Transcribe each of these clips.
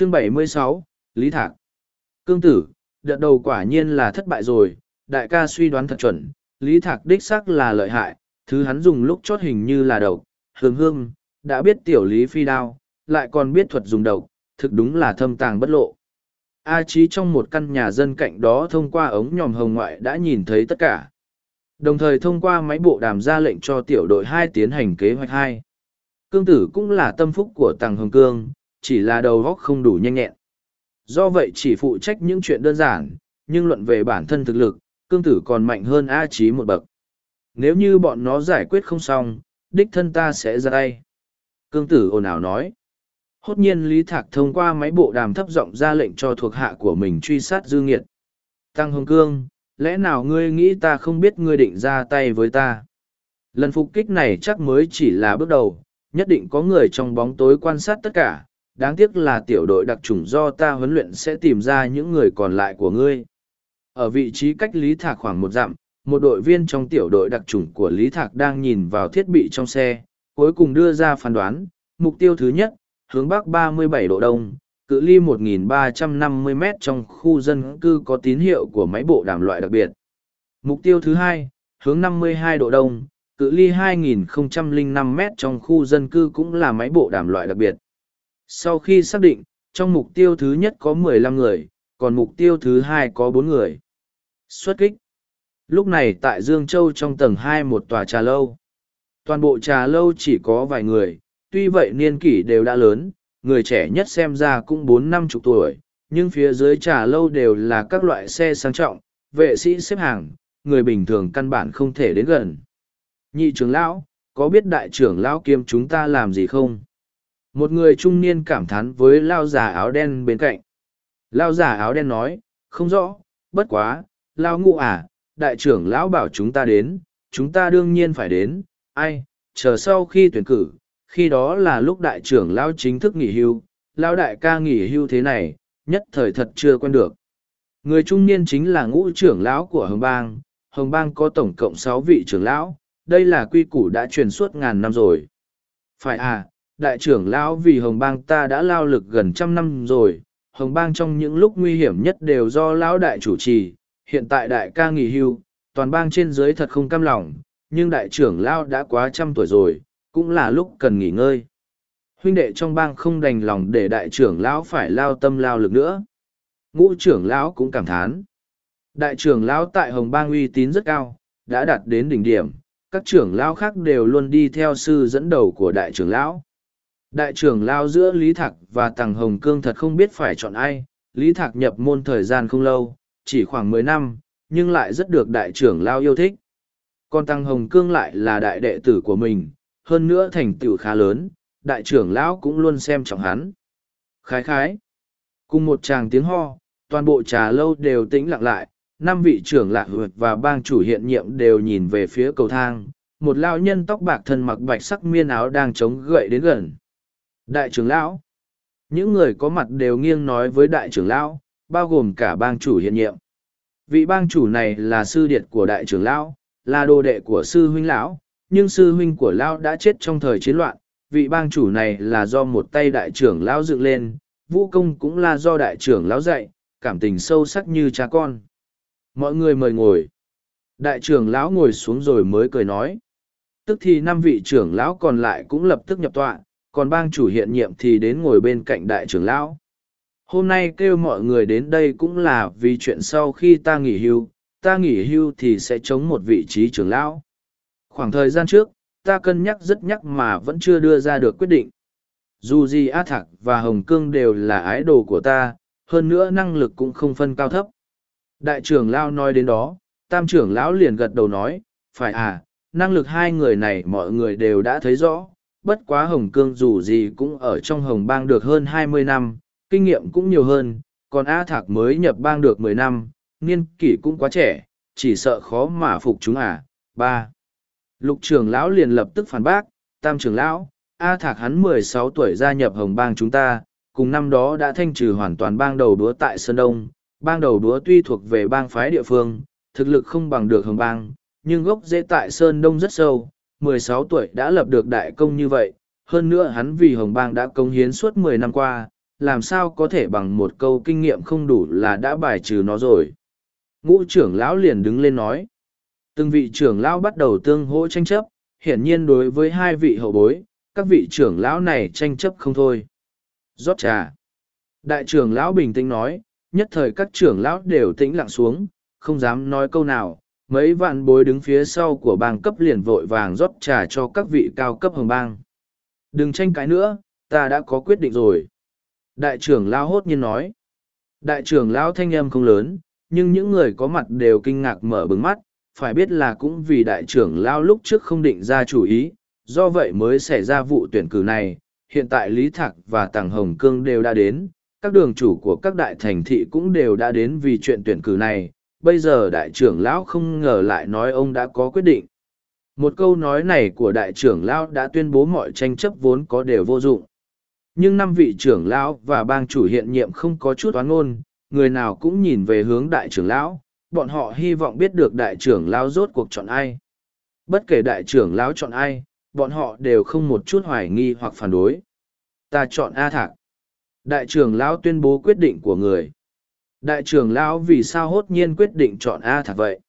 Chương 76, Lý Thạc. Cương tử, đợt đầu quả nhiên là thất bại rồi, đại ca suy đoán thật chuẩn, Lý Thạc đích xác là lợi hại, thứ hắn dùng lúc chót hình như là độc, hương hương, đã biết tiểu Lý phi đao, lại còn biết thuật dùng độc, thực đúng là thâm tàng bất lộ. A Chí trong một căn nhà dân cạnh đó thông qua ống nhòm hồng ngoại đã nhìn thấy tất cả. Đồng thời thông qua máy bộ đàm ra lệnh cho tiểu đội hai tiến hành kế hoạch hai. Cương tử cũng là tâm phúc của Tàng Hồng Cương, chỉ là đầu góc không đủ nhanh nhẹn. Do vậy chỉ phụ trách những chuyện đơn giản, nhưng luận về bản thân thực lực, cương tử còn mạnh hơn A Chí một bậc. Nếu như bọn nó giải quyết không xong, đích thân ta sẽ ra tay. Cương tử ồn ào nói. Hốt nhiên Lý Thạc thông qua máy bộ đàm thấp giọng ra lệnh cho thuộc hạ của mình truy sát dư nghiệt. Tăng Hồng Cương, lẽ nào ngươi nghĩ ta không biết ngươi định ra tay với ta? Lần phục kích này chắc mới chỉ là bước đầu, nhất định có người trong bóng tối quan sát tất cả. Đáng tiếc là tiểu đội đặc trùng do ta huấn luyện sẽ tìm ra những người còn lại của ngươi. Ở vị trí cách Lý Thạc khoảng một dặm, một đội viên trong tiểu đội đặc trùng của Lý Thạc đang nhìn vào thiết bị trong xe, cuối cùng đưa ra phán đoán, mục tiêu thứ nhất, hướng bắc 37 độ đông, cự ly 1.350 m trong khu dân cư có tín hiệu của máy bộ đàm loại đặc biệt. Mục tiêu thứ hai, hướng 52 độ đông, cự ly 2.005 m trong khu dân cư cũng là máy bộ đàm loại đặc biệt. Sau khi xác định, trong mục tiêu thứ nhất có 15 người, còn mục tiêu thứ hai có 4 người. Xuất kích. Lúc này tại Dương Châu trong tầng hai một tòa trà lâu. Toàn bộ trà lâu chỉ có vài người, tuy vậy niên kỷ đều đã lớn, người trẻ nhất xem ra cũng bốn năm chục tuổi, nhưng phía dưới trà lâu đều là các loại xe sang trọng, vệ sĩ xếp hàng, người bình thường căn bản không thể đến gần. Nhị trưởng lão, có biết đại trưởng lão kiêm chúng ta làm gì không? Một người trung niên cảm thán với lao già áo đen bên cạnh. Lao già áo đen nói, không rõ, bất quá, lao ngụ à, đại trưởng lão bảo chúng ta đến, chúng ta đương nhiên phải đến, ai, chờ sau khi tuyển cử, khi đó là lúc đại trưởng lão chính thức nghỉ hưu, lão đại ca nghỉ hưu thế này, nhất thời thật chưa quen được. Người trung niên chính là ngũ trưởng lão của Hồng Bang, Hồng Bang có tổng cộng sáu vị trưởng lão, đây là quy củ đã truyền suốt ngàn năm rồi. Phải à, đại trưởng lão vì Hồng Bang ta đã lao lực gần trăm năm rồi, Hồng Bang trong những lúc nguy hiểm nhất đều do lão đại chủ trì, hiện tại đại ca nghỉ hưu, toàn bang trên dưới thật không cam lòng, nhưng đại trưởng lão đã quá trăm tuổi rồi, cũng là lúc cần nghỉ ngơi. Huynh đệ trong bang không đành lòng để đại trưởng lão phải lao tâm lao lực nữa. Ngũ trưởng lão cũng cảm thán. Đại trưởng lão tại Hồng Bang uy tín rất cao, đã đạt đến đỉnh điểm, các trưởng lão khác đều luôn đi theo sư dẫn đầu của đại trưởng lão. Đại trưởng lao giữa Lý Thạc và Tằng Hồng Cương thật không biết phải chọn ai, Lý Thạc nhập môn thời gian không lâu, chỉ khoảng mười năm, nhưng lại rất được đại trưởng lão yêu thích. Còn Tăng Hồng Cương lại là đại đệ tử của mình, hơn nữa thành tựu khá lớn, đại trưởng lão cũng luôn xem trọng hắn. Khái khái. Cùng một tràng tiếng ho, toàn bộ trà lâu đều tĩnh lặng lại, năm vị trưởng lạc huyệt và bang chủ hiện nhiệm đều nhìn về phía cầu thang. Một lao nhân tóc bạc thân mặc bạch sắc miên áo đang chống gậy đến gần. Đại trưởng lão. Những người có mặt đều nghiêng nói với đại trưởng lão, bao gồm cả bang chủ hiện nhiệm. Vị bang chủ này là sư điệt của đại trưởng lão, là đồ đệ của sư huynh lão, nhưng sư huynh của lão đã chết trong thời chiến loạn, vị bang chủ này là do một tay đại trưởng lão dựng lên, vũ công cũng là do đại trưởng lão dạy, cảm tình sâu sắc như cha con. Mọi người mời ngồi. Đại trưởng lão ngồi xuống rồi mới cười nói. Tức thì năm vị trưởng lão còn lại cũng lập tức nhập tọa, còn bang chủ hiện nhiệm thì đến ngồi bên cạnh đại trưởng lão. Hôm nay kêu mọi người đến đây cũng là vì chuyện sau khi ta nghỉ hưu, ta nghỉ hưu thì sẽ chống một vị trí trưởng lão. Khoảng thời gian trước, ta cân nhắc rất nhắc mà vẫn chưa đưa ra được quyết định. Dù gì A Thạc và Hồng Cương đều là ái đồ của ta, hơn nữa năng lực cũng không phân cao thấp. Đại trưởng lão nói đến đó, tam trưởng lão liền gật đầu nói, phải à, năng lực hai người này mọi người đều đã thấy rõ, bất quá Hồng Cương dù gì cũng ở trong Hồng Bang được hơn hai mươi năm, kinh nghiệm cũng nhiều hơn, còn A Thạc mới nhập bang được mười năm, niên kỷ cũng quá trẻ, chỉ sợ khó mà phục chúng à. ba Lục trưởng lão liền lập tức phản bác, tam trưởng lão, A Thạc hắn mười sáu tuổi gia nhập Hồng Bang chúng ta, cùng năm đó đã thanh trừ hoàn toàn bang đầu đúa tại Sơn Đông. Bang đầu đúa tuy thuộc về bang phái địa phương, thực lực không bằng được Hồng Bang, nhưng gốc rễ tại Sơn Đông rất sâu, mười sáu tuổi đã lập được đại công như vậy. Hơn nữa hắn vì Hồng Bang đã công hiến suốt mười năm qua, làm sao có thể bằng một câu kinh nghiệm không đủ là đã bài trừ nó rồi. Ngũ trưởng lão liền đứng lên nói. Từng vị trưởng lão bắt đầu tương hỗ tranh chấp, hiển nhiên đối với hai vị hậu bối, các vị trưởng lão này tranh chấp không thôi. Rót trà. Đại trưởng lão bình tĩnh nói, nhất thời các trưởng lão đều tĩnh lặng xuống, không dám nói câu nào. Mấy vạn bối đứng phía sau của bang cấp liền vội vàng rót trà cho các vị cao cấp hồng bang. Đừng tranh cãi nữa, ta đã có quyết định rồi. Đại trưởng lão hốt nhiên nói. Đại trưởng lão thanh âm không lớn, nhưng những người có mặt đều kinh ngạc mở bừng mắt, phải biết là cũng vì đại trưởng lão lúc trước không định ra chủ ý, do vậy mới xảy ra vụ tuyển cử này. Hiện tại Lý Thạc và Tàng Hồng Cương đều đã đến, các đường chủ của các đại thành thị cũng đều đã đến vì chuyện tuyển cử này. Bây giờ đại trưởng lão không ngờ lại nói ông đã có quyết định. Một câu nói này của đại trưởng lão đã tuyên bố mọi tranh chấp vốn có đều vô dụng. Nhưng năm vị trưởng lão và bang chủ hiện nhiệm không có chút oán ngôn, người nào cũng nhìn về hướng đại trưởng lão, bọn họ hy vọng biết được đại trưởng lão rốt cuộc chọn ai. Bất kể đại trưởng lão chọn ai, bọn họ đều không một chút hoài nghi hoặc phản đối. Ta chọn a thạc. Đại trưởng lão tuyên bố quyết định của người đại trưởng lão vì sao hốt nhiên quyết định chọn a thạc vậy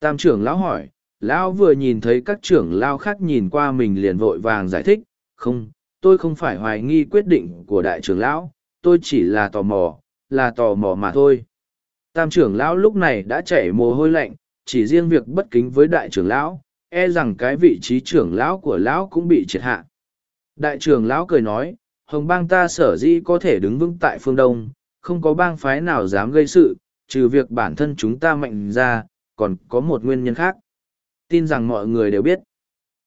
tam trưởng lão hỏi lão vừa nhìn thấy các trưởng lão khác nhìn qua mình liền vội vàng giải thích không tôi không phải hoài nghi quyết định của đại trưởng lão, tôi chỉ là tò mò, là tò mò mà thôi. Tam trưởng lão lúc này đã chảy mồ hôi lạnh, chỉ riêng việc bất kính với đại trưởng lão, e rằng cái vị trí trưởng lão của lão cũng bị triệt hạ. Đại trưởng lão cười nói, hồng bang ta sở dĩ có thể đứng vững tại phương Đông, không có bang phái nào dám gây sự, trừ việc bản thân chúng ta mạnh ra, còn có một nguyên nhân khác. Tin rằng mọi người đều biết.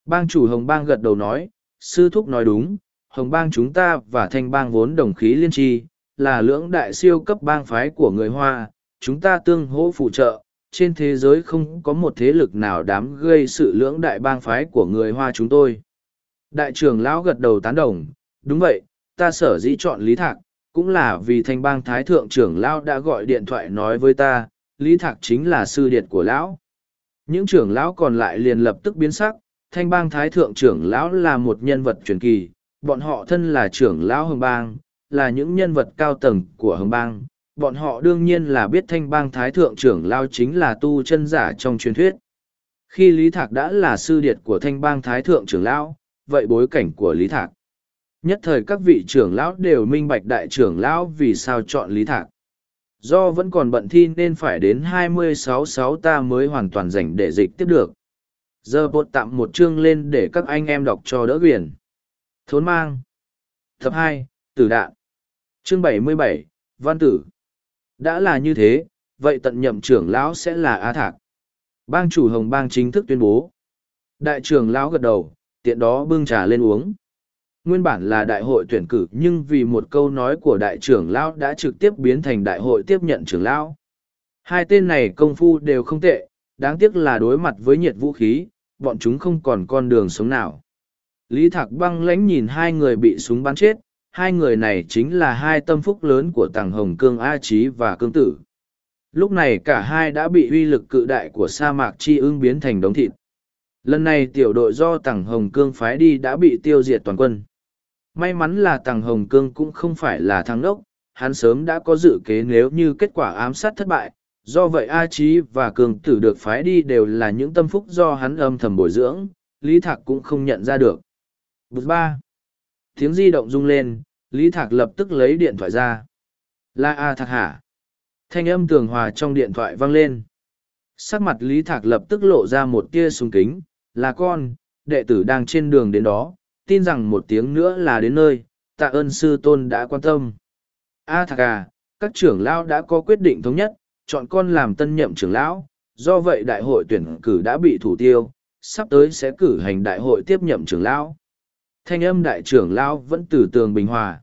Bang chủ hồng bang gật đầu nói, sư thúc nói đúng, hồng bang chúng ta và thanh bang vốn đồng khí liên tri, là lưỡng đại siêu cấp bang phái của người Hoa, chúng ta tương hỗ phụ trợ, trên thế giới không có một thế lực nào dám gây sự lưỡng đại bang phái của người Hoa chúng tôi. Đại trưởng lão gật đầu tán đồng, đúng vậy, ta sở dĩ chọn Lý Thạc, cũng là vì thanh bang thái thượng trưởng lão đã gọi điện thoại nói với ta, Lý Thạc chính là sư điệt của lão. Những trưởng lão còn lại liền lập tức biến sắc, thanh bang thái thượng trưởng lão là một nhân vật truyền kỳ, bọn họ thân là trưởng lão hồng bang, là những nhân vật cao tầng của hồng bang. Bọn họ đương nhiên là biết thanh bang thái thượng trưởng lão chính là tu chân giả trong truyền thuyết. Khi Lý Thạc đã là sư điệt của thanh bang thái thượng trưởng lão, vậy bối cảnh của Lý Thạc. Nhất thời các vị trưởng lão đều minh bạch đại trưởng lão vì sao chọn Lý Thạc. Do vẫn còn bận thi nên phải đến 26-6 ta mới hoàn toàn rảnh để dịch tiếp được. Giờ bột tạm một chương lên để các anh em đọc cho đỡ quyền. Thốn mang. Tập hai, tử đạn. Chương bảy mươi bảy, văn tử. Đã là như thế, vậy tận nhậm trưởng lão sẽ là a thạc. Bang chủ hồng bang chính thức tuyên bố. Đại trưởng lão gật đầu, tiện đó bưng trà lên uống nguyên bản là đại hội tuyển cử nhưng vì một câu nói của đại trưởng lão đã trực tiếp biến thành đại hội tiếp nhận trưởng lão hai tên này công phu đều không tệ đáng tiếc là đối mặt với nhiệt vũ khí bọn chúng không còn con đường sống nào. Lý Thạc băng lãnh nhìn hai người bị súng bắn chết, hai người này chính là hai tâm phúc lớn của Tàng Hồng Cương A Chí và Cương Tử. Lúc này cả hai đã bị uy lực cự đại của sa mạc chi ưng biến thành đống thịt. Lần này tiểu đội do Tàng Hồng Cương phái đi đã bị tiêu diệt toàn quân. May mắn là Tàng Hồng Cương cũng không phải là thằng đốc, hắn sớm đã có dự kế nếu như kết quả ám sát thất bại, do vậy A Chí và Cường Tử được phái đi đều là những tâm phúc do hắn âm thầm bồi dưỡng, Lý Thạc cũng không nhận ra được. Bụt ba. Tiếng di động rung lên, Lý Thạc lập tức lấy điện thoại ra. Là A Thạc hả? Thanh âm tường hòa trong điện thoại vang lên. Sắc mặt Lý Thạc lập tức lộ ra một tia sung kính, là con, đệ tử đang trên đường đến đó, tin rằng một tiếng nữa là đến nơi, tạ ơn sư tôn đã quan tâm. A Thạc à, các trưởng lão đã có quyết định thống nhất, chọn con làm tân nhậm trưởng lão, do vậy đại hội tuyển cử đã bị thủ tiêu, sắp tới sẽ cử hành đại hội tiếp nhậm trưởng lão. Thanh âm đại trưởng lão vẫn từ tường bình hòa.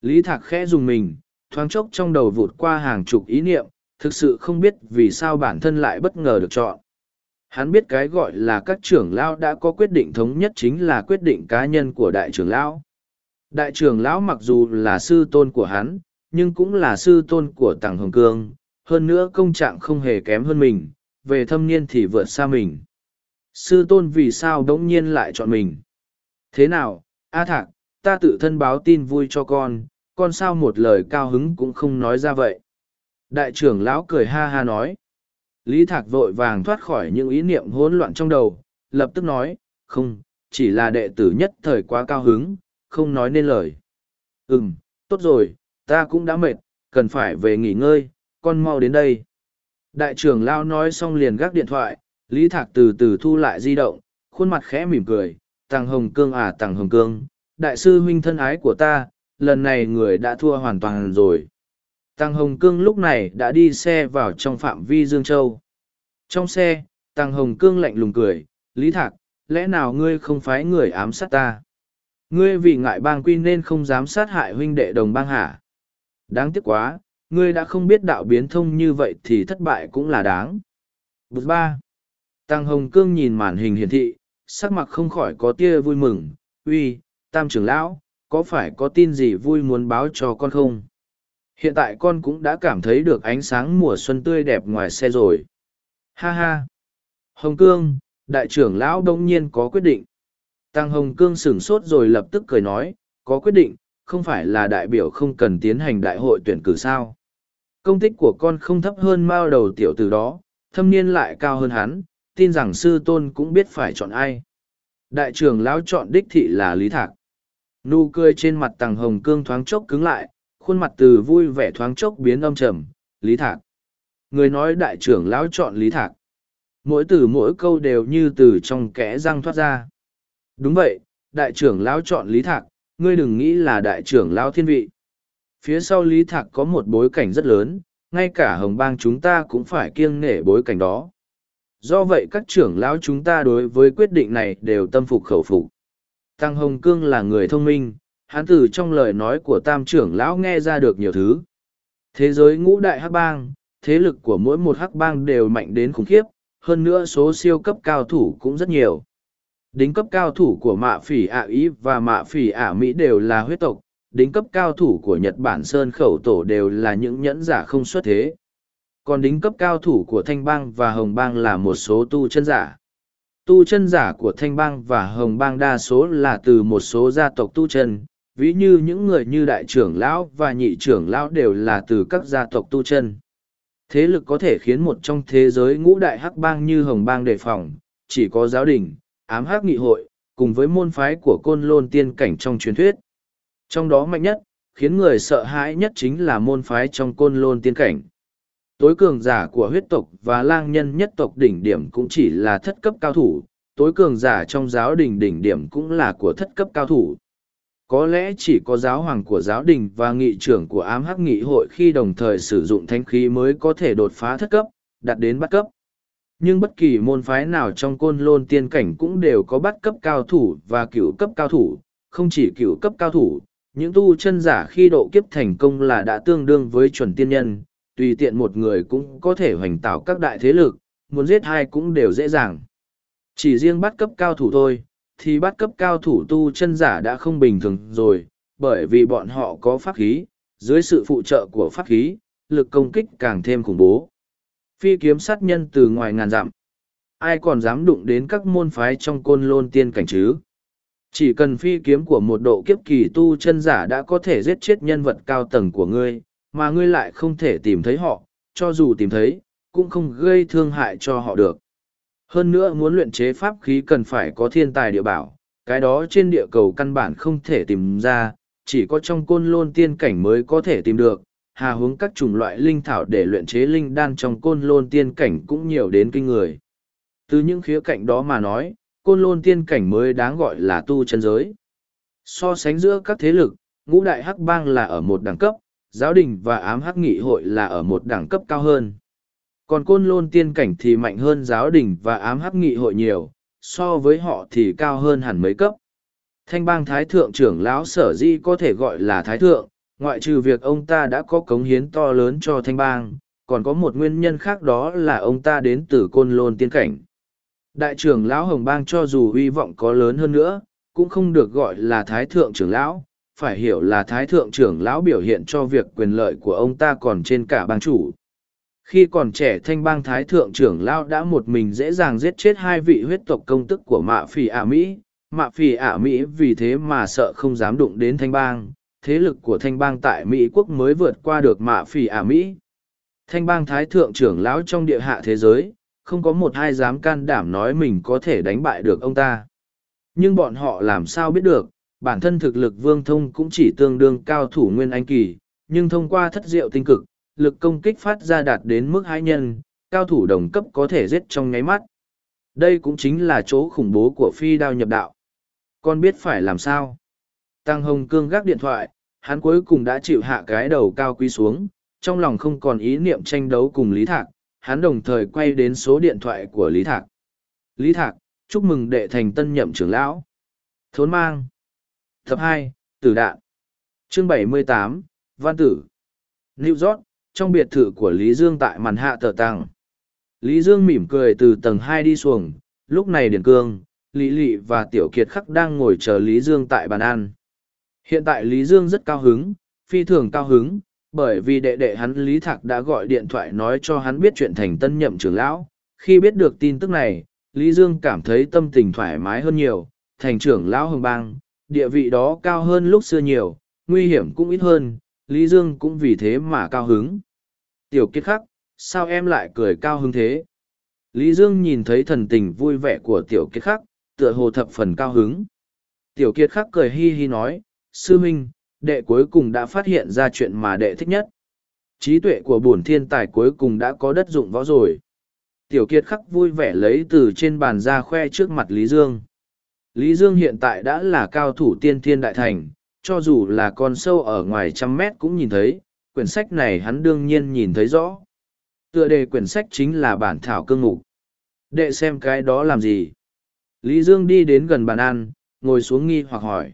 Lý Thạc khẽ dùng mình, thoáng chốc trong đầu vụt qua hàng chục ý niệm, thực sự không biết vì sao bản thân lại bất ngờ được chọn. Hắn biết cái gọi là các trưởng lão đã có quyết định thống nhất chính là quyết định cá nhân của đại trưởng lão. Đại trưởng lão mặc dù là sư tôn của hắn, nhưng cũng là sư tôn của Tàng Hồng Cương, hơn nữa công trạng không hề kém hơn mình, về thâm niên thì vượt xa mình. Sư tôn vì sao đống nhiên lại chọn mình? Thế nào, A Thạc, ta tự thân báo tin vui cho con, con sao một lời cao hứng cũng không nói ra vậy. Đại trưởng lão cười ha ha nói. Lý Thạc vội vàng thoát khỏi những ý niệm hỗn loạn trong đầu, lập tức nói, không, chỉ là đệ tử nhất thời quá cao hứng, không nói nên lời. Ừm, tốt rồi, ta cũng đã mệt, cần phải về nghỉ ngơi, con mau đến đây. Đại trưởng lão nói xong liền gác điện thoại, Lý Thạc từ từ thu lại di động, khuôn mặt khẽ mỉm cười, Tàng Hồng Cương à Tàng Hồng Cương, đại sư huynh thân ái của ta, lần này người đã thua hoàn toàn rồi. Tăng Hồng Cương lúc này đã đi xe vào trong phạm vi Dương Châu. Trong xe, Tăng Hồng Cương lạnh lùng cười, Lý Thạc, lẽ nào ngươi không phái người ám sát ta? Ngươi vì ngại bang quy nên không dám sát hại huynh đệ đồng bang hả? Đáng tiếc quá, ngươi đã không biết đạo biến thông như vậy thì thất bại cũng là đáng. Bụt ba. Tăng Hồng Cương nhìn màn hình hiển thị, sắc mặt không khỏi có tia vui mừng, uy, tam trưởng lão, có phải có tin gì vui muốn báo cho con không? Hiện tại con cũng đã cảm thấy được ánh sáng mùa xuân tươi đẹp ngoài xe rồi. Ha ha! Hồng Cương, đại trưởng lão đông nhiên có quyết định. Tăng Hồng Cương sửng sốt rồi lập tức cười nói, có quyết định, không phải là đại biểu không cần tiến hành đại hội tuyển cử sao. Công tích của con không thấp hơn mao đầu tiểu từ đó, thâm niên lại cao hơn hắn, tin rằng sư tôn cũng biết phải chọn ai. Đại trưởng lão chọn đích thị là Lý Thạc. Nụ cười trên mặt Tăng Hồng Cương thoáng chốc cứng lại, khuôn mặt từ vui vẻ thoáng chốc biến âm trầm, Lý Thạc. Người nói đại trưởng lão chọn Lý Thạc. Mỗi từ mỗi câu đều như từ trong kẽ răng thoát ra. Đúng vậy, đại trưởng lão chọn Lý Thạc, ngươi đừng nghĩ là đại trưởng lão thiên vị. Phía sau Lý Thạc có một bối cảnh rất lớn, ngay cả hồng bang chúng ta cũng phải kiêng nể bối cảnh đó. Do vậy các trưởng lão chúng ta đối với quyết định này đều tâm phục khẩu phục. Tăng Hồng Cương là người thông minh, hắn từ trong lời nói của tam trưởng lão nghe ra được nhiều thứ. Thế giới ngũ đại hắc bang, thế lực của mỗi một hắc bang đều mạnh đến khủng khiếp, hơn nữa số siêu cấp cao thủ cũng rất nhiều. Đính cấp cao thủ của mạ phỉ ả Ý và mạ phỉ ả Mỹ đều là huyết tộc, đính cấp cao thủ của Nhật Bản Sơn Khẩu Tổ đều là những nhẫn giả không xuất thế. Còn đính cấp cao thủ của Thanh Bang và Hồng Bang là một số tu chân giả. Tu chân giả của Thanh Bang và Hồng Bang đa số là từ một số gia tộc tu chân, ví như những người như đại trưởng lão và nhị trưởng lão đều là từ các gia tộc tu chân. Thế lực có thể khiến một trong thế giới ngũ đại hắc bang như hồng bang đề phòng, chỉ có giáo đình, ám hắc nghị hội, cùng với môn phái của côn lôn tiên cảnh trong truyền thuyết. Trong đó mạnh nhất, khiến người sợ hãi nhất chính là môn phái trong côn lôn tiên cảnh. Tối cường giả của huyết tộc và lang nhân nhất tộc đỉnh điểm cũng chỉ là thất cấp cao thủ, tối cường giả trong giáo đình đỉnh điểm cũng là của thất cấp cao thủ. Có lẽ chỉ có giáo hoàng của giáo đình và nghị trưởng của ám hắc nghị hội khi đồng thời sử dụng thanh khí mới có thể đột phá thất cấp, đạt đến bắt cấp. Nhưng bất kỳ môn phái nào trong côn lôn tiên cảnh cũng đều có bắt cấp cao thủ và cửu cấp cao thủ, không chỉ cửu cấp cao thủ, những tu chân giả khi độ kiếp thành công là đã tương đương với chuẩn tiên nhân, tùy tiện một người cũng có thể hoành tạo các đại thế lực, muốn giết hai cũng đều dễ dàng. Chỉ riêng bắt cấp cao thủ thôi, thì bắt cấp cao thủ tu chân giả đã không bình thường rồi, bởi vì bọn họ có pháp khí, dưới sự phụ trợ của pháp khí, lực công kích càng thêm khủng bố. Phi kiếm sát nhân từ ngoài ngàn dặm. Ai còn dám đụng đến các môn phái trong côn lôn tiên cảnh chứ? Chỉ cần phi kiếm của một độ kiếp kỳ tu chân giả đã có thể giết chết nhân vật cao tầng của ngươi, mà ngươi lại không thể tìm thấy họ, cho dù tìm thấy, cũng không gây thương hại cho họ được. Hơn nữa muốn luyện chế pháp khí cần phải có thiên tài địa bảo, cái đó trên địa cầu căn bản không thể tìm ra, chỉ có trong côn lôn tiên cảnh mới có thể tìm được. Hà hướng các chủng loại linh thảo để luyện chế linh đan trong côn lôn tiên cảnh cũng nhiều đến kinh người. Từ những khía cạnh đó mà nói, côn lôn tiên cảnh mới đáng gọi là tu chân giới. So sánh giữa các thế lực, ngũ đại hắc bang là ở một đẳng cấp, giáo đình và ám hắc nghị hội là ở một đẳng cấp cao hơn. Còn côn lôn tiên cảnh thì mạnh hơn giáo đình và ám hắc nghị hội nhiều, so với họ thì cao hơn hẳn mấy cấp. Thanh bang thái thượng trưởng lão sở di có thể gọi là thái thượng, ngoại trừ việc ông ta đã có cống hiến to lớn cho thanh bang, còn có một nguyên nhân khác đó là ông ta đến từ côn lôn tiên cảnh. Đại trưởng lão Hồng Bang cho dù uy vọng có lớn hơn nữa, cũng không được gọi là thái thượng trưởng lão, phải hiểu là thái thượng trưởng lão biểu hiện cho việc quyền lợi của ông ta còn trên cả bang chủ, khi còn trẻ thanh bang thái thượng trưởng lao đã một mình dễ dàng giết chết hai vị huyết tộc công tức của mạ phỉ ả mỹ mạ phỉ ả mỹ vì thế mà sợ không dám đụng đến thanh bang thế lực của thanh bang tại Mỹ quốc mới vượt qua được mạ phỉ ả Mỹ. Thanh bang thái thượng trưởng lão trong địa hạ thế giới, không có một ai dám can đảm nói mình có thể đánh bại được ông ta. Nhưng bọn họ làm sao biết được, bản thân thực lực vương thông cũng chỉ tương đương cao thủ nguyên anh kỳ, nhưng thông qua thất diệu tinh cực, lực công kích phát ra đạt đến mức hai nhân, cao thủ đồng cấp có thể giết trong nháy mắt. Đây cũng chính là chỗ khủng bố của phi đao nhập đạo. Con biết phải làm sao? Tăng Hồng Cương gác điện thoại, hắn cuối cùng đã chịu hạ cái đầu cao quý xuống, trong lòng không còn ý niệm tranh đấu cùng Lý Thạc, hắn đồng thời quay đến số điện thoại của Lý Thạc. Lý Thạc, chúc mừng đệ thành tân nhậm trưởng lão. Thốn mang. Thập hai, Tử Đạn. Chương bảy mươi tám, Văn Tử. New York, trong biệt thự của Lý Dương tại màn hạ tờ tàng. Lý Dương mỉm cười từ tầng hai đi xuồng, lúc này Điền Cương, Lý Lị và Tiểu Kiệt Khắc đang ngồi chờ Lý Dương tại bàn ăn. Hiện tại Lý Dương rất cao hứng, phi thường cao hứng, bởi vì đệ đệ hắn Lý Thạc đã gọi điện thoại nói cho hắn biết chuyện thành tân nhậm trưởng lão. Khi biết được tin tức này, Lý Dương cảm thấy tâm tình thoải mái hơn nhiều, thành trưởng lão hồng bang, địa vị đó cao hơn lúc xưa nhiều, nguy hiểm cũng ít hơn, Lý Dương cũng vì thế mà cao hứng. Tiểu Kiệt Khắc, sao em lại cười cao hứng thế? Lý Dương nhìn thấy thần tình vui vẻ của Tiểu Kiệt Khắc, tựa hồ thập phần cao hứng. Tiểu Kiệt Khắc cười hi hi nói, Sư Minh, đệ cuối cùng đã phát hiện ra chuyện mà đệ thích nhất. Trí tuệ của bổn thiên tài cuối cùng đã có đất dụng võ rồi. Tiểu Kiệt Khắc vui vẻ lấy từ trên bàn ra khoe trước mặt Lý Dương. Lý Dương hiện tại đã là cao thủ tiên thiên đại thành, cho dù là con sâu ở ngoài trăm mét cũng nhìn thấy, quyển sách này hắn đương nhiên nhìn thấy rõ. Tựa đề quyển sách chính là bản thảo cương mục. Đệ xem cái đó làm gì? Lý Dương đi đến gần bàn ăn, ngồi xuống nghi hoặc hỏi.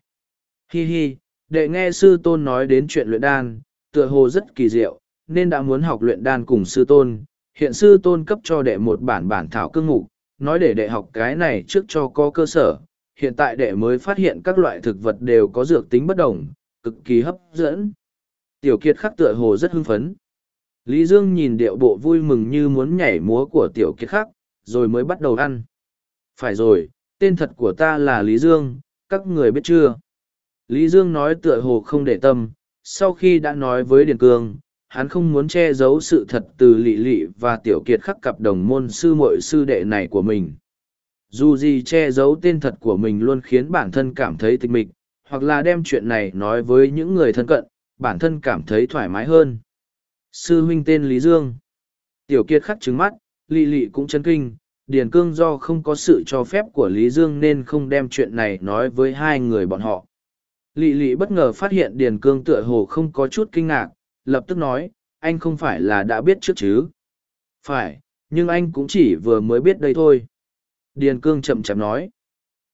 Hi hi, đệ nghe sư tôn nói đến chuyện luyện đan, tựa hồ rất kỳ diệu, nên đã muốn học luyện đan cùng sư tôn. Hiện sư tôn cấp cho đệ một bản bản thảo cương mục, nói để đệ học cái này trước cho có cơ sở. Hiện tại đệ mới phát hiện các loại thực vật đều có dược tính bất đồng, cực kỳ hấp dẫn. Tiểu Kiệt khắc tựa hồ rất hưng phấn. Lý Dương nhìn điệu bộ vui mừng như muốn nhảy múa của Tiểu Kiệt khắc, rồi mới bắt đầu ăn. Phải rồi, tên thật của ta là Lý Dương, các người biết chưa? Lý Dương nói tựa hồ không để tâm, sau khi đã nói với Điền Cương, hắn không muốn che giấu sự thật từ Lị Lị và Tiểu Kiệt khắc cặp đồng môn sư muội sư đệ này của mình. Dù gì che giấu tên thật của mình luôn khiến bản thân cảm thấy tịch mịch, hoặc là đem chuyện này nói với những người thân cận, bản thân cảm thấy thoải mái hơn. Sư huynh tên Lý Dương. Tiểu Kiệt khắc trứng mắt, lỵ lỵ cũng chấn kinh, Điền Cương do không có sự cho phép của Lý Dương nên không đem chuyện này nói với hai người bọn họ. lỵ lỵ bất ngờ phát hiện Điền Cương tựa hồ không có chút kinh ngạc, lập tức nói, anh không phải là đã biết trước chứ? Phải, nhưng anh cũng chỉ vừa mới biết đây thôi. Điền Cương chậm chậm nói.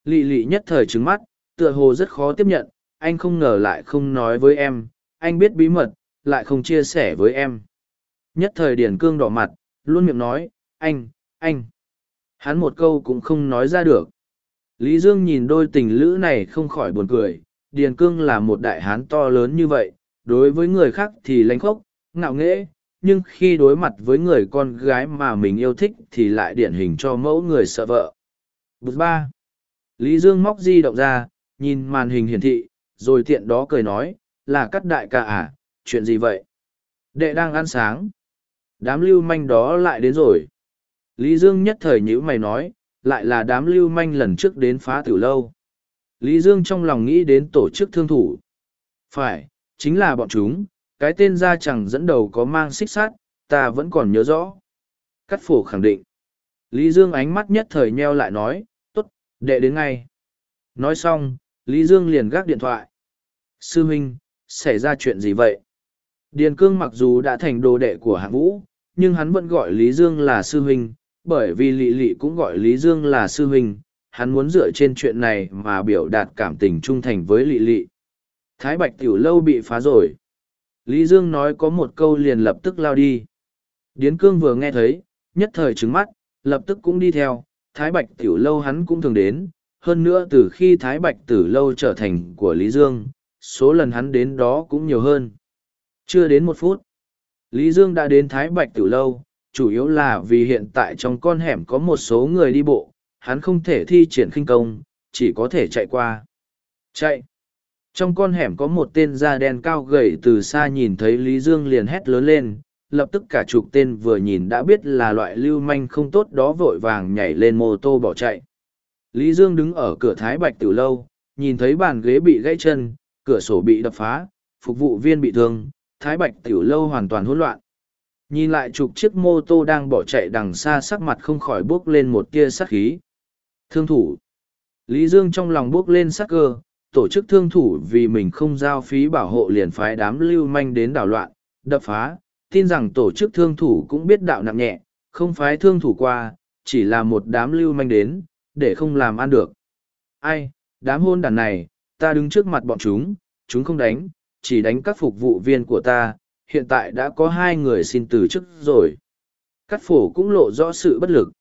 Lị Lị nhất thời trứng mắt, tựa hồ rất khó tiếp nhận, anh không ngờ lại không nói với em, anh biết bí mật, lại không chia sẻ với em. Nhất thời Điền Cương đỏ mặt, luôn miệng nói, anh, anh. Hắn một câu cũng không nói ra được. Lý Dương nhìn đôi tình lữ này không khỏi buồn cười, Điền Cương là một đại hán to lớn như vậy, đối với người khác thì lánh khốc, ngạo nghễ, nhưng khi đối mặt với người con gái mà mình yêu thích thì lại điển hình cho mẫu người sợ vợ. Bước ba. Lý Dương móc di động ra, nhìn màn hình hiển thị, rồi tiện đó cười nói, là cắt đại ca à, chuyện gì vậy? Đệ đang ăn sáng. Đám lưu manh đó lại đến rồi. Lý Dương nhất thời nhữ mày nói, lại là đám lưu manh lần trước đến phá tử lâu. Lý Dương trong lòng nghĩ đến tổ chức thương thủ. Phải, chính là bọn chúng, cái tên gia chẳng dẫn đầu có mang xích sát, ta vẫn còn nhớ rõ. Cắt phổ khẳng định. Lý Dương ánh mắt nhất thời nheo lại nói, tốt, đệ đến ngay. Nói xong, Lý Dương liền gác điện thoại. Sư Minh, xảy ra chuyện gì vậy? Điền Cương mặc dù đã thành đồ đệ của hạng vũ, nhưng hắn vẫn gọi Lý Dương là sư huynh, bởi vì Lị Lị cũng gọi Lý Dương là sư huynh, hắn muốn dựa trên chuyện này mà biểu đạt cảm tình trung thành với Lị Lị. Thái Bạch Tiểu Lâu bị phá rồi. Lý Dương nói có một câu liền lập tức lao đi. Điến Cương vừa nghe thấy, nhất thời trứng mắt, lập tức cũng đi theo, Thái Bạch Tiểu Lâu hắn cũng thường đến, hơn nữa từ khi Thái Bạch Tử Lâu trở thành của Lý Dương, số lần hắn đến đó cũng nhiều hơn. Chưa đến một phút, Lý Dương đã đến Thái Bạch Tử Lâu, chủ yếu là vì hiện tại trong con hẻm có một số người đi bộ, hắn không thể thi triển khinh công, chỉ có thể chạy qua. Chạy! Trong con hẻm có một tên da đen cao gầy từ xa nhìn thấy Lý Dương liền hét lớn lên, lập tức cả chục tên vừa nhìn đã biết là loại lưu manh không tốt đó vội vàng nhảy lên mô tô bỏ chạy. Lý Dương đứng ở cửa Thái Bạch Tử Lâu, nhìn thấy bàn ghế bị gãy chân, cửa sổ bị đập phá, phục vụ viên bị thương, Thái Bạch Tiểu Lâu hoàn toàn hỗn loạn. Nhìn lại chục chiếc mô tô đang bỏ chạy đằng xa sắc mặt không khỏi bước lên một tia sắc khí. Thương thủ. Lý Dương trong lòng bước lên sắc cơ, tổ chức thương thủ vì mình không giao phí bảo hộ liền phái đám lưu manh đến đảo loạn, đập phá, tin rằng tổ chức thương thủ cũng biết đạo nặng nhẹ, không phái thương thủ qua, chỉ là một đám lưu manh đến, để không làm ăn được. Ai, đám hôn đàn này, ta đứng trước mặt bọn chúng, chúng không đánh, chỉ đánh các phục vụ viên của ta, hiện tại đã có hai người xin từ chức rồi. Cắt phổ cũng lộ rõ sự bất lực.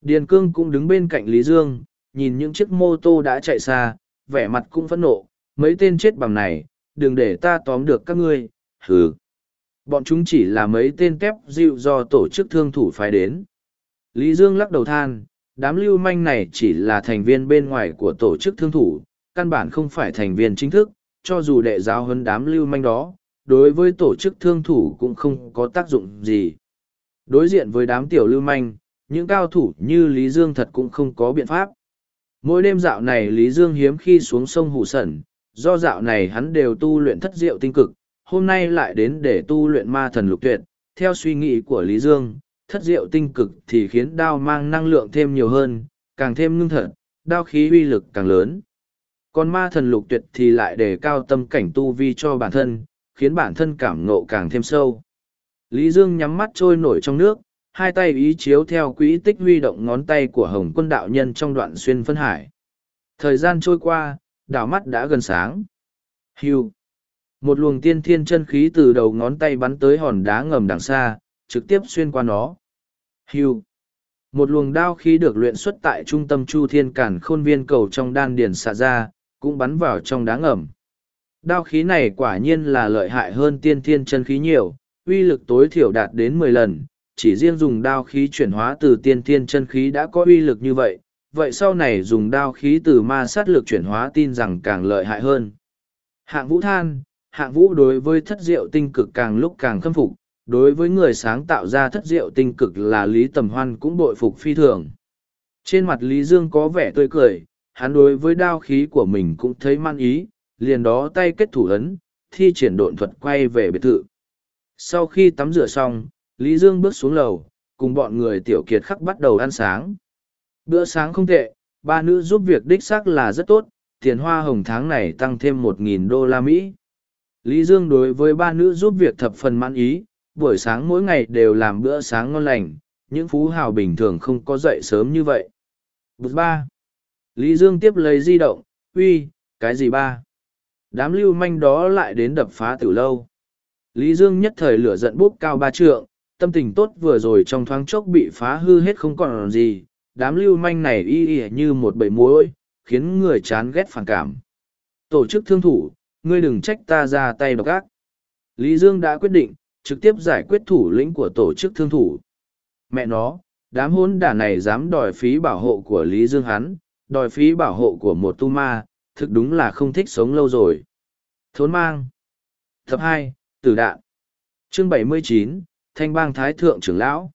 Điền cương cũng đứng bên cạnh Lý Dương, nhìn những chiếc mô tô đã chạy xa, vẻ mặt cũng phẫn nộ, mấy tên chết bằng này, đừng để ta tóm được các ngươi, hừ. Bọn chúng chỉ là mấy tên kép dịu do tổ chức thương thủ phái đến. Lý Dương lắc đầu than, đám lưu manh này chỉ là thành viên bên ngoài của tổ chức thương thủ, căn bản không phải thành viên chính thức, cho dù đệ giáo hơn đám lưu manh đó, đối với tổ chức thương thủ cũng không có tác dụng gì. Đối diện với đám tiểu lưu manh, những cao thủ như Lý Dương thật cũng không có biện pháp. Mỗi đêm dạo này Lý Dương hiếm khi xuống sông Hủ Sẩn, do dạo này hắn đều tu luyện thất diệu tinh cực, hôm nay lại đến để tu luyện ma thần lục tuyệt. Theo suy nghĩ của Lý Dương, thất diệu tinh cực thì khiến đao mang năng lượng thêm nhiều hơn, càng thêm ngưng thật, đao khí uy lực càng lớn. Còn ma thần lục tuyệt thì lại đề cao tâm cảnh tu vi cho bản thân, khiến bản thân cảm ngộ càng thêm sâu. Lý Dương nhắm mắt trôi nổi trong nước, hai tay ý chiếu theo quỹ tích huy động ngón tay của hồng quân đạo nhân trong đoạn xuyên phân hải. Thời gian trôi qua, đảo mắt đã gần sáng. Hưu. Một luồng tiên thiên chân khí từ đầu ngón tay bắn tới hòn đá ngầm đằng xa, trực tiếp xuyên qua nó. Hưu. Một luồng đao khí được luyện xuất tại trung tâm chu thiên cản khôn viên cầu trong đan điền xạ ra, cũng bắn vào trong đá ngầm. Đao khí này quả nhiên là lợi hại hơn tiên thiên chân khí nhiều, uy lực tối thiểu đạt đến mười lần, chỉ riêng dùng đao khí chuyển hóa từ tiên thiên chân khí đã có uy lực như vậy, vậy sau này dùng đao khí từ ma sát lực chuyển hóa tin rằng càng lợi hại hơn. Hạng vũ than, hạng vũ đối với thất diệu tinh cực càng lúc càng khâm phục, đối với người sáng tạo ra thất diệu tinh cực là Lý Tầm Hoan cũng bội phục phi thường. Trên mặt Lý Dương có vẻ tươi cười, hắn đối với đao khí của mình cũng thấy man ý, liền đó tay kết thủ ấn, thi triển độn thuật quay về biệt thự. Sau khi tắm rửa xong, Lý Dương bước xuống lầu, cùng bọn người tiểu kiệt khắc bắt đầu ăn sáng. Bữa sáng không tệ, ba nữ giúp việc đích xác là rất tốt, tiền hoa hồng tháng này tăng thêm một nghìn đô la Mỹ. Lý Dương đối với ba nữ giúp việc thập phần mãn ý, buổi sáng mỗi ngày đều làm bữa sáng ngon lành, những phú hào bình thường không có dậy sớm như vậy. Bụt ba. Lý Dương tiếp lấy di động, uy, cái gì ba? Đám lưu manh đó lại đến đập phá từ lâu. Lý Dương nhất thời lửa giận bốc cao ba trượng, tâm tình tốt vừa rồi trong thoáng chốc bị phá hư hết không còn gì, đám lưu manh này y y như một bầy muối, khiến người chán ghét phản cảm. Tổ chức thương thủ, ngươi đừng trách ta ra tay độc ác. Lý Dương đã quyết định, trực tiếp giải quyết thủ lĩnh của tổ chức thương thủ. Mẹ nó, đám hôn đả này dám đòi phí bảo hộ của Lý Dương hắn, đòi phí bảo hộ của một tu ma, thực đúng là không thích sống lâu rồi. Thốn mang. Tập hai, Tử đạn. Chương bảy mươi chín, Thanh bang Thái Thượng trưởng lão.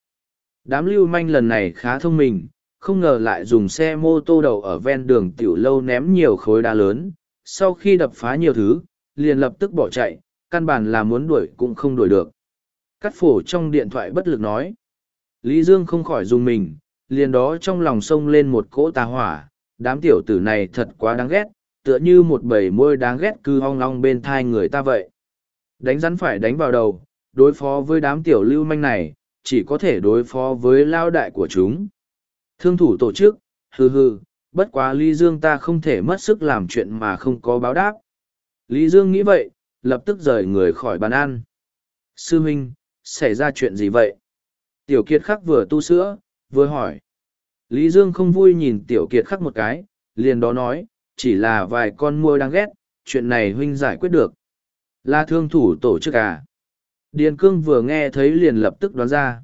Đám lưu manh lần này khá thông minh, không ngờ lại dùng xe mô tô đầu ở ven đường tiểu lâu ném nhiều khối đá lớn. Sau khi đập phá nhiều thứ, liền lập tức bỏ chạy, căn bản là muốn đuổi cũng không đuổi được. Cắt phổ trong điện thoại bất lực nói. Lý Dương không khỏi dùng mình, liền đó trong lòng sông lên một cỗ tà hỏa, đám tiểu tử này thật quá đáng ghét, tựa như một bầy môi đáng ghét cứ hong long bên thai người ta vậy. Đánh rắn phải đánh vào đầu, đối phó với đám tiểu lưu manh này, chỉ có thể đối phó với lao đại của chúng. Thương thủ tổ chức, hừ hừ, bất quá Lý Dương ta không thể mất sức làm chuyện mà không có báo đáp. Lý Dương nghĩ vậy, lập tức rời người khỏi bàn ăn. Sư minh xảy ra chuyện gì vậy? Tiểu Kiệt khắc vừa tu sữa, vừa hỏi. Lý Dương không vui nhìn Tiểu Kiệt khắc một cái, liền đó nói, chỉ là vài con môi đang ghét, chuyện này huynh giải quyết được. Là thương thủ tổ chức à? Điền Cương vừa nghe thấy liền lập tức đoán ra.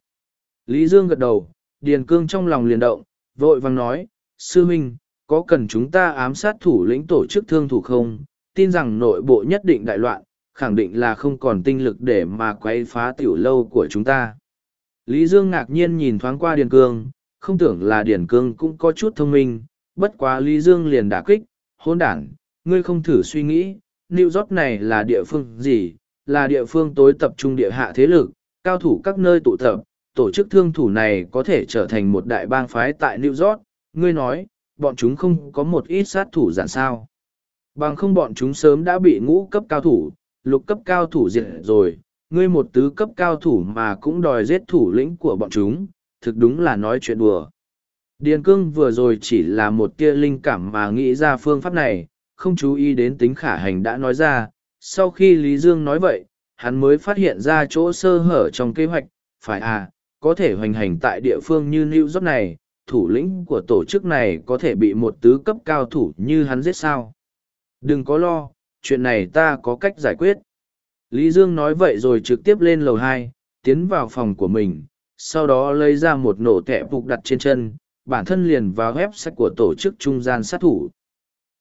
Lý Dương gật đầu, Điền Cương trong lòng liền động, vội vàng nói, Sư Minh, có cần chúng ta ám sát thủ lĩnh tổ chức thương thủ không? tin rằng nội bộ nhất định đại loạn, khẳng định là không còn tinh lực để mà quay phá tiểu lâu của chúng ta. Lý Dương ngạc nhiên nhìn thoáng qua Điền Cương, không tưởng là Điền Cương cũng có chút thông minh, bất quá Lý Dương liền đả kích, hôn đản, ngươi không thử suy nghĩ, New York này là địa phương gì, là địa phương tối tập trung địa hạ thế lực, cao thủ các nơi tụ tập, tổ chức thương thủ này có thể trở thành một đại bang phái tại New York, ngươi nói, bọn chúng không có một ít sát thủ giản sao. Bằng không bọn chúng sớm đã bị ngũ cấp cao thủ, lục cấp cao thủ diệt rồi, ngươi một tứ cấp cao thủ mà cũng đòi giết thủ lĩnh của bọn chúng, thực đúng là nói chuyện đùa. Điền cương vừa rồi chỉ là một tia linh cảm mà nghĩ ra phương pháp này, không chú ý đến tính khả hành đã nói ra. Sau khi Lý Dương nói vậy, hắn mới phát hiện ra chỗ sơ hở trong kế hoạch, phải à, có thể hoành hành tại địa phương như New York này, thủ lĩnh của tổ chức này có thể bị một tứ cấp cao thủ như hắn giết sao. Đừng có lo, chuyện này ta có cách giải quyết. Lý Dương nói vậy rồi trực tiếp lên lầu hai, tiến vào phòng của mình, sau đó lấy ra một nổ tẻ phục đặt trên chân, bản thân liền vào website của tổ chức trung gian sát thủ.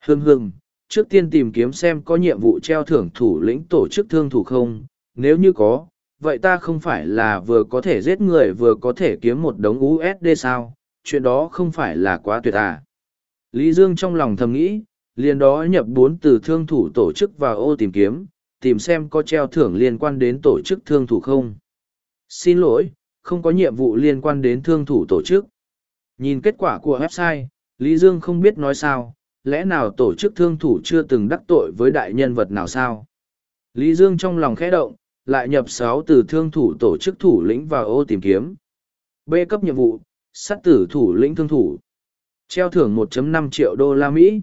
Hương hương, trước tiên tìm kiếm xem có nhiệm vụ treo thưởng thủ lĩnh tổ chức thương thủ không, nếu như có, vậy ta không phải là vừa có thể giết người vừa có thể kiếm một đống USD sao, chuyện đó không phải là quá tuyệt à. Lý Dương trong lòng thầm nghĩ, liền đó nhập bốn từ thương thủ tổ chức vào ô tìm kiếm, tìm xem có treo thưởng liên quan đến tổ chức thương thủ không. Xin lỗi, không có nhiệm vụ liên quan đến thương thủ tổ chức. Nhìn kết quả của website, Lý Dương không biết nói sao, lẽ nào tổ chức thương thủ chưa từng đắc tội với đại nhân vật nào sao? Lý Dương trong lòng khẽ động, lại nhập sáu từ thương thủ tổ chức thủ lĩnh vào ô tìm kiếm. B cấp nhiệm vụ, sát tử thủ lĩnh thương thủ. Treo thưởng 1.5 triệu đô la Mỹ.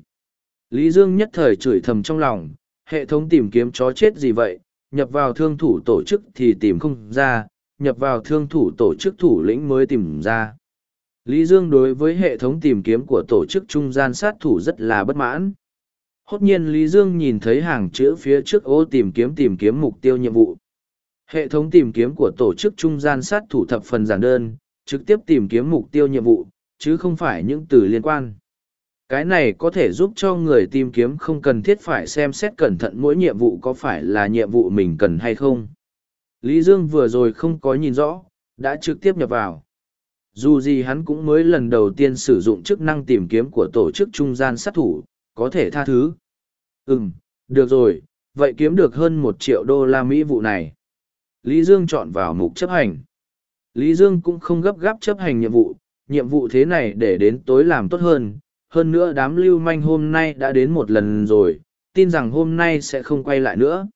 Lý Dương nhất thời chửi thầm trong lòng, hệ thống tìm kiếm chó chết gì vậy, nhập vào thương thủ tổ chức thì tìm không ra, nhập vào thương thủ tổ chức thủ lĩnh mới tìm ra. Lý Dương đối với hệ thống tìm kiếm của tổ chức trung gian sát thủ rất là bất mãn. Hốt nhiên Lý Dương nhìn thấy hàng chữ phía trước ô tìm kiếm tìm kiếm mục tiêu nhiệm vụ. Hệ thống tìm kiếm của tổ chức trung gian sát thủ thập phần giản đơn, trực tiếp tìm kiếm mục tiêu nhiệm vụ, chứ không phải những từ liên quan. Cái này có thể giúp cho người tìm kiếm không cần thiết phải xem xét cẩn thận mỗi nhiệm vụ có phải là nhiệm vụ mình cần hay không. Lý Dương vừa rồi không có nhìn rõ, đã trực tiếp nhập vào. Dù gì hắn cũng mới lần đầu tiên sử dụng chức năng tìm kiếm của tổ chức trung gian sát thủ, có thể tha thứ. Ừm, được rồi, vậy kiếm được hơn một triệu đô la Mỹ vụ này. Lý Dương chọn vào mục chấp hành. Lý Dương cũng không gấp gáp chấp hành nhiệm vụ, nhiệm vụ thế này để đến tối làm tốt hơn. Hơn nữa đám lưu manh hôm nay đã đến một lần rồi, tin rằng hôm nay sẽ không quay lại nữa.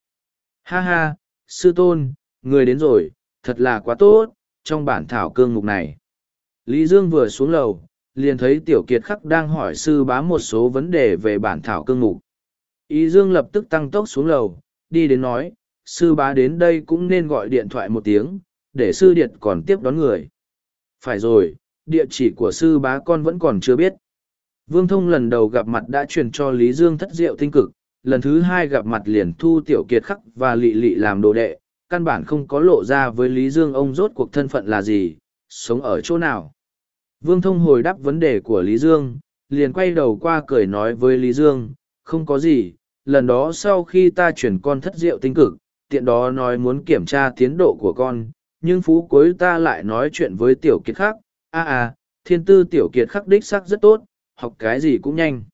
Ha ha, sư tôn, người đến rồi, thật là quá tốt, trong bản thảo cương mục này. Lý Dương vừa xuống lầu, liền thấy Tiểu Kiệt Khắc đang hỏi sư bá một số vấn đề về bản thảo cương mục. Ý Dương lập tức tăng tốc xuống lầu, đi đến nói, sư bá đến đây cũng nên gọi điện thoại một tiếng, để sư điệt còn tiếp đón người. Phải rồi, địa chỉ của sư bá con vẫn còn chưa biết. Vương Thông lần đầu gặp mặt đã truyền cho Lý Dương thất diệu tinh cực, lần thứ hai gặp mặt liền thu Tiểu Kiệt Khắc và Lị Lị làm đồ đệ, căn bản không có lộ ra với Lý Dương ông rốt cuộc thân phận là gì, sống ở chỗ nào. Vương Thông hồi đáp vấn đề của Lý Dương, liền quay đầu qua cười nói với Lý Dương, không có gì, lần đó sau khi ta chuyển con thất diệu tinh cực, tiện đó nói muốn kiểm tra tiến độ của con, nhưng phú cuối ta lại nói chuyện với tiểu kiệt khác. a a, thiên tư tiểu kiệt khắc đích sắc rất tốt, học cái gì cũng nhanh.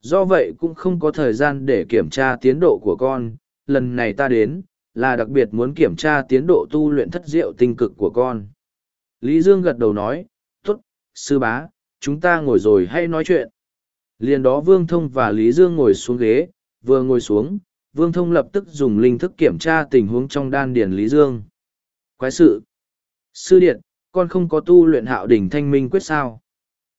Do vậy cũng không có thời gian để kiểm tra tiến độ của con, lần này ta đến, là đặc biệt muốn kiểm tra tiến độ tu luyện thất diệu tinh cực của con. Lý Dương gật đầu nói, sư bá, chúng ta ngồi rồi hay nói chuyện. Liền đó Vương Thông và Lý Dương ngồi xuống ghế, vừa ngồi xuống, Vương Thông lập tức dùng linh thức kiểm tra tình huống trong đan điền Lý Dương. Quái sự! Sư điện, con không có tu luyện hạo đỉnh thanh minh quyết sao.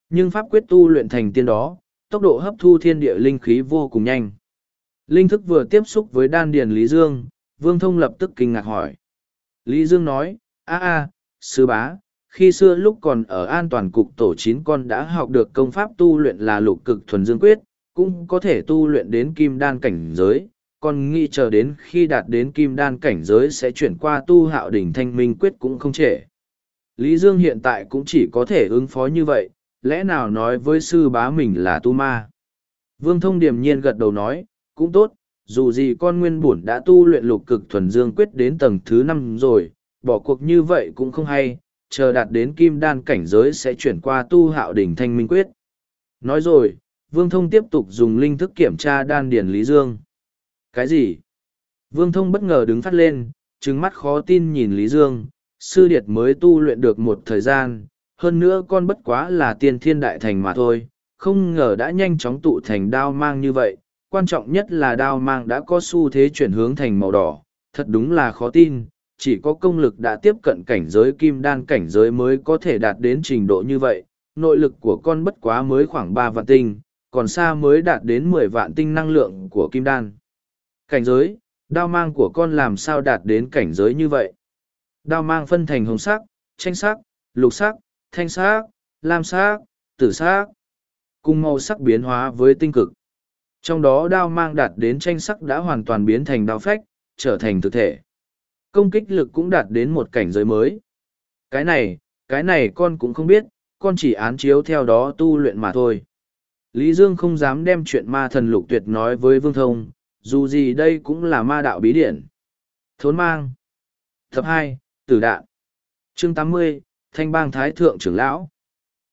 Nhưng pháp quyết tu luyện thành tiên đó, tốc độ hấp thu thiên địa linh khí vô cùng nhanh. Linh thức vừa tiếp xúc với đan điền Lý Dương, Vương Thông lập tức kinh ngạc hỏi. Lý Dương nói, a a, sư bá, khi xưa lúc còn ở an toàn cục tổ chín con đã học được công pháp tu luyện là lục cực thuần dương quyết, cũng có thể tu luyện đến kim đan cảnh giới, còn nghĩ chờ đến khi đạt đến kim đan cảnh giới sẽ chuyển qua tu hạo đỉnh thanh minh quyết cũng không trễ. Lý Dương hiện tại cũng chỉ có thể ứng phó như vậy, lẽ nào nói với sư bá mình là tu ma. Vương Thông điềm nhiên gật đầu nói, cũng tốt, dù gì con nguyên bổn đã tu luyện lục cực thuần dương quyết đến tầng thứ năm rồi, bỏ cuộc như vậy cũng không hay, chờ đạt đến kim đan cảnh giới sẽ chuyển qua tu hạo đỉnh thanh minh quyết. Nói rồi, Vương Thông tiếp tục dùng linh thức kiểm tra đan điển Lý Dương. Cái gì? Vương Thông bất ngờ đứng phát lên, trừng mắt khó tin nhìn Lý Dương, sư điệt mới tu luyện được một thời gian, hơn nữa con bất quá là tiên thiên đại thành mà thôi, không ngờ đã nhanh chóng tụ thành đao mang như vậy, quan trọng nhất là đao mang đã có xu thế chuyển hướng thành màu đỏ, thật đúng là khó tin, chỉ có công lực đã tiếp cận cảnh giới kim đan cảnh giới mới có thể đạt đến trình độ như vậy, nội lực của con bất quá mới khoảng ba vạn tinh, còn xa mới đạt đến mười vạn tinh năng lượng của kim đan. Cảnh giới, đao mang của con làm sao đạt đến cảnh giới như vậy? Đao mang phân thành hồng sắc, tranh sắc, lục sắc, thanh sắc, lam sắc, tử sắc, cùng màu sắc biến hóa với tinh cực. Trong đó đao mang đạt đến tranh sắc đã hoàn toàn biến thành đao phách, trở thành thực thể. Công kích lực cũng đạt đến một cảnh giới mới. Cái này, cái này con cũng không biết, con chỉ án chiếu theo đó tu luyện mà thôi. Lý Dương không dám đem chuyện ma thần lục tuyệt nói với Vương Thông, dù gì đây cũng là ma đạo bí điển. Thốn mang. Thập hai, Tử Đạn. Chương tám mươi, Thanh bang Thái Thượng trưởng Lão.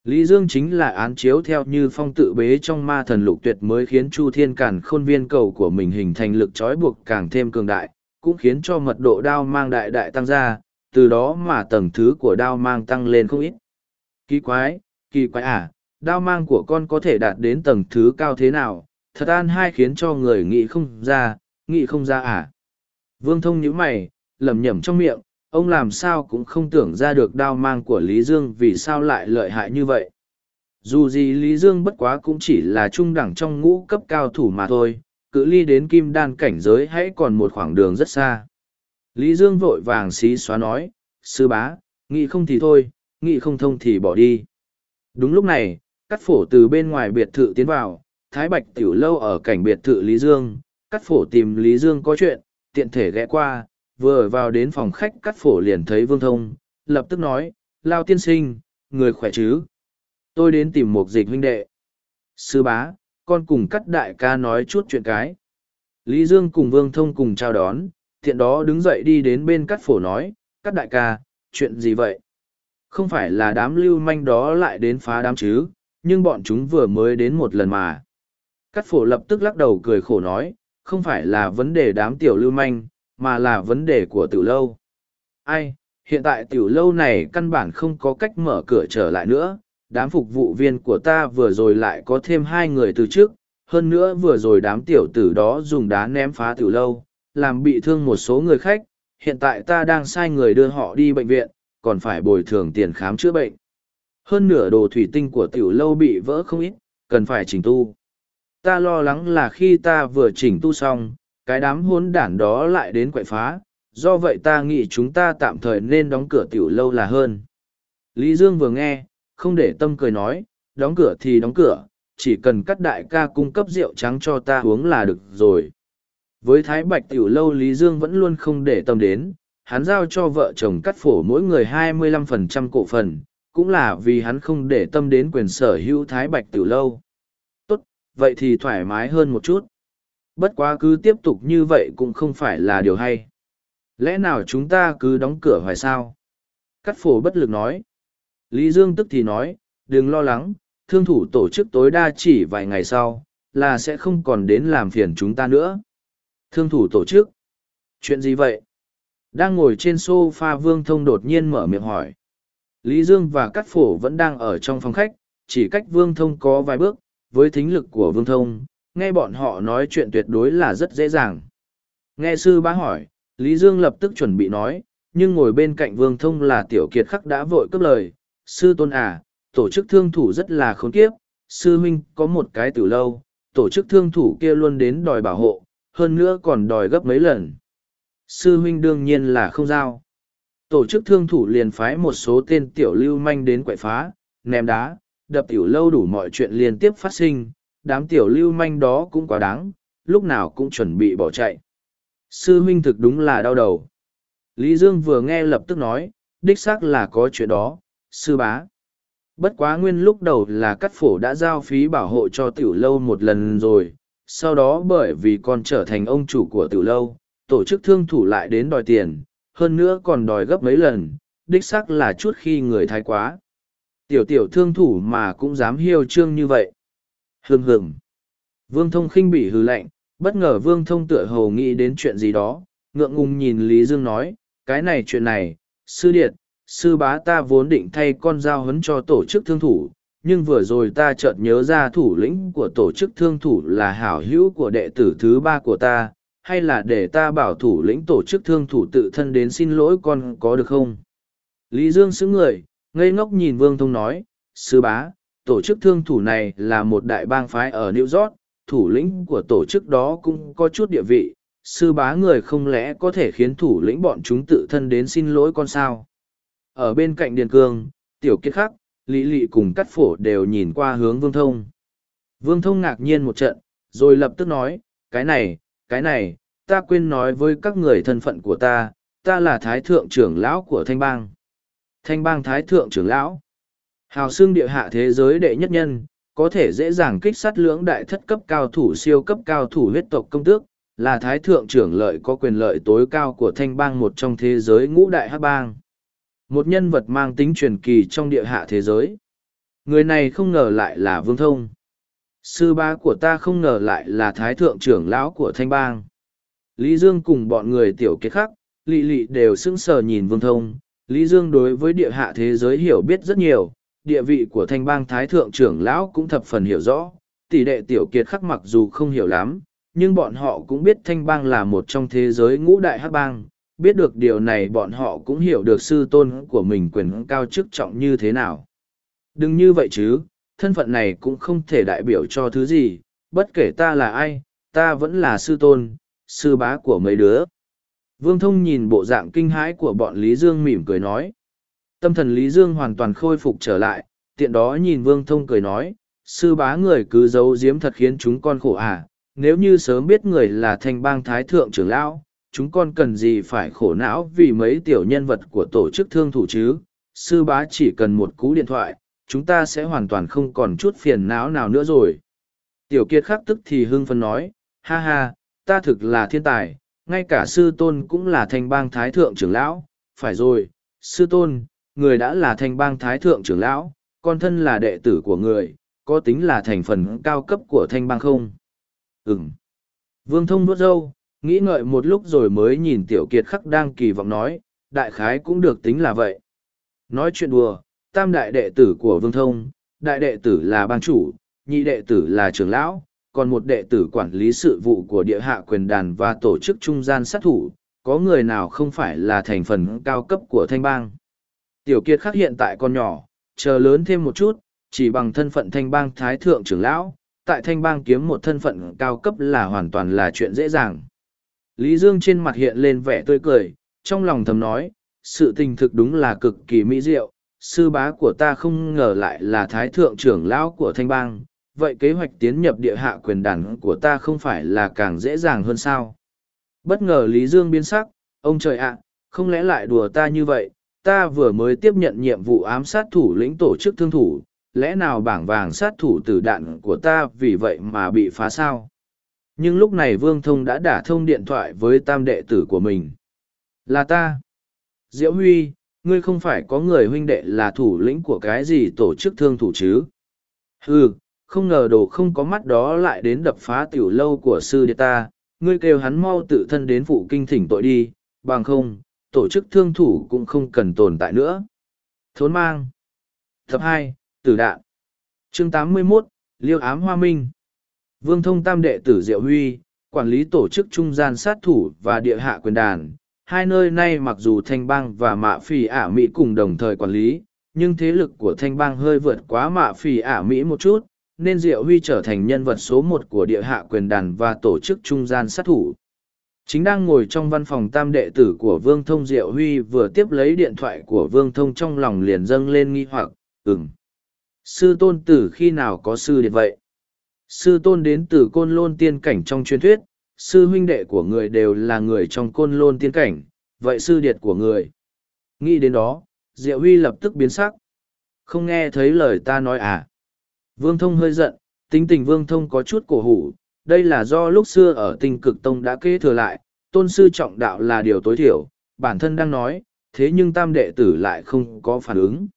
Lý Dương chính là án chiếu theo như phong tự bế trong ma thần lục tuyệt mới khiến Chu Thiên Cản khôn viên cầu của mình hình thành lực trói buộc càng thêm cường đại, cũng khiến cho mật độ đao mang đại đại tăng ra, từ đó mà tầng thứ của đao mang tăng lên không ít. Kỳ quái, kỳ quái à, đao mang của con có thể đạt đến tầng thứ cao thế nào, thật an hai khiến cho người nghĩ không ra, nghĩ không ra à. Vương thông nhíu mày, lẩm nhẩm trong miệng, ông làm sao cũng không tưởng ra được đao mang của Lý Dương vì sao lại lợi hại như vậy. Dù gì Lý Dương bất quá cũng chỉ là trung đẳng trong ngũ cấp cao thủ mà thôi, cự ly đến kim đan cảnh giới hãy còn một khoảng đường rất xa. Lý Dương vội vàng xí xóa nói, sư bá, nghĩ không thì thôi, nghĩ không thông thì bỏ đi. Đúng lúc này, cắt phổ từ bên ngoài biệt thự tiến vào, Thái Bạch tiểu lâu ở cảnh biệt thự Lý Dương, cắt phổ tìm Lý Dương có chuyện, tiện thể ghé qua, vừa vào đến phòng khách cắt phổ liền thấy Vương Thông, lập tức nói, Lao tiên sinh, người khỏe chứ? Tôi đến tìm một dịch huynh đệ. Sư bá, con cùng cắt đại ca nói chút chuyện cái. Lý Dương cùng Vương Thông cùng chào đón, thiện đó đứng dậy đi đến bên cắt phổ nói, cắt đại ca, chuyện gì vậy? Không phải là đám lưu manh đó lại đến phá đám chứ, nhưng bọn chúng vừa mới đến một lần mà. Cắt phổ lập tức lắc đầu cười khổ nói, không phải là vấn đề đám tiểu lưu manh, mà là vấn đề của tiểu lâu. Ai, hiện tại tiểu lâu này căn bản không có cách mở cửa trở lại nữa, đám phục vụ viên của ta vừa rồi lại có thêm hai người từ trước, hơn nữa vừa rồi đám tiểu tử đó dùng đá ném phá tiểu lâu, làm bị thương một số người khách, hiện tại ta đang sai người đưa họ đi bệnh viện, còn phải bồi thường tiền khám chữa bệnh. Hơn nửa đồ thủy tinh của tiểu lâu bị vỡ không ít, cần phải chỉnh tu. Ta lo lắng là khi ta vừa chỉnh tu xong, cái đám hôn đản đó lại đến quậy phá, do vậy ta nghĩ chúng ta tạm thời nên đóng cửa tiểu lâu là hơn. Lý Dương vừa nghe, không để tâm cười nói, đóng cửa thì đóng cửa, chỉ cần cắt đại ca cung cấp rượu trắng cho ta uống là được rồi. Với Thái Bạch tiểu lâu Lý Dương vẫn luôn không để tâm đến, hắn giao cho vợ chồng cắt phổ mỗi người 25% cổ phần, cũng là vì hắn không để tâm đến quyền sở hữu Thái Bạch tiểu lâu. Tốt, vậy thì thoải mái hơn một chút. Bất quá cứ tiếp tục như vậy cũng không phải là điều hay. Lẽ nào chúng ta cứ đóng cửa hoài sao? Cắt phổ bất lực nói. Lý Dương tức thì nói, đừng lo lắng, thương thủ tổ chức tối đa chỉ vài ngày sau, là sẽ không còn đến làm phiền chúng ta nữa. Thương thủ tổ chức? Chuyện gì vậy? Đang ngồi trên sofa Vương Thông đột nhiên mở miệng hỏi. Lý Dương và Cát Phổ vẫn đang ở trong phòng khách, chỉ cách Vương Thông có vài bước, với thính lực của Vương Thông, nghe bọn họ nói chuyện tuyệt đối là rất dễ dàng. Nghe sư bá hỏi, Lý Dương lập tức chuẩn bị nói, nhưng ngồi bên cạnh Vương Thông là Tiểu Kiệt khắc đã vội cấp lời, sư tôn à, tổ chức thương thủ rất là khốn kiếp, sư huynh có một cái từ lâu, tổ chức thương thủ kia luôn đến đòi bảo hộ, hơn nữa còn đòi gấp mấy lần. Sư huynh đương nhiên là không giao. Tổ chức thương thủ liền phái một số tên tiểu lưu manh đến quậy phá, ném đá, đập tiểu lâu đủ mọi chuyện liên tiếp phát sinh, đám tiểu lưu manh đó cũng quá đáng, lúc nào cũng chuẩn bị bỏ chạy. Sư huynh thực đúng là đau đầu. Lý Dương vừa nghe lập tức nói, đích xác là có chuyện đó, sư bá. Bất quá nguyên lúc đầu là cắt phổ đã giao phí bảo hộ cho tiểu lâu một lần rồi, sau đó bởi vì còn trở thành ông chủ của tiểu lâu, tổ chức thương thủ lại đến đòi tiền, hơn nữa còn đòi gấp mấy lần, đích xác là chút khi người thái quá. Tiểu tiểu thương thủ mà cũng dám hiêu trương như vậy. Hừng hừng. Vương thông khinh bị hư lạnh, bất ngờ vương thông tựa hồ nghĩ đến chuyện gì đó, ngượng ngùng nhìn Lý Dương nói, cái này chuyện này, sư điệt, sư bá ta vốn định thay con dao hấn cho tổ chức thương thủ, nhưng vừa rồi ta chợt nhớ ra thủ lĩnh của tổ chức thương thủ là hảo hữu của đệ tử thứ ba của ta, hay là để ta bảo thủ lĩnh tổ chức thương thủ tự thân đến xin lỗi con có được không? Lý Dương xứng người, ngây ngốc nhìn Vương Thông nói, sư bá, tổ chức thương thủ này là một đại bang phái ở New York, thủ lĩnh của tổ chức đó cũng có chút địa vị, sư bá người không lẽ có thể khiến thủ lĩnh bọn chúng tự thân đến xin lỗi con sao? Ở bên cạnh Điền Cương, Tiểu Kiệt Khắc, Lý Lị cùng Cắt Phổ đều nhìn qua hướng Vương Thông. Vương Thông ngạc nhiên một trận, rồi lập tức nói, cái này, cái này, ta quên nói với các người thân phận của ta, ta là Thái Thượng trưởng lão của Thanh Bang. Thanh Bang Thái Thượng trưởng lão. Hào xương địa hạ thế giới đệ nhất nhân, có thể dễ dàng kích sát lưỡng đại thất cấp cao thủ siêu cấp cao thủ huyết tộc công tước, là Thái Thượng trưởng lợi có quyền lợi tối cao của Thanh Bang một trong thế giới ngũ đại hắc bang. Một nhân vật mang tính truyền kỳ trong địa hạ thế giới. Người này không ngờ lại là Vương Thông. Sư ba của ta không ngờ lại là Thái Thượng trưởng lão của Thanh Bang. Lý Dương cùng bọn người tiểu kết khác, lị lị đều sững sờ nhìn Vương Thông. Lý Dương đối với địa hạ thế giới hiểu biết rất nhiều, địa vị của thanh bang thái thượng trưởng lão cũng thập phần hiểu rõ. Tỷ đệ tiểu kiệt khắc mặc dù không hiểu lắm, nhưng bọn họ cũng biết thanh bang là một trong thế giới ngũ đại hắc bang. Biết được điều này bọn họ cũng hiểu được sư tôn của mình quyền cao chức trọng như thế nào. Đừng như vậy chứ, thân phận này cũng không thể đại biểu cho thứ gì, bất kể ta là ai, ta vẫn là sư tôn, sư bá của mấy đứa. Vương Thông nhìn bộ dạng kinh hãi của bọn Lý Dương mỉm cười nói. Tâm thần Lý Dương hoàn toàn khôi phục trở lại, tiện đó nhìn Vương Thông cười nói, sư bá người cứ giấu giếm thật khiến chúng con khổ à, nếu như sớm biết người là thanh bang thái thượng trưởng lão, chúng con cần gì phải khổ não vì mấy tiểu nhân vật của tổ chức thương thủ chứ, sư bá chỉ cần một cú điện thoại, chúng ta sẽ hoàn toàn không còn chút phiền não nào nữa rồi. Tiểu kiệt khắc tức thì hưng phấn nói, ha ha, ta thực là thiên tài, ngay cả sư tôn cũng là thanh bang thái thượng trưởng lão, phải rồi, sư tôn, người đã là thanh bang thái thượng trưởng lão, con thân là đệ tử của người, có tính là thành phần cao cấp của thanh bang không? Ừm. Vương thông nuốt dâu, nghĩ ngợi một lúc rồi mới nhìn tiểu kiệt khắc đang kỳ vọng nói, đại khái cũng được tính là vậy. Nói chuyện đùa, tam đại đệ tử của vương thông, đại đệ tử là bang chủ, nhị đệ tử là trưởng lão, còn một đệ tử quản lý sự vụ của địa hạ quyền đàn và tổ chức trung gian sát thủ, có người nào không phải là thành phần cao cấp của thanh bang. Tiểu kiệt khắc hiện tại còn nhỏ, chờ lớn thêm một chút, chỉ bằng thân phận thanh bang thái thượng trưởng lão, tại thanh bang kiếm một thân phận cao cấp là hoàn toàn là chuyện dễ dàng. Lý Dương trên mặt hiện lên vẻ tươi cười, trong lòng thầm nói, sự tình thực đúng là cực kỳ mỹ diệu, sư bá của ta không ngờ lại là thái thượng trưởng lão của thanh bang, vậy kế hoạch tiến nhập địa hạ quyền đàn của ta không phải là càng dễ dàng hơn sao? Bất ngờ Lý Dương biến sắc, ông trời ạ, không lẽ lại đùa ta như vậy, ta vừa mới tiếp nhận nhiệm vụ ám sát thủ lĩnh tổ chức thương thủ, lẽ nào bảng vàng sát thủ tử đạn của ta vì vậy mà bị phá sao? Nhưng lúc này Vương Thông đã đả thông điện thoại với tam đệ tử của mình. Là ta. Diễu Huy, ngươi không phải có người huynh đệ là thủ lĩnh của cái gì tổ chức thương thủ chứ? Ừ, không ngờ đồ không có mắt đó lại đến đập phá tiểu lâu của sư đệ ta, ngươi kêu hắn mau tự thân đến phụ kinh thỉnh tội đi, bằng không, tổ chức thương thủ cũng không cần tồn tại nữa. Thốn mang Tập hai Tử Đạn chương tám mươi 81, Liêu ám hoa minh Vương thông tam đệ tử Diệu Huy, quản lý tổ chức trung gian sát thủ và địa hạ quyền đàn. Hai nơi này mặc dù thanh bang và mạ phì ả Mỹ cùng đồng thời quản lý, nhưng thế lực của thanh bang hơi vượt quá mạ phì ả Mỹ một chút, nên Diệu Huy trở thành nhân vật số một của địa hạ quyền đàn và tổ chức trung gian sát thủ. Chính đang ngồi trong văn phòng tam đệ tử của Vương Thông Diệu Huy vừa tiếp lấy điện thoại của Vương Thông trong lòng liền dâng lên nghi hoặc, ừm. Sư tôn tử khi nào có sư điện vậy? Sư tôn đến từ côn lôn tiên cảnh trong truyền thuyết, sư huynh đệ của người đều là người trong côn lôn tiên cảnh, vậy sư điệt của người. Nghĩ đến đó, Diệu Huy lập tức biến sắc. Không nghe thấy lời ta nói à? Vương Thông hơi giận, tính tình Vương Thông có chút cổ hủ, đây là do lúc xưa ở tinh cực tông đã kế thừa lại, tôn sư trọng đạo là điều tối thiểu, bản thân đang nói, thế nhưng tam đệ tử lại không có phản ứng.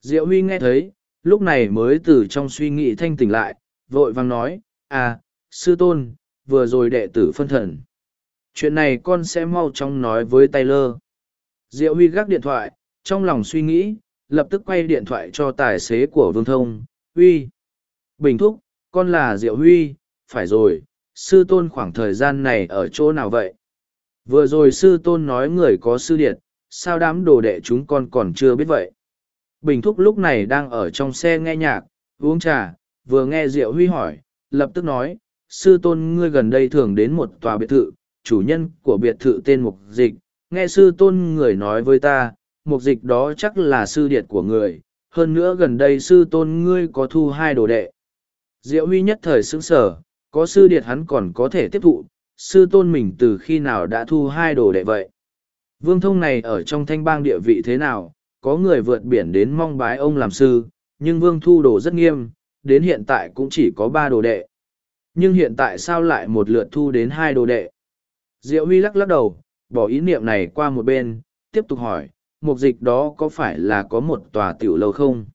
Diệu Huy nghe thấy, lúc này mới từ trong suy nghĩ thanh tỉnh lại, vội vang nói, à, sư tôn, vừa rồi đệ tử phân thần. Chuyện này con sẽ mau chóng nói với Taylor. Diệu Huy gác điện thoại, trong lòng suy nghĩ, lập tức quay điện thoại cho tài xế của Vương Thông. Huy! Bình thúc, con là Diệu Huy, phải rồi, sư tôn khoảng thời gian này ở chỗ nào vậy? Vừa rồi sư tôn nói người có sư điện, sao đám đồ đệ chúng con còn chưa biết vậy? Bình thúc lúc này đang ở trong xe nghe nhạc, uống trà, vừa nghe Diệu Huy hỏi, lập tức nói, sư tôn ngươi gần đây thường đến một tòa biệt thự, chủ nhân của biệt thự tên Mục Dịch, nghe sư tôn người nói với ta, Mục Dịch đó chắc là sư điệt của người, hơn nữa gần đây sư tôn ngươi có thu hai đồ đệ. Diệu Huy nhất thời sững sở, có sư điệt hắn còn có thể tiếp thụ, sư tôn mình từ khi nào đã thu hai đồ đệ vậy. Vương thông này ở trong thanh bang địa vị thế nào, có người vượt biển đến mong bái ông làm sư, nhưng vương thu đồ rất nghiêm, đến hiện tại cũng chỉ có ba đồ đệ. Nhưng hiện tại sao lại một lượt thu đến hai đồ đệ? Diệu Huy lắc lắc đầu, bỏ ý niệm này qua một bên, tiếp tục hỏi, mục dịch đó có phải là có một tòa tiểu lâu không?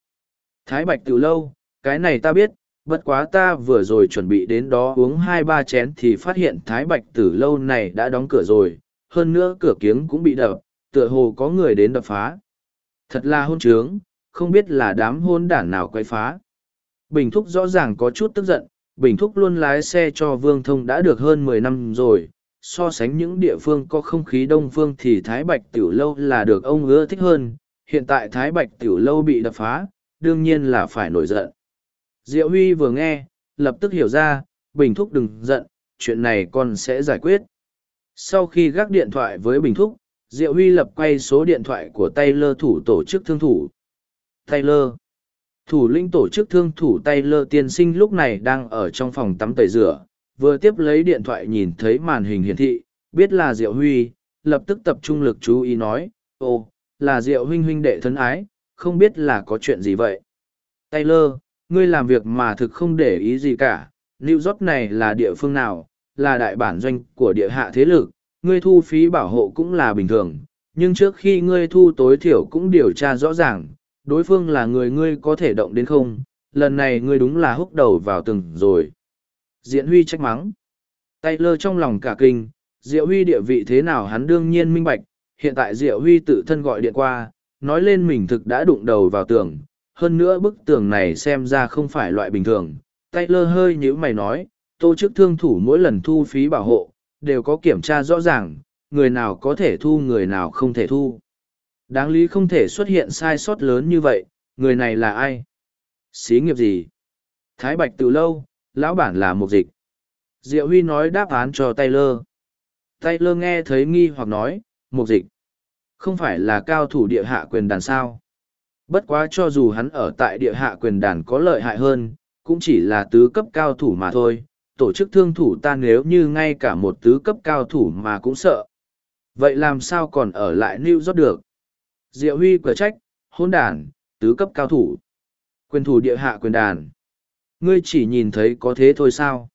Thái Bạch tiểu lâu, cái này ta biết, bất quá ta vừa rồi chuẩn bị đến đó uống hai ba chén thì phát hiện Thái Bạch tử lâu này đã đóng cửa rồi, hơn nữa cửa kiếng cũng bị đập, tựa hồ có người đến đập phá. Thật là hôn trướng, không biết là đám hôn đản nào quay phá. Bình Thúc rõ ràng có chút tức giận, Bình Thúc luôn lái xe cho Vương Thông đã được hơn mười năm rồi, so sánh những địa phương có không khí đông phương thì Thái Bạch Tiểu Lâu là được ông ưa thích hơn, hiện tại Thái Bạch Tiểu Lâu bị đập phá, đương nhiên là phải nổi giận. Diệu Huy vừa nghe, lập tức hiểu ra, Bình Thúc đừng giận, chuyện này con sẽ giải quyết. Sau khi gác điện thoại với Bình Thúc, Diệu Huy lập quay số điện thoại của Taylor thủ tổ chức thương thủ. Taylor Thủ lĩnh tổ chức thương thủ Tay Lơ tiên sinh lúc này đang ở trong phòng tắm tẩy rửa, vừa tiếp lấy điện thoại nhìn thấy màn hình hiển thị, biết là Diệu Huy, lập tức tập trung lực chú ý nói, ồ, là Diệu huynh huynh đệ thân ái, không biết là có chuyện gì vậy. Taylor, ngươi làm việc mà thực không để ý gì cả, New York này là địa phương nào, là đại bản doanh của địa hạ thế lực, ngươi thu phí bảo hộ cũng là bình thường, nhưng trước khi ngươi thu tối thiểu cũng điều tra rõ ràng, đối phương là người ngươi có thể động đến không, lần này ngươi đúng là húc đầu vào từng rồi. Diễn Huy trách mắng. Tay lơ trong lòng cả kinh, Diệu Huy địa vị thế nào hắn đương nhiên minh bạch, hiện tại Diệu Huy tự thân gọi điện qua, nói lên mình thực đã đụng đầu vào tường, hơn nữa bức tường này xem ra không phải loại bình thường. Tay lơ hơi nhíu mày nói, tổ chức thương thủ mỗi lần thu phí bảo hộ, đều có kiểm tra rõ ràng, người nào có thể thu người nào không thể thu. Đáng lý không thể xuất hiện sai sót lớn như vậy, người này là ai? Xí nghiệp gì? Thái Bạch từ lâu, lão bản là một dịch. Diệu Huy nói đáp án cho Taylor. Taylor nghe thấy nghi hoặc nói, một dịch. Không phải là cao thủ địa hạ quyền đàn sao. Bất quá cho dù hắn ở tại địa hạ quyền đàn có lợi hại hơn, cũng chỉ là tứ cấp cao thủ mà thôi. Tổ chức thương thủ ta nếu như ngay cả một tứ cấp cao thủ mà cũng sợ. Vậy làm sao còn ở lại New York được? Diệu Huy cửa trách, hôn đàn, tứ cấp cao thủ. Quyền thủ địa hạ quyền đàn. Ngươi chỉ nhìn thấy có thế thôi sao?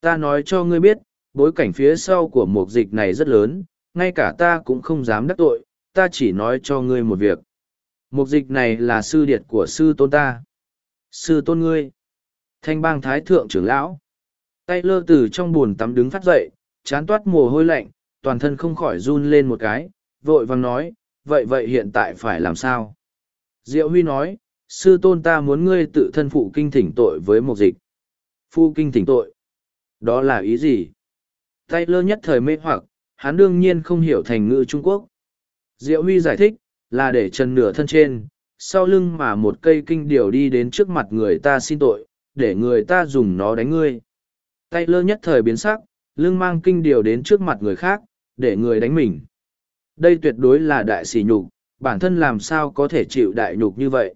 Ta nói cho ngươi biết, bối cảnh phía sau của một dịch này rất lớn, ngay cả ta cũng không dám đắc tội, ta chỉ nói cho ngươi một việc. Mục dịch này là sư điệt của sư tôn ta. Sư tôn ngươi. Thanh bang thái thượng trưởng lão. Tay lơ từ trong buồn tắm đứng phát dậy, chán toát mồ hôi lạnh, toàn thân không khỏi run lên một cái, vội vàng nói, vậy vậy hiện tại phải làm sao? Diệu Huy nói, sư tôn ta muốn ngươi tự thân phụ kinh thỉnh tội với một dịch. Phụ kinh thỉnh tội. Đó là ý gì? Tay lơ nhất thời mê hoặc, hắn đương nhiên không hiểu thành ngữ Trung Quốc. Diệu Huy giải thích, là để trần nửa thân trên, sau lưng mà một cây kinh điều đi đến trước mặt người ta xin tội, để người ta dùng nó đánh ngươi. Tay lơ nhất thời biến sắc, lưng mang kinh điều đến trước mặt người khác, để người đánh mình. Đây tuyệt đối là đại sỉ nhục, bản thân làm sao có thể chịu đại nhục như vậy.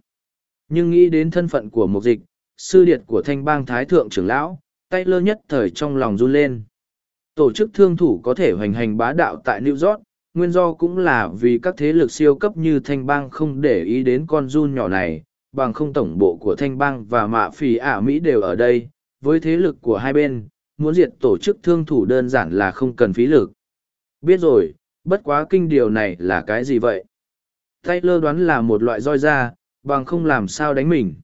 Nhưng nghĩ đến thân phận của mục dịch, sư điệt của thanh bang thái thượng trưởng lão, tay lơ nhất thời trong lòng run lên. Tổ chức thương thủ có thể hoành hành bá đạo tại New York, nguyên do cũng là vì các thế lực siêu cấp như thanh bang không để ý đến con run nhỏ này, bằng không tổng bộ của thanh bang và mạ phì ả Mỹ đều ở đây, với thế lực của hai bên, muốn diệt tổ chức thương thủ đơn giản là không cần phí lực. Biết rồi, bất quá kinh điều này là cái gì vậy? Taylor đoán là một loại roi da, bằng không làm sao đánh mình.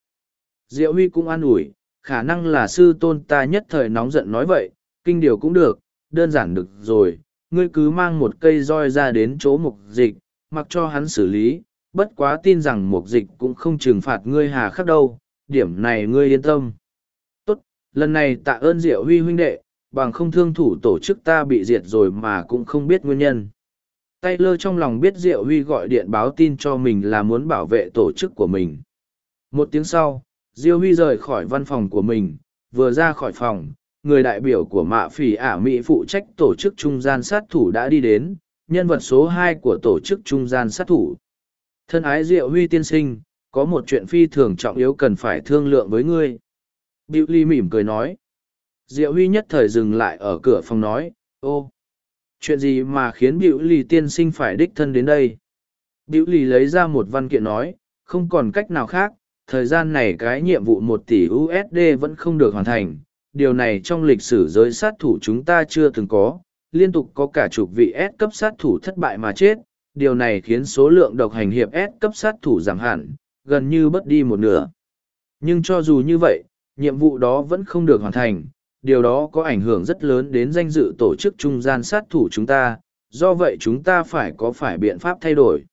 Diệu Huy cũng an ủi, khả năng là sư tôn ta nhất thời nóng giận nói vậy, kinh điều cũng được, đơn giản được rồi, ngươi cứ mang một cây roi ra đến chỗ mục dịch, mặc cho hắn xử lý, bất quá tin rằng mục dịch cũng không trừng phạt ngươi hà khắc đâu, điểm này ngươi yên tâm. Tốt, lần này tạ ơn Diệu Huy huynh đệ, bằng không thương thủ tổ chức ta bị diệt rồi mà cũng không biết nguyên nhân. Taylor trong lòng biết Diệu Huy gọi điện báo tin cho mình là muốn bảo vệ tổ chức của mình. Một tiếng sau, Diệu Huy rời khỏi văn phòng của mình, vừa ra khỏi phòng, người đại biểu của mạ phỉ ả Mỹ phụ trách tổ chức trung gian sát thủ đã đi đến, nhân vật số hai của tổ chức trung gian sát thủ. Thân ái Diệu Huy tiên sinh, có một chuyện phi thường trọng yếu cần phải thương lượng với ngươi. Biểu Ly mỉm cười nói. Diệu Huy nhất thời dừng lại ở cửa phòng nói, ô, chuyện gì mà khiến Biểu Lì tiên sinh phải đích thân đến đây? Biểu Lì lấy ra một văn kiện nói, không còn cách nào khác, thời gian này cái nhiệm vụ một tỷ USD vẫn không được hoàn thành. Điều này trong lịch sử giới sát thủ chúng ta chưa từng có, liên tục có cả chục vị S cấp sát thủ thất bại mà chết. Điều này khiến số lượng độc hành hiệp S cấp sát thủ giảm hẳn, gần như bớt đi một nửa. Nhưng cho dù như vậy, nhiệm vụ đó vẫn không được hoàn thành, điều đó có ảnh hưởng rất lớn đến danh dự tổ chức trung gian sát thủ chúng ta, do vậy chúng ta phải có phải biện pháp thay đổi.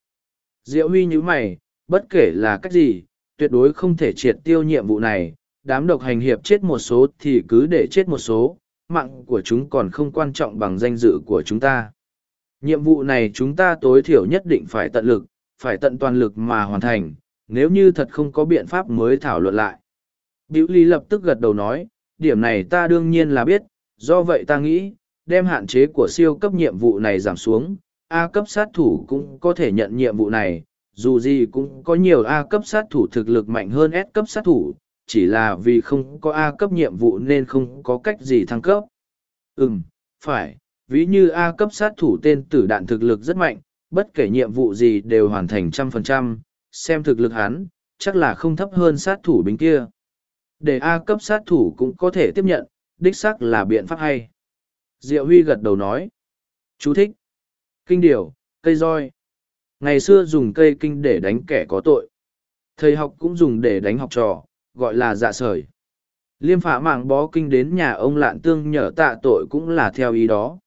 Diệu Huy như mày, bất kể là cách gì, tuyệt đối không thể triệt tiêu nhiệm vụ này, đám độc hành hiệp chết một số thì cứ để chết một số, mạng của chúng còn không quan trọng bằng danh dự của chúng ta. Nhiệm vụ này chúng ta tối thiểu nhất định phải tận lực, phải tận toàn lực mà hoàn thành, nếu như thật không có biện pháp mới thảo luận lại. Biểu Ly lập tức gật đầu nói, điểm này ta đương nhiên là biết, do vậy ta nghĩ, đem hạn chế của siêu cấp nhiệm vụ này giảm xuống, A cấp sát thủ cũng có thể nhận nhiệm vụ này, dù gì cũng có nhiều A cấp sát thủ thực lực mạnh hơn S cấp sát thủ, chỉ là vì không có A cấp nhiệm vụ nên không có cách gì thăng cấp. Ừm, phải, ví như A cấp sát thủ tên tử đạn thực lực rất mạnh, bất kể nhiệm vụ gì đều hoàn thành trăm phần trăm, xem thực lực hắn, chắc là không thấp hơn sát thủ bính kia. Để A cấp sát thủ cũng có thể tiếp nhận, đích xác là biện pháp hay. Diệu Huy gật đầu nói. Chú thích. Kinh điểu, cây roi. Ngày xưa dùng cây kinh để đánh kẻ có tội. Thầy học cũng dùng để đánh học trò, gọi là dạ sởi. Liêm phả mạng bó kinh đến nhà ông lạn tương nhờ tạ tội cũng là theo ý đó.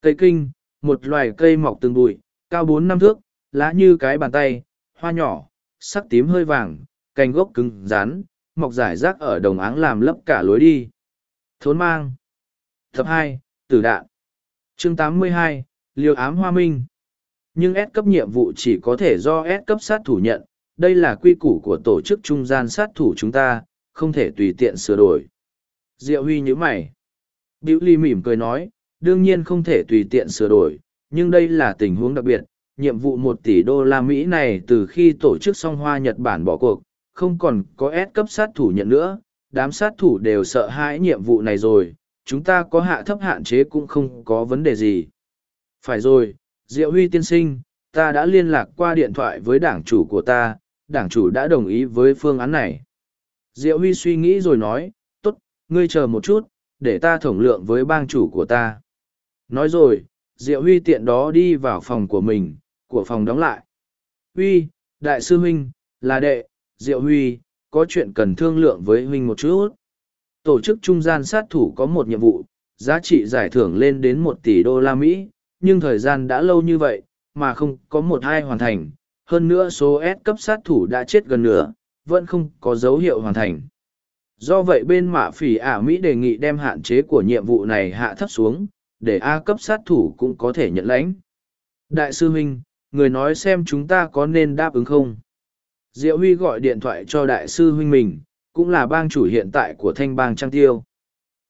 Cây kinh, một loài cây mọc từng bụi, cao bốn năm thước, lá như cái bàn tay, hoa nhỏ, sắc tím hơi vàng, cành gốc cứng rắn, mọc rải rác ở đồng áng làm lấp cả lối đi. Thốn mang. Thập hai, Tử đạn. Chương tám mươi hai, Liều ám hoa minh. Nhưng S cấp nhiệm vụ chỉ có thể do S cấp sát thủ nhận, đây là quy củ của tổ chức trung gian sát thủ chúng ta, không thể tùy tiện sửa đổi. Diệu Huy nhíu mày. Biểu Ly mỉm cười nói, đương nhiên không thể tùy tiện sửa đổi, nhưng đây là tình huống đặc biệt. Nhiệm vụ một tỷ đô la Mỹ này từ khi tổ chức song hoa Nhật Bản bỏ cuộc, không còn có S cấp sát thủ nhận nữa, đám sát thủ đều sợ hãi nhiệm vụ này rồi, chúng ta có hạ thấp hạn chế cũng không có vấn đề gì. Phải rồi, Diệu Huy tiên sinh, ta đã liên lạc qua điện thoại với đảng chủ của ta, đảng chủ đã đồng ý với phương án này. Diệu Huy suy nghĩ rồi nói, tốt, ngươi chờ một chút, để ta thổng lượng với bang chủ của ta. Nói rồi, Diệu Huy tiện đó đi vào phòng của mình, của phòng đóng lại. Huy, đại sư huynh, là đệ, Diệu Huy, có chuyện cần thương lượng với huynh một chút. Tổ chức trung gian sát thủ có một nhiệm vụ, giá trị giải thưởng lên đến một tỷ đô la Mỹ, nhưng thời gian đã lâu như vậy, mà không có một hai hoàn thành. Hơn nữa số S cấp sát thủ đã chết gần nửa, vẫn không có dấu hiệu hoàn thành. Do vậy bên mạ phỉ ả Mỹ đề nghị đem hạn chế của nhiệm vụ này hạ thấp xuống, để A cấp sát thủ cũng có thể nhận lãnh. Đại sư huynh, người nói xem chúng ta có nên đáp ứng không? Diệu Huy gọi điện thoại cho đại sư huynh mình, cũng là bang chủ hiện tại của thanh bang Trang Tiêu.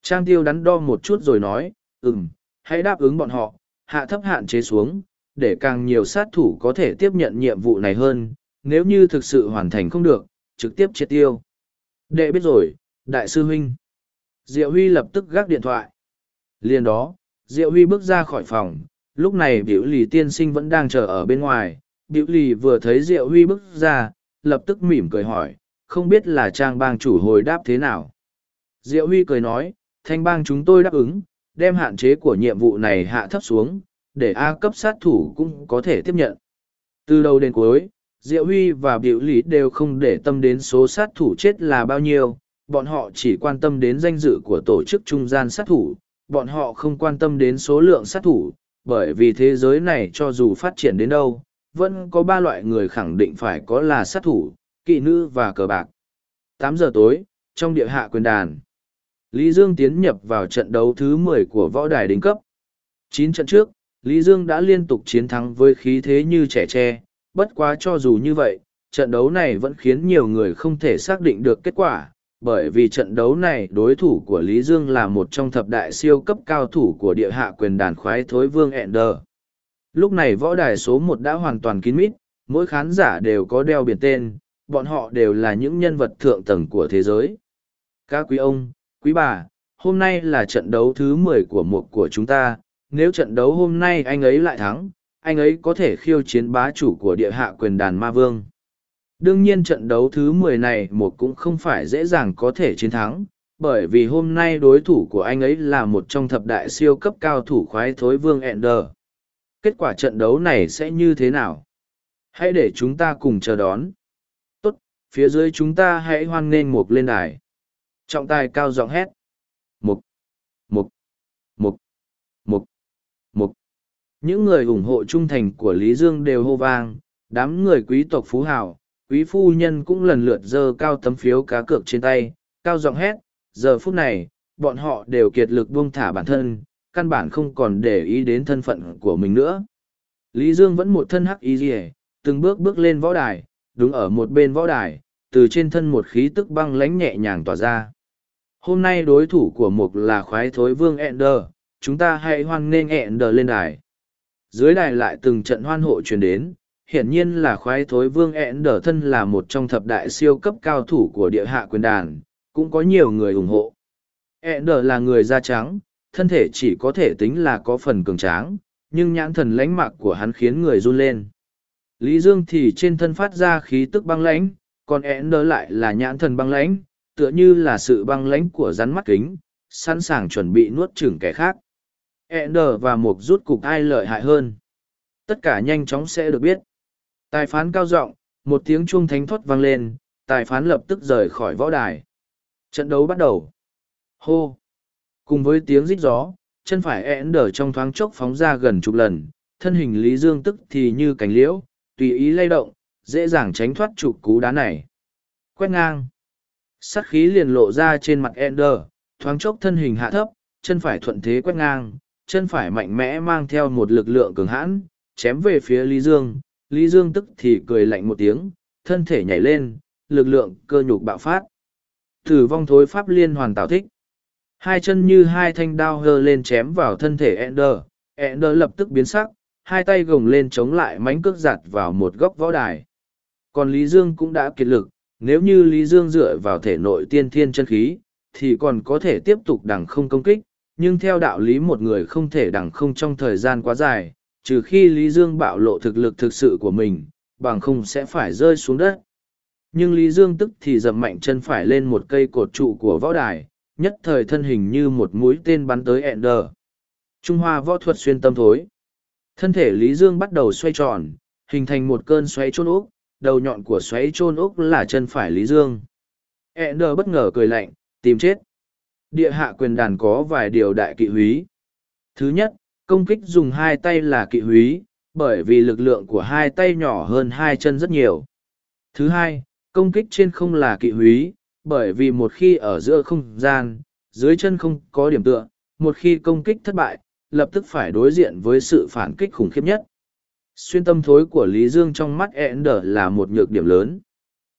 Trang Tiêu đắn đo một chút rồi nói, ừm, hãy đáp ứng bọn họ, hạ thấp hạn chế xuống, để càng nhiều sát thủ có thể tiếp nhận nhiệm vụ này hơn, nếu như thực sự hoàn thành không được, trực tiếp triệt tiêu. Đệ biết rồi, đại sư huynh. Diệu Huy lập tức gác điện thoại. Liền đó, Diệu Huy bước ra khỏi phòng, lúc này biểu lì tiên sinh vẫn đang chờ ở bên ngoài. Biểu lì vừa thấy Diệu Huy bước ra, lập tức mỉm cười hỏi, không biết là trang bang chủ hồi đáp thế nào. Diệu Huy cười nói, thanh bang chúng tôi đáp ứng, đem hạn chế của nhiệm vụ này hạ thấp xuống, để A cấp sát thủ cũng có thể tiếp nhận. Từ đầu đến cuối, Diệu Huy và Biểu Lý đều không để tâm đến số sát thủ chết là bao nhiêu, bọn họ chỉ quan tâm đến danh dự của tổ chức trung gian sát thủ, bọn họ không quan tâm đến số lượng sát thủ, bởi vì thế giới này cho dù phát triển đến đâu, vẫn có ba loại người khẳng định phải có là sát thủ, kỵ nữ và cờ bạc. Tám giờ tối, trong địa hạ quyền đàn, Lý Dương tiến nhập vào trận đấu thứ mười của võ đài đỉnh cấp. Chín trận trước, Lý Dương đã liên tục chiến thắng với khí thế như trẻ tre, bất quá cho dù như vậy, trận đấu này vẫn khiến nhiều người không thể xác định được kết quả, bởi vì trận đấu này đối thủ của Lý Dương là một trong thập đại siêu cấp cao thủ của địa hạ quyền đàn khoái thối vương Ender. Lúc này võ đài số một đã hoàn toàn kín mít, mỗi khán giả đều có đeo biển tên, bọn họ đều là những nhân vật thượng tầng của thế giới. Các quý ông, quý bà, hôm nay là trận đấu thứ mười của một của chúng ta, nếu trận đấu hôm nay anh ấy lại thắng, anh ấy có thể khiêu chiến bá chủ của địa hạ quyền đàn ma vương. Đương nhiên trận đấu thứ mười này một cũng không phải dễ dàng có thể chiến thắng, bởi vì hôm nay đối thủ của anh ấy là một trong thập đại siêu cấp cao thủ khoái thối vương Ender. Kết quả trận đấu này sẽ như thế nào? Hãy để chúng ta cùng chờ đón. Tốt, phía dưới chúng ta hãy hoan nghênh mục lên đài. Trọng tài cao giọng hét. Mục, mục, mục, mục, mục. Những người ủng hộ trung thành của Lý Dương đều hô vang, đám người quý tộc phú hào, quý phu nhân cũng lần lượt dơ cao tấm phiếu cá cược trên tay, cao giọng hét, giờ phút này, bọn họ đều kiệt lực buông thả bản thân, căn bản không còn để ý đến thân phận của mình nữa. Lý Dương vẫn một thân hắc ý gì từng bước bước lên võ đài, đứng ở một bên võ đài, từ trên thân một khí tức băng lánh nhẹ nhàng tỏa ra. Hôm nay đối thủ của mục là khoái thối vương Ender, chúng ta hãy hoan nghênh Ender lên đài. Dưới đài lại từng trận hoan hộ truyền đến, hiển nhiên là khoái thối vương Ender thân là một trong thập đại siêu cấp cao thủ của địa hạ quyền đàn, cũng có nhiều người ủng hộ. Ender là người da trắng, thân thể chỉ có thể tính là có phần cường tráng, nhưng nhãn thần lãnh mạc của hắn khiến người run lên. Lý Dương thì trên thân phát ra khí tức băng lãnh, còn Ender lại là nhãn thần băng lãnh, tựa như là sự băng lãnh của rắn mắt kính, sẵn sàng chuẩn bị nuốt chửng kẻ khác. Ender và Mục rút cục ai lợi hại hơn. Tất cả nhanh chóng sẽ được biết. Tài phán cao giọng, một tiếng chuông thánh thoát vang lên, tài phán lập tức rời khỏi võ đài. Trận đấu bắt đầu. Hô! Cùng với tiếng rít gió, chân phải Ender trong thoáng chốc phóng ra gần chục lần, thân hình Lý Dương tức thì như cánh liễu, tùy ý lay động, dễ dàng tránh thoát trụ cú đá này. Quét ngang. Sát khí liền lộ ra trên mặt Ender, thoáng chốc thân hình hạ thấp, chân phải thuận thế quét ngang, chân phải mạnh mẽ mang theo một lực lượng cường hãn, chém về phía Lý Dương. Lý Dương tức thì cười lạnh một tiếng, thân thể nhảy lên, lực lượng cơ nhục bạo phát. Thử vong thối pháp liên hoàn tạo thích. Hai chân như hai thanh đao hơ lên chém vào thân thể Ender, Ender lập tức biến sắc, hai tay gồng lên chống lại mánh cước giặt vào một góc võ đài. Còn Lý Dương cũng đã kiệt lực, nếu như Lý Dương dựa vào thể nội tiên thiên chân khí, thì còn có thể tiếp tục đằng không công kích, nhưng theo đạo lý một người không thể đằng không trong thời gian quá dài, trừ khi Lý Dương bạo lộ thực lực thực sự của mình, bằng không sẽ phải rơi xuống đất. Nhưng Lý Dương tức thì dậm mạnh chân phải lên một cây cột trụ của võ đài, nhất thời thân hình như một mũi tên bắn tới Ender. Trung Hoa võ thuật xuyên tâm thối. Thân thể Lý Dương bắt đầu xoay tròn, hình thành một cơn xoáy trôn úc, đầu nhọn của xoáy trôn úc là chân phải Lý Dương. Ender bất ngờ cười lạnh, tìm chết. Địa hạ quyền đàn có vài điều đại kỵ húy. Thứ nhất, công kích dùng hai tay là kỵ húy, bởi vì lực lượng của hai tay nhỏ hơn hai chân rất nhiều. Thứ hai, công kích trên không là kỵ húy, bởi vì một khi ở giữa không gian, dưới chân không có điểm tựa, một khi công kích thất bại, lập tức phải đối diện với sự phản kích khủng khiếp nhất. Xuyên tâm thối của Lý Dương trong mắt Ender là một nhược điểm lớn.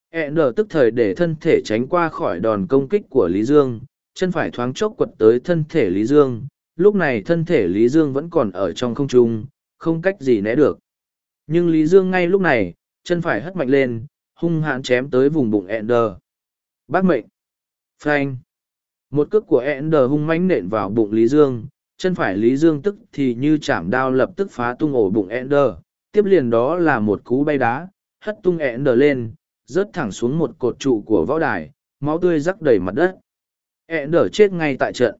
Ender tức thời để thân thể tránh qua khỏi đòn công kích của Lý Dương, chân phải thoáng chốc quật tới thân thể Lý Dương. Lúc này thân thể Lý Dương vẫn còn ở trong không trung, không cách gì né được. Nhưng Lý Dương ngay lúc này, chân phải hất mạnh lên, hung hãn chém tới vùng bụng Ender. Bác mệnh. Frank. Một cước của Ender hung mãnh nện vào bụng Lý Dương, chân phải Lý Dương tức thì như chạm đao lập tức phá tung ổ bụng Ender, tiếp liền đó là một cú bay đá, hất tung Ender lên, rớt thẳng xuống một cột trụ của võ đài, máu tươi rắc đầy mặt đất. Ender chết ngay tại trận.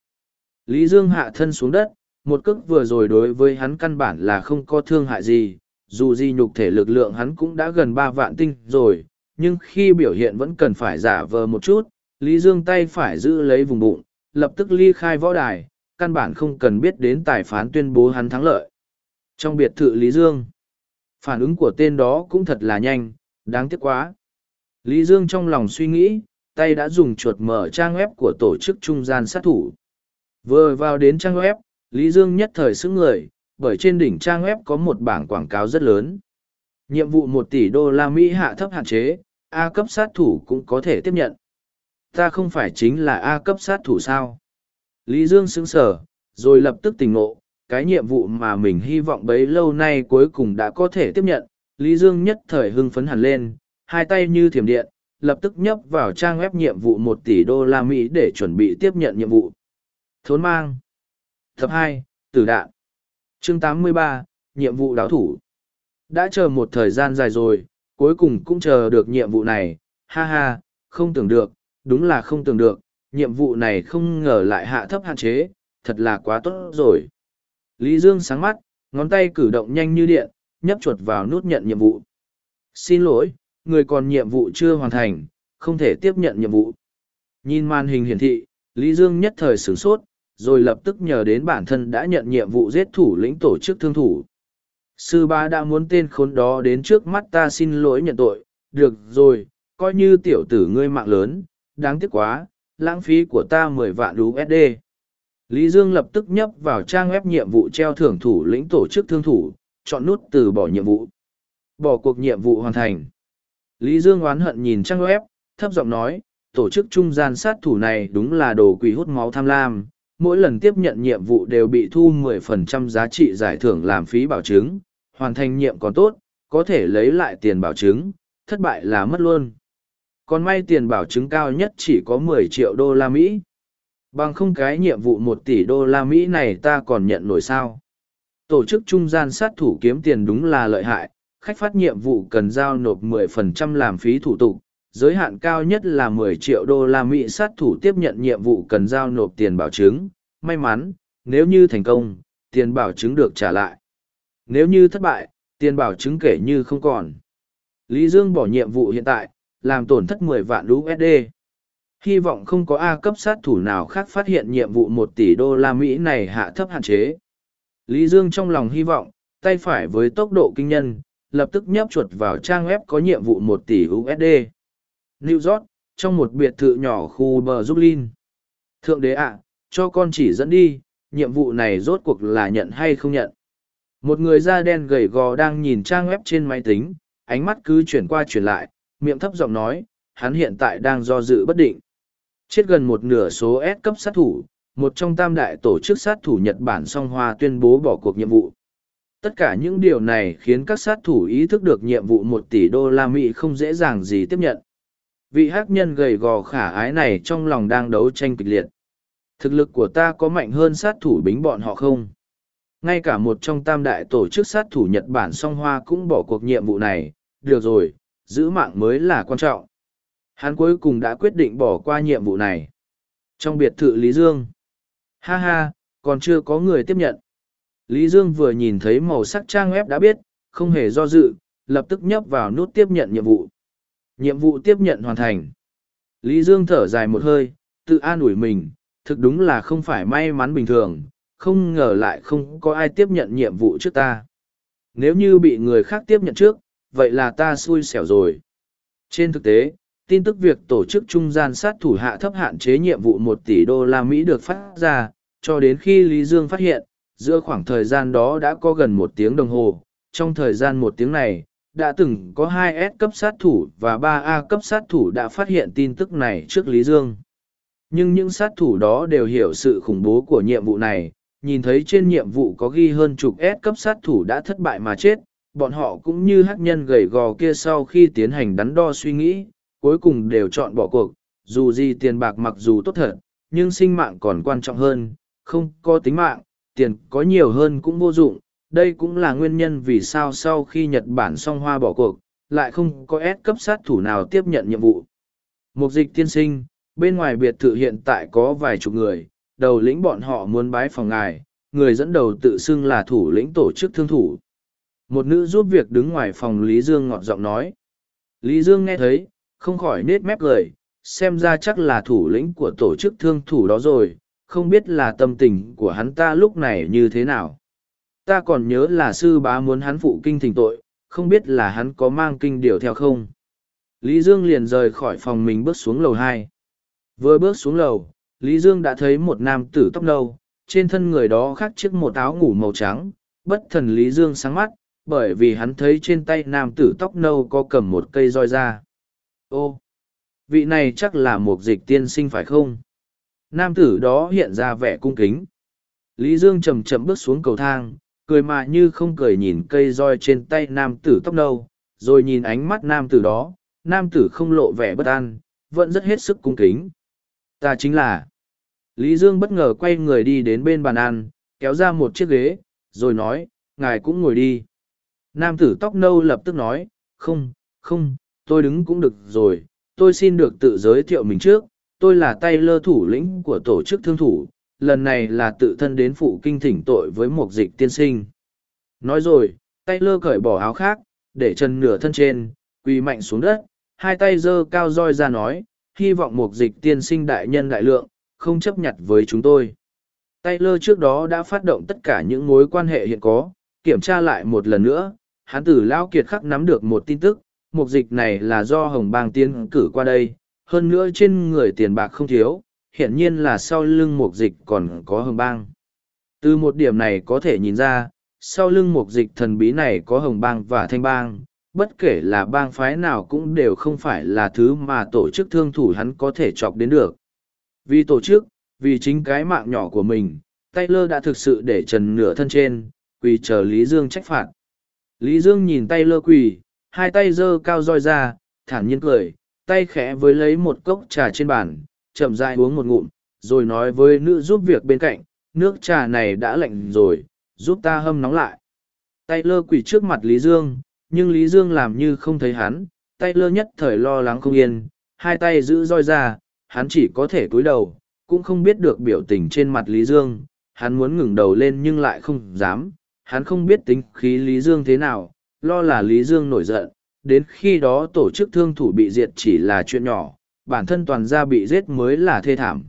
Lý Dương hạ thân xuống đất, một cước vừa rồi đối với hắn căn bản là không có thương hại gì, dù gì nhục thể lực lượng hắn cũng đã gần ba vạn tinh rồi, nhưng khi biểu hiện vẫn cần phải giả vờ một chút, Lý Dương tay phải giữ lấy vùng bụng, lập tức ly khai võ đài, căn bản không cần biết đến tài phán tuyên bố hắn thắng lợi. Trong biệt thự Lý Dương, phản ứng của tên đó cũng thật là nhanh, đáng tiếc quá. Lý Dương trong lòng suy nghĩ, tay đã dùng chuột mở trang web của tổ chức trung gian sát thủ. Vừa vào đến trang web, Lý Dương nhất thời xứng người, bởi trên đỉnh trang web có một bảng quảng cáo rất lớn. Nhiệm vụ một tỷ đô la Mỹ hạ thấp hạn chế, A cấp sát thủ cũng có thể tiếp nhận. Ta không phải chính là A cấp sát thủ sao? Lý Dương sững sở, rồi lập tức tỉnh ngộ, cái nhiệm vụ mà mình hy vọng bấy lâu nay cuối cùng đã có thể tiếp nhận. Lý Dương nhất thời hưng phấn hẳn lên, hai tay như thiểm điện, lập tức nhấp vào trang web nhiệm vụ một tỷ đô la Mỹ để chuẩn bị tiếp nhận nhiệm vụ. Thốn mang. Tập hai Tử đạn. Chương 83, nhiệm vụ đáo thủ. Đã chờ một thời gian dài rồi, cuối cùng cũng chờ được nhiệm vụ này, ha ha, không tưởng được, đúng là không tưởng được, nhiệm vụ này không ngờ lại hạ thấp hạn chế, thật là quá tốt rồi. Lý Dương sáng mắt, ngón tay cử động nhanh như điện, nhấp chuột vào nút nhận nhiệm vụ. Xin lỗi, người còn nhiệm vụ chưa hoàn thành, không thể tiếp nhận nhiệm vụ. Nhìn màn hình hiển thị, Lý Dương nhất thời sửng sốt, rồi lập tức nhờ đến bản thân đã nhận nhiệm vụ giết thủ lĩnh tổ chức thương thủ. Sư ba đã muốn tên khốn đó đến trước mắt ta xin lỗi nhận tội, được rồi, coi như tiểu tử ngươi mạng lớn, đáng tiếc quá, lãng phí của ta mười vạn USD. Lý Dương lập tức nhấp vào trang web nhiệm vụ treo thưởng thủ lĩnh tổ chức thương thủ, chọn nút từ bỏ nhiệm vụ. Bỏ cuộc nhiệm vụ hoàn thành. Lý Dương oán hận nhìn trang web, thấp giọng nói, tổ chức trung gian sát thủ này đúng là đồ quỷ hút máu tham lam, mỗi lần tiếp nhận nhiệm vụ đều bị thu 10% giá trị giải thưởng làm phí bảo chứng, hoàn thành nhiệm còn tốt, có thể lấy lại tiền bảo chứng, thất bại là mất luôn. Còn may tiền bảo chứng cao nhất chỉ có 10 triệu đô la Mỹ. Bằng không cái nhiệm vụ 1 tỷ đô la Mỹ này ta còn nhận nổi sao. Tổ chức trung gian sát thủ kiếm tiền đúng là lợi hại, khách phát nhiệm vụ cần giao nộp 10% làm phí thủ tục, giới hạn cao nhất là 10 triệu đô la Mỹ sát thủ tiếp nhận nhiệm vụ cần giao nộp tiền bảo chứng. May mắn, nếu như thành công, tiền bảo chứng được trả lại. Nếu như thất bại, tiền bảo chứng kể như không còn. Lý Dương bỏ nhiệm vụ hiện tại, làm tổn thất 10 vạn USD. Hy vọng không có A cấp sát thủ nào khác phát hiện nhiệm vụ 1 tỷ đô la Mỹ này hạ thấp hạn chế. Lý Dương trong lòng hy vọng, tay phải với tốc độ kinh nhân, lập tức nhấp chuột vào trang web có nhiệm vụ 1 tỷ USD. New York, trong một biệt thự nhỏ khu bờ Zublin. Thượng đế ạ, cho con chỉ dẫn đi, nhiệm vụ này rốt cuộc là nhận hay không nhận. Một người da đen gầy gò đang nhìn trang web trên máy tính, ánh mắt cứ chuyển qua chuyển lại, miệng thấp giọng nói, hắn hiện tại đang do dự bất định. Chết gần một nửa số S cấp sát thủ, một trong tam đại tổ chức sát thủ Nhật Bản song hoa tuyên bố bỏ cuộc nhiệm vụ. Tất cả những điều này khiến các sát thủ ý thức được nhiệm vụ một tỷ đô la Mỹ không dễ dàng gì tiếp nhận. Vị hắc nhân gầy gò khả ái này trong lòng đang đấu tranh kịch liệt. Thực lực của ta có mạnh hơn sát thủ bính bọn họ không? Ngay cả một trong tam đại tổ chức sát thủ Nhật Bản song hoa cũng bỏ cuộc nhiệm vụ này, được rồi, giữ mạng mới là quan trọng. Hắn cuối cùng đã quyết định bỏ qua nhiệm vụ này. Trong biệt thự Lý Dương. Ha ha, còn chưa có người tiếp nhận. Lý Dương vừa nhìn thấy màu sắc trang web đã biết, không hề do dự, lập tức nhấp vào nút tiếp nhận nhiệm vụ. Nhiệm vụ tiếp nhận hoàn thành. Lý Dương thở dài một hơi, tự an ủi mình, thực đúng là không phải may mắn bình thường, không ngờ lại không có ai tiếp nhận nhiệm vụ trước ta. Nếu như bị người khác tiếp nhận trước, vậy là ta xui xẻo rồi. Trên thực tế, tin tức việc tổ chức trung gian sát thủ hạ thấp hạn chế nhiệm vụ một tỷ đô la Mỹ được phát ra, cho đến khi Lý Dương phát hiện, giữa khoảng thời gian đó đã có gần một tiếng đồng hồ. Trong thời gian một tiếng này, đã từng có hai S cấp sát thủ và ba A cấp sát thủ đã phát hiện tin tức này trước Lý Dương. Nhưng những sát thủ đó đều hiểu sự khủng bố của nhiệm vụ này, nhìn thấy trên nhiệm vụ có ghi hơn chục S cấp sát thủ đã thất bại mà chết, bọn họ cũng như hát nhân gầy gò kia sau khi tiến hành đắn đo suy nghĩ, cuối cùng đều chọn bỏ cuộc, dù gì tiền bạc mặc dù tốt thật, nhưng sinh mạng còn quan trọng hơn, không có tính mạng, tiền có nhiều hơn cũng vô dụng, đây cũng là nguyên nhân vì sao sau khi Nhật Bản song hoa bỏ cuộc, lại không có S cấp sát thủ nào tiếp nhận nhiệm vụ. Mục dịch tiên sinh, bên ngoài biệt thự hiện tại có vài chục người, đầu lĩnh bọn họ muốn bái phòng ngài, người dẫn đầu tự xưng là thủ lĩnh tổ chức thương thủ. Một nữ giúp việc đứng ngoài phòng Lý Dương ngọt giọng nói. Lý Dương nghe thấy, không khỏi nết mép cười, xem ra chắc là thủ lĩnh của tổ chức thương thủ đó rồi, không biết là tâm tình của hắn ta lúc này như thế nào. Ta còn nhớ là sư bá muốn hắn phụ kinh thỉnh tội, không biết là hắn có mang kinh điều theo không. Lý Dương liền rời khỏi phòng mình bước xuống lầu hai. Vừa bước xuống lầu, Lý Dương đã thấy một nam tử tóc nâu, trên thân người đó khác chiếc một áo ngủ màu trắng, bất thần Lý Dương sáng mắt, bởi vì hắn thấy trên tay nam tử tóc nâu có cầm một cây roi ra. Ô, vị này chắc là một dịch tiên sinh phải không? Nam tử đó hiện ra vẻ cung kính. Lý Dương chậm chậm bước xuống cầu thang, cười mà như không cười nhìn cây roi trên tay nam tử tóc nâu, rồi nhìn ánh mắt nam tử đó, nam tử không lộ vẻ bất an, vẫn rất hết sức cung kính. Ta chính là... Lý Dương bất ngờ quay người đi đến bên bàn ăn, kéo ra một chiếc ghế, rồi nói, ngài cũng ngồi đi. Nam tử tóc nâu lập tức nói, không, không, tôi đứng cũng được rồi, tôi xin được tự giới thiệu mình trước, tôi là tay lơ thủ lĩnh của tổ chức thương thủ, lần này là tự thân đến phụ kinh thỉnh tội với một dịch tiên sinh. Nói rồi, tay lơ cởi bỏ áo khác, để chân nửa thân trên, quỳ mạnh xuống đất, hai tay giơ cao roi ra nói, hy vọng một dịch tiên sinh đại nhân đại lượng, không chấp nhận với chúng tôi. Taylor trước đó đã phát động tất cả những mối quan hệ hiện có, kiểm tra lại một lần nữa, hắn tử Lao Kiệt khắc nắm được một tin tức, mục dịch này là do Hồng Bang tiến cử qua đây, hơn nữa trên người tiền bạc không thiếu, hiện nhiên là sau lưng mục dịch còn có Hồng Bang. Từ một điểm này có thể nhìn ra, sau lưng mục dịch thần bí này có Hồng Bang và Thanh Bang, bất kể là bang phái nào cũng đều không phải là thứ mà tổ chức thương thủ hắn có thể chọc đến được. Vì tổ chức, vì chính cái mạng nhỏ của mình, Taylor đã thực sự để trần nửa thân trên, quỳ chờ Lý Dương trách phạt. Lý Dương nhìn Taylor lơ quỳ, hai tay giơ cao roi ra, thản nhiên cười, tay khẽ với lấy một cốc trà trên bàn, chậm rãi uống một ngụm, rồi nói với nữ giúp việc bên cạnh, nước trà này đã lạnh rồi, giúp ta hâm nóng lại. Taylor lơ quỳ trước mặt Lý Dương, nhưng Lý Dương làm như không thấy hắn, Taylor lơ nhất thời lo lắng không yên, hai tay giữ roi ra, hắn chỉ có thể cúi đầu, cũng không biết được biểu tình trên mặt Lý Dương, hắn muốn ngừng đầu lên nhưng lại không dám, hắn không biết tính khí Lý Dương thế nào, lo là Lý Dương nổi giận, đến khi đó tổ chức thương thủ bị diệt chỉ là chuyện nhỏ, bản thân toàn gia bị giết mới là thê thảm.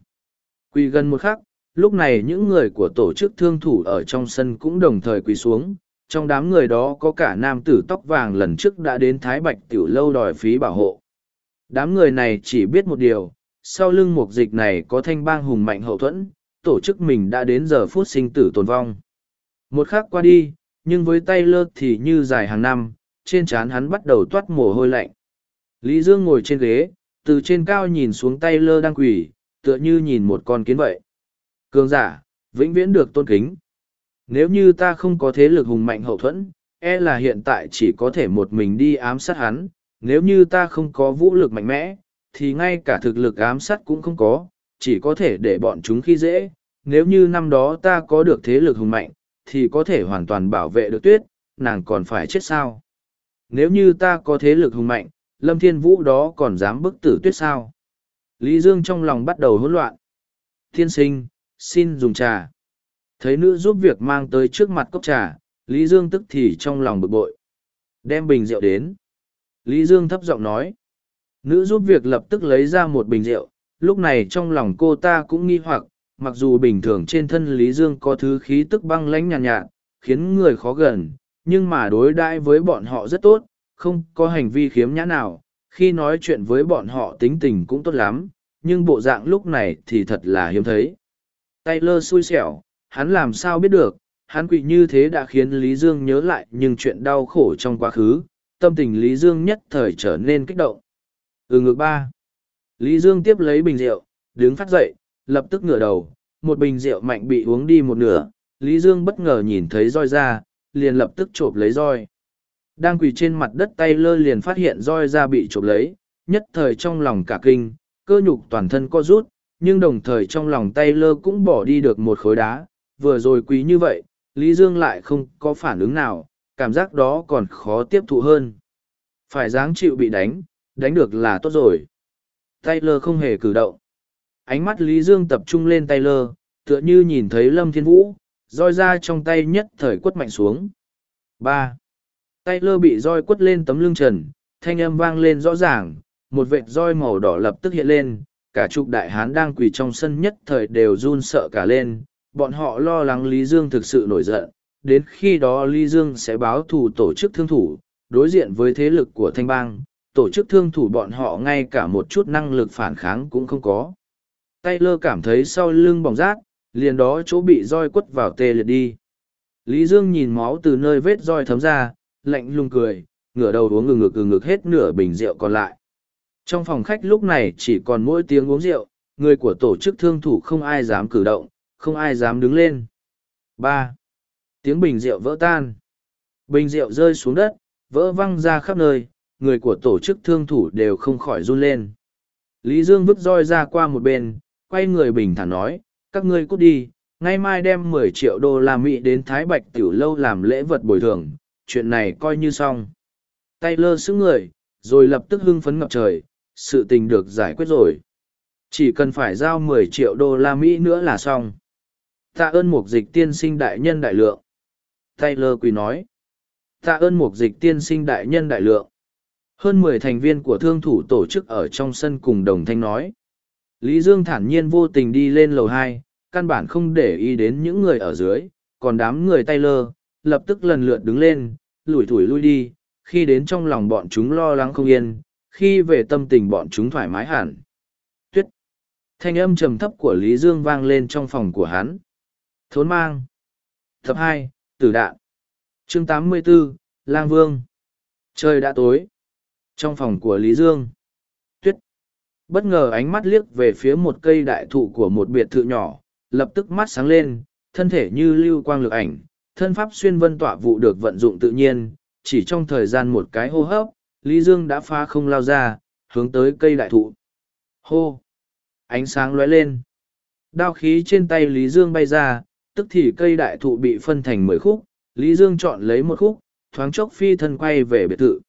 Quỳ gần một khắc, lúc này những người của tổ chức thương thủ ở trong sân cũng đồng thời quỳ xuống, trong đám người đó có cả nam tử tóc vàng lần trước đã đến Thái Bạch Tiểu Lâu đòi phí bảo hộ. Đám người này chỉ biết một điều, sau lưng mục dịch này có thanh bang hùng mạnh hậu thuẫn, tổ chức mình đã đến giờ phút sinh tử tồn vong. Một khắc qua đi, nhưng với tay lơ thì như dài hàng năm, trên trán hắn bắt đầu toát mồ hôi lạnh. Lý Dương ngồi trên ghế, từ trên cao nhìn xuống tay lơ đang quỳ, tựa như nhìn một con kiến vậy. Cường giả, vĩnh viễn được tôn kính. Nếu như ta không có thế lực hùng mạnh hậu thuẫn, e là hiện tại chỉ có thể một mình đi ám sát hắn. Nếu như ta không có vũ lực mạnh mẽ, thì ngay cả thực lực ám sát cũng không có, chỉ có thể để bọn chúng khi dễ. Nếu như năm đó ta có được thế lực hùng mạnh, thì có thể hoàn toàn bảo vệ được tuyết, nàng còn phải chết sao? Nếu như ta có thế lực hùng mạnh, Lâm Thiên Vũ đó còn dám bức tử tuyết sao? Lý Dương trong lòng bắt đầu hỗn loạn. Thiên sinh, xin dùng trà. Thấy nữ giúp việc mang tới trước mặt cốc trà, Lý Dương tức thì trong lòng bực bội. Đem bình rượu đến. Lý Dương thấp giọng nói. Nữ giúp việc lập tức lấy ra một bình rượu, lúc này trong lòng cô ta cũng nghi hoặc, mặc dù bình thường trên thân Lý Dương có thứ khí tức băng lãnh nhàn nhạt, nhạt, khiến người khó gần, nhưng mà đối đãi với bọn họ rất tốt, không có hành vi khiếm nhã nào, khi nói chuyện với bọn họ tính tình cũng tốt lắm, nhưng bộ dạng lúc này thì thật là hiếm thấy. Taylor xui xẻo, hắn làm sao biết được, hắn quỵ như thế đã khiến Lý Dương nhớ lại nhưng chuyện đau khổ trong quá khứ, tâm tình Lý Dương nhất thời trở nên kích động. Ừ ngược ba. Lý Dương tiếp lấy bình rượu, đứng phát dậy, lập tức ngửa đầu, một bình rượu mạnh bị uống đi một nửa, Lý Dương bất ngờ nhìn thấy roi ra, liền lập tức chộp lấy roi. Đang quỳ trên mặt đất tay lơ liền phát hiện roi ra bị chộp lấy, nhất thời trong lòng cả kinh, cơ nhục toàn thân co rút, nhưng đồng thời trong lòng tay lơ cũng bỏ đi được một khối đá, vừa rồi quý như vậy, Lý Dương lại không có phản ứng nào, cảm giác đó còn khó tiếp thụ hơn. Phải dáng chịu bị đánh, đánh được là tốt rồi. Taylor không hề cử động. Ánh mắt Lý Dương tập trung lên Taylor, tựa như nhìn thấy lâm thiên vũ roi ra trong tay nhất thời quất mạnh xuống ba Taylor bị roi quất lên tấm lưng trần thanh âm vang lên rõ ràng một vệt roi màu đỏ lập tức hiện lên cả chục đại hán đang quỳ trong sân nhất thời đều run sợ cả lên bọn họ lo lắng lý dương thực sự nổi giận đến khi đó lý dương sẽ báo thù tổ chức thương thủ đối diện với thế lực của thanh bang tổ chức thương thủ bọn họ ngay cả một chút năng lực phản kháng cũng không có Taylor cảm thấy sau lưng bỏng rát, liền đó chỗ bị roi quất vào tê liệt đi. Lý Dương nhìn máu từ nơi vết roi thấm ra, lạnh lùng cười, ngửa đầu uống ngừng ngực ngừng ngực hết nửa bình rượu còn lại. Trong phòng khách lúc này chỉ còn mỗi tiếng uống rượu, người của tổ chức thương thủ không ai dám cử động, không ai dám đứng lên. ba Tiếng bình rượu vỡ tan. Bình rượu rơi xuống đất, vỡ văng ra khắp nơi, người của tổ chức thương thủ đều không khỏi run lên. Lý Dương vứt roi ra qua một bên, quay người bình thản nói, các ngươi cút đi, ngày mai đem mười triệu đô la Mỹ đến Thái Bạch Tiểu Lâu làm lễ vật bồi thường, chuyện này coi như xong. Taylor xứng người, rồi lập tức hưng phấn ngập trời, sự tình được giải quyết rồi. Chỉ cần phải giao mười triệu đô la Mỹ nữa là xong. Tạ ơn mục dịch tiên sinh đại nhân đại lượng. Taylor quỳ nói. Tạ ơn mục dịch tiên sinh đại nhân đại lượng. Hơn mười thành viên của thương thủ tổ chức ở trong sân cùng đồng thanh nói. Lý Dương thản nhiên vô tình đi lên lầu hai, căn bản không để ý đến những người ở dưới, còn đám người tay lơ, lập tức lần lượt đứng lên, lủi thủi lui đi, khi đến trong lòng bọn chúng lo lắng không yên, khi về tâm tình bọn chúng thoải mái hẳn. Tuyết! Thanh âm trầm thấp của Lý Dương vang lên trong phòng của hắn. Thốn mang! Thập hai Tử đạn! chương 84, Lang Vương! Trời đã tối. Trong phòng của Lý Dương. Tuyết. Bất ngờ ánh mắt liếc về phía một cây đại thụ của một biệt thự nhỏ, lập tức mắt sáng lên, thân thể như lưu quang lực ảnh, thân pháp xuyên vân tọa vụ được vận dụng tự nhiên, chỉ trong thời gian một cái hô hấp, lý dương đã phá không lao ra, hướng tới cây đại thụ. Hô. Ánh sáng lóe lên. Đao khí trên tay lý dương bay ra, tức thì cây đại thụ bị phân thành mười khúc, lý dương chọn lấy một khúc, thoáng chốc phi thân quay về biệt thự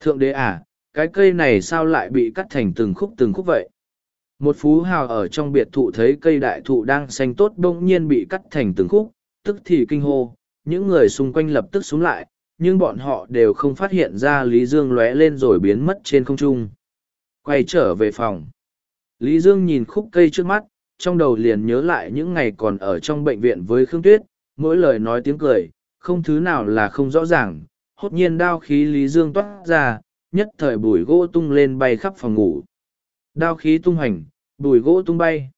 thượng đế à cái cây này sao lại bị cắt thành từng khúc từng khúc vậy? Một phú hào ở trong biệt thụ thấy cây đại thụ đang xanh tốt bỗng nhiên bị cắt thành từng khúc, tức thì kinh hô. Những người xung quanh lập tức xuống lại, nhưng bọn họ đều không phát hiện ra lý dương lóe lên rồi biến mất trên không trung. Quay trở về phòng. Lý dương nhìn khúc cây trước mắt, trong đầu liền nhớ lại những ngày còn ở trong bệnh viện với khương tuyết, mỗi lời nói tiếng cười, không thứ nào là không rõ ràng hốt nhiên đao khí lý dương toát ra nhất thời bùi gỗ tung lên bay khắp phòng ngủ. Đao khí tung hành, bùi gỗ tung bay.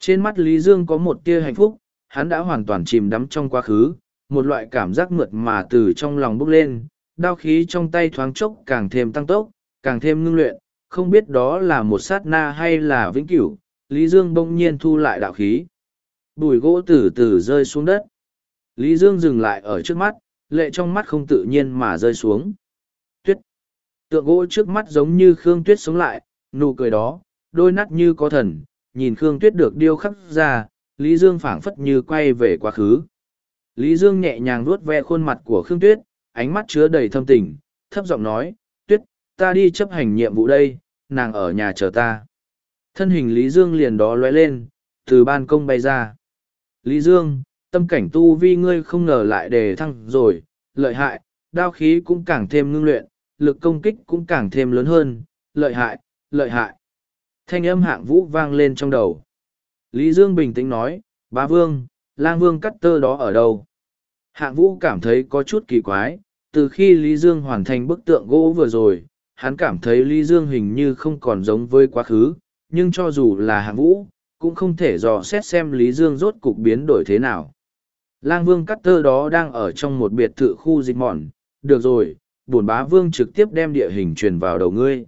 Trên mắt Lý Dương có một tia hạnh phúc, hắn đã hoàn toàn chìm đắm trong quá khứ, một loại cảm giác mượt mà từ trong lòng bốc lên, đao khí trong tay thoáng chốc càng thêm tăng tốc, càng thêm ngưng luyện, không biết đó là một sát na hay là vĩnh cửu, Lý Dương bỗng nhiên thu lại đạo khí. Bùi gỗ từ từ rơi xuống đất. Lý Dương dừng lại ở trước mắt, lệ trong mắt không tự nhiên mà rơi xuống. Tuyết, Tượng gỗ trước mắt giống như Khương Tuyết sống lại, nụ cười đó, đôi nát như có thần, nhìn Khương Tuyết được điêu khắc ra, Lý Dương phảng phất như quay về quá khứ. Lý Dương nhẹ nhàng vuốt ve khuôn mặt của Khương Tuyết, ánh mắt chứa đầy thâm tình, thấp giọng nói, Tuyết, ta đi chấp hành nhiệm vụ đây, nàng ở nhà chờ ta. Thân hình Lý Dương liền đó lóe lên, từ ban công bay ra. Lý Dương, tâm cảnh tu vi ngươi không ngờ lại đề thăng rồi, lợi hại, đao khí cũng càng thêm ngưng luyện, lực công kích cũng càng thêm lớn hơn, lợi hại, lợi hại. Thanh âm hạng vũ vang lên trong đầu. Lý Dương bình tĩnh nói, bá vương, lang vương cắt tơ đó ở đâu? Hạng vũ cảm thấy có chút kỳ quái, từ khi Lý Dương hoàn thành bức tượng gỗ vừa rồi, hắn cảm thấy Lý Dương hình như không còn giống với quá khứ, nhưng cho dù là hạng vũ, cũng không thể dò xét xem Lý Dương rốt cục biến đổi thế nào. Lang vương cắt tơ đó đang ở trong một biệt thự khu dịch mòn, được rồi, bổn bá vương trực tiếp đem địa hình truyền vào đầu ngươi.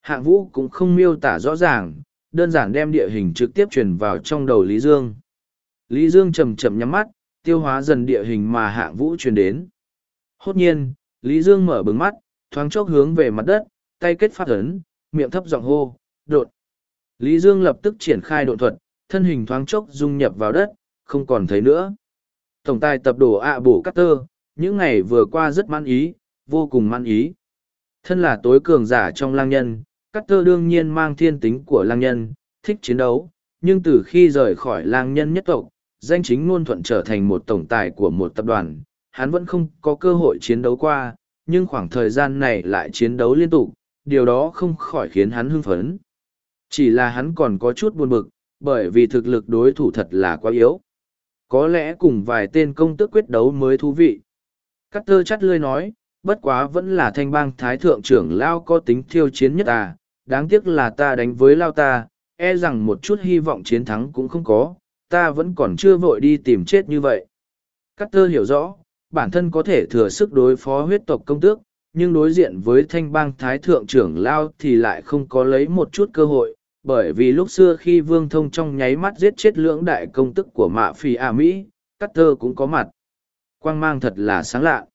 Hạng vũ cũng không miêu tả rõ ràng, đơn giản đem địa hình trực tiếp truyền vào trong đầu Lý Dương. Lý Dương chầm chậm nhắm mắt, tiêu hóa dần địa hình mà hạng vũ truyền đến. Hốt nhiên, Lý Dương mở bừng mắt, thoáng chốc hướng về mặt đất, tay kết phát ấn, miệng thấp giọng hô, đột. Lý Dương lập tức triển khai độ thuật, thân hình thoáng chốc dung nhập vào đất, không còn thấy nữa. Tổng tài tập đồ ạ bổ cắt tơ, những ngày vừa qua rất mãn ý, vô cùng man ý. Thân là tối cường giả trong lang nhân, Cát Tơ đương nhiên mang thiên tính của lang nhân, thích chiến đấu, nhưng từ khi rời khỏi lang nhân nhất tộc, danh chính ngôn thuận trở thành một tổng tài của một tập đoàn, hắn vẫn không có cơ hội chiến đấu qua, nhưng khoảng thời gian này lại chiến đấu liên tục, điều đó không khỏi khiến hắn hưng phấn. Chỉ là hắn còn có chút buồn bực, bởi vì thực lực đối thủ thật là quá yếu. Có lẽ cùng vài tên công tước quyết đấu mới thú vị. Cắt tơ chắt lươi nói, bất quá vẫn là thanh bang thái thượng trưởng Lao có tính thiêu chiến nhất à, đáng tiếc là ta đánh với Lao ta, e rằng một chút hy vọng chiến thắng cũng không có, ta vẫn còn chưa vội đi tìm chết như vậy. Cắt tơ hiểu rõ, bản thân có thể thừa sức đối phó huyết tộc công tước, nhưng đối diện với thanh bang thái thượng trưởng Lao thì lại không có lấy một chút cơ hội, bởi vì lúc xưa khi vương thông trong nháy mắt giết chết lưỡng đại công tức của mạ phi a mỹ cắt thơ cũng có mặt. Quang mang thật là sáng lạ.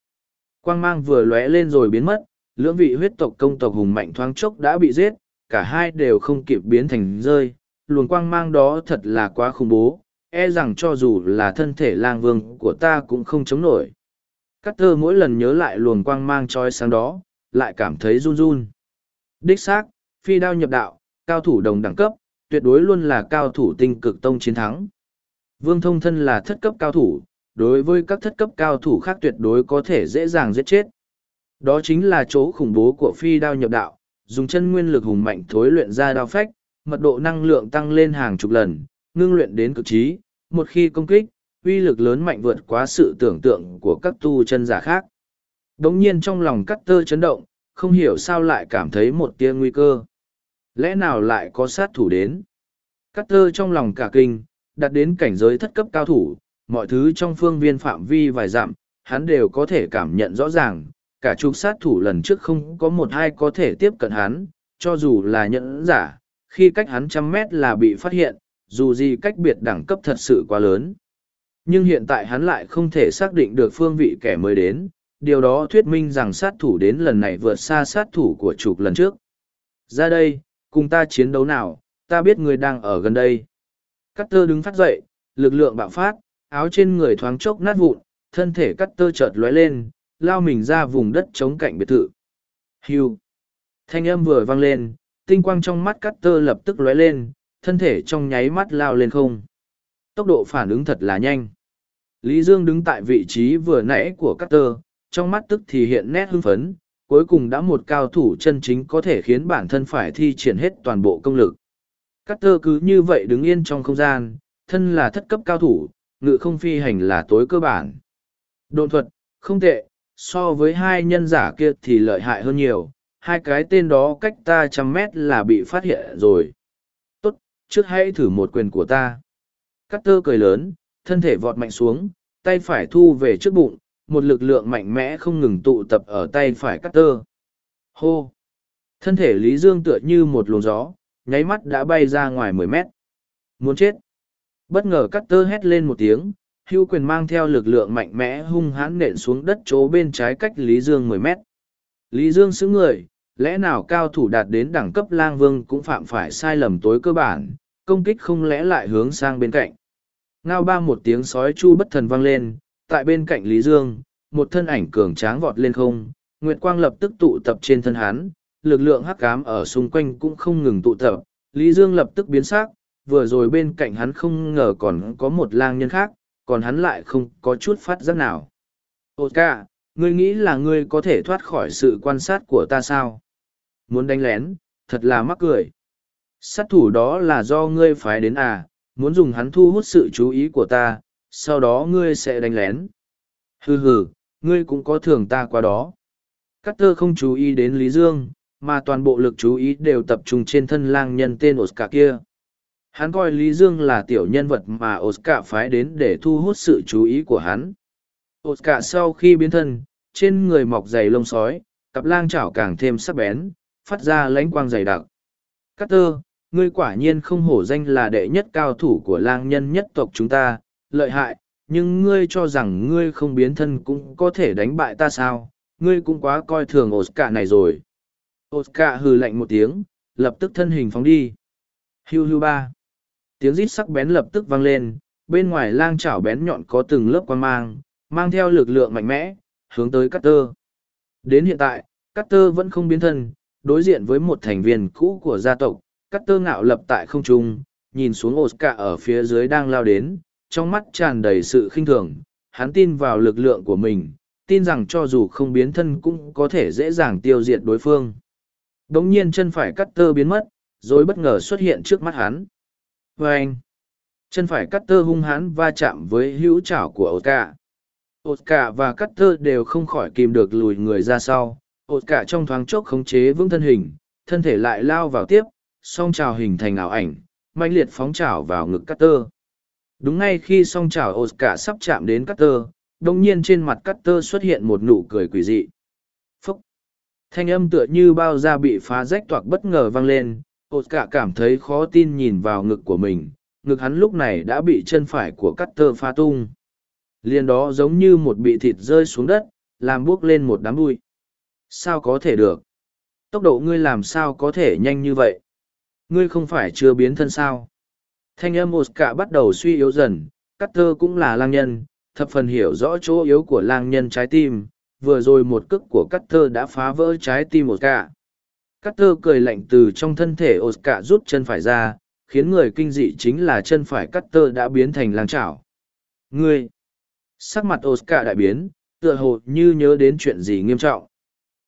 Quang mang vừa lóe lên rồi biến mất, lưỡng vị huyết tộc công tộc hùng mạnh thoáng chốc đã bị giết, cả hai đều không kịp biến thành rơi. Luồng quang mang đó thật là quá khủng bố e rằng cho dù là thân thể lang vương của ta cũng không chống nổi. Cắt thơ mỗi lần nhớ lại luồng quang mang trói sáng đó, lại cảm thấy run run. Đích xác, phi đao nhập đạo cao thủ đồng đẳng cấp, tuyệt đối luôn là cao thủ tinh cực tông chiến thắng. Vương Thông Thân là thất cấp cao thủ, đối với các thất cấp cao thủ khác tuyệt đối có thể dễ dàng giết chết. Đó chính là chỗ khủng bố của phi đao nhập đạo, dùng chân nguyên lực hùng mạnh thối luyện ra đao phách, mật độ năng lượng tăng lên hàng chục lần, ngưng luyện đến cực trí, một khi công kích, uy lực lớn mạnh vượt quá sự tưởng tượng của các tu chân giả khác. Đống nhiên trong lòng cắt tơ chấn động, không hiểu sao lại cảm thấy một tia nguy cơ lẽ nào lại có sát thủ đến? Cắt tơ trong lòng cả kinh, đặt đến cảnh giới thất cấp cao thủ, mọi thứ trong phương viên phạm vi vài dặm, hắn đều có thể cảm nhận rõ ràng, cả chục sát thủ lần trước không có một hai có thể tiếp cận hắn, cho dù là nhẫn giả, khi cách hắn trăm mét là bị phát hiện, dù gì cách biệt đẳng cấp thật sự quá lớn. Nhưng hiện tại hắn lại không thể xác định được phương vị kẻ mới đến, điều đó thuyết minh rằng sát thủ đến lần này vượt xa sát thủ của chục lần trước. Ra đây cùng ta chiến đấu nào, ta biết người đang ở gần đây. Cắt tơ đứng phát dậy, lực lượng bạo phát, áo trên người thoáng chốc nát vụn, thân thể cắt tơ chợt lóe lên, lao mình ra vùng đất chống cạnh biệt thự. Hưu. Thanh âm vừa vang lên, tinh quang trong mắt cắt tơ lập tức lóe lên, thân thể trong nháy mắt lao lên không. Tốc độ phản ứng thật là nhanh. Lý Dương đứng tại vị trí vừa nãy của cắt tơ, trong mắt tức thì hiện nét hưng phấn, cuối cùng đã một cao thủ chân chính có thể khiến bản thân phải thi triển hết toàn bộ công lực. Cắt tơ cứ như vậy đứng yên trong không gian, thân là thất cấp cao thủ, ngự không phi hành là tối cơ bản. Độn thuật, không tệ, so với hai nhân giả kia thì lợi hại hơn nhiều, hai cái tên đó cách ta trăm mét là bị phát hiện rồi. Tốt, trước hãy thử một quyền của ta. Cắt tơ cười lớn, thân thể vọt mạnh xuống, tay phải thu về trước bụng, một lực lượng mạnh mẽ không ngừng tụ tập ở tay phải cắt tơ. Hô! Thân thể Lý Dương tựa như một luồng gió, nháy mắt đã bay ra ngoài mười mét. Muốn chết! Bất ngờ cắt tơ hét lên một tiếng, hưu quyền mang theo lực lượng mạnh mẽ hung hãn nện xuống đất chỗ bên trái cách Lý Dương mười mét. Lý Dương xứng người, lẽ nào cao thủ đạt đến đẳng cấp lang vương cũng phạm phải sai lầm tối cơ bản, công kích không lẽ lại hướng sang bên cạnh. Ngao ba một tiếng sói chu bất thần vang lên, tại bên cạnh Lý Dương, một thân ảnh cường tráng vọt lên không, Nguyệt Quang lập tức tụ tập trên thân hắn, lực lượng hắc ám ở xung quanh cũng không ngừng tụ tập, Lý Dương lập tức biến sắc, vừa rồi bên cạnh hắn không ngờ còn có một lang nhân khác, còn hắn lại không có chút phát giác nào. Ô ca, ngươi nghĩ là ngươi có thể thoát khỏi sự quan sát của ta sao? Muốn đánh lén, thật là mắc cười. Sát thủ đó là do ngươi phái đến à, muốn dùng hắn thu hút sự chú ý của ta, sau đó ngươi sẽ đánh lén. Hừ hừ, ngươi cũng có thường ta qua đó. Cát tơ không chú ý đến Lý Dương, mà toàn bộ lực chú ý đều tập trung trên thân lang nhân tên Oscar kia. Hắn coi Lý Dương là tiểu nhân vật mà Oscar phái đến để thu hút sự chú ý của hắn. Oscar sau khi biến thân, trên người mọc dày lông sói, cặp lang chảo càng thêm sắc bén, phát ra lãnh quang dày đặc. Cát tơ, ngươi quả nhiên không hổ danh là đệ nhất cao thủ của lang nhân nhất tộc chúng ta, lợi hại, nhưng ngươi cho rằng ngươi không biến thân cũng có thể đánh bại ta sao, ngươi cũng quá coi thường Oscar này rồi. Oscar hừ lạnh một tiếng, lập tức thân hình phóng đi. Hiu hiu ba. Tiếng rít sắc bén lập tức vang lên, bên ngoài lang chảo bén nhọn có từng lớp quan mang, mang theo lực lượng mạnh mẽ, hướng tới Cutter. Đến hiện tại, Cutter vẫn không biến thân, đối diện với một thành viên cũ của gia tộc, Cutter ngạo lập tại không trung, nhìn xuống Oscar ở phía dưới đang lao đến, trong mắt tràn đầy sự khinh thường, hắn tin vào lực lượng của mình, tin rằng cho dù không biến thân cũng có thể dễ dàng tiêu diệt đối phương. Đống nhiên chân phải cắt tơ biến mất, rồi bất ngờ xuất hiện trước mắt hắn. Vâng! anh, chân phải cắt tơ hung hãn va chạm với hữu chảo của Oscar. cả và cắt tơ đều không khỏi kìm được lùi người ra sau. Oscar trong thoáng chốc khống chế vững thân hình, thân thể lại lao vào tiếp, song trào hình thành ảo ảnh, mạnh liệt phóng trào vào ngực cắt tơ. Đúng ngay khi song trào Oscar sắp chạm đến cắt tơ, nhiên trên mặt Cutter xuất hiện một nụ cười quỷ dị. Phúc! Thanh âm tựa như bao da bị phá rách toạc bất ngờ vang lên, Oscar cảm thấy khó tin nhìn vào ngực của mình, ngực hắn lúc này đã bị chân phải của Cutter phá tung. Liền đó giống như một bị thịt rơi xuống đất, làm buốc lên một đám bụi. Sao có thể được? Tốc độ ngươi làm sao có thể nhanh như vậy? Ngươi không phải chưa biến thân sao? Thanh âm Oscar bắt đầu suy yếu dần, Carter cũng là lang nhân, thập phần hiểu rõ chỗ yếu của lang nhân trái tim, vừa rồi một cước của Carter đã phá vỡ trái tim Oscar. Carter cười lạnh từ trong thân thể Oscar rút chân phải ra, khiến người kinh dị chính là chân phải Carter đã biến thành lang chảo. Ngươi! Sắc mặt Oscar đại biến, tựa hồ như nhớ đến chuyện gì nghiêm trọng.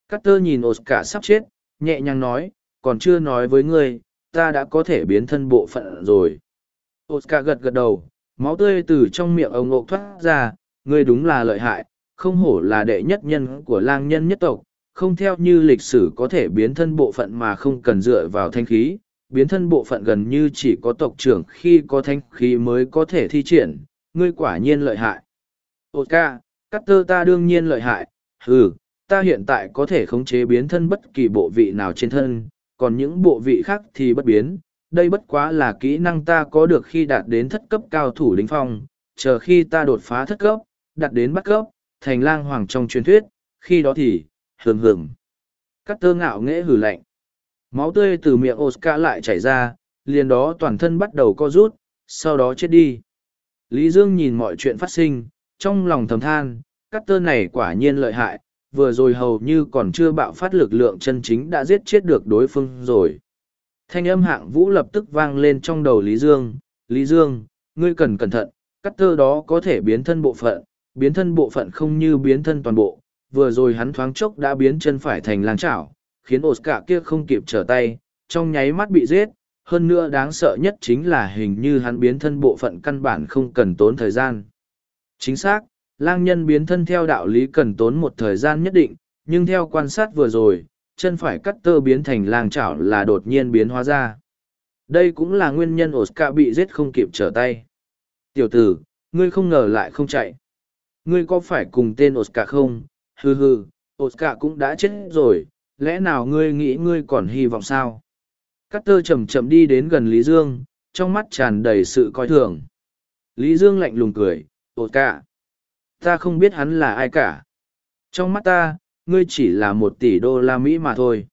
Carter nhìn Oscar sắp chết, nhẹ nhàng nói, còn chưa nói với ngươi, ta đã có thể biến thân bộ phận rồi. Oscar gật gật đầu, máu tươi từ trong miệng ông ộp thoát ra, ngươi đúng là lợi hại, không hổ là đệ nhất nhân của lang nhân nhất tộc, không theo như lịch sử có thể biến thân bộ phận mà không cần dựa vào thanh khí, biến thân bộ phận gần như chỉ có tộc trưởng khi có thanh khí mới có thể thi triển, ngươi quả nhiên lợi hại. Oscar, Carter tơ ta đương nhiên lợi hại, ừ, ta hiện tại có thể khống chế biến thân bất kỳ bộ vị nào trên thân, còn những bộ vị khác thì bất biến. Đây bất quá là kỹ năng ta có được khi đạt đến thất cấp cao thủ đỉnh phong, chờ khi ta đột phá thất cấp, đạt đến bắt cấp, thành lang hoàng trong truyền thuyết, khi đó thì, hừng hừng. Cắt tơ ngạo nghễ hử lạnh. Máu tươi từ miệng Oscar lại chảy ra, liền đó toàn thân bắt đầu co rút, sau đó chết đi. Lý Dương nhìn mọi chuyện phát sinh, trong lòng thầm than, cắt tơ này quả nhiên lợi hại, vừa rồi hầu như còn chưa bạo phát lực lượng chân chính đã giết chết được đối phương rồi. Thanh âm hạng vũ lập tức vang lên trong đầu Lý Dương, Lý Dương, ngươi cần cẩn thận, cắt tơ đó có thể biến thân bộ phận, biến thân bộ phận không như biến thân toàn bộ, vừa rồi hắn thoáng chốc đã biến chân phải thành lang chảo, khiến Oscar kia không kịp trở tay, trong nháy mắt bị giết, hơn nữa đáng sợ nhất chính là hình như hắn biến thân bộ phận căn bản không cần tốn thời gian. Chính xác, lang nhân biến thân theo đạo lý cần tốn một thời gian nhất định, nhưng theo quan sát vừa rồi, chân phải cắt tơ biến thành lang chảo là đột nhiên biến hóa ra. Đây cũng là nguyên nhân Oscar bị giết không kịp trở tay. Tiểu tử, ngươi không ngờ lại không chạy. Ngươi có phải cùng tên Oscar không? Hừ hừ, Oscar cũng đã chết rồi, lẽ nào ngươi nghĩ ngươi còn hy vọng sao? Cắt tơ chậm chậm đi đến gần Lý Dương, trong mắt tràn đầy sự coi thường. Lý Dương lạnh lùng cười, Oscar ta không biết hắn là ai cả trong mắt ta ngươi chỉ là một tỷ đô la mỹ mà thôi.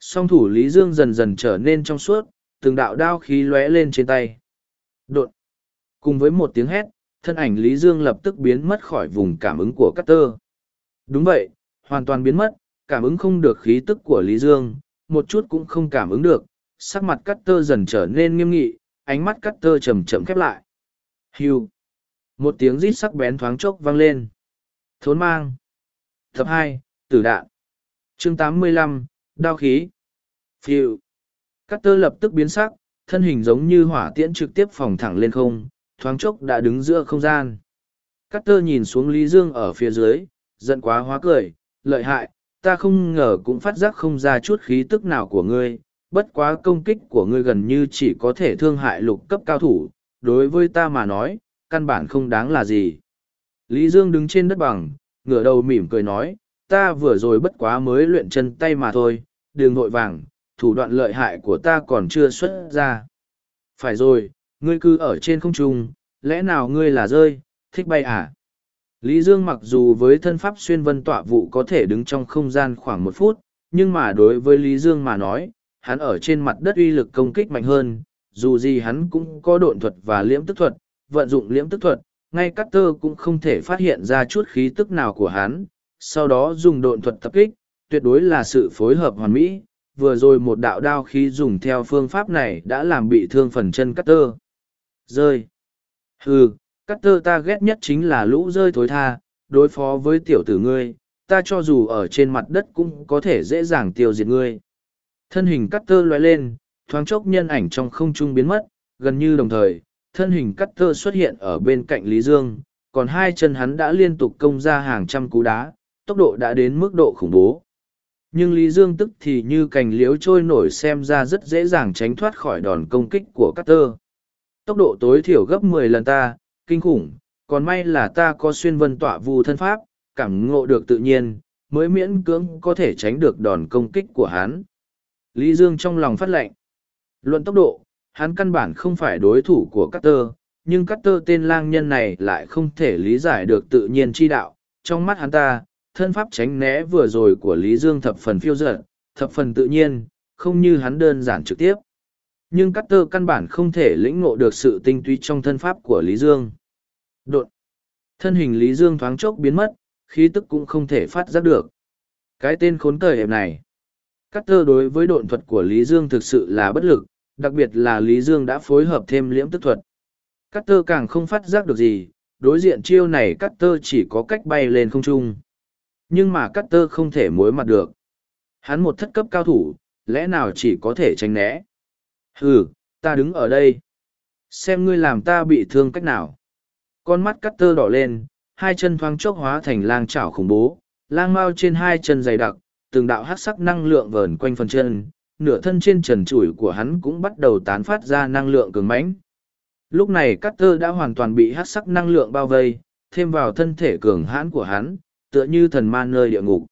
Song thủ lý dương dần dần trở nên trong suốt, từng đạo đao khí lóe lên trên tay. Đột. Cùng với một tiếng hét, thân ảnh lý dương lập tức biến mất khỏi vùng cảm ứng của cát tơ đúng vậy, hoàn toàn biến mất, cảm ứng không được khí tức của lý dương, một chút cũng không cảm ứng được, sắc mặt cắt tơ dần trở nên nghiêm nghị, ánh mắt cắt tơ chầm chậm khép lại. Hiu một tiếng rít sắc bén thoáng chốc vang lên. Thốn mang. Thập hai tử đạn. Chương tám mươi lăm đao khí. Phiêu. Cắt tơ lập tức biến sắc thân hình giống như hỏa tiễn trực tiếp phòng thẳng lên không thoáng chốc đã đứng giữa không gian. Cắt tơ nhìn xuống lý dương ở phía dưới giận quá hóa cười lợi hại ta không ngờ cũng phát giác không ra chút khí tức nào của ngươi bất quá công kích của ngươi gần như chỉ có thể thương hại lục cấp cao thủ đối với ta mà nói căn bản không đáng là gì. Lý Dương đứng trên đất bằng, ngửa đầu mỉm cười nói, ta vừa rồi bất quá mới luyện chân tay mà thôi, đường nội vàng, thủ đoạn lợi hại của ta còn chưa xuất ra. Phải rồi, ngươi cứ ở trên không trung, lẽ nào ngươi là rơi, thích bay à? Lý Dương mặc dù với thân pháp xuyên vân tọa vụ có thể đứng trong không gian khoảng một phút, nhưng mà đối với Lý Dương mà nói, hắn ở trên mặt đất uy lực công kích mạnh hơn, dù gì hắn cũng có độn thuật và liễm tức thuật, vận dụng liễm tức thuật, ngay cắt tơ cũng không thể phát hiện ra chút khí tức nào của hắn, sau đó dùng độn thuật tập kích, tuyệt đối là sự phối hợp hoàn mỹ, vừa rồi một đạo đao khí dùng theo phương pháp này đã làm bị thương phần chân cắt tơ. Rơi. Hừ, cắt tơ ta ghét nhất chính là lũ rơi thối tha, đối phó với tiểu tử ngươi, ta cho dù ở trên mặt đất cũng có thể dễ dàng tiêu diệt ngươi. Thân hình cắt tơ loay lên, thoáng chốc nhân ảnh trong không trung biến mất, gần như đồng thời, thân hình cắt tơ xuất hiện ở bên cạnh Lý Dương, còn hai chân hắn đã liên tục công ra hàng trăm cú đá, tốc độ đã đến mức độ khủng bố. Nhưng Lý Dương tức thì như cành liếu trôi nổi xem ra rất dễ dàng tránh thoát khỏi đòn công kích của Carter. tơ. Tốc độ tối thiểu gấp mười lần ta, kinh khủng, còn may là ta có xuyên vân tọa vu thân pháp, cảm ngộ được tự nhiên, mới miễn cưỡng có thể tránh được đòn công kích của hắn. Lý Dương trong lòng phát lệnh. Luận tốc độ, hắn căn bản không phải đối thủ của Carter. nhưng Carter tên lang nhân này lại không thể lý giải được tự nhiên chi đạo. Trong mắt hắn ta, thân pháp tránh né vừa rồi của Lý Dương thập phần phiêu dở, thập phần tự nhiên, không như hắn đơn giản trực tiếp. Nhưng Cutter căn bản không thể lĩnh ngộ được sự tinh túy trong thân pháp của Lý Dương. Đột! Thân hình Lý Dương thoáng chốc biến mất, khí tức cũng không thể phát giác được. Cái tên khốn tời hẹp này. Cắt tơ đối với độn thuật của Lý Dương thực sự là bất lực, đặc biệt là Lý Dương đã phối hợp thêm liễm tức thuật. Cắt tơ càng không phát giác được gì, đối diện chiêu này cắt tơ chỉ có cách bay lên không trung. Nhưng mà cắt tơ không thể mối mặt được. Hắn một thất cấp cao thủ, lẽ nào chỉ có thể tránh né. Hừ, ta đứng ở đây. Xem ngươi làm ta bị thương cách nào. Con mắt cắt tơ đỏ lên, hai chân thoáng chốc hóa thành lang chảo khủng bố, lang mau trên hai chân dày đặc, từng đạo hát sắc năng lượng vờn quanh phần chân, nửa thân trên trần trụi của hắn cũng bắt đầu tán phát ra năng lượng cường mãnh. Lúc này Carter đã hoàn toàn bị hát sắc năng lượng bao vây, thêm vào thân thể cường hãn của hắn, tựa như thần man nơi địa ngục.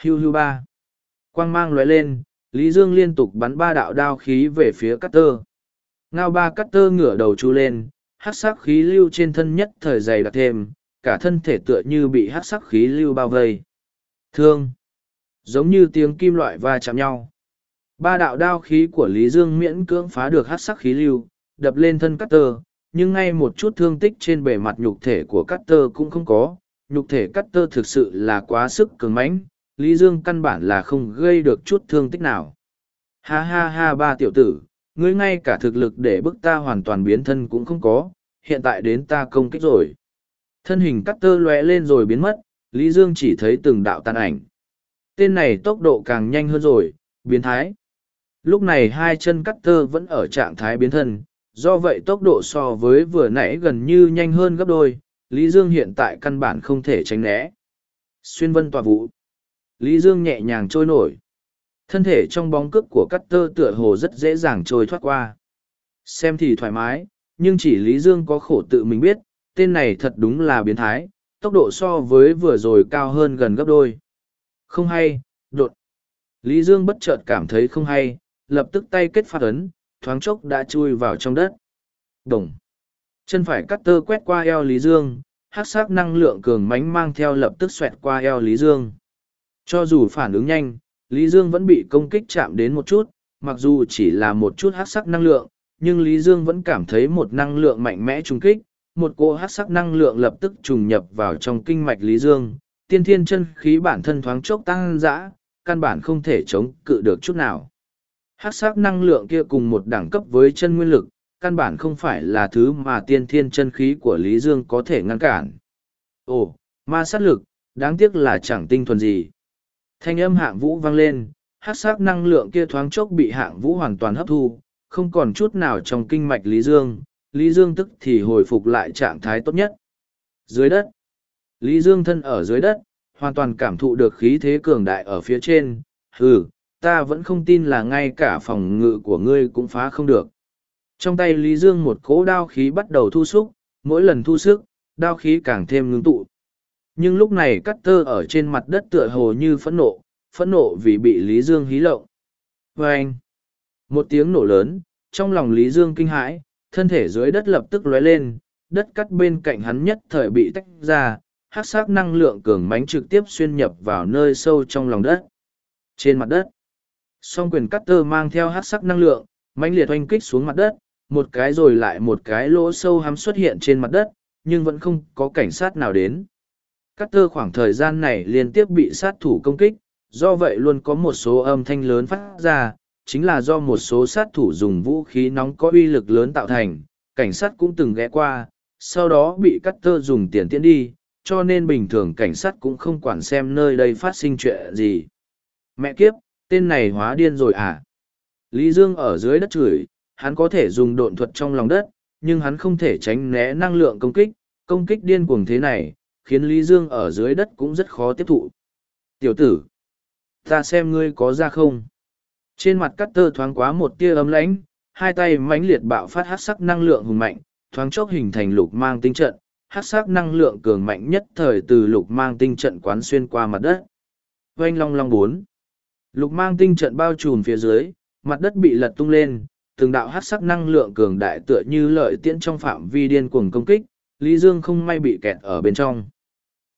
Hiu hiu ba. Quang mang lóe lên, Lý Dương liên tục bắn ba đạo đao khí về phía Carter. Ngao ba Carter ngửa đầu chu lên, hát sắc khí lưu trên thân nhất thời dày đặc thêm, cả thân thể tựa như bị hát sắc khí lưu bao vây. Thương! Giống như tiếng kim loại va chạm nhau. Ba đạo đao khí của Lý Dương miễn cưỡng phá được hát sắc khí lưu, đập lên thân cắt tơ, nhưng ngay một chút thương tích trên bề mặt nhục thể của cắt tơ cũng không có. Nhục thể cắt tơ thực sự là quá sức cường mãnh, Lý Dương căn bản là không gây được chút thương tích nào. Ha ha ha ba tiểu tử, ngươi ngay cả thực lực để bức ta hoàn toàn biến thân cũng không có, hiện tại đến ta công kích rồi. Thân hình cắt tơ lóe lên rồi biến mất, Lý Dương chỉ thấy từng đạo tàn ảnh. Tên này tốc độ càng nhanh hơn rồi, biến thái. Lúc này hai chân cắt tơ vẫn ở trạng thái biến thân, do vậy tốc độ so với vừa nãy gần như nhanh hơn gấp đôi, Lý Dương hiện tại căn bản không thể tránh né. Xuyên vân tòa vụ. Lý Dương nhẹ nhàng trôi nổi. Thân thể trong bóng cước của cắt tơ tựa hồ rất dễ dàng trôi thoát qua. Xem thì thoải mái, nhưng chỉ Lý Dương có khổ tự mình biết, tên này thật đúng là biến thái, tốc độ so với vừa rồi cao hơn gần gấp đôi. Không hay, đột. Lý Dương bất chợt cảm thấy không hay, lập tức tay kết phát ấn, thoáng chốc đã chui vào trong đất. Đồng. Chân phải cắt tơ quét qua eo Lý Dương, hát sắc năng lượng cường mánh mang theo lập tức xoẹt qua eo Lý Dương. Cho dù phản ứng nhanh, Lý Dương vẫn bị công kích chạm đến một chút, mặc dù chỉ là một chút hát sắc năng lượng, nhưng Lý Dương vẫn cảm thấy một năng lượng mạnh mẽ trùng kích, một cỗ hát sắc năng lượng lập tức trùng nhập vào trong kinh mạch Lý Dương, tiên thiên chân khí bản thân thoáng chốc tăng dã, căn bản không thể chống cự được chút nào. Hát sắc năng lượng kia cùng một đẳng cấp với chân nguyên lực, căn bản không phải là thứ mà tiên thiên chân khí của Lý Dương có thể ngăn cản. Ồ, ma sát lực, đáng tiếc là chẳng tinh thuần gì. Thanh âm hạng vũ vang lên, hát sắc năng lượng kia thoáng chốc bị hạng vũ hoàn toàn hấp thu, không còn chút nào trong kinh mạch Lý Dương, Lý Dương tức thì hồi phục lại trạng thái tốt nhất. Dưới đất, Lý Dương thân ở dưới đất, hoàn toàn cảm thụ được khí thế cường đại ở phía trên. Hừ, ta vẫn không tin là ngay cả phòng ngự của ngươi cũng phá không được. Trong tay Lý Dương một cỗ đao khí bắt đầu thu xúc, mỗi lần thu sức, đao khí càng thêm ngưng tụ. Nhưng lúc này cắt tơ ở trên mặt đất tựa hồ như phẫn nộ, phẫn nộ vì bị Lý Dương hí lộng. Và anh, một tiếng nổ lớn, trong lòng Lý Dương kinh hãi, thân thể dưới đất lập tức lóe lên, đất cắt bên cạnh hắn nhất thời bị tách ra, hát sắc năng lượng cường mánh trực tiếp xuyên nhập vào nơi sâu trong lòng đất. Trên mặt đất, song quyền cắt tơ mang theo hát sắc năng lượng, mãnh liệt oanh kích xuống mặt đất, một cái rồi lại một cái lỗ sâu hắm xuất hiện trên mặt đất, nhưng vẫn không có cảnh sát nào đến. Cắt tơ khoảng thời gian này liên tiếp bị sát thủ công kích, do vậy luôn có một số âm thanh lớn phát ra, chính là do một số sát thủ dùng vũ khí nóng có uy lực lớn tạo thành, cảnh sát cũng từng ghé qua, sau đó bị cắt tơ dùng tiền tiễn đi, cho nên bình thường cảnh sát cũng không quản xem nơi đây phát sinh chuyện gì. Mẹ kiếp, tên này hóa điên rồi à? Lý Dương ở dưới đất chửi, hắn có thể dùng độn thuật trong lòng đất, nhưng hắn không thể tránh né năng lượng công kích, công kích điên cuồng thế này, khiến Lý Dương ở dưới đất cũng rất khó tiếp thụ. Tiểu tử, ta xem ngươi có ra không? Trên mặt cắt tơ thoáng quá một tia ấm lãnh, hai tay mãnh liệt bạo phát hát sắc năng lượng hùng mạnh, thoáng chốc hình thành lục mang tinh trận, hát sắc năng lượng cường mạnh nhất thời từ lục mang tinh trận quán xuyên qua mặt đất. Oanh long long bốn. Lục mang tinh trận bao trùm phía dưới, mặt đất bị lật tung lên, từng đạo hát sắc năng lượng cường đại tựa như lợi tiễn trong phạm vi điên cuồng công kích, Lý Dương không may bị kẹt ở bên trong.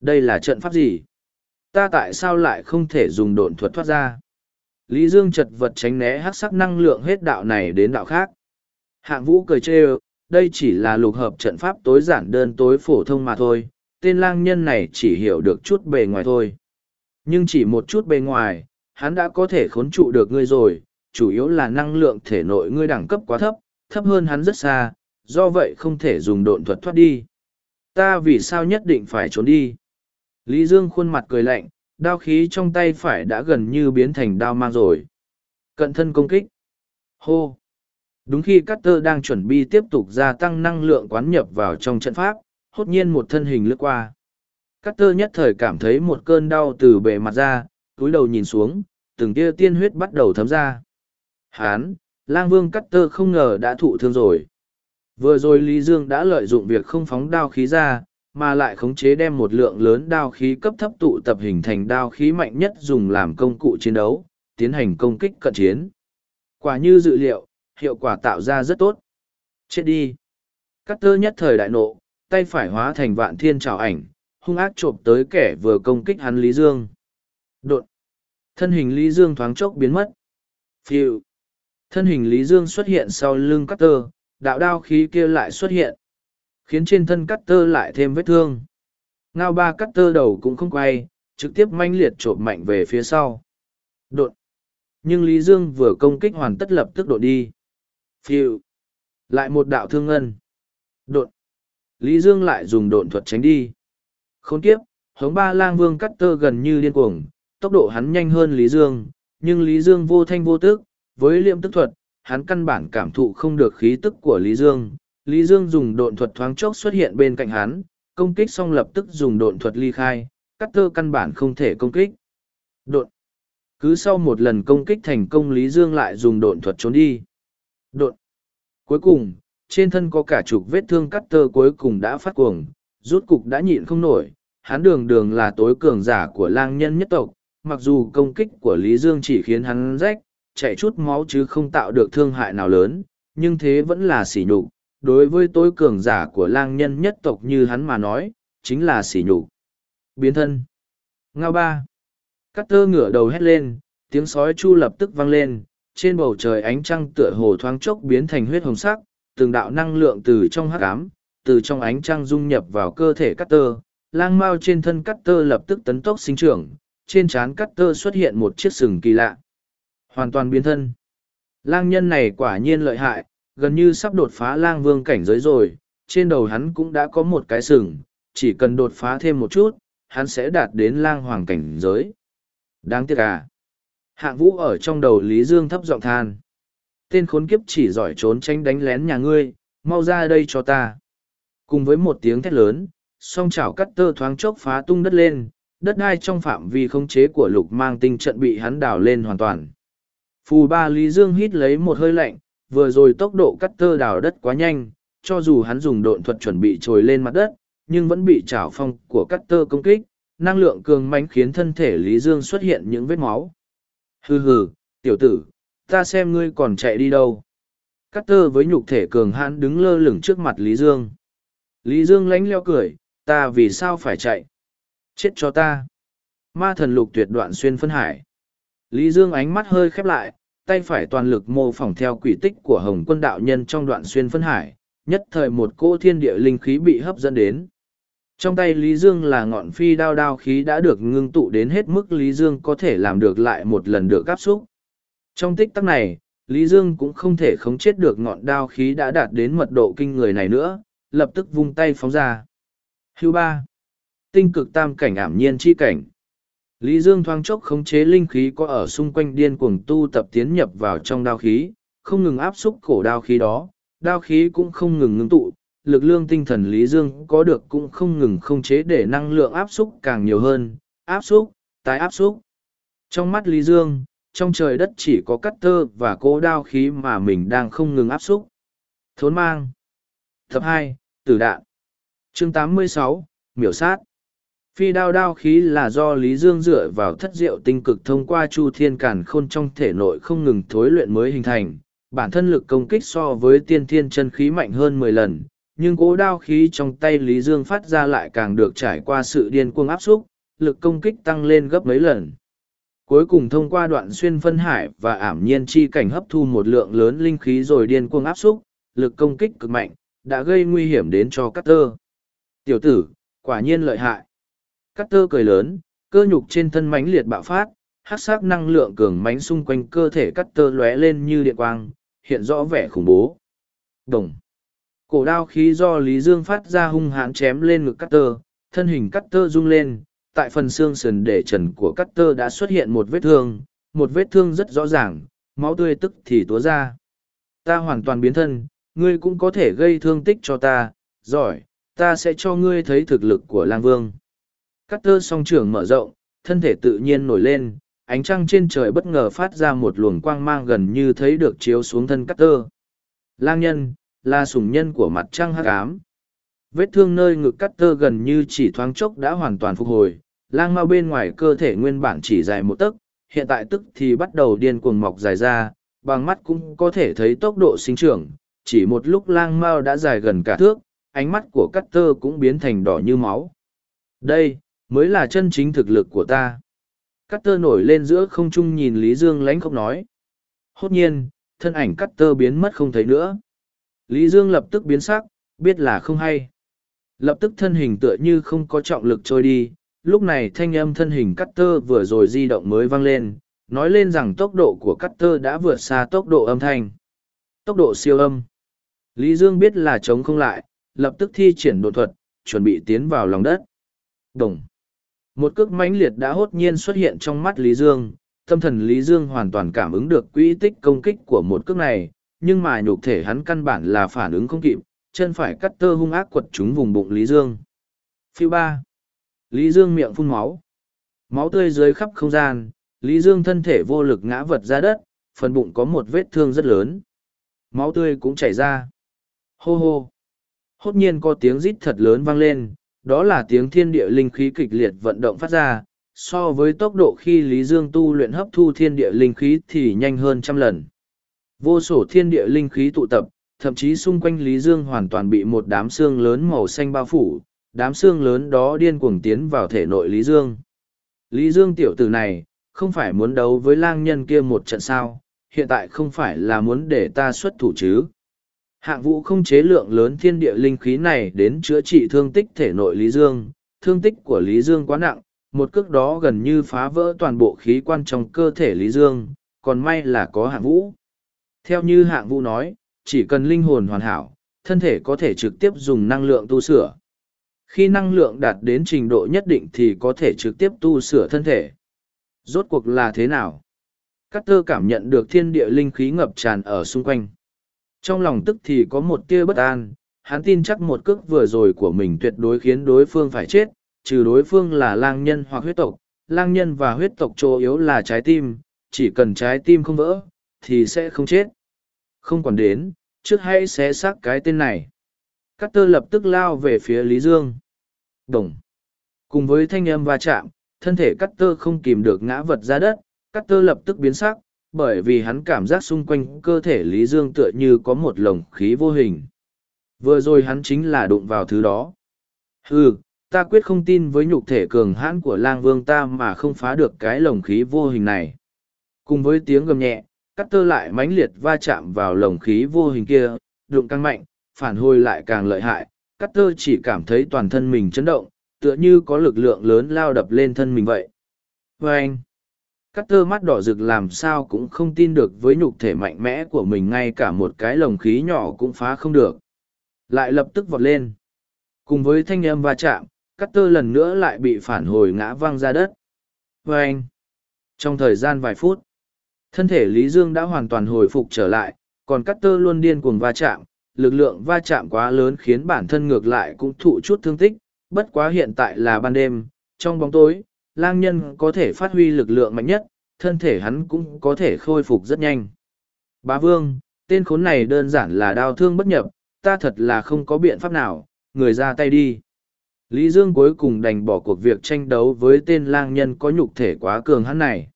Đây là trận pháp gì? Ta tại sao lại không thể dùng độn thuật thoát ra? Lý Dương chật vật tránh né hát sắc năng lượng hết đạo này đến đạo khác. Hạng vũ cười chê đây chỉ là lục hợp trận pháp tối giản đơn tối phổ thông mà thôi, tên lang nhân này chỉ hiểu được chút bề ngoài thôi. Nhưng chỉ một chút bề ngoài, hắn đã có thể khốn trụ được ngươi rồi, chủ yếu là năng lượng thể nội ngươi đẳng cấp quá thấp, thấp hơn hắn rất xa, do vậy không thể dùng độn thuật thoát đi. Ta vì sao nhất định phải trốn đi? Lý Dương khuôn mặt cười lạnh, đao khí trong tay phải đã gần như biến thành đao mang rồi. Cận thân công kích. Hô! Đúng khi Carter đang chuẩn bị tiếp tục gia tăng năng lượng quán nhập vào trong trận pháp, hốt nhiên một thân hình lướt qua. Carter nhất thời cảm thấy một cơn đau từ bề mặt ra, túi đầu nhìn xuống, từng tia tiên huyết bắt đầu thấm ra. Hán, lang vương Carter không ngờ đã thụ thương rồi. Vừa rồi Lý Dương đã lợi dụng việc không phóng đao khí ra, mà lại khống chế đem một lượng lớn đao khí cấp thấp tụ tập hình thành đao khí mạnh nhất dùng làm công cụ chiến đấu, tiến hành công kích cận chiến. Quả như dự liệu, hiệu quả tạo ra rất tốt. Chết đi. Cắt tơ nhất thời đại nộ, tay phải hóa thành vạn thiên trào ảnh, hung ác trộm tới kẻ vừa công kích hắn Lý Dương. Đột. Thân hình Lý Dương thoáng chốc biến mất. Phiêu. Thân hình Lý Dương xuất hiện sau lưng cắt tơ, đạo đao khí kia lại xuất hiện. Khiến trên thân cắt tơ lại thêm vết thương. Ngao ba cắt tơ đầu cũng không quay, trực tiếp manh liệt trộm mạnh về phía sau. Đột. Nhưng Lý Dương vừa công kích hoàn tất lập tức đột đi. Phiêu. Lại một đạo thương ngân. Đột. Lý Dương lại dùng độn thuật tránh đi. Khốn kiếp, hống ba lang vương cắt tơ gần như điên cuồng, tốc độ hắn nhanh hơn Lý Dương, nhưng Lý Dương vô thanh vô tức, với liệm tức thuật, hắn căn bản cảm thụ không được khí tức của Lý Dương. Lý Dương dùng độn thuật thoáng chốc xuất hiện bên cạnh hắn, công kích xong lập tức dùng độn thuật ly khai, cắt tơ căn bản không thể công kích. Độn. Cứ sau một lần công kích thành công Lý Dương lại dùng độn thuật trốn đi. Đột. Cuối cùng, trên thân có cả chục vết thương cắt tơ cuối cùng đã phát cuồng, rút cục đã nhịn không nổi. Hắn đường đường là tối cường giả của lang nhân nhất tộc, mặc dù công kích của Lý Dương chỉ khiến hắn rách, chạy chút máu chứ không tạo được thương hại nào lớn, nhưng thế vẫn là sỉ nhục. Đối với tối cường giả của lang nhân nhất tộc như hắn mà nói, chính là sỉ nhục. Biến thân. Ngao ba. Cắt tơ ngửa đầu hét lên, tiếng sói chu lập tức vang lên, trên bầu trời ánh trăng tựa hồ thoáng chốc biến thành huyết hồng sắc, từng đạo năng lượng từ trong hắc ám, từ trong ánh trăng dung nhập vào cơ thể cắt tơ, lang mao trên thân cắt tơ lập tức tấn tốc sinh trưởng, trên trán cắt tơ xuất hiện một chiếc sừng kỳ lạ. Hoàn toàn biến thân. Lang nhân này quả nhiên lợi hại, gần như sắp đột phá lang vương cảnh giới rồi, trên đầu hắn cũng đã có một cái sừng, chỉ cần đột phá thêm một chút, hắn sẽ đạt đến lang hoàng cảnh giới. Đáng tiếc à. Hạng vũ ở trong đầu Lý Dương thấp giọng than. Tên khốn kiếp chỉ giỏi trốn tránh đánh lén nhà ngươi, mau ra đây cho ta. Cùng với một tiếng thét lớn, song chảo cắt tơ thoáng chốc phá tung đất lên, đất đai trong phạm vi khống chế của lục mang tinh trận bị hắn đào lên hoàn toàn. Phù ba Lý Dương hít lấy một hơi lạnh, vừa rồi tốc độ cắt tơ đào đất quá nhanh, cho dù hắn dùng độn thuật chuẩn bị trồi lên mặt đất, nhưng vẫn bị trảo phong của cắt tơ công kích, năng lượng cường mãnh khiến thân thể Lý Dương xuất hiện những vết máu. Hừ hừ, tiểu tử, ta xem ngươi còn chạy đi đâu. Cắt tơ với nhục thể cường hãn đứng lơ lửng trước mặt Lý Dương. Lý Dương lánh leo cười, ta vì sao phải chạy? Chết cho ta. Ma thần lục tuyệt đoạn xuyên phân hải. Lý Dương ánh mắt hơi khép lại, tay phải toàn lực mô phỏng theo quỷ tích của Hồng quân đạo nhân trong đoạn xuyên phân hải, nhất thời một cỗ thiên địa linh khí bị hấp dẫn đến. Trong tay Lý Dương là ngọn phi đao đao khí đã được ngưng tụ đến hết mức Lý Dương có thể làm được lại một lần được áp xúc. Trong tích tắc này, Lý Dương cũng không thể khống chết được ngọn đao khí đã đạt đến mật độ kinh người này nữa, lập tức vung tay phóng ra. Hưu ba. Tinh cực tam cảnh ảm nhiên chi cảnh. Lý Dương thoáng chốc khống chế linh khí có ở xung quanh điên cuồng tu tập tiến nhập vào trong đao khí, không ngừng áp xúc cổ đao khí đó, đao khí cũng không ngừng ngưng tụ, lực lượng tinh thần Lý Dương có được cũng không ngừng khống chế để năng lượng áp xúc càng nhiều hơn, áp xúc, tái áp xúc. Trong mắt Lý Dương, trong trời đất chỉ có cắt tơ và cố đao khí mà mình đang không ngừng áp xúc. Thốn mang. Tập hai Tử đạn. chương 86, Miểu sát. Phi đao đao khí là do Lý Dương dựa vào thất diệu tinh cực thông qua chu thiên cản khôn trong thể nội không ngừng thối luyện mới hình thành. Bản thân lực công kích so với tiên thiên chân khí mạnh hơn mười lần, nhưng cố đao khí trong tay Lý Dương phát ra lại càng được trải qua sự điên cuồng áp xúc, lực công kích tăng lên gấp mấy lần. Cuối cùng thông qua đoạn xuyên phân hải và ảm nhiên chi cảnh hấp thu một lượng lớn linh khí rồi điên cuồng áp xúc, lực công kích cực mạnh, đã gây nguy hiểm đến cho Cutter. Tiểu tử, quả nhiên lợi hại. Cắt tơ cười lớn, cơ nhục trên thân mãnh liệt bạo phát, hát sắc năng lượng cường mãnh xung quanh cơ thể cắt tơ lóe lên như điện quang, hiện rõ vẻ khủng bố. Đồng. Cổ đao khí do Lý Dương phát ra hung hãn chém lên ngực cắt tơ, thân hình cắt tơ rung lên, tại phần xương sườn để trần của cắt tơ đã xuất hiện một vết thương, một vết thương rất rõ ràng, máu tươi tức thì túa ra. Ta hoàn toàn biến thân, ngươi cũng có thể gây thương tích cho ta, giỏi, ta sẽ cho ngươi thấy thực lực của lang vương. Cắt tơ song trưởng mở rộng, thân thể tự nhiên nổi lên, ánh trăng trên trời bất ngờ phát ra một luồng quang mang gần như thấy được chiếu xuống thân cắt tơ. Lang nhân, là sủng nhân của mặt trăng hắc ám. Vết thương nơi ngực cắt tơ gần như chỉ thoáng chốc đã hoàn toàn phục hồi, lang mau bên ngoài cơ thể nguyên bản chỉ dài một tấc, hiện tại tức thì bắt đầu điên cuồng mọc dài ra, bằng mắt cũng có thể thấy tốc độ sinh trưởng, chỉ một lúc lang mao đã dài gần cả thước, ánh mắt của cắt tơ cũng biến thành đỏ như máu. Đây, mới là chân chính thực lực của ta. Cắt tơ nổi lên giữa không trung nhìn Lý Dương lánh không nói. Hốt nhiên, thân ảnh cắt tơ biến mất không thấy nữa. Lý Dương lập tức biến sắc, biết là không hay. Lập tức thân hình tựa như không có trọng lực trôi đi, lúc này thanh âm thân hình cắt tơ vừa rồi di động mới vang lên, nói lên rằng tốc độ của cắt tơ đã vượt xa tốc độ âm thanh. Tốc độ siêu âm. Lý Dương biết là chống không lại, lập tức thi triển đột thuật, chuẩn bị tiến vào lòng đất. Đồng. Một cước mãnh liệt đã hốt nhiên xuất hiện trong mắt Lý Dương, tâm thần Lý Dương hoàn toàn cảm ứng được quỹ tích công kích của một cước này, nhưng mà nhục thể hắn căn bản là phản ứng không kịp, chân phải cắt tơ hung ác quật trúng vùng bụng Lý Dương. Phiêu ba. Lý Dương miệng phun máu. Máu tươi dưới khắp không gian, Lý Dương thân thể vô lực ngã vật ra đất, phần bụng có một vết thương rất lớn. Máu tươi cũng chảy ra. Hô hô. Hốt nhiên có tiếng rít thật lớn vang lên, đó là tiếng thiên địa linh khí kịch liệt vận động phát ra. So với tốc độ khi Lý Dương tu luyện hấp thu thiên địa linh khí thì nhanh hơn trăm lần. Vô sổ thiên địa linh khí tụ tập, thậm chí xung quanh Lý Dương hoàn toàn bị một đám xương lớn màu xanh bao phủ, đám xương lớn đó điên cuồng tiến vào thể nội Lý Dương. Lý Dương tiểu tử này, không phải muốn đấu với lang nhân kia một trận sao, hiện tại không phải là muốn để ta xuất thủ chứ. Hạng vũ không chế lượng lớn thiên địa linh khí này đến chữa trị thương tích thể nội Lý Dương, thương tích của Lý Dương quá nặng, một cước đó gần như phá vỡ toàn bộ khí quan trong cơ thể Lý Dương, còn may là có hạng vũ. Theo như hạng vũ nói, chỉ cần linh hồn hoàn hảo, thân thể có thể trực tiếp dùng năng lượng tu sửa. Khi năng lượng đạt đến trình độ nhất định thì có thể trực tiếp tu sửa thân thể. Rốt cuộc là thế nào? Cát tơ cảm nhận được thiên địa linh khí ngập tràn ở xung quanh. Trong lòng tức thì có một tia bất an, hắn tin chắc một cước vừa rồi của mình tuyệt đối khiến đối phương phải chết, trừ đối phương là lang nhân hoặc huyết tộc. Lang nhân và huyết tộc chỗ yếu là trái tim, chỉ cần trái tim không vỡ, thì sẽ không chết. Không còn đến, trước hãy xé xác cái tên này. Cát tơ lập tức lao về phía Lý Dương. Đồng. Cùng với thanh âm va chạm, thân thể cắt tơ không kìm được ngã vật ra đất, cắt tơ lập tức biến sắc, bởi vì hắn cảm giác xung quanh cơ thể Lý Dương tựa như có một lồng khí vô hình. Vừa rồi hắn chính là đụng vào thứ đó. Hừ, ta quyết không tin với nhục thể cường hãn của lang vương ta mà không phá được cái lồng khí vô hình này. Cùng với tiếng gầm nhẹ, cắt tơ lại mãnh liệt va chạm vào lồng khí vô hình kia, đụng căng mạnh, phản hồi lại càng lợi hại, cắt tơ chỉ cảm thấy toàn thân mình chấn động, tựa như có lực lượng lớn lao đập lên thân mình vậy. Vâng! anh, cắt tơ mắt đỏ rực làm sao cũng không tin được với nhục thể mạnh mẽ của mình ngay cả một cái lồng khí nhỏ cũng phá không được. Lại lập tức vọt lên. Cùng với thanh âm va chạm, cắt tơ lần nữa lại bị phản hồi ngã văng ra đất. vê anh, trong thời gian vài phút, thân thể Lý Dương đã hoàn toàn hồi phục trở lại, còn cắt tơ luôn điên cuồng va chạm, lực lượng va chạm quá lớn khiến bản thân ngược lại cũng thụ chút thương tích, bất quá hiện tại là ban đêm, trong bóng tối, lang nhân có thể phát huy lực lượng mạnh nhất, thân thể hắn cũng có thể khôi phục rất nhanh. Bá Vương, tên khốn này đơn giản là đau thương bất nhập, ta thật là không có biện pháp nào, người ra tay đi. Lý Dương cuối cùng đành bỏ cuộc việc tranh đấu với tên lang nhân có nhục thể quá cường hắn này.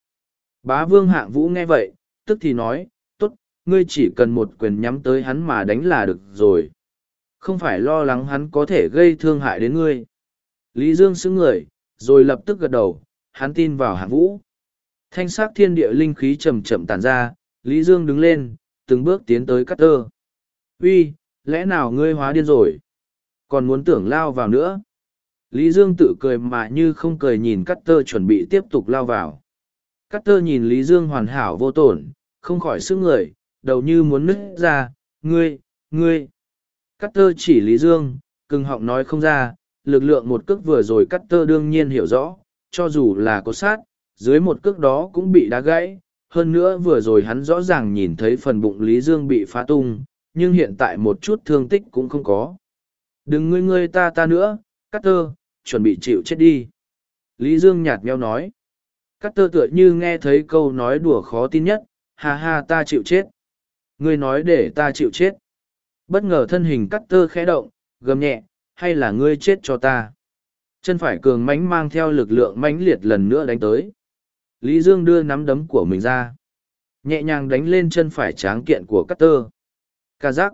Bá Vương hạng vũ nghe vậy, tức thì nói, tốt, ngươi chỉ cần một quyền nhắm tới hắn mà đánh là được rồi. Không phải lo lắng hắn có thể gây thương hại đến ngươi. Lý Dương xứng người, rồi lập tức gật đầu, hắn tin vào hạng vũ. Thanh sắc thiên địa linh khí chậm chậm tàn ra, Lý Dương đứng lên, từng bước tiến tới cắt tơ. Uy, lẽ nào ngươi hóa điên rồi? Còn muốn tưởng lao vào nữa? Lý Dương tự cười mà như không cười nhìn cắt tơ chuẩn bị tiếp tục lao vào. Cắt tơ nhìn Lý Dương hoàn hảo vô tổn, không khỏi sức người, đầu như muốn nứt ra, ngươi, ngươi. Cắt tơ chỉ Lý Dương, cưng họng nói không ra, lực lượng một cước vừa rồi cắt tơ đương nhiên hiểu rõ, cho dù là có sát, dưới một cước đó cũng bị đá gãy. Hơn nữa vừa rồi hắn rõ ràng nhìn thấy phần bụng Lý Dương bị phá tung, nhưng hiện tại một chút thương tích cũng không có. Đừng ngươi ngươi ta ta nữa, cắt tơ, chuẩn bị chịu chết đi. Lý Dương nhạt meo nói. Cắt tơ tựa như nghe thấy câu nói đùa khó tin nhất, ha ha ta chịu chết. Ngươi nói để ta chịu chết. Bất ngờ thân hình cắt tơ khẽ động, gầm nhẹ, hay là ngươi chết cho ta. Chân phải cường mánh mang theo lực lượng mãnh liệt lần nữa đánh tới. Lý Dương đưa nắm đấm của mình ra. Nhẹ nhàng đánh lên chân phải tráng kiện của cắt tơ. Ca giác.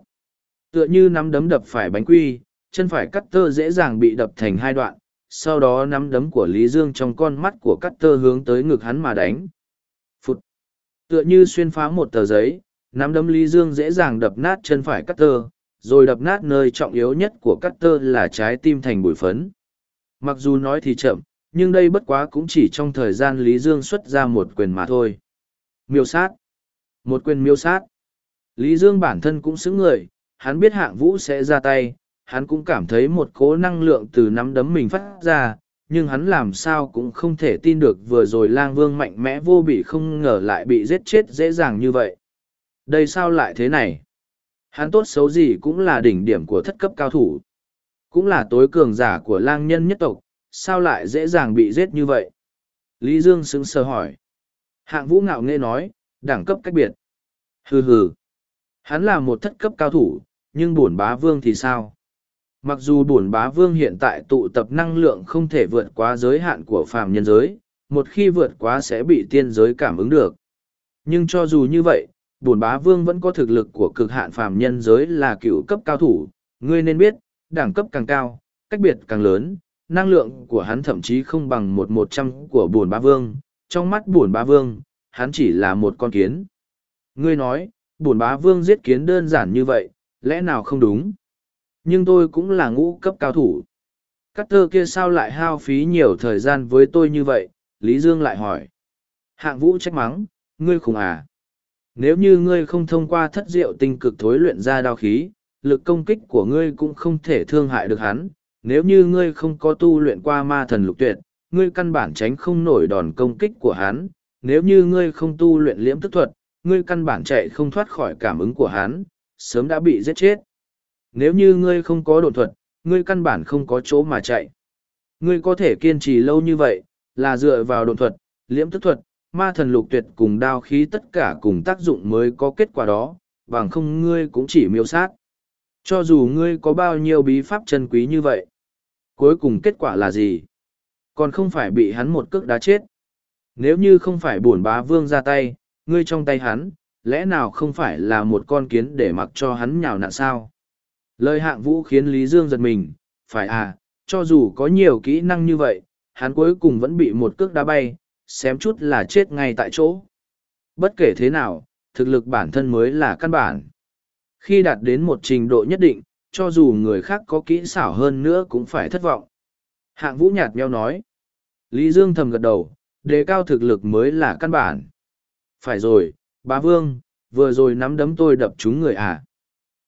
Tựa như nắm đấm đập phải bánh quy, chân phải cắt tơ dễ dàng bị đập thành hai đoạn, sau đó nắm đấm của Lý Dương trong con mắt của cắt tơ hướng tới ngực hắn mà đánh. Phụt! Tựa như xuyên phá một tờ giấy, nắm đấm Lý Dương dễ dàng đập nát chân phải cắt tơ, rồi đập nát nơi trọng yếu nhất của cắt tơ là trái tim thành bụi phấn. Mặc dù nói thì chậm, nhưng đây bất quá cũng chỉ trong thời gian Lý Dương xuất ra một quyền mà thôi. Miêu sát! Một quyền miêu sát! Lý Dương bản thân cũng xứng người, hắn biết hạng vũ sẽ ra tay, hắn cũng cảm thấy một cố năng lượng từ nắm đấm mình phát ra, nhưng hắn làm sao cũng không thể tin được vừa rồi lang vương mạnh mẽ vô bị không ngờ lại bị giết chết dễ dàng như vậy. Đây sao lại thế này? Hắn tốt xấu gì cũng là đỉnh điểm của thất cấp cao thủ. Cũng là tối cường giả của lang nhân nhất tộc, sao lại dễ dàng bị giết như vậy? Lý Dương sững sờ hỏi. Hạng vũ ngạo nghe nói, đẳng cấp cách biệt. Hừ hừ. Hắn là một thất cấp cao thủ, nhưng bổn bá vương thì sao? Mặc dù bổn bá vương hiện tại tụ tập năng lượng không thể vượt quá giới hạn của phàm nhân giới, một khi vượt quá sẽ bị tiên giới cảm ứng được. Nhưng cho dù như vậy, bổn bá vương vẫn có thực lực của cực hạn phàm nhân giới là cựu cấp cao thủ. Ngươi nên biết, đẳng cấp càng cao, cách biệt càng lớn, năng lượng của hắn thậm chí không bằng một một trăm của bổn bá vương. Trong mắt bổn bá vương, hắn chỉ là một con kiến. Ngươi nói, bổn bá vương giết kiến đơn giản như vậy, lẽ nào không đúng? nhưng tôi cũng là ngũ cấp cao thủ cắt tơ kia sao lại hao phí nhiều thời gian với tôi như vậy lý dương lại hỏi hạng vũ trách mắng ngươi khùng à nếu như ngươi không thông qua thất diệu tinh cực thối luyện ra đao khí lực công kích của ngươi cũng không thể thương hại được hắn. Nếu như ngươi không có tu luyện qua ma thần lục tuyệt ngươi căn bản tránh không nổi đòn công kích của hắn. Nếu như ngươi không tu luyện liễm tức thuật ngươi căn bản chạy không thoát khỏi cảm ứng của hắn sớm đã bị giết chết. Nếu như ngươi không có đột thuật, ngươi căn bản không có chỗ mà chạy. Ngươi có thể kiên trì lâu như vậy, là dựa vào đột thuật, liễm tức thuật, ma thần lục tuyệt cùng đao khí tất cả cùng tác dụng mới có kết quả đó, bằng không ngươi cũng chỉ miêu sát. Cho dù ngươi có bao nhiêu bí pháp chân quý như vậy, cuối cùng kết quả là gì? Còn không phải bị hắn một cước đá chết. Nếu như không phải bổn bá vương ra tay, ngươi trong tay hắn, lẽ nào không phải là một con kiến để mặc cho hắn nhào nặn sao? Lời hạng vũ khiến Lý Dương giật mình, phải à, cho dù có nhiều kỹ năng như vậy, hắn cuối cùng vẫn bị một cước đá bay, xém chút là chết ngay tại chỗ. Bất kể thế nào, thực lực bản thân mới là căn bản. Khi đạt đến một trình độ nhất định, cho dù người khác có kỹ xảo hơn nữa cũng phải thất vọng. Hạng vũ nhạt nhau nói. Lý Dương thầm gật đầu, đề cao thực lực mới là căn bản. Phải rồi, bá vương, vừa rồi nắm đấm tôi đập trúng người à?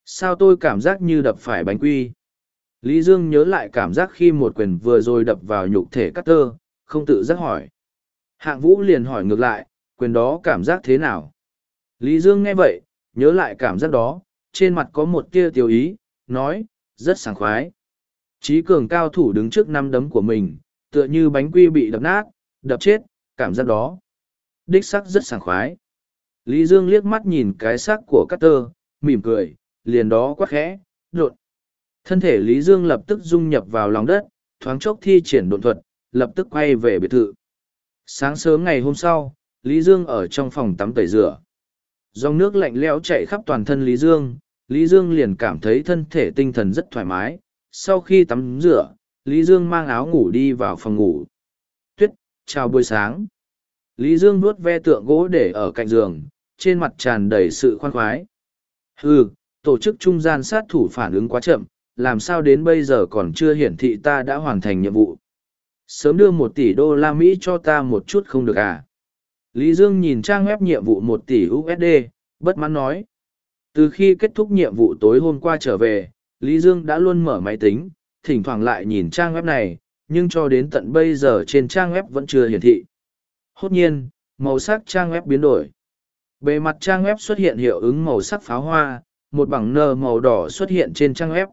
Sao tôi cảm giác như đập phải bánh quy? Lý Dương nhớ lại cảm giác khi một quyền vừa rồi đập vào nhục thể cắt tơ, không tự giác hỏi. Hạng vũ liền hỏi ngược lại, quyền đó cảm giác thế nào? Lý Dương nghe vậy, nhớ lại cảm giác đó, trên mặt có một tia tiêu ý, nói, rất sảng khoái. Chí cường cao thủ đứng trước năm đấm của mình, tựa như bánh quy bị đập nát, đập chết, cảm giác đó. Đích sắc rất sảng khoái. Lý Dương liếc mắt nhìn cái sắc của Carter, mỉm cười, liền đó quá khẽ, đột. Thân thể Lý Dương lập tức dung nhập vào lòng đất, thoáng chốc thi triển độn thuật, lập tức quay về biệt thự. Sáng sớm ngày hôm sau, Lý Dương ở trong phòng tắm tẩy rửa. Dòng nước lạnh lẽo chạy khắp toàn thân Lý Dương, Lý Dương liền cảm thấy thân thể tinh thần rất thoải mái. Sau khi tắm rửa, Lý Dương mang áo ngủ đi vào phòng ngủ. Tuyết, chào buổi sáng. Lý Dương nuốt ve tượng gỗ để ở cạnh giường, trên mặt tràn đầy sự khoan khoái. Hừ, tổ chức trung gian sát thủ phản ứng quá chậm, làm sao đến bây giờ còn chưa hiển thị ta đã hoàn thành nhiệm vụ. Sớm đưa một tỷ đô la Mỹ cho ta một chút không được à? Lý Dương nhìn trang web nhiệm vụ một tỷ USD, bất mãn nói. Từ khi kết thúc nhiệm vụ tối hôm qua trở về, Lý Dương đã luôn mở máy tính, thỉnh thoảng lại nhìn trang web này, nhưng cho đến tận bây giờ trên trang web vẫn chưa hiển thị. Hốt nhiên, màu sắc trang web biến đổi. Bề mặt trang web xuất hiện hiệu ứng màu sắc pháo hoa, một bảng nơ màu đỏ xuất hiện trên trang web.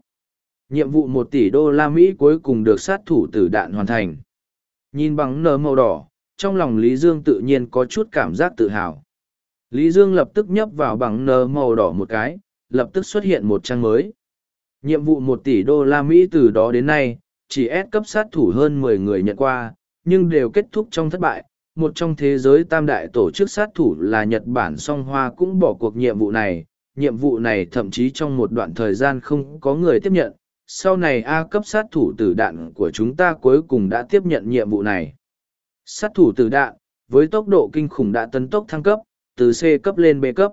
Nhiệm vụ một tỷ đô la Mỹ cuối cùng được sát thủ tử đạn hoàn thành. Nhìn bằng nơ màu đỏ, trong lòng Lý Dương tự nhiên có chút cảm giác tự hào. Lý Dương lập tức nhấp vào bằng nờ màu đỏ một cái, lập tức xuất hiện một trang mới. Nhiệm vụ một tỷ đô la Mỹ từ đó đến nay, chỉ ép cấp sát thủ hơn mười người nhận qua, nhưng đều kết thúc trong thất bại. Một trong thế giới tam đại tổ chức sát thủ là Nhật Bản song hoa cũng bỏ cuộc nhiệm vụ này. Nhiệm vụ này thậm chí trong một đoạn thời gian không có người tiếp nhận. Sau này A cấp sát thủ tử đạn của chúng ta cuối cùng đã tiếp nhận nhiệm vụ này. Sát thủ tử đạn, với tốc độ kinh khủng đã tấn tốc thăng cấp, từ C cấp lên B cấp.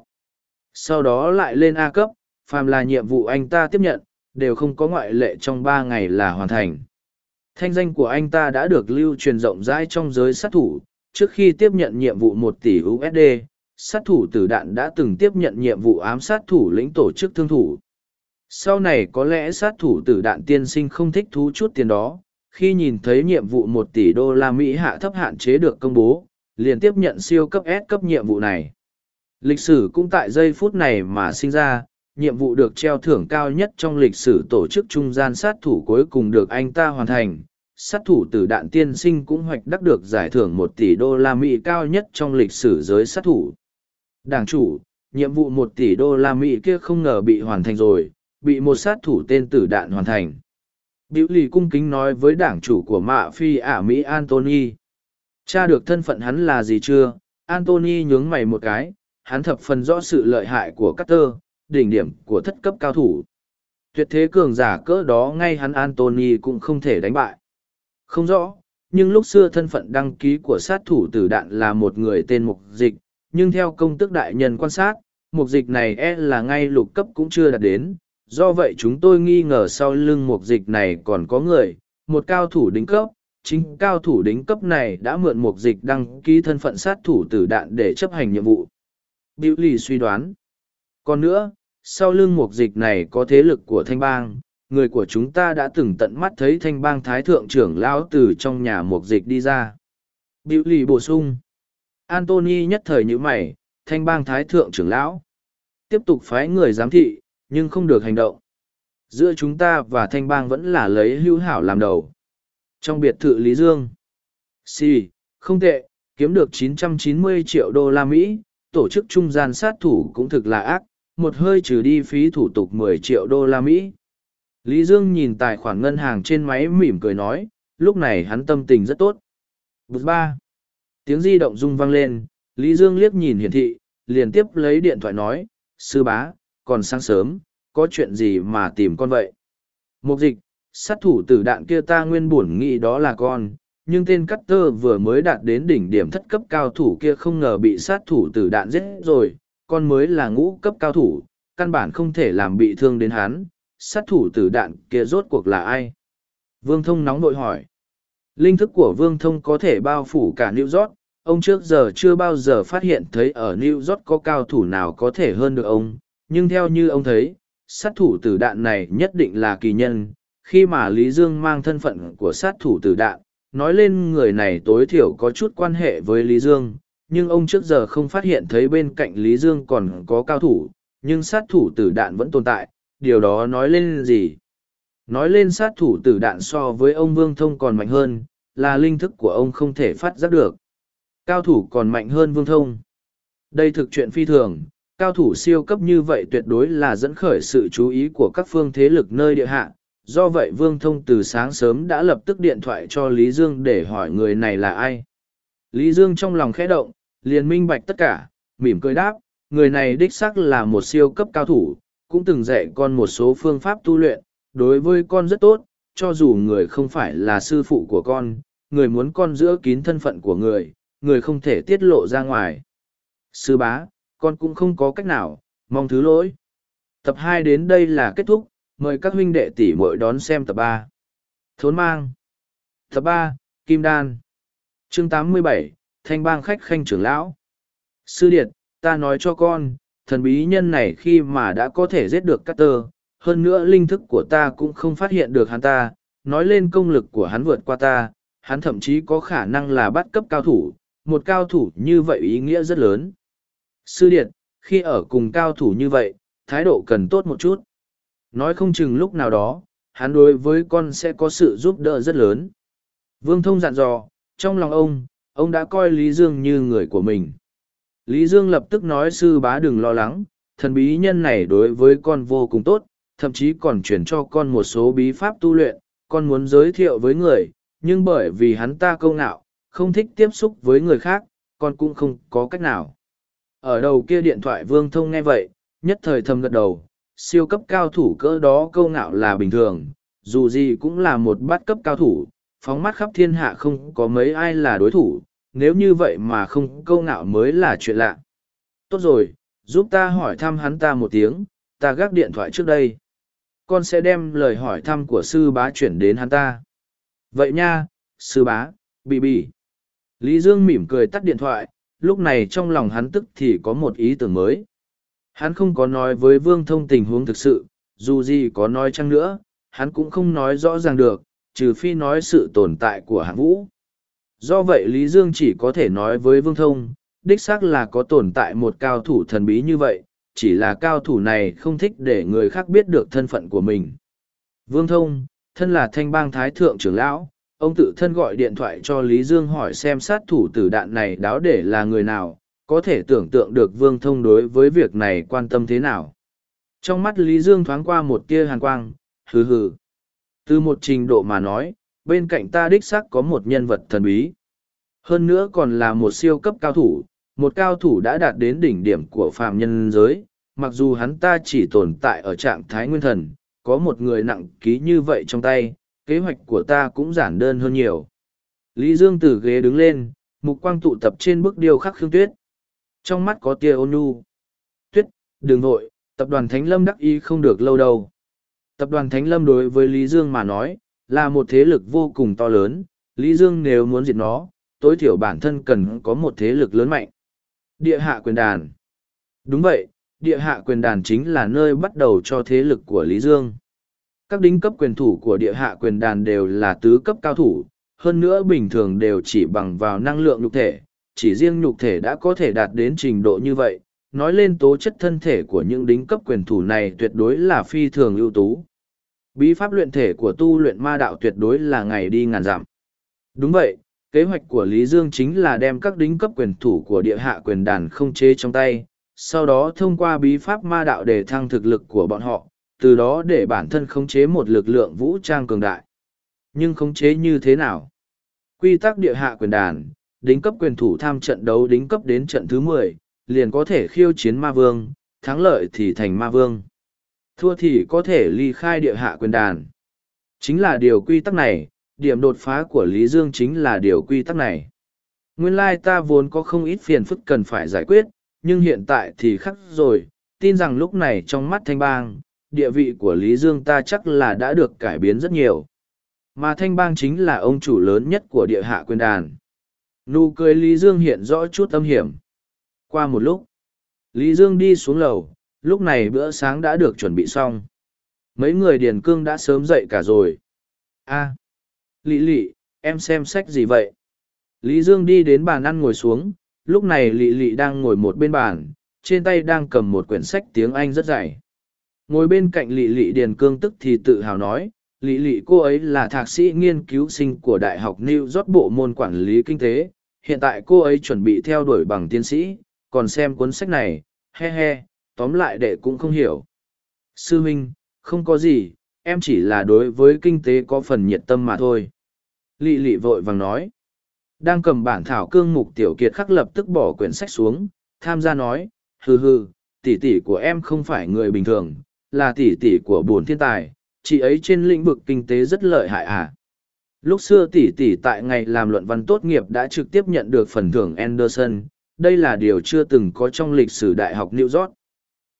Sau đó lại lên A cấp, phàm là nhiệm vụ anh ta tiếp nhận, đều không có ngoại lệ trong ba ngày là hoàn thành. Thanh danh của anh ta đã được lưu truyền rộng rãi trong giới sát thủ, trước khi tiếp nhận nhiệm vụ một tỷ USD, sát thủ tử đạn đã từng tiếp nhận nhiệm vụ ám sát thủ lĩnh tổ chức thương thủ. Sau này có lẽ sát thủ tử đạn tiên sinh không thích thú chút tiền đó, khi nhìn thấy nhiệm vụ một tỷ đô la Mỹ hạ thấp hạn chế được công bố, liền tiếp nhận siêu cấp S cấp nhiệm vụ này. Lịch sử cũng tại giây phút này mà sinh ra, nhiệm vụ được treo thưởng cao nhất trong lịch sử tổ chức trung gian sát thủ cuối cùng được anh ta hoàn thành. Sát thủ tử đạn tiên sinh cũng hoạch đắc được giải thưởng một tỷ đô la Mỹ cao nhất trong lịch sử giới sát thủ. Đảng chủ, nhiệm vụ một tỷ đô la Mỹ kia không ngờ bị hoàn thành rồi, bị một sát thủ tên tử đạn hoàn thành. Biểu lì cung kính nói với đảng chủ của mạ phi ả Mỹ Anthony. Cha được thân phận hắn là gì chưa? Anthony nhướng mày một cái, hắn thập phần rõ sự lợi hại của Carter, đỉnh điểm của thất cấp cao thủ. Tuyệt thế cường giả cỡ đó ngay hắn Anthony cũng không thể đánh bại. Không rõ, nhưng lúc xưa thân phận đăng ký của sát thủ tử đạn là một người tên Mục Dịch, nhưng theo công tức đại nhân quan sát, Mục Dịch này e là ngay lục cấp cũng chưa đạt đến. Do vậy chúng tôi nghi ngờ sau lưng Mục Dịch này còn có người, một cao thủ đính cấp, chính cao thủ đính cấp này đã mượn Mục Dịch đăng ký thân phận sát thủ tử đạn để chấp hành nhiệm vụ. Biểu lì suy đoán. Còn nữa, sau lưng mục dịch này có thế lực của thanh bang người của chúng ta đã từng tận mắt thấy thanh bang thái thượng trưởng lão từ trong nhà mục dịch đi ra biểu lì bổ sung antony nhất thời nhữ mày thanh bang thái thượng trưởng lão tiếp tục phái người giám thị nhưng không được hành động giữa chúng ta và thanh bang vẫn là lấy hữu hảo làm đầu trong biệt thự lý dương si không tệ kiếm được 990 triệu đô la mỹ tổ chức trung gian sát thủ cũng thực là ác một hơi trừ đi phí thủ tục 10 triệu đô la Mỹ. Lý Dương nhìn tài khoản ngân hàng trên máy mỉm cười nói, lúc này hắn tâm tình rất tốt. Bụt ba. Tiếng di động rung vang lên, Lý Dương liếc nhìn hiển thị, liền tiếp lấy điện thoại nói, sư bá, còn sáng sớm, có chuyện gì mà tìm con vậy? Mục dịch, sát thủ tử đạn kia ta nguyên buồn nghĩ đó là con, nhưng tên cắt tơ vừa mới đạt đến đỉnh điểm thất cấp cao thủ kia không ngờ bị sát thủ tử đạn giết rồi, con mới là ngũ cấp cao thủ, căn bản không thể làm bị thương đến hắn, sát thủ tử đạn kia rốt cuộc là ai? Vương Thông nóng nội hỏi. Linh thức của Vương Thông có thể bao phủ cả New York, ông trước giờ chưa bao giờ phát hiện thấy ở New York có cao thủ nào có thể hơn được ông, nhưng theo như ông thấy, sát thủ tử đạn này nhất định là kỳ nhân. Khi mà Lý Dương mang thân phận của sát thủ tử đạn, nói lên người này tối thiểu có chút quan hệ với Lý Dương, nhưng ông trước giờ không phát hiện thấy bên cạnh Lý Dương còn có cao thủ, nhưng sát thủ tử đạn vẫn tồn tại, điều đó nói lên gì? Nói lên sát thủ tử đạn so với ông Vương Thông còn mạnh hơn, là linh thức của ông không thể phát giác được. Cao thủ còn mạnh hơn Vương Thông. Đây thực chuyện phi thường, cao thủ siêu cấp như vậy tuyệt đối là dẫn khởi sự chú ý của các phương thế lực nơi địa hạ. Do vậy Vương Thông từ sáng sớm đã lập tức điện thoại cho Lý Dương để hỏi người này là ai. Lý Dương trong lòng khẽ động, liền minh bạch tất cả, mỉm cười đáp, người này đích xác là một siêu cấp cao thủ, cũng từng dạy con một số phương pháp tu luyện, đối với con rất tốt, cho dù người không phải là sư phụ của con, người muốn con giữ kín thân phận của người, người không thể tiết lộ ra ngoài. Sư bá, con cũng không có cách nào, mong thứ lỗi. Tập hai đến đây là kết thúc, mời các huynh đệ tỷ muội đón xem tập ba. Thốn mang. Tập ba, Kim Đan. Chương tám mươi bảy, Thanh bang khách khanh trưởng lão. Sư Điệt, ta nói cho con, thần bí nhân này khi mà đã có thể giết được Carter, hơn nữa linh thức của ta cũng không phát hiện được hắn ta, nói lên công lực của hắn vượt qua ta, hắn thậm chí có khả năng là bắt cấp cao thủ, một cao thủ như vậy ý nghĩa rất lớn. Sư Điệt, khi ở cùng cao thủ như vậy, thái độ cần tốt một chút. Nói không chừng lúc nào đó, hắn đối với con sẽ có sự giúp đỡ rất lớn. Vương Thông dặn dò, trong lòng ông, ông đã coi Lý Dương như người của mình. Lý Dương lập tức nói sư bá đừng lo lắng, thần bí nhân này đối với con vô cùng tốt, thậm chí còn chuyển cho con một số bí pháp tu luyện, con muốn giới thiệu với người, nhưng bởi vì hắn ta câu nạo, không thích tiếp xúc với người khác, con cũng không có cách nào. Ở đầu kia điện thoại Vương Thông nghe vậy, nhất thời thầm gật đầu, siêu cấp cao thủ cỡ đó câu ngạo là bình thường, dù gì cũng là một bát cấp cao thủ, phóng mắt khắp thiên hạ không có mấy ai là đối thủ, nếu như vậy mà không câu ngạo mới là chuyện lạ. Tốt rồi, giúp ta hỏi thăm hắn ta một tiếng, ta gác điện thoại trước đây. Con sẽ đem lời hỏi thăm của sư bá chuyển đến hắn ta. Vậy nha, sư bá, bị bị. Lý Dương mỉm cười tắt điện thoại, lúc này trong lòng hắn tức thì có một ý tưởng mới. Hắn không có nói với Vương Thông tình huống thực sự, dù gì có nói chăng nữa, hắn cũng không nói rõ ràng được, trừ phi nói sự tồn tại của hạng vũ. Do vậy Lý Dương chỉ có thể nói với Vương Thông, đích xác là có tồn tại một cao thủ thần bí như vậy, chỉ là cao thủ này không thích để người khác biết được thân phận của mình. Vương Thông, thân là thanh bang thái thượng trưởng lão, ông tự thân gọi điện thoại cho Lý Dương hỏi xem sát thủ tử đạn này đáo để là người nào, có thể tưởng tượng được Vương Thông đối với việc này quan tâm thế nào. Trong mắt Lý Dương thoáng qua một tia hàn quang, hừ hừ. Từ một trình độ mà nói, bên cạnh ta đích xác có một nhân vật thần bí. Hơn nữa còn là một siêu cấp cao thủ, một cao thủ đã đạt đến đỉnh điểm của phàm nhân giới, mặc dù hắn ta chỉ tồn tại ở trạng thái nguyên thần, có một người nặng ký như vậy trong tay, kế hoạch của ta cũng giản đơn hơn nhiều. Lý Dương từ ghế đứng lên, mục quang tụ tập trên bức điêu khắc Khương Tuyết. Trong mắt có tia ôn nhu. Tuyết, Đường vội, tập đoàn Thánh Lâm đắc ý không được lâu đâu. Tập đoàn Thánh Lâm đối với Lý Dương mà nói, là một thế lực vô cùng to lớn, Lý Dương nếu muốn diệt nó, tối thiểu bản thân cần có một thế lực lớn mạnh. Địa hạ quyền đàn. Đúng vậy, địa hạ quyền đàn chính là nơi bắt đầu cho thế lực của Lý Dương. Các đính cấp quyền thủ của địa hạ quyền đàn đều là tứ cấp cao thủ, hơn nữa bình thường đều chỉ bằng vào năng lượng nhục thể, chỉ riêng nhục thể đã có thể đạt đến trình độ như vậy, nói lên tố chất thân thể của những đính cấp quyền thủ này tuyệt đối là phi thường ưu tú. Bí pháp luyện thể của tu luyện ma đạo tuyệt đối là ngày đi ngàn dặm. Đúng vậy, kế hoạch của Lý Dương chính là đem các đính cấp quyền thủ của địa hạ quyền đàn không chế trong tay, sau đó thông qua bí pháp ma đạo để thăng thực lực của bọn họ, từ đó để bản thân khống chế một lực lượng vũ trang cường đại. Nhưng khống chế như thế nào? Quy tắc địa hạ quyền đàn, đính cấp quyền thủ tham trận đấu đính cấp đến trận thứ mười liền có thể khiêu chiến ma vương, thắng lợi thì thành ma vương. Thua thì có thể ly khai địa hạ quyền đàn. Chính là điều quy tắc này, điểm đột phá của Lý Dương chính là điều quy tắc này. Nguyên lai ta vốn có không ít phiền phức cần phải giải quyết, nhưng hiện tại thì khắc rồi, tin rằng lúc này trong mắt thanh bang, địa vị của Lý Dương ta chắc là đã được cải biến rất nhiều. Mà Thanh Bang chính là ông chủ lớn nhất của địa hạ quyền đàn. Nụ cười Lý Dương hiện rõ chút âm hiểm. Qua một lúc, Lý Dương đi xuống lầu, lúc này bữa sáng đã được chuẩn bị xong. Mấy người Điền Cương đã sớm dậy cả rồi. a à, Lý Lị, em xem sách gì vậy? Lý Dương đi đến bàn ăn ngồi xuống, lúc này Lị Lị đang ngồi một bên bàn, trên tay đang cầm một quyển sách tiếng Anh rất dày. Ngồi bên cạnh lỵ lỵ Điền Cương tức thì tự hào nói, lỵ lỵ cô ấy là thạc sĩ nghiên cứu sinh của Đại học New York Bộ môn Quản lý Kinh tế, hiện tại cô ấy chuẩn bị theo đuổi bằng tiến sĩ, còn xem cuốn sách này, he he, tóm lại đệ cũng không hiểu. Sư Minh, không có gì, em chỉ là đối với kinh tế có phần nhiệt tâm mà thôi. lỵ lỵ vội vàng nói. Đang cầm bản thảo cương mục tiểu kiệt khắc lập tức bỏ quyển sách xuống, tham gia nói, hừ hừ, tỷ tỷ của em không phải người bình thường, là tỷ tỷ của bổn thiên tài, chị ấy trên lĩnh vực kinh tế rất lợi hại à. Lúc xưa tỷ tỷ tại ngày làm luận văn tốt nghiệp đã trực tiếp nhận được phần thưởng Anderson, đây là điều chưa từng có trong lịch sử Đại học New York.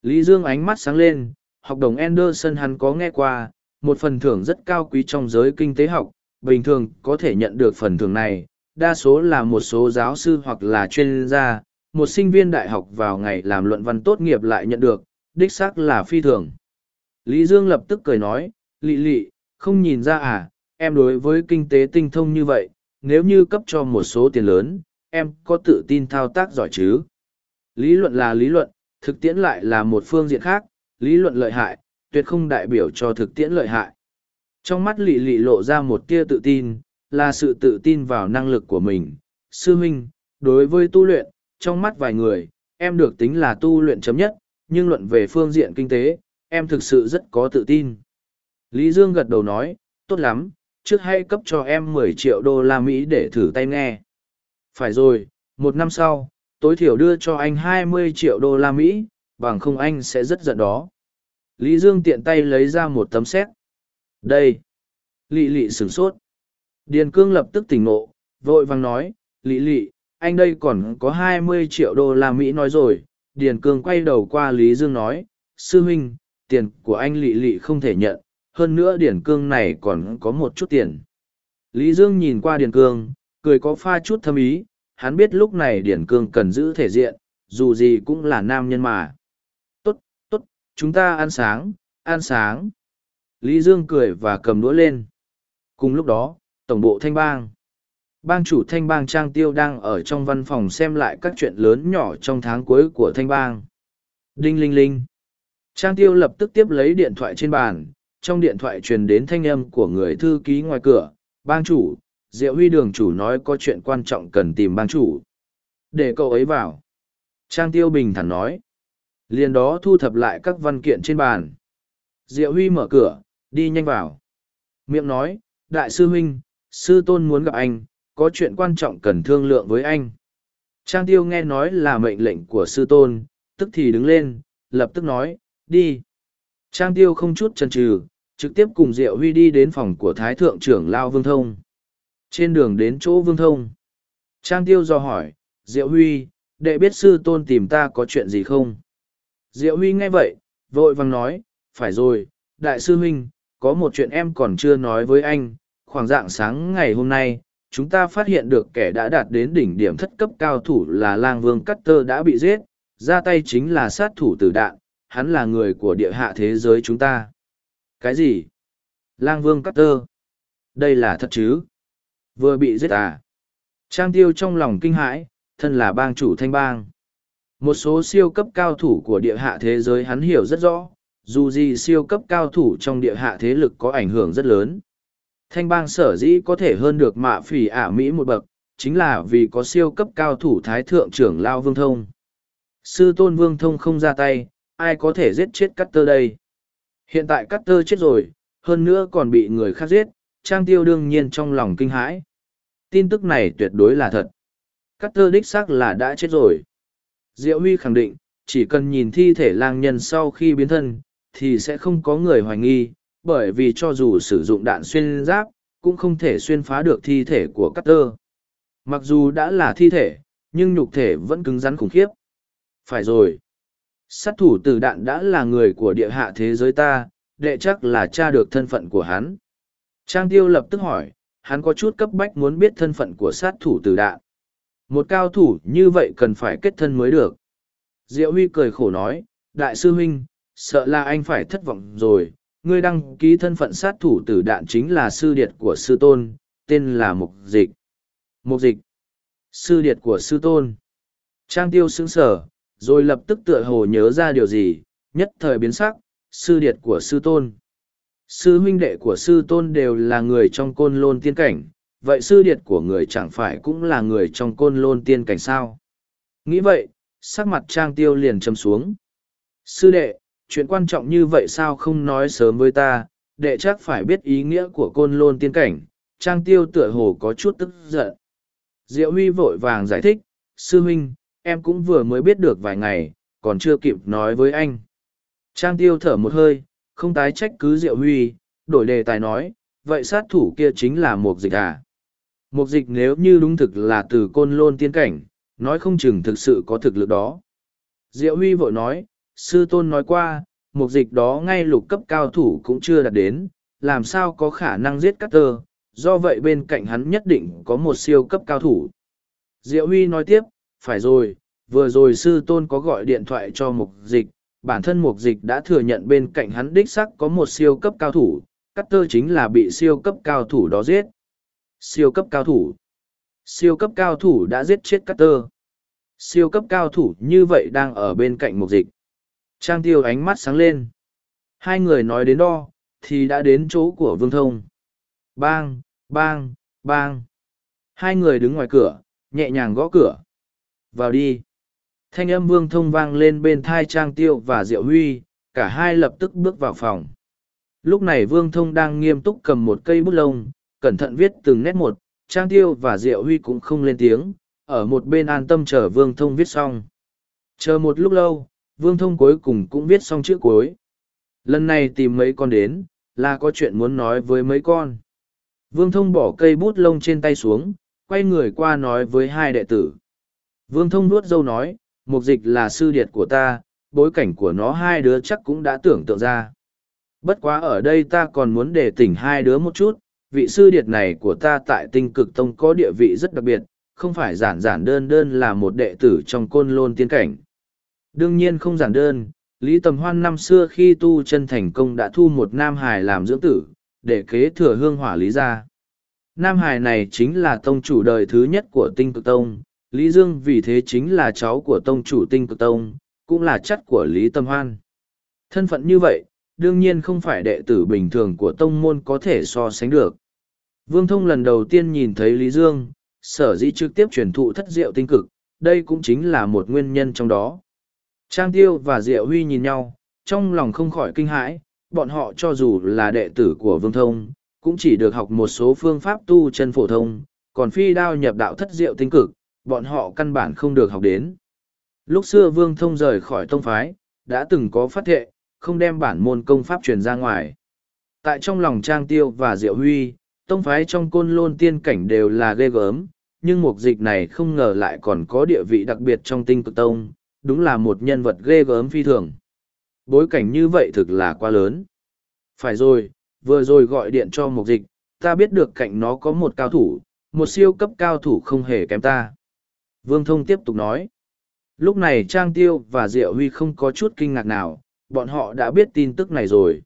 Lý Dương ánh mắt sáng lên, học đồng Anderson hắn có nghe qua, một phần thưởng rất cao quý trong giới kinh tế học, bình thường có thể nhận được phần thưởng này, đa số là một số giáo sư hoặc là chuyên gia, một sinh viên đại học vào ngày làm luận văn tốt nghiệp lại nhận được, đích xác là phi thường. Lý Dương lập tức cười nói, lị lị, không nhìn ra à, em đối với kinh tế tinh thông như vậy, nếu như cấp cho một số tiền lớn, em có tự tin thao tác giỏi chứ? Lý luận là lý luận, thực tiễn lại là một phương diện khác, lý luận lợi hại, tuyệt không đại biểu cho thực tiễn lợi hại. Trong mắt lị lị lộ ra một tia tự tin, là sự tự tin vào năng lực của mình. Sư huynh, đối với tu luyện, trong mắt vài người, em được tính là tu luyện chấm nhất, nhưng luận về phương diện kinh tế, em thực sự rất có tự tin. Lý Dương gật đầu nói, tốt lắm, trước hay cấp cho em mười triệu đô la Mỹ để thử tay nghe. Phải rồi, một năm sau, tối thiểu đưa cho anh hai mươi triệu đô la Mỹ, bằng không anh sẽ rất giận đó. Lý Dương tiện tay lấy ra một tấm xét. Đây. Lị lị sửng sốt. Điền Cương lập tức tỉnh ngộ, vội vàng nói, Lị lị, anh đây còn có hai mươi triệu đô la Mỹ nói rồi. Điền Cương quay đầu qua Lý Dương nói, Sư Minh, tiền của anh Lị lị không thể nhận, hơn nữa Điền Cương này còn có một chút tiền. Lý Dương nhìn qua Điền Cương, cười có pha chút thâm ý, hắn biết lúc này Điền Cương cần giữ thể diện, dù gì cũng là nam nhân mà. Tốt, tốt, chúng ta ăn sáng, ăn sáng. Lý Dương cười và cầm đũa lên. Cùng lúc đó, tổng bộ thanh bang. Bang chủ thanh bang Trang Tiêu đang ở trong văn phòng xem lại các chuyện lớn nhỏ trong tháng cuối của thanh bang. Đinh linh linh. Trang Tiêu lập tức tiếp lấy điện thoại trên bàn, trong điện thoại truyền đến thanh âm của người thư ký ngoài cửa. Bang chủ, Diệu Huy đường chủ nói có chuyện quan trọng cần tìm bang chủ. Để cậu ấy vào. Trang Tiêu bình thản nói. Liền đó thu thập lại các văn kiện trên bàn. Diệu Huy mở cửa, đi nhanh vào. Miệng nói, Đại sư huynh, sư tôn muốn gặp anh, có chuyện quan trọng cần thương lượng với anh. Trang tiêu nghe nói là mệnh lệnh của sư tôn, tức thì đứng lên, lập tức nói, đi. Trang tiêu không chút chần chừ, trực tiếp cùng Diệu Huy đi đến phòng của Thái Thượng trưởng Lao Vương Thông. Trên đường đến chỗ Vương Thông, Trang tiêu do hỏi, Diệu Huy, đệ biết sư tôn tìm ta có chuyện gì không? Diệu Huy nghe vậy, vội vàng nói, phải rồi, đại sư huynh, có một chuyện em còn chưa nói với anh, khoảng dạng sáng ngày hôm nay, chúng ta phát hiện được kẻ đã đạt đến đỉnh điểm thất cấp cao thủ là lang vương Cutter đã bị giết, ra tay chính là sát thủ tử đạn, hắn là người của địa hạ thế giới chúng ta. Cái gì? Lang vương cát tơ Đây là thật chứ? Vừa bị giết à? Trang tiêu trong lòng kinh hãi, thân là bang chủ thanh bang. Một số siêu cấp cao thủ của địa hạ thế giới hắn hiểu rất rõ, dù gì siêu cấp cao thủ trong địa hạ thế lực có ảnh hưởng rất lớn. Thanh bang sở dĩ có thể hơn được mạ phỉ ả Mỹ một bậc, chính là vì có siêu cấp cao thủ thái thượng trưởng Lao Vương Thông. Sư tôn Vương Thông không ra tay, ai có thể giết chết Cutter đây? Hiện tại Cutter chết rồi, hơn nữa còn bị người khác giết, Trang Tiêu đương nhiên trong lòng kinh hãi. Tin tức này tuyệt đối là thật. Cutter đích xác là đã chết rồi. Diệu Huy khẳng định, chỉ cần nhìn thi thể lang nhân sau khi biến thân, thì sẽ không có người hoài nghi, bởi vì cho dù sử dụng đạn xuyên giáp, cũng không thể xuyên phá được thi thể của Cutter. Mặc dù đã là thi thể, nhưng nhục thể vẫn cứng rắn khủng khiếp. Phải rồi. Sát thủ tử đạn đã là người của địa hạ thế giới ta, đệ chắc là tra được thân phận của hắn. Trang tiêu lập tức hỏi, hắn có chút cấp bách muốn biết thân phận của sát thủ tử đạn. Một cao thủ như vậy cần phải kết thân mới được. Diệu Huy cười khổ nói, đại sư huynh, sợ là anh phải thất vọng rồi, ngươi đăng ký thân phận sát thủ tử đạn chính là sư điệt của sư tôn, tên là Mục Dịch. Mục Dịch, sư điệt của sư tôn. Trang tiêu sững sở, rồi lập tức tựa hồ nhớ ra điều gì, nhất thời biến sắc, sư điệt của sư tôn. Sư huynh đệ của sư tôn đều là người trong côn lôn tiên cảnh, vậy sư điệt của người chẳng phải cũng là người trong côn lôn tiên cảnh sao? Nghĩ vậy, sắc mặt trang tiêu liền châm xuống. Sư đệ, chuyện quan trọng như vậy sao không nói sớm với ta, đệ chắc phải biết ý nghĩa của côn lôn tiên cảnh, trang tiêu tựa hồ có chút tức giận. Diệu huy vội vàng giải thích, sư huynh, em cũng vừa mới biết được vài ngày, còn chưa kịp nói với anh. Trang tiêu thở một hơi, không tái trách cứ Diệu Huy, đổi đề tài nói, vậy sát thủ kia chính là Mục dịch à? Mục dịch nếu như đúng thực là từ côn lôn tiên cảnh, nói không chừng thực sự có thực lực đó. Diệu Huy vội nói, sư tôn nói qua, Mục dịch đó ngay lục cấp cao thủ cũng chưa đạt đến, làm sao có khả năng giết các tơ, do vậy bên cạnh hắn nhất định có một siêu cấp cao thủ. Diệu Huy nói tiếp, phải rồi, vừa rồi sư tôn có gọi điện thoại cho mục dịch, bản thân mục dịch đã thừa nhận bên cạnh hắn đích sắc có một siêu cấp cao thủ, cắt tơ chính là bị siêu cấp cao thủ đó giết. Siêu cấp cao thủ. Siêu cấp cao thủ đã giết chết cắt tơ. Siêu cấp cao thủ như vậy đang ở bên cạnh mục dịch. Trang tiêu ánh mắt sáng lên. Hai người nói đến đo, thì đã đến chỗ của vương thông. Bang, bang, bang. Hai người đứng ngoài cửa, nhẹ nhàng gõ cửa. Vào đi. Thanh âm vương thông vang lên bên thai Trang Tiêu và Diệu Huy, cả hai lập tức bước vào phòng. Lúc này vương thông đang nghiêm túc cầm một cây bút lông, cẩn thận viết từng nét một, Trang Tiêu và Diệu Huy cũng không lên tiếng, ở một bên an tâm chờ vương thông viết xong. Chờ một lúc lâu, vương thông cuối cùng cũng viết xong chữ cuối. Lần này tìm mấy con đến, là có chuyện muốn nói với mấy con. Vương thông bỏ cây bút lông trên tay xuống, quay người qua nói với hai đệ tử. Vương thông nuốt dâu nói, mục dịch là sư điệt của ta, bối cảnh của nó hai đứa chắc cũng đã tưởng tượng ra. Bất quá ở đây ta còn muốn để tỉnh hai đứa một chút, vị sư điệt này của ta tại tinh cực tông có địa vị rất đặc biệt, không phải giản giản đơn đơn là một đệ tử trong côn lôn tiên cảnh. Đương nhiên không giản đơn, Lý Tầm Hoan năm xưa khi tu chân thành công đã thu một nam hài làm dưỡng tử, để kế thừa hương hỏa Lý gia. Nam hài này chính là tông chủ đời thứ nhất của tinh cực tông, Lý Dương vì thế chính là cháu của tông chủ tinh cực tông, cũng là chất của Lý Tâm Hoan. Thân phận như vậy, đương nhiên không phải đệ tử bình thường của tông môn có thể so sánh được. Vương Thông lần đầu tiên nhìn thấy Lý Dương, sở dĩ trực tiếp truyền thụ thất diệu tinh cực, đây cũng chính là một nguyên nhân trong đó. Trang Tiêu và Diệu Huy nhìn nhau, trong lòng không khỏi kinh hãi, bọn họ cho dù là đệ tử của Vương Thông, cũng chỉ được học một số phương pháp tu chân phổ thông, còn phi đao nhập đạo thất diệu tinh cực, bọn họ căn bản không được học đến. Lúc xưa Vương Thông rời khỏi tông phái, đã từng có phát thệ, không đem bản môn công pháp truyền ra ngoài. Tại trong lòng Trang Tiêu và Diệu Huy, tông phái trong côn lôn tiên cảnh đều là ghê gớm, nhưng mục dịch này không ngờ lại còn có địa vị đặc biệt trong tinh cực tông, đúng là một nhân vật ghê gớm phi thường. Bối cảnh như vậy thực là quá lớn. Phải rồi, vừa rồi gọi điện cho mục dịch, ta biết được cạnh nó có một cao thủ, một siêu cấp cao thủ không hề kém ta. Vương Thông tiếp tục nói. Lúc này Trang Tiêu và Diệu Huy không có chút kinh ngạc nào, bọn họ đã biết tin tức này rồi.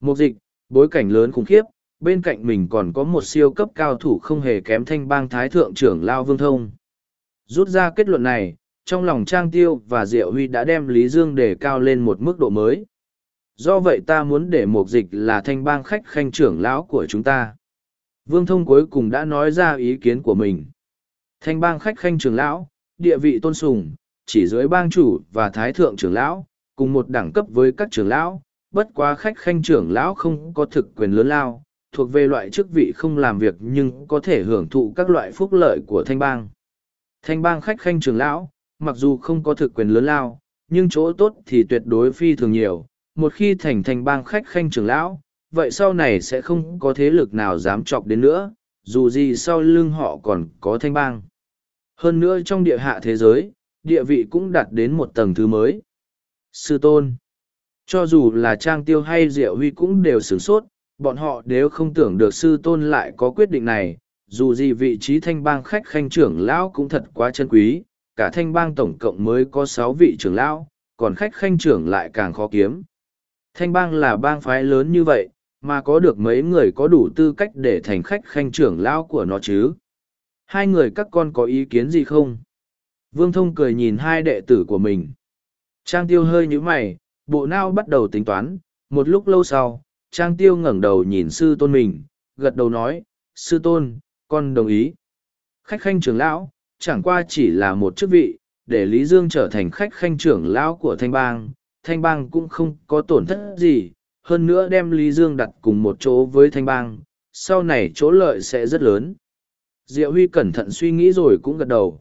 Mục dịch, bối cảnh lớn khủng khiếp, bên cạnh mình còn có một siêu cấp cao thủ không hề kém thanh bang thái thượng trưởng Lao Vương Thông. Rút ra kết luận này, trong lòng Trang Tiêu và Diệu Huy đã đem Lý Dương để cao lên một mức độ mới. Do vậy ta muốn để mục dịch là thanh bang khách khanh trưởng lão của chúng ta. Vương Thông cuối cùng đã nói ra ý kiến của mình. Thanh bang khách khanh trưởng lão, địa vị tôn sùng, chỉ dưới bang chủ và thái thượng trưởng lão, cùng một đẳng cấp với các trưởng lão, bất quá khách khanh trưởng lão không có thực quyền lớn lao, thuộc về loại chức vị không làm việc nhưng có thể hưởng thụ các loại phúc lợi của thanh bang. Thanh bang khách khanh trưởng lão, mặc dù không có thực quyền lớn lao, nhưng chỗ tốt thì tuyệt đối phi thường nhiều, một khi thành thanh bang khách khanh trưởng lão, vậy sau này sẽ không có thế lực nào dám chọc đến nữa, dù gì sau lưng họ còn có thanh bang. Hơn nữa trong địa hạ thế giới, địa vị cũng đạt đến một tầng thứ mới. Sư tôn. Cho dù là Trang Tiêu hay Diệu Huy cũng đều sửng sốt, bọn họ đều không tưởng được sư tôn lại có quyết định này, dù gì vị trí thanh bang khách khanh trưởng lão cũng thật quá chân quý, cả thanh bang tổng cộng mới có sáu vị trưởng lão, còn khách khanh trưởng lại càng khó kiếm. Thanh bang là bang phái lớn như vậy, mà có được mấy người có đủ tư cách để thành khách khanh trưởng lão của nó chứ. Hai người các con có ý kiến gì không? Vương Thông cười nhìn hai đệ tử của mình. Trang tiêu hơi nhíu mày, bộ nao bắt đầu tính toán, một lúc lâu sau, Trang tiêu ngẩng đầu nhìn sư tôn mình, gật đầu nói, sư tôn, con đồng ý. Khách khanh trưởng lão, chẳng qua chỉ là một chức vị, để Lý Dương trở thành khách khanh trưởng lão của Thanh Bang, Thanh Bang cũng không có tổn thất gì, hơn nữa đem Lý Dương đặt cùng một chỗ với Thanh Bang, sau này chỗ lợi sẽ rất lớn. Diệu Huy cẩn thận suy nghĩ rồi cũng gật đầu.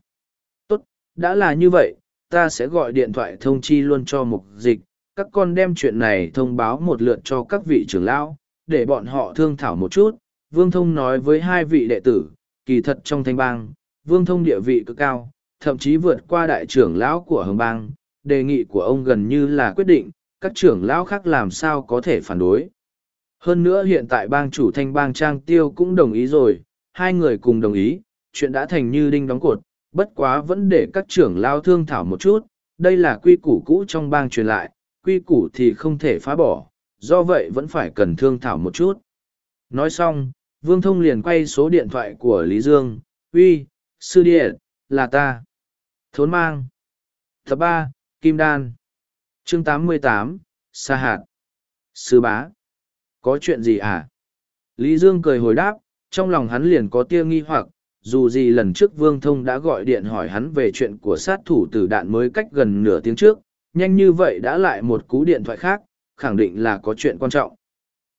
Tốt, đã là như vậy, ta sẽ gọi điện thoại thông chi luôn cho mục dịch, các con đem chuyện này thông báo một lượt cho các vị trưởng lão, để bọn họ thương thảo một chút. Vương Thông nói với hai vị đệ tử, kỳ thật trong thanh bang, Vương Thông địa vị cực cao, thậm chí vượt qua đại trưởng lão của hồng bang, đề nghị của ông gần như là quyết định, các trưởng lão khác làm sao có thể phản đối. Hơn nữa hiện tại bang chủ thanh bang Trang Tiêu cũng đồng ý rồi, hai người cùng đồng ý, chuyện đã thành như đinh đóng cột, bất quá vẫn để các trưởng lao thương thảo một chút, đây là quy củ cũ trong bang truyền lại, quy củ thì không thể phá bỏ, do vậy vẫn phải cần thương thảo một chút. Nói xong, Vương Thông liền quay số điện thoại của Lý Dương, uy, sư điện, là ta. Thốn mang. Tập ba Kim Đan. chương tám mươi tám Sa Hạt. Sư bá. Có chuyện gì à? Lý Dương cười hồi đáp, trong lòng hắn liền có tia nghi hoặc, dù gì lần trước Vương Thông đã gọi điện hỏi hắn về chuyện của sát thủ tử đạn mới cách gần nửa tiếng trước, nhanh như vậy đã lại một cú điện thoại khác, khẳng định là có chuyện quan trọng.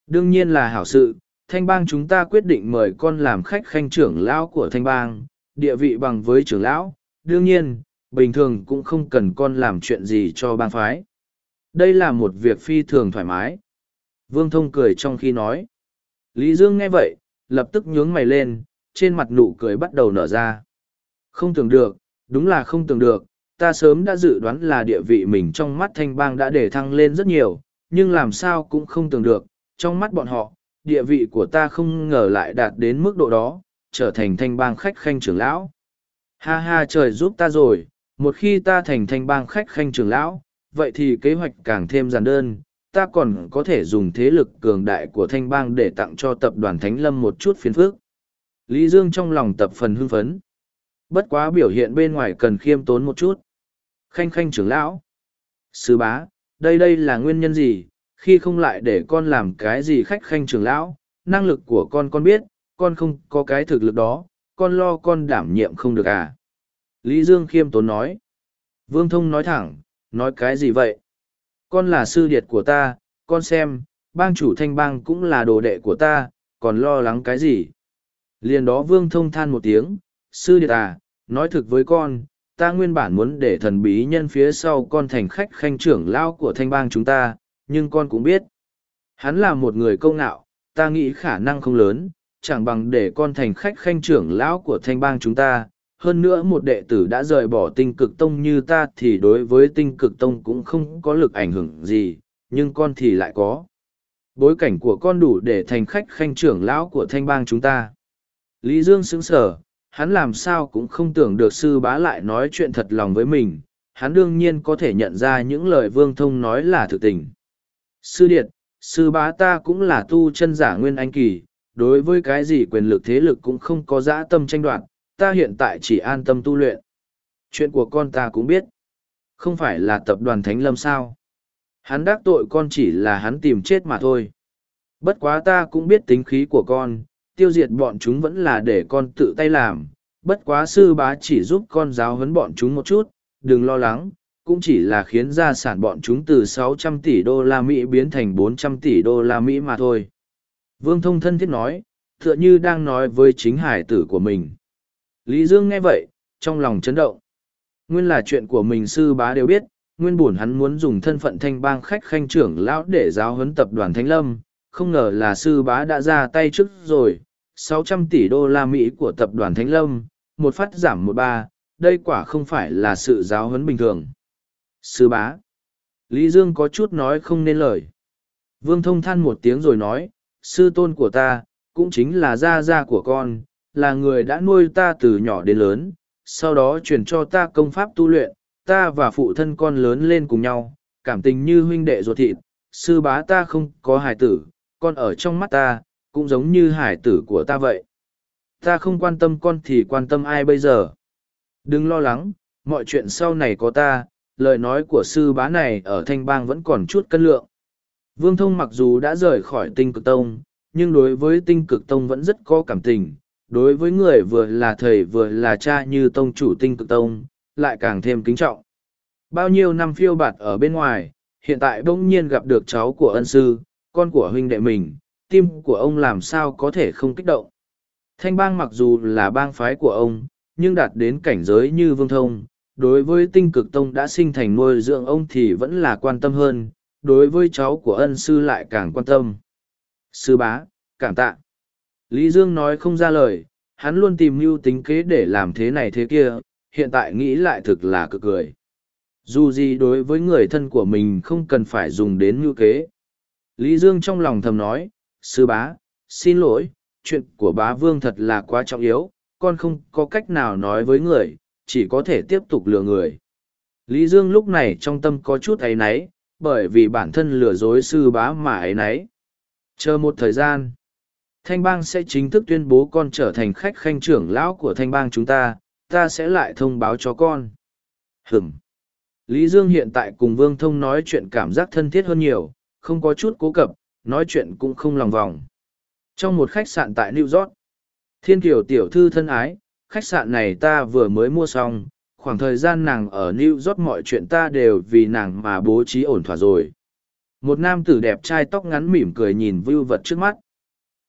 Đương nhiên là hảo sự, thanh bang chúng ta quyết định mời con làm khách khanh trưởng lão của thanh bang, địa vị bằng với trưởng lão, đương nhiên, bình thường cũng không cần con làm chuyện gì cho bang phái. Đây là một việc phi thường thoải mái. Vương Thông cười trong khi nói. Lý Dương nghe vậy, lập tức nhướng mày lên, trên mặt nụ cười bắt đầu nở ra. Không tưởng được, đúng là không tưởng được, ta sớm đã dự đoán là địa vị mình trong mắt thanh bang đã để thăng lên rất nhiều, nhưng làm sao cũng không tưởng được, trong mắt bọn họ, địa vị của ta không ngờ lại đạt đến mức độ đó, trở thành thanh bang khách khanh trưởng lão. Ha ha trời giúp ta rồi, một khi ta thành thanh bang khách khanh trưởng lão, vậy thì kế hoạch càng thêm giản đơn, ta còn có thể dùng thế lực cường đại của thanh bang để tặng cho tập đoàn Thánh Lâm một chút phiền phức. Lý Dương trong lòng tập phần hưng phấn. Bất quá biểu hiện bên ngoài cần khiêm tốn một chút. Khanh khanh trưởng lão. Sư bá, đây đây là nguyên nhân gì, khi không lại để con làm cái gì khách khanh trưởng lão, năng lực của con con biết, con không có cái thực lực đó, con lo con đảm nhiệm không được à. Lý Dương khiêm tốn nói. Vương Thông nói thẳng, nói cái gì vậy? Con là sư điệt của ta, con xem, bang chủ thanh bang cũng là đồ đệ của ta, còn lo lắng cái gì? Liền đó Vương Thông than một tiếng, sư điệt à, nói thực với con, ta nguyên bản muốn để thần bí nhân phía sau con thành khách khanh trưởng lao của thanh bang chúng ta, nhưng con cũng biết. Hắn là một người công nạo, ta nghĩ khả năng không lớn, chẳng bằng để con thành khách khanh trưởng lão của thanh bang chúng ta. Hơn nữa một đệ tử đã rời bỏ tinh cực tông như ta thì đối với tinh cực tông cũng không có lực ảnh hưởng gì, nhưng con thì lại có. Bối cảnh của con đủ để thành khách khanh trưởng lão của thanh bang chúng ta. Lý Dương sững sờ, hắn làm sao cũng không tưởng được sư bá lại nói chuyện thật lòng với mình, hắn đương nhiên có thể nhận ra những lời vương thông nói là thực tình. Sư Điệt, sư bá ta cũng là tu chân giả nguyên anh kỳ, đối với cái gì quyền lực thế lực cũng không có dã tâm tranh đoạt, ta hiện tại chỉ an tâm tu luyện. Chuyện của con ta cũng biết. Không phải là tập đoàn Thánh Lâm sao. Hắn đắc tội con chỉ là hắn tìm chết mà thôi. Bất quá ta cũng biết tính khí của con, tiêu diệt bọn chúng vẫn là để con tự tay làm. Bất quá sư bá chỉ giúp con giáo huấn bọn chúng một chút, đừng lo lắng, cũng chỉ là khiến gia sản bọn chúng từ 600 tỷ đô la Mỹ biến thành 400 tỷ đô la Mỹ mà thôi. Vương Thông thân thiết nói, tựa như đang nói với chính hải tử của mình. Lý Dương nghe vậy, trong lòng chấn động. Nguyên là chuyện của mình sư bá đều biết, nguyên buồn hắn muốn dùng thân phận thanh bang khách khanh trưởng lão để giáo huấn tập đoàn Thánh Lâm, không ngờ là sư bá đã ra tay trước rồi. 600 tỷ đô la Mỹ của tập đoàn Thánh Lâm, một phát giảm một ba, đây quả không phải là sự giáo huấn bình thường. Sư bá. Lý Dương có chút nói không nên lời. Vương Thông than một tiếng rồi nói, sư tôn của ta, cũng chính là gia gia của con, là người đã nuôi ta từ nhỏ đến lớn, sau đó truyền cho ta công pháp tu luyện, ta và phụ thân con lớn lên cùng nhau, cảm tình như huynh đệ ruột thịt, sư bá ta không có hài tử, con ở trong mắt ta, cũng giống như hải tử của ta vậy. Ta không quan tâm con thì quan tâm ai bây giờ. Đừng lo lắng, mọi chuyện sau này có ta, lời nói của sư bá này ở thanh bang vẫn còn chút cân lượng. Vương Thông mặc dù đã rời khỏi tinh cực tông, nhưng đối với tinh cực tông vẫn rất có cảm tình. Đối với người vừa là thầy vừa là cha như tông chủ tinh cực tông, lại càng thêm kính trọng. Bao nhiêu năm phiêu bạt ở bên ngoài, hiện tại bỗng nhiên gặp được cháu của ân sư, con của huynh đệ mình, tim của ông làm sao có thể không kích động. Thanh bang mặc dù là bang phái của ông, nhưng đạt đến cảnh giới như vương thông, đối với tinh cực tông đã sinh thành nuôi dưỡng ông thì vẫn là quan tâm hơn, đối với cháu của ân sư lại càng quan tâm. Sư bá, cảm tạ. Lý Dương nói không ra lời, hắn luôn tìm mưu tính kế để làm thế này thế kia, hiện tại nghĩ lại thực là cực cười. Dù gì đối với người thân của mình không cần phải dùng đến mưu kế. Lý Dương trong lòng thầm nói, sư bá, xin lỗi, chuyện của bá vương thật là quá trọng yếu, con không có cách nào nói với người, chỉ có thể tiếp tục lừa người. Lý Dương lúc này trong tâm có chút ấy náy, bởi vì bản thân lừa dối sư bá mà ấy náy. Chờ một thời gian, Thanh bang sẽ chính thức tuyên bố con trở thành khách khanh trưởng lão của thanh bang chúng ta, ta sẽ lại thông báo cho con. Hửm. Lý Dương hiện tại cùng Vương Thông nói chuyện cảm giác thân thiết hơn nhiều, không có chút cố cập, nói chuyện cũng không lòng vòng. Trong một khách sạn tại New York, Thiên Kiều tiểu thư thân ái, khách sạn này ta vừa mới mua xong, khoảng thời gian nàng ở New York mọi chuyện ta đều vì nàng mà bố trí ổn thỏa rồi. Một nam tử đẹp trai tóc ngắn mỉm cười nhìn vưu vật trước mắt.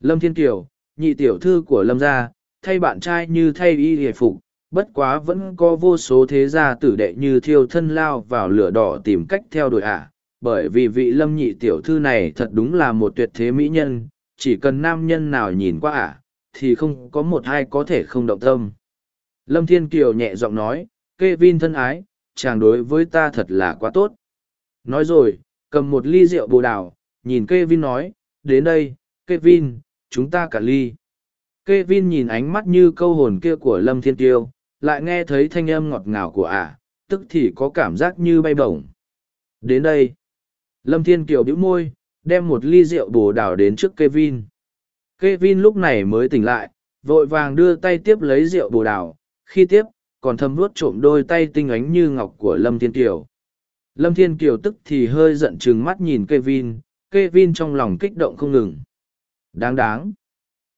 Lâm Thiên Kiều, nhị tiểu thư của Lâm gia, thay bạn trai như thay y hề phục, bất quá vẫn có vô số thế gia tử đệ như thiêu thân lao vào lửa đỏ tìm cách theo đuổi ả. Bởi vì vị lâm nhị tiểu thư này thật đúng là một tuyệt thế mỹ nhân, chỉ cần nam nhân nào nhìn qua ả, thì không có một ai có thể không động tâm. Lâm Thiên Kiều nhẹ giọng nói, Kevin thân ái, chàng đối với ta thật là quá tốt. Nói rồi, cầm một ly rượu bồ đào, nhìn Kevin nói, đến đây, Kevin, chúng ta cả ly. Kevin nhìn ánh mắt như câu hồn kia của Lâm Thiên Tiêu, lại nghe thấy thanh âm ngọt ngào của ả, tức thì có cảm giác như bay bổng. Đến đây, Lâm Thiên Kiều bĩu môi, đem một ly rượu bồ đào đến trước Kevin. Kevin lúc này mới tỉnh lại, vội vàng đưa tay tiếp lấy rượu bồ đào, khi tiếp, còn thâm vuốt trộm đôi tay tinh ánh như ngọc của Lâm Thiên Kiều. Lâm Thiên Kiều tức thì hơi giận trừng mắt nhìn Kevin, Kevin trong lòng kích động không ngừng. Đáng đáng.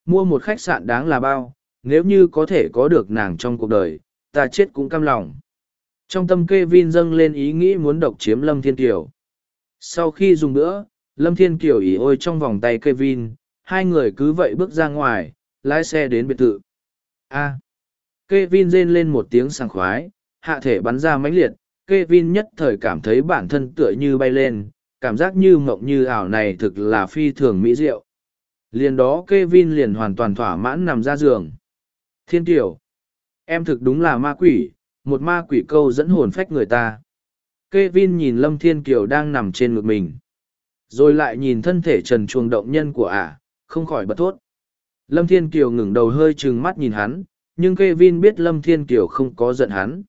Mua một khách sạn đáng là bao, nếu như có thể có được nàng trong cuộc đời, ta chết cũng cam lòng. Trong tâm Kevin dâng lên ý nghĩ muốn độc chiếm Lâm Thiên Kiều. Sau khi dùng bữa, Lâm Thiên Kiều ỉ ôi trong vòng tay Kevin, hai người cứ vậy bước ra ngoài, lái xe đến biệt thự. A. Kevin rên lên một tiếng sảng khoái, hạ thể bắn ra mãnh liệt, Kevin nhất thời cảm thấy bản thân tựa như bay lên, cảm giác như mộng như ảo này thực là phi thường mỹ diệu. Liền đó Kevin liền hoàn toàn thỏa mãn nằm ra giường. Thiên tiểu, em thực đúng là ma quỷ, một ma quỷ câu dẫn hồn phách người ta. Kevin nhìn Lâm Thiên Kiều đang nằm trên ngực mình. Rồi lại nhìn thân thể trần chuồng động nhân của ả, không khỏi bật thốt. Lâm Thiên Kiều ngừng đầu hơi trừng mắt nhìn hắn, nhưng Kevin biết Lâm Thiên Kiều không có giận hắn.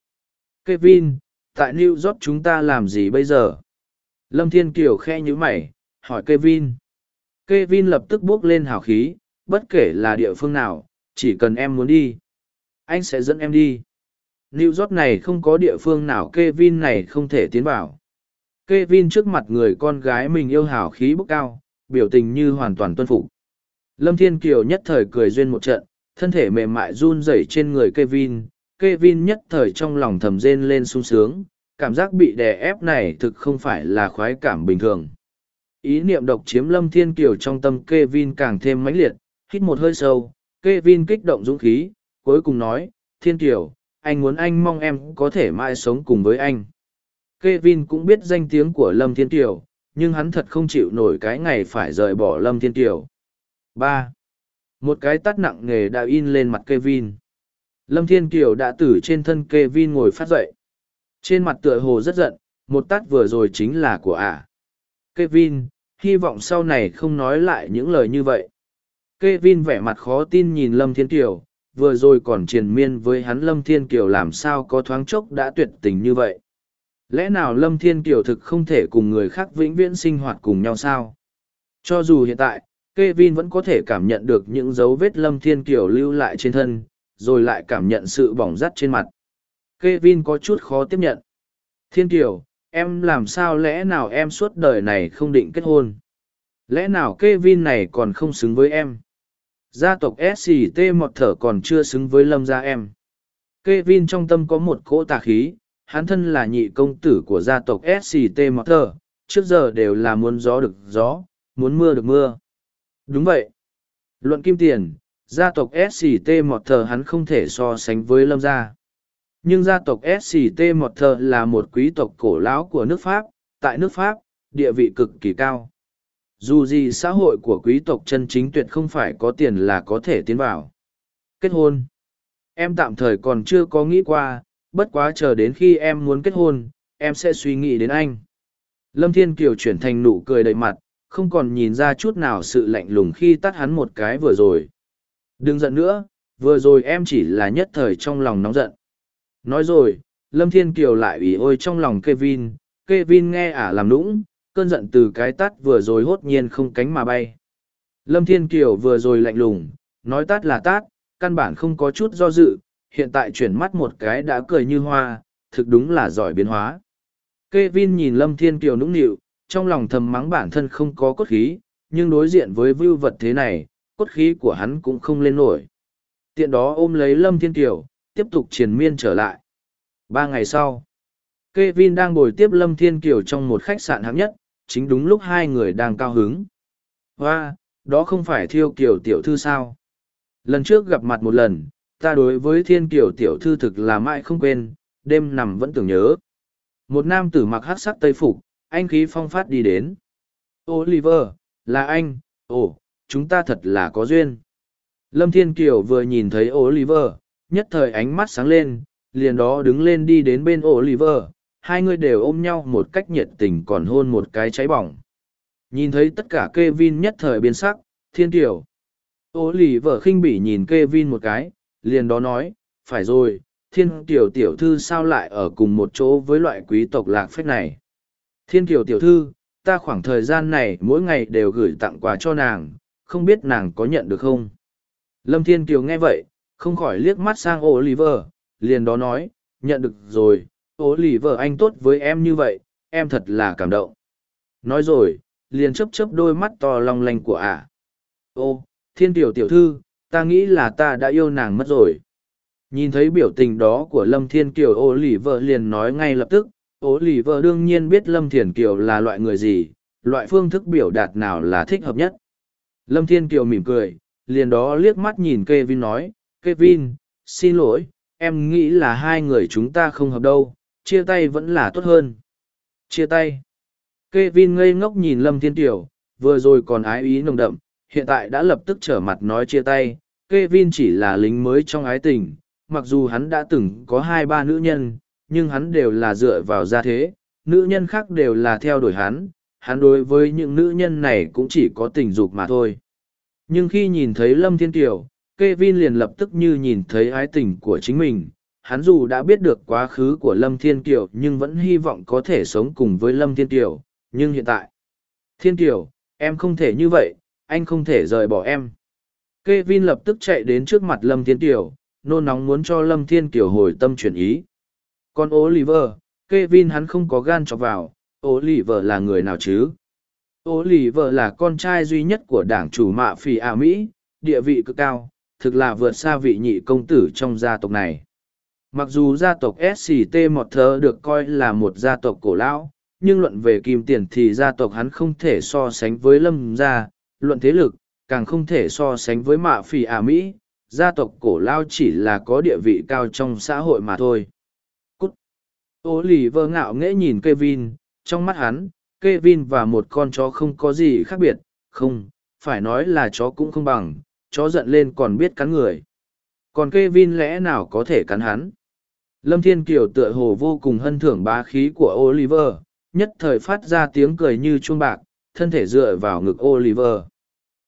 Kevin, tại New York chúng ta làm gì bây giờ? Lâm Thiên Kiều khe như mày, hỏi Kevin. Kevin lập tức bước lên hào khí, bất kể là địa phương nào, chỉ cần em muốn đi. Anh sẽ dẫn em đi. New York này không có địa phương nào Kevin này không thể tiến vào. Kevin trước mặt người con gái mình yêu hào khí bốc cao, biểu tình như hoàn toàn tuân phục. Lâm Thiên Kiều nhất thời cười duyên một trận, thân thể mềm mại run rẩy trên người Kevin. Kevin nhất thời trong lòng thầm rên lên sung sướng, cảm giác bị đè ép này thực không phải là khoái cảm bình thường. Ý niệm độc chiếm Lâm Thiên Kiều trong tâm Kevin càng thêm mãnh liệt, hít một hơi sâu, Kevin kích động dũng khí, cuối cùng nói, Thiên Kiều, anh muốn anh mong em có thể mãi sống cùng với anh. Kevin cũng biết danh tiếng của Lâm Thiên Kiều, nhưng hắn thật không chịu nổi cái ngày phải rời bỏ Lâm Thiên Kiều. ba Một cái tắt nặng nề đã in lên mặt Kevin. Lâm Thiên Kiều đã từ trên thân Kevin ngồi phát dậy. Trên mặt tựa hồ rất giận, một tát vừa rồi chính là của ả. À. Kevin, hy vọng sau này không nói lại những lời như vậy. Kevin vẻ mặt khó tin nhìn Lâm Thiên Kiều, vừa rồi còn triền miên với hắn Lâm Thiên Kiều làm sao có thoáng chốc đã tuyệt tình như vậy. Lẽ nào Lâm Thiên Kiều thực không thể cùng người khác vĩnh viễn sinh hoạt cùng nhau sao? Cho dù hiện tại, Kevin vẫn có thể cảm nhận được những dấu vết Lâm Thiên Kiều lưu lại trên thân, rồi lại cảm nhận sự bỏng rắt trên mặt. Kevin có chút khó tiếp nhận. Thiên Kiều, em làm sao lẽ nào em suốt đời này không định kết hôn? Lẽ nào Kevin này còn không xứng với em? Gia tộc SCT một thở còn chưa xứng với lâm gia em. Kevin trong tâm có một cỗ tà khí, hắn thân là nhị công tử của gia tộc SCT một thở, trước giờ đều là muốn gió được gió, muốn mưa được mưa. Đúng vậy. Luận kim tiền, gia tộc SCT một thở hắn không thể so sánh với lâm gia. Nhưng gia tộc SCT mọt thờ là một quý tộc cổ lão của nước Pháp, tại nước Pháp, địa vị cực kỳ cao. Dù gì xã hội của quý tộc chân chính tuyệt không phải có tiền là có thể tiến vào. Kết hôn. Em tạm thời còn chưa có nghĩ qua, bất quá chờ đến khi em muốn kết hôn, em sẽ suy nghĩ đến anh. Lâm Thiên Kiều chuyển thành nụ cười đầy mặt, không còn nhìn ra chút nào sự lạnh lùng khi tắt hắn một cái vừa rồi. Đừng giận nữa, vừa rồi em chỉ là nhất thời trong lòng nóng giận. Nói rồi, Lâm Thiên Kiều lại ủy ôi trong lòng Kevin, Kevin nghe ả làm nũng, cơn giận từ cái tắt vừa rồi hốt nhiên không cánh mà bay. Lâm Thiên Kiều vừa rồi lạnh lùng, nói tát là tát, căn bản không có chút do dự, hiện tại chuyển mắt một cái đã cười như hoa, thực đúng là giỏi biến hóa. Kevin nhìn Lâm Thiên Kiều nũng nịu, trong lòng thầm mắng bản thân không có cốt khí, nhưng đối diện với vưu vật thế này, cốt khí của hắn cũng không lên nổi. Tiện đó ôm lấy Lâm Thiên Kiều, tiếp tục triền miên trở lại. Ba ngày sau, Kevin đang ngồi tiếp Lâm Thiên Kiều trong một khách sạn hạng nhất, chính đúng lúc hai người đang cao hứng. Hoa, đó không phải Thiêu Kiều tiểu thư sao? Lần trước gặp mặt một lần, ta đối với Thiên Kiều tiểu thư thực là mãi không quên, đêm nằm vẫn tưởng nhớ. Một nam tử mặc hát sắc tây phục, anh khí phong phát đi đến. Oliver, là anh, ồ, chúng ta thật là có duyên. Lâm Thiên Kiều vừa nhìn thấy Oliver, nhất thời ánh mắt sáng lên, liền đó đứng lên đi đến bên Oliver, hai người đều ôm nhau một cách nhiệt tình còn hôn một cái cháy bỏng. Nhìn thấy tất cả Kevin nhất thời biến sắc, Thiên Kiều. Oliver khinh bỉ nhìn Kevin một cái, liền đó nói, phải rồi, Thiên Kiều tiểu thư sao lại ở cùng một chỗ với loại quý tộc lạc phách này. Thiên Kiều tiểu thư, ta khoảng thời gian này mỗi ngày đều gửi tặng quà cho nàng, không biết nàng có nhận được không? Lâm Thiên Kiều nghe vậy, không khỏi liếc mắt sang Oliver, liền đó nói, nhận được rồi, Oliver anh tốt với em như vậy, em thật là cảm động. Nói rồi, liền chấp chấp đôi mắt to long lanh của ả. À. Ô, Thiên tiểu tiểu thư, ta nghĩ là ta đã yêu nàng mất rồi. Nhìn thấy biểu tình đó của Lâm Thiên Kiều Oliver liền nói ngay lập tức, Oliver đương nhiên biết lâm Thiên kiều là loại người gì loại phương thức biểu đạt nào là thích hợp nhất lâm thiên kiều mỉm cười liền đó liếc mắt nhìn Kevin nói Kevin, xin lỗi em nghĩ là hai người chúng ta không hợp đâu chia tay vẫn là tốt hơn. Chia tay. Kevin ngây ngốc nhìn lâm thiên Tiểu, vừa rồi còn ái ý nồng đậm hiện tại đã lập tức trở mặt nói chia tay. Kevin chỉ là lính mới trong ái tình mặc dù hắn đã từng có hai ba nữ nhân nhưng hắn đều là dựa vào gia thế, nữ nhân khác đều là theo đuổi hắn, hắn đối với những nữ nhân này cũng chỉ có tình dục mà thôi. Nhưng khi nhìn thấy Lâm Thiên Tiểu, Kevin liền lập tức như nhìn thấy ái tình của chính mình. Hắn dù đã biết được quá khứ của Lâm Thiên Kiều nhưng vẫn hy vọng có thể sống cùng với Lâm Thiên Kiều, nhưng hiện tại... Thiên Kiều, em không thể như vậy, anh không thể rời bỏ em. Kevin lập tức chạy đến trước mặt Lâm Thiên Kiều, nôn nóng muốn cho Lâm Thiên Kiều hồi tâm chuyển ý. Còn Oliver, Kevin hắn không có gan cho vào, Oliver là người nào chứ? Oliver là con trai duy nhất của đảng chủ mạ phì à Mỹ, địa vị cực cao, thực là vượt xa vị nhị công tử trong gia tộc này. Mặc dù gia tộc SCT Mọt Thơ được coi là một gia tộc cổ lão, nhưng luận về kim tiền thì gia tộc hắn không thể so sánh với lâm gia, luận thế lực, càng không thể so sánh với mạ phì à Mỹ, gia tộc cổ lao chỉ là có địa vị cao trong xã hội mà thôi. Ô lì vơ ngạo nghễ nhìn Kevin, trong mắt hắn, Kevin và một con chó không có gì khác biệt, không, phải nói là chó cũng không bằng, chó giận lên còn biết cắn người. Còn Kevin lẽ nào có thể cắn hắn? Lâm Thiên Kiều tựa hồ vô cùng hân thưởng bá khí của Oliver, nhất thời phát ra tiếng cười như chuông bạc, thân thể dựa vào ngực Oliver.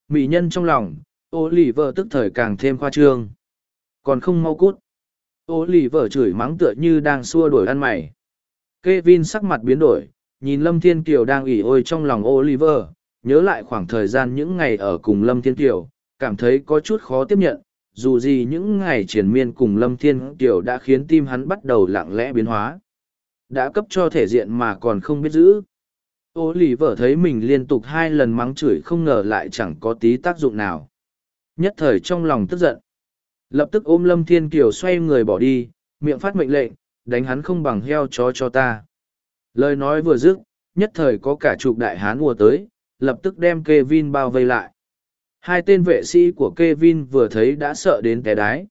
Mỹ nhân trong lòng, Oliver tức thời càng thêm khoa trương. Còn không mau cút. Oliver chửi mắng tựa như đang xua đuổi ăn mày. Kevin sắc mặt biến đổi, nhìn Lâm Thiên Kiều đang ủy ôi trong lòng Oliver, nhớ lại khoảng thời gian những ngày ở cùng Lâm Thiên Kiều, cảm thấy có chút khó tiếp nhận, dù gì những ngày triển miên cùng Lâm Thiên Kiều đã khiến tim hắn bắt đầu lặng lẽ biến hóa. Đã cấp cho thể diện mà còn không biết giữ. Ô lì vợ thấy mình liên tục hai lần mắng chửi không ngờ lại chẳng có tí tác dụng nào. Nhất thời trong lòng tức giận. Lập tức ôm Lâm Thiên Kiều xoay người bỏ đi, miệng phát mệnh lệnh, đánh hắn không bằng heo chó cho ta. Lời nói vừa dứt, nhất thời có cả chục đại hán mùa tới, lập tức đem Kevin bao vây lại. Hai tên vệ sĩ của Kevin vừa thấy đã sợ đến té đái.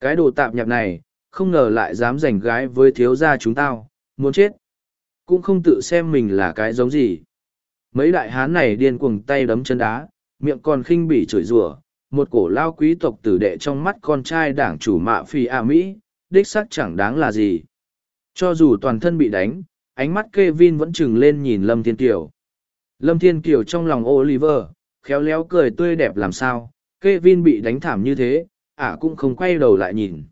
Cái đồ tạp nhạp này, không ngờ lại dám giành gái với thiếu gia chúng tao, muốn chết. Cũng không tự xem mình là cái giống gì. Mấy đại hán này điên cuồng tay đấm chân đá, miệng còn khinh bỉ chửi rủa một cổ lao quý tộc tử đệ trong mắt con trai đảng chủ mạ phi a Mỹ, đích sắc chẳng đáng là gì. Cho dù toàn thân bị đánh, ánh mắt Kevin vẫn trừng lên nhìn Lâm Thiên Kiều. Lâm Thiên Kiều trong lòng Oliver, khéo léo cười tươi đẹp làm sao, Kevin bị đánh thảm như thế, ả cũng không quay đầu lại nhìn.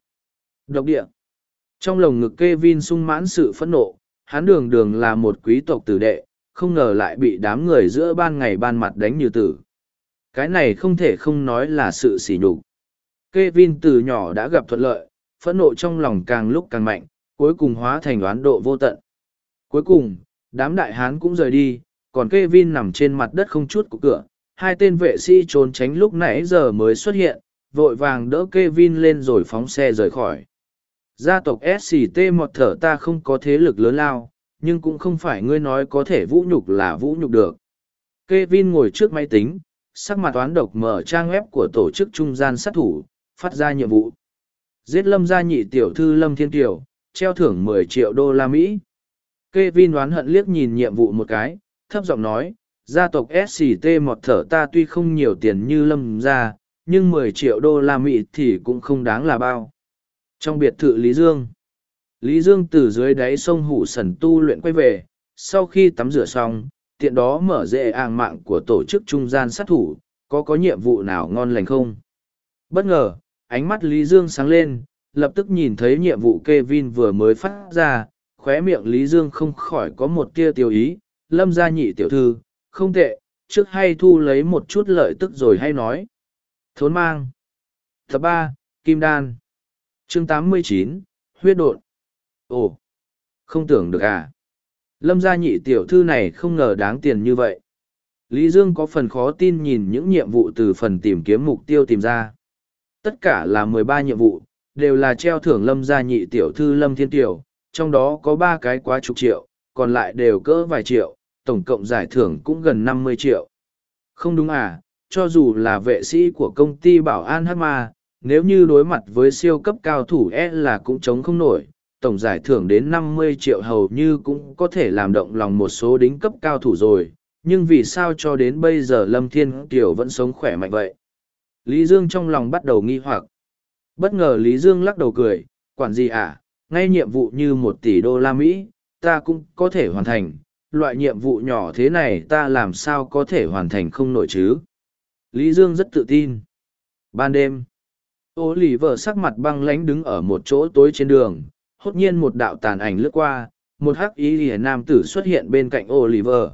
Độc địa. Trong lồng ngực Kevin sung mãn sự phẫn nộ, hắn đường đường là một quý tộc tử đệ, không ngờ lại bị đám người giữa ban ngày ban mặt đánh như tử. Cái này không thể không nói là sự sỉ nhục. Kevin từ nhỏ đã gặp thuận lợi, phẫn nộ trong lòng càng lúc càng mạnh, cuối cùng hóa thành oán độ vô tận. Cuối cùng, đám đại hán cũng rời đi, còn Kevin nằm trên mặt đất không chút của cửa, hai tên vệ sĩ trốn tránh lúc nãy giờ mới xuất hiện, vội vàng đỡ Kevin lên rồi phóng xe rời khỏi. Gia tộc SCT một thở ta không có thế lực lớn lao, nhưng cũng không phải ngươi nói có thể vũ nhục là vũ nhục được. Kevin ngồi trước máy tính, sắc mặt toán độc mở trang web của tổ chức trung gian sát thủ, phát ra nhiệm vụ. Giết lâm gia nhị tiểu thư lâm thiên tiểu, treo thưởng mười triệu đô la Mỹ. Kevin đoán hận liếc nhìn nhiệm vụ một cái, thấp giọng nói, gia tộc SCT một thở ta tuy không nhiều tiền như lâm gia, nhưng mười triệu đô la Mỹ thì cũng không đáng là bao. Trong biệt thự Lý Dương, Lý Dương từ dưới đáy sông Hủ Sần tu luyện quay về, sau khi tắm rửa xong, tiện đó mở dễ àng mạng của tổ chức trung gian sát thủ, có có nhiệm vụ nào ngon lành không? Bất ngờ, ánh mắt Lý Dương sáng lên, lập tức nhìn thấy nhiệm vụ Kevin vừa mới phát ra, khóe miệng Lý Dương không khỏi có một tia tiêu ý, lâm gia nhị tiểu thư, không tệ, trước hay thu lấy một chút lợi tức rồi hay nói. Thốn mang. Tập ba Kim Đan. chương tám mươi chín huyết đột. Ồ, không tưởng được à. Lâm gia nhị tiểu thư này không ngờ đáng tiền như vậy. Lý Dương có phần khó tin nhìn những nhiệm vụ từ phần tìm kiếm mục tiêu tìm ra. Tất cả là mười ba nhiệm vụ, đều là treo thưởng lâm gia nhị tiểu thư lâm thiên tiểu, trong đó có ba cái quá chục triệu, còn lại đều cỡ vài triệu, tổng cộng giải thưởng cũng gần năm mươi triệu. Không đúng à, cho dù là vệ sĩ của công ty bảo an hát ma, nếu như đối mặt với siêu cấp cao thủ e là cũng chống không nổi, tổng giải thưởng đến năm mươi triệu hầu như cũng có thể làm động lòng một số đính cấp cao thủ rồi, nhưng vì sao cho đến bây giờ Lâm Thiên Kiều vẫn sống khỏe mạnh vậy? Lý Dương trong lòng bắt đầu nghi hoặc. Bất ngờ Lý Dương lắc đầu cười, quản gì à, ngay nhiệm vụ như một tỷ đô la Mỹ, ta cũng có thể hoàn thành, loại nhiệm vụ nhỏ thế này ta làm sao có thể hoàn thành không nổi chứ? Lý Dương rất tự tin. Ban đêm, ô lì vợ sắc mặt băng lánh đứng ở một chỗ tối trên đường, hốt nhiên một đạo tàn ảnh lướt qua, một hắc ý lìa nam tử xuất hiện bên cạnh Oliver.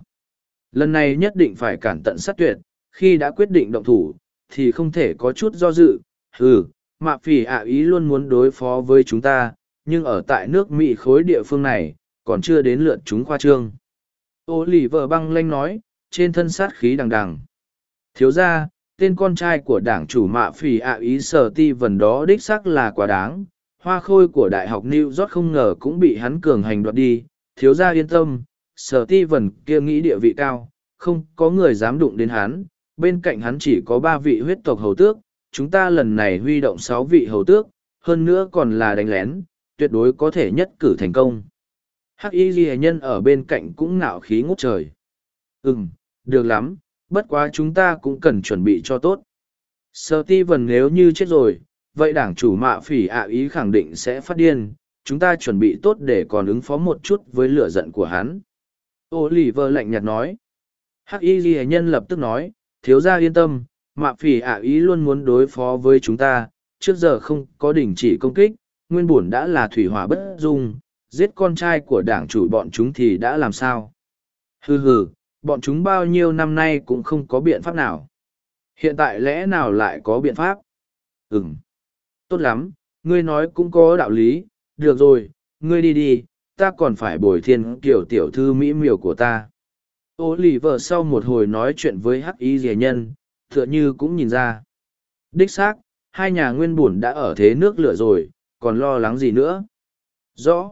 Lần này nhất định phải cản tận sát tuyệt, khi đã quyết định động thủ, thì không thể có chút do dự. Ừ, mạ phỉ ạ ý luôn muốn đối phó với chúng ta, nhưng ở tại nước Mỹ khối địa phương này, còn chưa đến lượt chúng khoa trương. Ô lì vợ băng lanh nói, trên thân sát khí đằng đằng. Thiếu ra, tên con trai của đảng chủ mạ phỉ ạ ý sở ti vần đó đích sắc là quá đáng, hoa khôi của đại học new york không ngờ cũng bị hắn cường hành đoạt đi. Thiếu gia yên tâm sở ti vần kia nghĩ địa vị cao không có người dám đụng đến hắn. Bên cạnh hắn chỉ có ba vị huyết tộc hầu tước chúng ta lần này huy động sáu vị hầu tước hơn nữa còn là đánh lén tuyệt đối có thể nhất cử thành công hắc y ghi nhân ở bên cạnh cũng ngạo khí ngút trời ừ được lắm bất quá chúng ta cũng cần chuẩn bị cho tốt Sơ ti vần nếu như chết rồi vậy đảng chủ mạ phỉ ạ ý khẳng định sẽ phát điên chúng ta chuẩn bị tốt để còn ứng phó một chút với lửa giận của hắn. Ô lì vơ lạnh nhạt nói. Hắc y ghi nhân lập tức nói, thiếu gia yên tâm, mạ phỉ ả ý luôn muốn đối phó với chúng ta, trước giờ không có đình chỉ công kích, nguyên bổn đã là thủy hỏa bất dung, giết con trai của đảng chủ bọn chúng thì đã làm sao? Hừ hừ, bọn chúng bao nhiêu năm nay cũng không có biện pháp nào. Hiện tại lẽ nào lại có biện pháp? Ừm. Tốt lắm, ngươi nói cũng có đạo lý, được rồi, ngươi đi đi, ta còn phải bồi thiên kiểu tiểu thư mỹ miều của ta. Ô lì vợ sau một hồi nói chuyện với hắc y rẻ nhân, tựa như cũng nhìn ra. Đích xác, hai nhà nguyên bùn đã ở thế nước lửa rồi, còn lo lắng gì nữa? Rõ.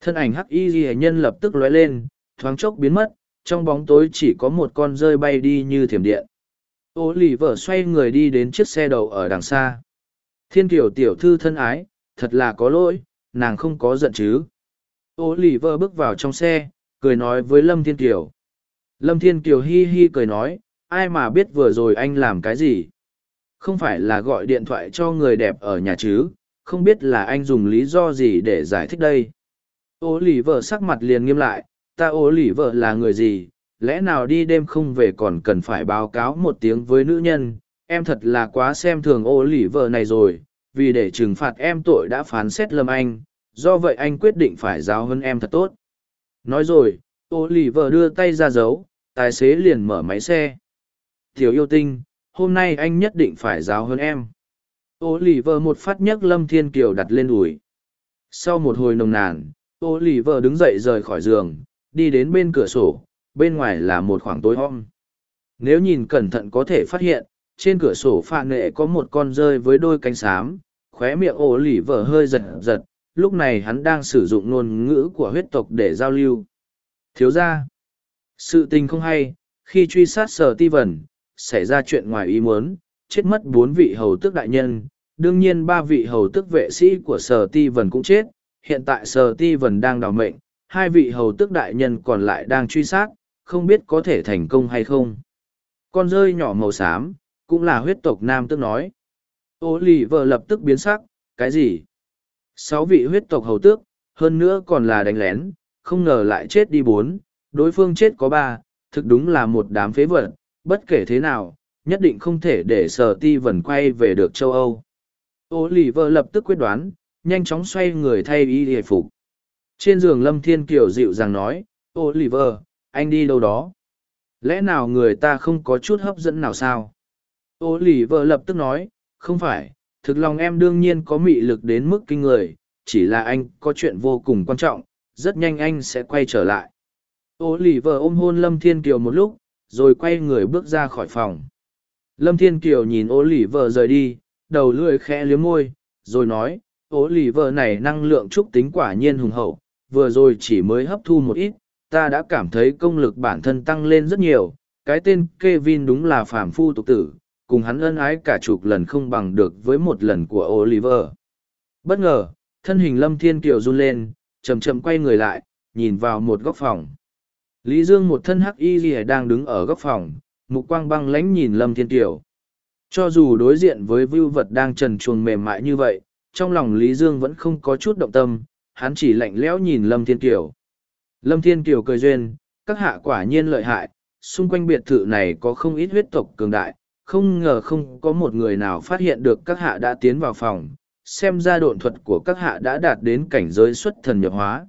Thân ảnh hắc y ghi nhân lập tức lóe lên, thoáng chốc biến mất, trong bóng tối chỉ có một con rơi bay đi như thiểm điện. Ô lì vợ xoay người đi đến chiếc xe đầu ở đằng xa. Thiên kiểu tiểu thư thân ái, thật là có lỗi, nàng không có giận chứ. Ô lì vợ bước vào trong xe, cười nói với Lâm Thiên Kiều. Lâm Thiên Kiều hi hi cười nói, ai mà biết vừa rồi anh làm cái gì? Không phải là gọi điện thoại cho người đẹp ở nhà chứ, không biết là anh dùng lý do gì để giải thích đây. Ô lì vợ sắc mặt liền nghiêm lại, ta ô lì vợ là người gì, lẽ nào đi đêm không về còn cần phải báo cáo một tiếng với nữ nhân, em thật là quá xem thường ô lì vợ này rồi, vì để trừng phạt em tội đã phán xét lâm anh, do vậy anh quyết định phải giáo hơn em thật tốt. Nói rồi, ô lì vợ đưa tay ra dấu, tài xế liền mở máy xe. Thiếu yêu tinh, hôm nay anh nhất định phải giáo hơn em. Ô lì vợ một phát nhấc Lâm Thiên Kiều đặt lên đùi. Sau một hồi nồng nàn, ô lì vợ đứng dậy rời khỏi giường, đi đến bên cửa sổ, bên ngoài là một khoảng tối om. Nếu nhìn cẩn thận có thể phát hiện, trên cửa sổ pha nghệ có một con rơi với đôi cánh xám, khóe miệng ô lì vợ hơi giật giật, lúc này hắn đang sử dụng ngôn ngữ của huyết tộc để giao lưu. Thiếu ra, sự tình không hay, khi truy sát sở ti vần, xảy ra chuyện ngoài ý muốn, chết mất bốn vị hầu tước đại nhân, đương nhiên ba vị hầu tước vệ sĩ của sở ti vần cũng chết, hiện tại sở ti vần đang đào mệnh, hai vị hầu tước đại nhân còn lại đang truy sát, không biết có thể thành công hay không. Con rơi nhỏ màu xám, cũng là huyết tộc nam tước nói. Ô lì vợ lập tức biến sắc, cái gì? Sáu vị huyết tộc hầu tước, hơn nữa còn là đánh lén, không ngờ lại chết đi bốn, đối phương chết có ba, thực đúng là một đám phế vật, bất kể thế nào, nhất định không thể để sở ti vần quay về được châu Âu. Ô lì vợ lập tức quyết đoán, nhanh chóng xoay người thay y hề phục. Trên giường Lâm Thiên Kiều dịu dàng nói, Ô lì vợ, anh đi đâu đó? Lẽ nào người ta không có chút hấp dẫn nào sao? Ô lì vợ lập tức nói, không phải, thực lòng em đương nhiên có mị lực đến mức kinh người, chỉ là anh có chuyện vô cùng quan trọng, rất nhanh anh sẽ quay trở lại. Ô lì vợ ôm hôn Lâm Thiên Kiều một lúc, rồi quay người bước ra khỏi phòng. Lâm Thiên Kiều nhìn ô lì vợ rời đi, đầu lưỡi khẽ liếm môi, rồi nói, ố lì vợ này năng lượng trúc tính quả nhiên hùng hậu, vừa rồi chỉ mới hấp thu một ít, ta đã cảm thấy công lực bản thân tăng lên rất nhiều, cái tên Kevin đúng là phàm phu tục tử, cùng hắn ân ái cả chục lần không bằng được với một lần của Oliver. Bất ngờ, thân hình Lâm Thiên Kiều run lên, chậm chậm quay người lại, nhìn vào một góc phòng. Lý Dương một thân hắc y gì đang đứng ở góc phòng, mục quang băng lánh nhìn Lâm Thiên Kiều. Cho dù đối diện với vưu vật đang trần chuồng mềm mại như vậy, trong lòng Lý Dương vẫn không có chút động tâm, hắn chỉ lạnh lẽo nhìn Lâm Thiên Kiều. Lâm Thiên Kiều cười duyên, các hạ quả nhiên lợi hại, xung quanh biệt thự này có không ít huyết tộc cường đại, không ngờ không có một người nào phát hiện được các hạ đã tiến vào phòng, xem ra độn thuật của các hạ đã đạt đến cảnh giới xuất thần nhập hóa.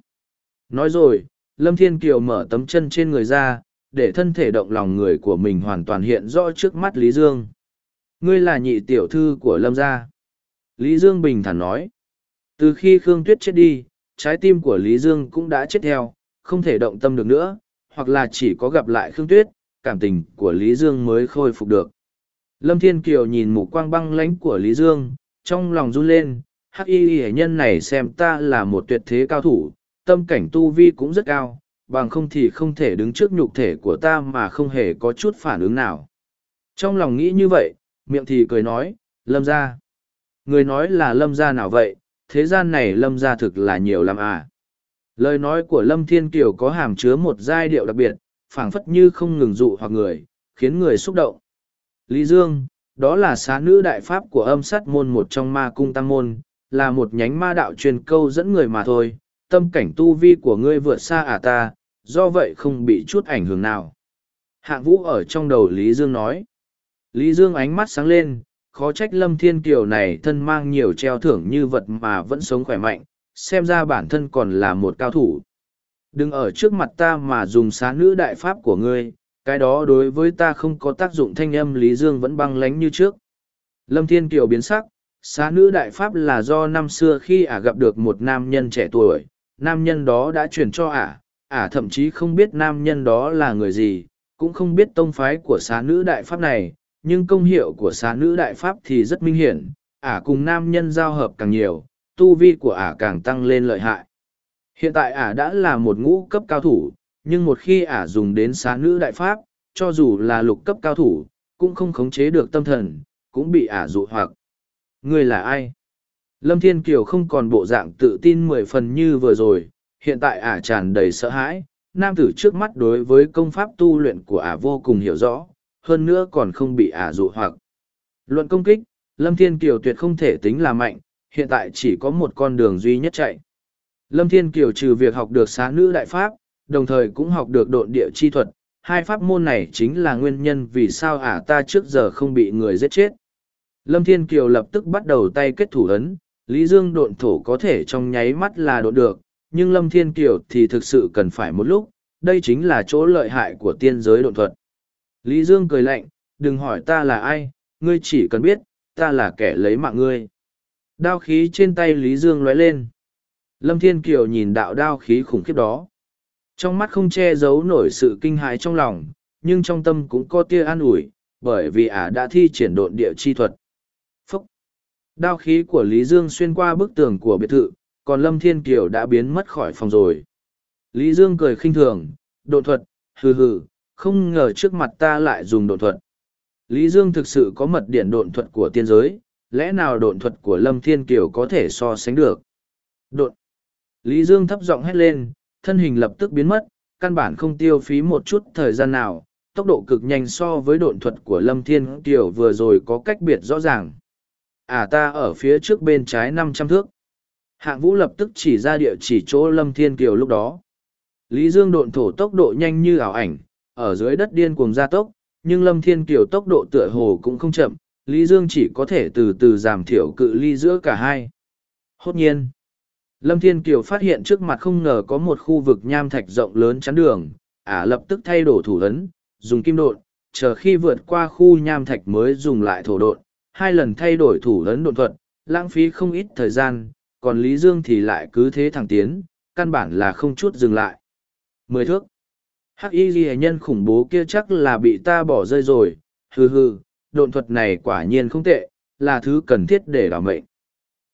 Nói rồi, Lâm Thiên Kiều mở tấm chân trên người ra, để thân thể động lòng người của mình hoàn toàn hiện rõ trước mắt Lý Dương. Ngươi là nhị tiểu thư của Lâm gia. Lý Dương bình thản nói. Từ khi Khương Tuyết chết đi, trái tim của Lý Dương cũng đã chết theo, không thể động tâm được nữa, hoặc là chỉ có gặp lại Khương Tuyết, cảm tình của Lý Dương mới khôi phục được. Lâm Thiên Kiều nhìn mục quang băng lãnh của Lý Dương, trong lòng run lên, hắc y hệ nhân này xem ta là một tuyệt thế cao thủ, tâm cảnh tu vi cũng rất cao, bằng không thì không thể đứng trước nhục thể của ta mà không hề có chút phản ứng nào. Trong lòng nghĩ như vậy, miệng thì cười nói, lâm gia. Người nói là lâm gia nào vậy, thế gian này lâm gia thực là nhiều lắm à. Lời nói của Lâm Thiên Kiều có hàm chứa một giai điệu đặc biệt, phảng phất như không ngừng dụ hoặc người, khiến người xúc động. Lý Dương, đó là xá nữ đại pháp của âm sát môn một trong ma cung tăng môn, là một nhánh ma đạo truyền câu dẫn người mà thôi, tâm cảnh tu vi của ngươi vượt xa ả ta, do vậy không bị chút ảnh hưởng nào. Hạng vũ ở trong đầu Lý Dương nói. Lý Dương ánh mắt sáng lên, khó trách Lâm Thiên Kiều này thân mang nhiều treo thưởng như vật mà vẫn sống khỏe mạnh, xem ra bản thân còn là một cao thủ. Đừng ở trước mặt ta mà dùng xá nữ đại pháp của ngươi, cái đó đối với ta không có tác dụng thanh âm Lý Dương vẫn băng lánh như trước. Lâm Thiên Kiều biến sắc, xá nữ đại pháp là do năm xưa khi ả gặp được một nam nhân trẻ tuổi, nam nhân đó đã truyền cho ả, ả thậm chí không biết nam nhân đó là người gì, cũng không biết tông phái của xá nữ đại pháp này, nhưng công hiệu của xá nữ đại pháp thì rất minh hiển, ả cùng nam nhân giao hợp càng nhiều, tu vi của ả càng tăng lên lợi hại. Hiện tại ả đã là một ngũ cấp cao thủ, nhưng một khi ả dùng đến xá nữ đại pháp, cho dù là lục cấp cao thủ, cũng không khống chế được tâm thần, cũng bị ả dụ hoặc. Người là ai? Lâm Thiên Kiều không còn bộ dạng tự tin mười phần như vừa rồi, hiện tại ả tràn đầy sợ hãi, nam tử trước mắt đối với công pháp tu luyện của ả vô cùng hiểu rõ, hơn nữa còn không bị ả dụ hoặc. Luận công kích, Lâm Thiên Kiều tuyệt không thể tính là mạnh, hiện tại chỉ có một con đường duy nhất chạy. Lâm Thiên Kiều trừ việc học được xá nữ đại pháp, đồng thời cũng học được độn địa chi thuật, hai pháp môn này chính là nguyên nhân vì sao ả ta trước giờ không bị người giết chết. Lâm Thiên Kiều lập tức bắt đầu tay kết thủ ấn, Lý Dương độn thổ có thể trong nháy mắt là độn được, nhưng Lâm Thiên Kiều thì thực sự cần phải một lúc, đây chính là chỗ lợi hại của tiên giới độn thuật. Lý Dương cười lạnh, đừng hỏi ta là ai, ngươi chỉ cần biết, ta là kẻ lấy mạng ngươi. Đao khí trên tay Lý Dương lóe lên. Lâm Thiên Kiều nhìn đạo đao khí khủng khiếp đó. Trong mắt không che giấu nổi sự kinh hãi trong lòng, nhưng trong tâm cũng có tia an ủi, bởi vì ả đã thi triển độn địa chi thuật. Phúc! Đao khí của Lý Dương xuyên qua bức tường của biệt thự, còn Lâm Thiên Kiều đã biến mất khỏi phòng rồi. Lý Dương cười khinh thường, độn thuật, hừ hừ, không ngờ trước mặt ta lại dùng độn thuật. Lý Dương thực sự có mật điện độn thuật của tiên giới, lẽ nào độn thuật của Lâm Thiên Kiều có thể so sánh được? Độn! Lý Dương thấp giọng hét lên, thân hình lập tức biến mất, căn bản không tiêu phí một chút thời gian nào, tốc độ cực nhanh so với độn thuật của Lâm Thiên Kiều vừa rồi có cách biệt rõ ràng. À ta ở phía trước bên trái năm trăm thước. Hạng vũ lập tức chỉ ra địa chỉ chỗ Lâm Thiên Kiều lúc đó. Lý Dương độn thổ tốc độ nhanh như ảo ảnh, ở dưới đất điên cuồng gia tốc, nhưng Lâm Thiên Kiều tốc độ tựa hồ cũng không chậm, Lý Dương chỉ có thể từ từ giảm thiểu cự ly giữa cả hai. Hốt nhiên, Lâm Thiên Kiều phát hiện trước mặt không ngờ có một khu vực nham thạch rộng lớn chắn đường, ả lập tức thay đổi thủ ấn, dùng kim đột chờ khi vượt qua khu nham thạch mới dùng lại thổ đột hai lần thay đổi thủ ấn đột thuật, lãng phí không ít thời gian, còn Lý Dương thì lại cứ thế thẳng tiến, căn bản là không chút dừng lại. Mười thước. Hắc y ghi nhân khủng bố kia chắc là bị ta bỏ rơi rồi, hừ hừ, độn thuật này quả nhiên không tệ, là thứ cần thiết để bảo mệnh.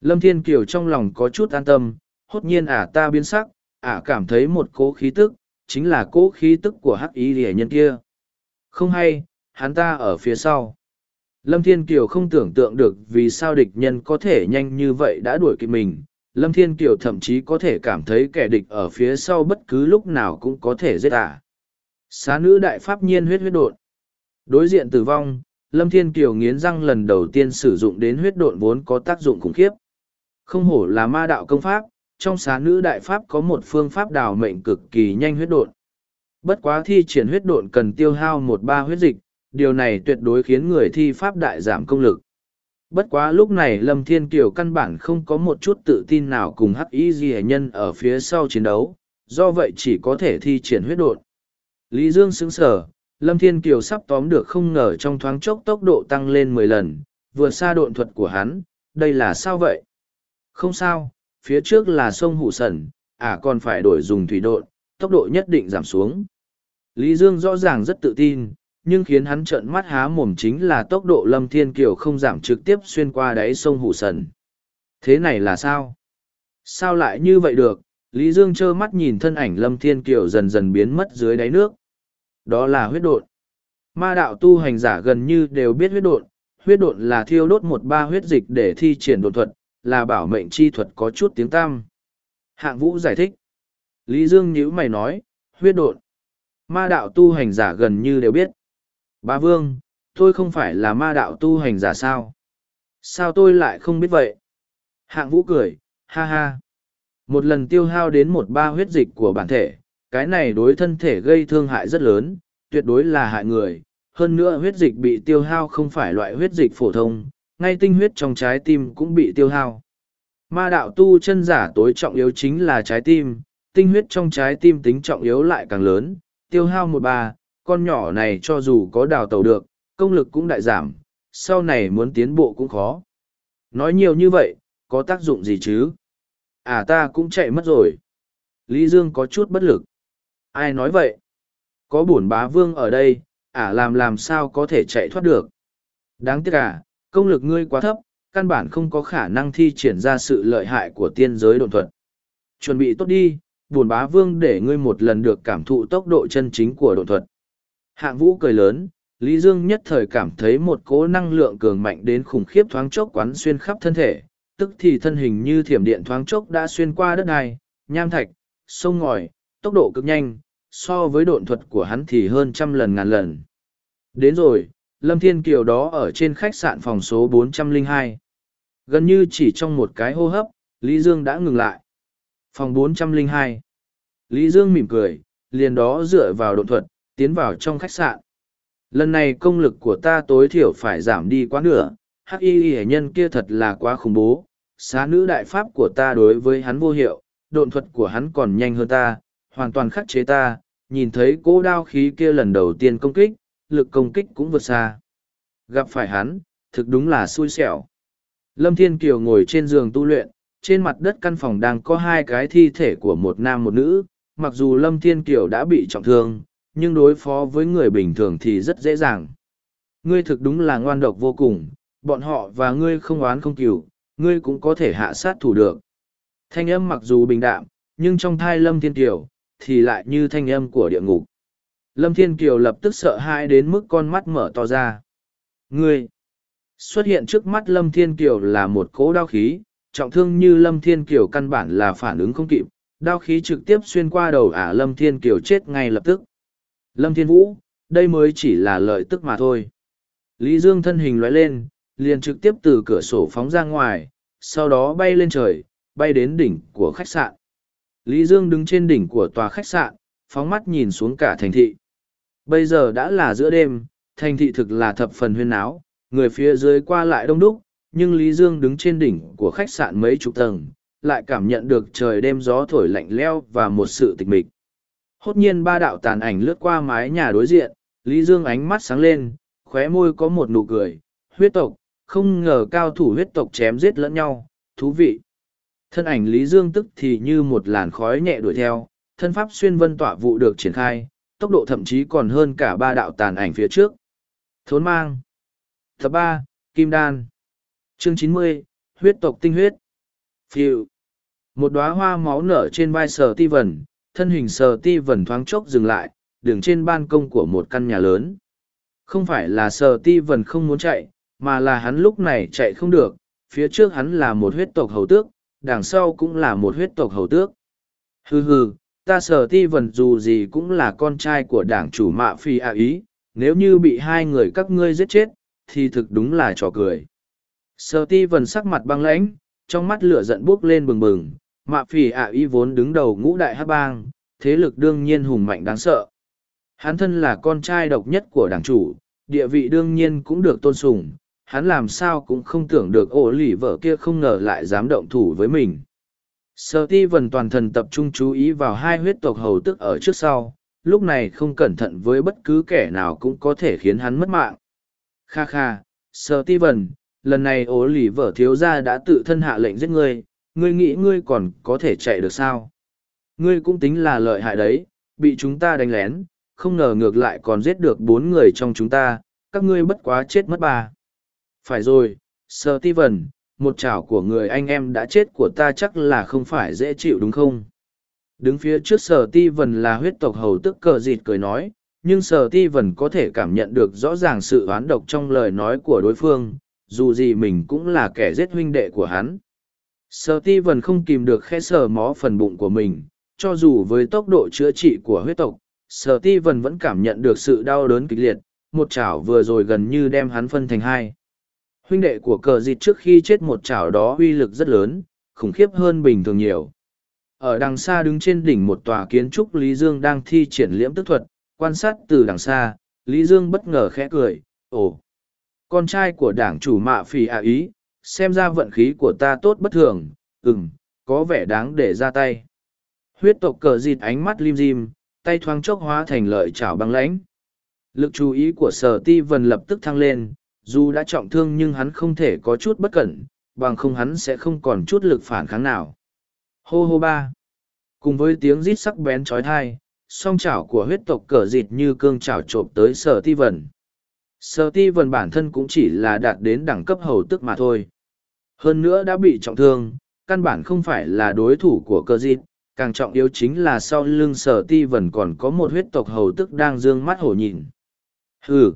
Lâm Thiên Kiều trong lòng có chút an tâm, hốt nhiên ả ta biến sắc, ả cảm thấy một cố khí tức, chính là cố khí tức của hắc y ghi nhân kia. Không hay, hắn ta ở phía sau. Lâm Thiên Kiều không tưởng tượng được vì sao địch nhân có thể nhanh như vậy đã đuổi kịp mình. Lâm Thiên Kiều thậm chí có thể cảm thấy kẻ địch ở phía sau bất cứ lúc nào cũng có thể giết ả. Xá nữ đại pháp nhiên huyết huyết độn. Đối diện tử vong, Lâm Thiên Kiều nghiến răng lần đầu tiên sử dụng đến huyết độn vốn có tác dụng khủng khiếp. Không hổ là ma đạo công pháp, trong xá nữ đại pháp có một phương pháp đào mệnh cực kỳ nhanh huyết độn. Bất quá thi triển huyết độn cần tiêu hao một ba huyết dịch, điều này tuyệt đối khiến người thi pháp đại giảm công lực. Bất quá lúc này Lâm Thiên Kiều căn bản không có một chút tự tin nào cùng hắc y di nhân ở phía sau chiến đấu, do vậy chỉ có thể thi triển huyết độn. Lý Dương sững sở, Lâm Thiên Kiều sắp tóm được không ngờ trong thoáng chốc tốc độ tăng lên mười lần, vừa xa độn thuật của hắn, đây là sao vậy? Không sao, phía trước là sông Hụ Sẩn, à còn phải đổi dùng thủy độn, tốc độ nhất định giảm xuống. Lý Dương rõ ràng rất tự tin, nhưng khiến hắn trợn mắt há mồm chính là tốc độ Lâm Thiên Kiều không giảm trực tiếp xuyên qua đáy sông Hụ Sẩn. Thế này là sao? Sao lại như vậy được? Lý Dương trơ mắt nhìn thân ảnh Lâm Thiên Kiều dần dần biến mất dưới đáy nước. Đó là huyết độn. Ma đạo tu hành giả gần như đều biết huyết độn. Huyết độn là thiêu đốt một ba huyết dịch để thi triển độn thuật, là bảo mệnh chi thuật có chút tiếng tam. Hạng Vũ giải thích. Lý Dương nhữ mày nói, huyết độn. Ma đạo tu hành giả gần như đều biết. Ba Vương, tôi không phải là ma đạo tu hành giả sao? Sao tôi lại không biết vậy? Hạng vũ cười, ha ha. Một lần tiêu hao đến một ba huyết dịch của bản thể, cái này đối thân thể gây thương hại rất lớn, tuyệt đối là hại người. Hơn nữa huyết dịch bị tiêu hao không phải loại huyết dịch phổ thông, ngay tinh huyết trong trái tim cũng bị tiêu hao. Ma đạo tu chân giả tối trọng yếu chính là trái tim, tinh huyết trong trái tim tính trọng yếu lại càng lớn, tiêu hao một ba, con nhỏ này cho dù có đào tàu được, công lực cũng đại giảm, sau này muốn tiến bộ cũng khó. Nói nhiều như vậy, có tác dụng gì chứ? À ta cũng chạy mất rồi. Lý Dương có chút bất lực. Ai nói vậy? Có bổn bá vương ở đây, à làm làm sao có thể chạy thoát được. Đáng tiếc à, công lực ngươi quá thấp, căn bản không có khả năng thi triển ra sự lợi hại của tiên giới đồn thuật. Chuẩn bị tốt đi, bổn bá vương để ngươi một lần được cảm thụ tốc độ chân chính của đồn thuật. Hạng vũ cười lớn, Lý Dương nhất thời cảm thấy một cỗ năng lượng cường mạnh đến khủng khiếp thoáng chốc quán xuyên khắp thân thể, tức thì thân hình như thiểm điện thoáng chốc đã xuyên qua đất đai, nham thạch, sông ngòi, tốc độ cực nhanh, so với độn thuật của hắn thì hơn trăm lần ngàn lần. Đến rồi, Lâm Thiên Kiều đó ở trên khách sạn phòng số 402. Gần như chỉ trong một cái hô hấp, Lý Dương đã ngừng lại. Phòng 402. Lý Dương mỉm cười, liền đó dựa vào độn thuật, tiến vào trong khách sạn. Lần này công lực của ta tối thiểu phải giảm đi quá nửa, hắc y hệ nhân kia thật là quá khủng bố. Xá nữ đại pháp của ta đối với hắn vô hiệu, độn thuật của hắn còn nhanh hơn ta, hoàn toàn khắc chế ta, nhìn thấy cỗ đao khí kia lần đầu tiên công kích, lực công kích cũng vượt xa. Gặp phải hắn, thực đúng là xui xẻo. Lâm Thiên Kiều ngồi trên giường tu luyện, trên mặt đất căn phòng đang có hai cái thi thể của một nam một nữ, mặc dù Lâm Thiên Kiều đã bị trọng thương, nhưng đối phó với người bình thường thì rất dễ dàng. Ngươi thực đúng là ngoan độc vô cùng, bọn họ và ngươi không oán không cừu, ngươi cũng có thể hạ sát thủ được. Thanh âm mặc dù bình đạm, nhưng trong thai Lâm Thiên Kiều, thì lại như thanh âm của địa ngục. Lâm Thiên Kiều lập tức sợ hãi đến mức con mắt mở to ra. Ngươi! Xuất hiện trước mắt Lâm Thiên Kiều là một cỗ đao khí, trọng thương như Lâm Thiên Kiều căn bản là phản ứng không kịp, đao khí trực tiếp xuyên qua đầu ả Lâm Thiên Kiều chết ngay lập tức. Lâm Thiên Vũ, đây mới chỉ là lợi tức mà thôi. Lý Dương thân hình lóe lên, liền trực tiếp từ cửa sổ phóng ra ngoài, sau đó bay lên trời, bay đến đỉnh của khách sạn. Lý Dương đứng trên đỉnh của tòa khách sạn, phóng mắt nhìn xuống cả thành thị. Bây giờ đã là giữa đêm, thành thị thực là thập phần huyên áo, người phía dưới qua lại đông đúc, nhưng Lý Dương đứng trên đỉnh của khách sạn mấy chục tầng, lại cảm nhận được trời đêm gió thổi lạnh leo và một sự tịch mịch. Hốt nhiên ba đạo tàn ảnh lướt qua mái nhà đối diện, Lý Dương ánh mắt sáng lên, khóe môi có một nụ cười, huyết tộc, không ngờ cao thủ huyết tộc chém giết lẫn nhau, thú vị. Thân ảnh Lý Dương tức thì như một làn khói nhẹ đuổi theo, thân pháp xuyên vân tỏa vụ được triển khai, tốc độ thậm chí còn hơn cả ba đạo tàn ảnh phía trước. Thốn mang. Tập ba Kim Đan. Chương chín mươi huyết tộc tinh huyết. Phiêu. Một đóa hoa máu nở trên vai sờ ti vần, thân hình sờ ti vần thoáng chốc dừng lại, đường trên ban công của một căn nhà lớn. Không phải là sờ ti vần không muốn chạy, mà là hắn lúc này chạy không được, phía trước hắn là một huyết tộc hầu tước, đằng sau cũng là một huyết tộc hầu tước. Hừ hừ, ta Sở ti vần dù gì cũng là con trai của đảng chủ mạ phi ạ ý, nếu như bị hai người các ngươi giết chết, thì thực đúng là trò cười. Sở ti vần sắc mặt băng lãnh, trong mắt lửa giận buốc lên bừng bừng, mạ Phi ạ y vốn đứng đầu ngũ đại hát bang thế lực đương nhiên hùng mạnh đáng sợ hắn thân là con trai độc nhất của đảng chủ địa vị đương nhiên cũng được tôn sùng hắn làm sao cũng không tưởng được ổ lỉ vợ kia không ngờ lại dám động thủ với mình sợ ti vần toàn thần tập trung chú ý vào hai huyết tộc hầu tức ở trước sau lúc này không cẩn thận với bất cứ kẻ nào cũng có thể khiến hắn mất mạng kha kha sợ ti vần lần này ổ lỉ vợ thiếu gia đã tự thân hạ lệnh giết ngươi ngươi nghĩ ngươi còn có thể chạy được sao? Ngươi cũng tính là lợi hại đấy, bị chúng ta đánh lén, không ngờ ngược lại còn giết được bốn người trong chúng ta, các ngươi bất quá chết mất ba. Phải rồi, Sơ Ti vần một chảo của người anh em đã chết của ta chắc là không phải dễ chịu đúng không? Đứng phía trước Sở Ti vần là huyết tộc hầu tức cờ dịt cười nói, nhưng Sở Ti vần có thể cảm nhận được rõ ràng sự oán độc trong lời nói của đối phương, dù gì mình cũng là kẻ giết huynh đệ của hắn. Sở ti vần không kìm được khe sờ mó phần bụng của mình, cho dù với tốc độ chữa trị của huyết tộc, sở ti vần vẫn cảm nhận được sự đau đớn kịch liệt, một chảo vừa rồi gần như đem hắn phân thành hai. Huynh đệ của cờ dịt trước khi chết một chảo đó uy lực rất lớn, khủng khiếp hơn bình thường nhiều. Ở đằng xa đứng trên đỉnh một tòa kiến trúc Lý Dương đang thi triển liễm tức thuật, quan sát từ đằng xa, Lý Dương bất ngờ khẽ cười, ồ, con trai của đảng chủ mạ phì ạ ý, xem ra vận khí của ta tốt bất thường, ừm, có vẻ đáng để ra tay. Huyết tộc cờ dịt ánh mắt lim dim, tay thoáng chốc hóa thành lợi chảo băng lãnh. Lực chú ý của sở ti vần lập tức thăng lên, dù đã trọng thương nhưng hắn không thể có chút bất cẩn, bằng không hắn sẽ không còn chút lực phản kháng nào. Hô hô ba. Cùng với tiếng rít sắc bén trói thai, song chảo của huyết tộc cờ dịt như cương chảo trộm tới sở ti vần. Sở ti vần bản thân cũng chỉ là đạt đến đẳng cấp hầu tức mà thôi. Hơn nữa đã bị trọng thương, căn bản không phải là đối thủ của cờ dịt, càng trọng yếu chính là sau lưng sở ti vần còn có một huyết tộc hầu tức đang dương mắt hổ nhìn. Hừ.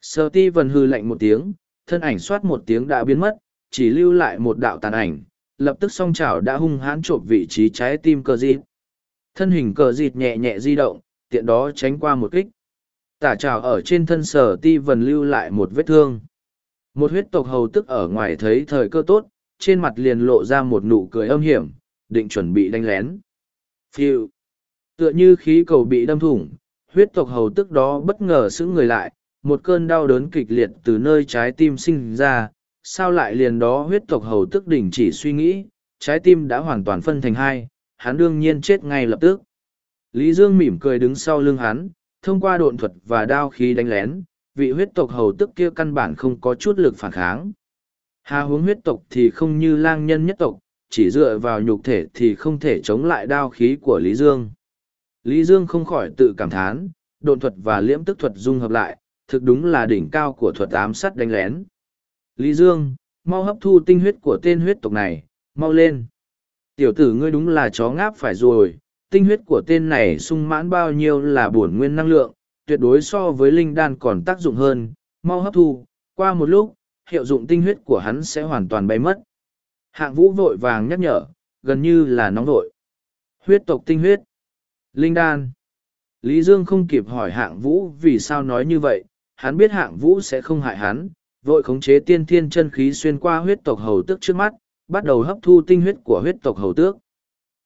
Sở ti vần hư lạnh một tiếng, thân ảnh soát một tiếng đã biến mất, chỉ lưu lại một đạo tàn ảnh, lập tức song chảo đã hung hãn trộm vị trí trái tim cờ dịt. Thân hình cờ dịt nhẹ nhẹ di động, tiện đó tránh qua một kích. Tả trào ở trên thân sở ti vần lưu lại một vết thương. Một huyết tộc hầu tức ở ngoài thấy thời cơ tốt, trên mặt liền lộ ra một nụ cười âm hiểm, định chuẩn bị đánh lén. Phiêu. Tựa như khí cầu bị đâm thủng, huyết tộc hầu tức đó bất ngờ sững người lại, một cơn đau đớn kịch liệt từ nơi trái tim sinh ra, sao lại liền đó huyết tộc hầu tức đình chỉ suy nghĩ, trái tim đã hoàn toàn phân thành hai, hắn đương nhiên chết ngay lập tức. Lý Dương mỉm cười đứng sau lưng hắn, thông qua độn thuật và đao khí đánh lén, vị huyết tộc hầu tức kia căn bản không có chút lực phản kháng. Hà hướng huyết tộc thì không như lang nhân nhất tộc, chỉ dựa vào nhục thể thì không thể chống lại đao khí của Lý Dương. Lý Dương không khỏi tự cảm thán, độn thuật và liễm tức thuật dung hợp lại, thực đúng là đỉnh cao của thuật ám sát đánh lén. Lý Dương, mau hấp thu tinh huyết của tên huyết tộc này, mau lên. Tiểu tử ngươi đúng là chó ngáp phải rồi, tinh huyết của tên này sung mãn bao nhiêu là bổn nguyên năng lượng, tuyệt đối so với linh đan còn tác dụng hơn, mau hấp thu, qua một lúc, hiệu dụng tinh huyết của hắn sẽ hoàn toàn bay mất. Hạng vũ vội vàng nhắc nhở, gần như là nóng vội. Huyết tộc tinh huyết. Linh đan. Lý Dương không kịp hỏi hạng vũ vì sao nói như vậy, hắn biết hạng vũ sẽ không hại hắn, vội khống chế tiên thiên chân khí xuyên qua huyết tộc hầu tước trước mắt, bắt đầu hấp thu tinh huyết của huyết tộc hầu tước.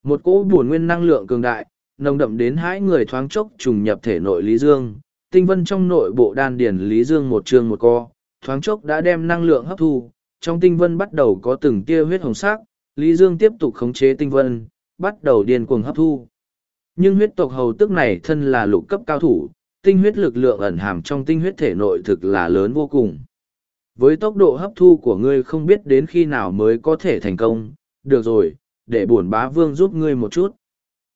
Một cỗ buồn nguyên năng lượng cường đại, nồng đậm đến hãi người thoáng chốc trùng nhập thể nội Lý Dương, tinh vân trong nội bộ đan điển Lý Dương một trường một co, thoáng chốc đã đem năng lượng hấp thu, trong tinh vân bắt đầu có từng tia huyết hồng sắc, Lý Dương tiếp tục khống chế tinh vân, bắt đầu điên cuồng hấp thu. Nhưng huyết tộc hầu tức này thân là lục cấp cao thủ, tinh huyết lực lượng ẩn hàm trong tinh huyết thể nội thực là lớn vô cùng. Với tốc độ hấp thu của ngươi không biết đến khi nào mới có thể thành công, được rồi, để bổn bá vương giúp ngươi một chút.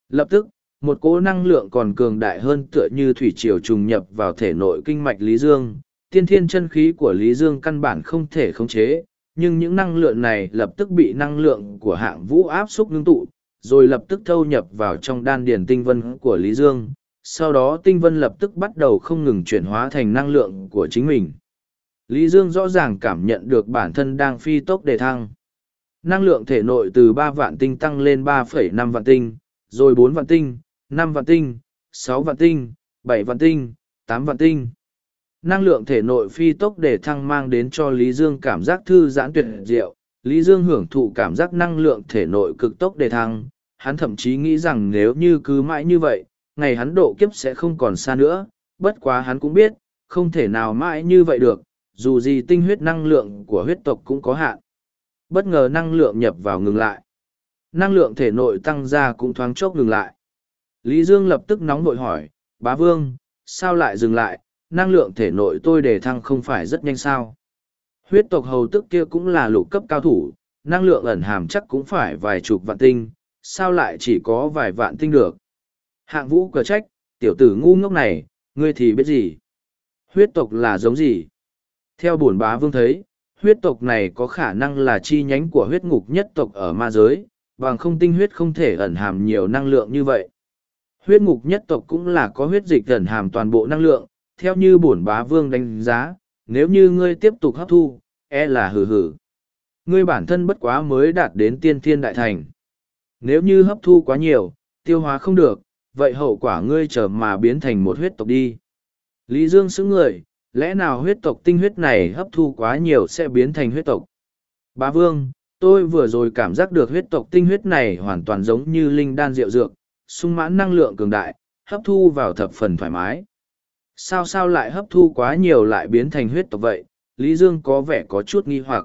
Lập tức, một cỗ năng lượng còn cường đại hơn tựa như thủy triều trùng nhập vào thể nội kinh mạch Lý Dương. Tiên thiên chân khí của Lý Dương căn bản không thể khống chế, nhưng những năng lượng này lập tức bị năng lượng của hạng vũ áp xúc ngưng tụ, rồi lập tức thâu nhập vào trong đan điền tinh vân của Lý Dương. Sau đó tinh vân lập tức bắt đầu không ngừng chuyển hóa thành năng lượng của chính mình. Lý Dương rõ ràng cảm nhận được bản thân đang phi tốc đề thăng. Năng lượng thể nội từ ba vạn tinh tăng lên ba phẩy năm vạn tinh, rồi bốn vạn tinh, năm vạn tinh, sáu vạn tinh, bảy vạn tinh, tám vạn tinh. Năng lượng thể nội phi tốc đề thăng mang đến cho Lý Dương cảm giác thư giãn tuyệt diệu. Lý Dương hưởng thụ cảm giác năng lượng thể nội cực tốc đề thăng. Hắn thậm chí nghĩ rằng nếu như cứ mãi như vậy, ngày hắn độ kiếp sẽ không còn xa nữa. Bất quá hắn cũng biết, không thể nào mãi như vậy được, dù gì tinh huyết năng lượng của huyết tộc cũng có hạn. Bất ngờ năng lượng nhập vào ngừng lại. Năng lượng thể nội tăng ra cũng thoáng chốc ngừng lại. Lý Dương lập tức nóng nội hỏi, bá vương, sao lại dừng lại, năng lượng thể nội tôi đề thăng không phải rất nhanh sao. Huyết tộc hầu tức kia cũng là lục cấp cao thủ, năng lượng ẩn hàm chắc cũng phải vài chục vạn tinh, sao lại chỉ có vài vạn tinh được. Hạng vũ cờ trách, tiểu tử ngu ngốc này, ngươi thì biết gì? Huyết tộc là giống gì? Theo bổn bá vương thấy, huyết tộc này có khả năng là chi nhánh của huyết ngục nhất tộc ở ma giới, bằng không tinh huyết không thể ẩn hàm nhiều năng lượng như vậy. Huyết ngục nhất tộc cũng là có huyết dịch ẩn hàm toàn bộ năng lượng, theo như bổn bá vương đánh giá, nếu như ngươi tiếp tục hấp thu, e là hử hử. Ngươi bản thân bất quá mới đạt đến tiên thiên đại thành. Nếu như hấp thu quá nhiều, tiêu hóa không được, vậy hậu quả ngươi trở mà biến thành một huyết tộc đi. Lý Dương xứng người, Lẽ nào huyết tộc tinh huyết này hấp thu quá nhiều sẽ biến thành huyết tộc? Bá Vương, tôi vừa rồi cảm giác được huyết tộc tinh huyết này hoàn toàn giống như linh đan rượu dược, sung mãn năng lượng cường đại, hấp thu vào thập phần thoải mái. Sao sao lại hấp thu quá nhiều lại biến thành huyết tộc vậy? Lý Dương có vẻ có chút nghi hoặc.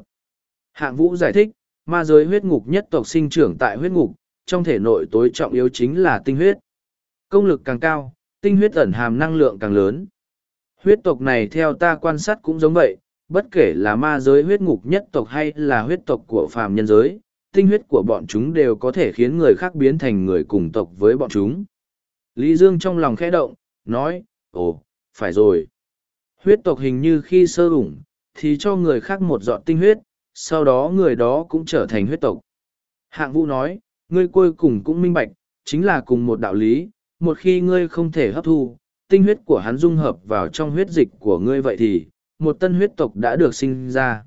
Hạng Vũ giải thích, ma giới huyết ngục nhất tộc sinh trưởng tại huyết ngục, trong thể nội tối trọng yếu chính là tinh huyết. Công lực càng cao, tinh huyết ẩn hàm năng lượng càng lớn. Huyết tộc này theo ta quan sát cũng giống vậy, bất kể là ma giới huyết ngục nhất tộc hay là huyết tộc của phàm nhân giới, tinh huyết của bọn chúng đều có thể khiến người khác biến thành người cùng tộc với bọn chúng. Lý Dương trong lòng khẽ động, nói, ồ, phải rồi. Huyết tộc hình như khi sơ ủng, thì cho người khác một giọt tinh huyết, sau đó người đó cũng trở thành huyết tộc. Hạng vũ nói, ngươi cuối cùng cũng minh bạch, chính là cùng một đạo lý, một khi ngươi không thể hấp thu, tinh huyết của hắn dung hợp vào trong huyết dịch của ngươi vậy thì, một tân huyết tộc đã được sinh ra.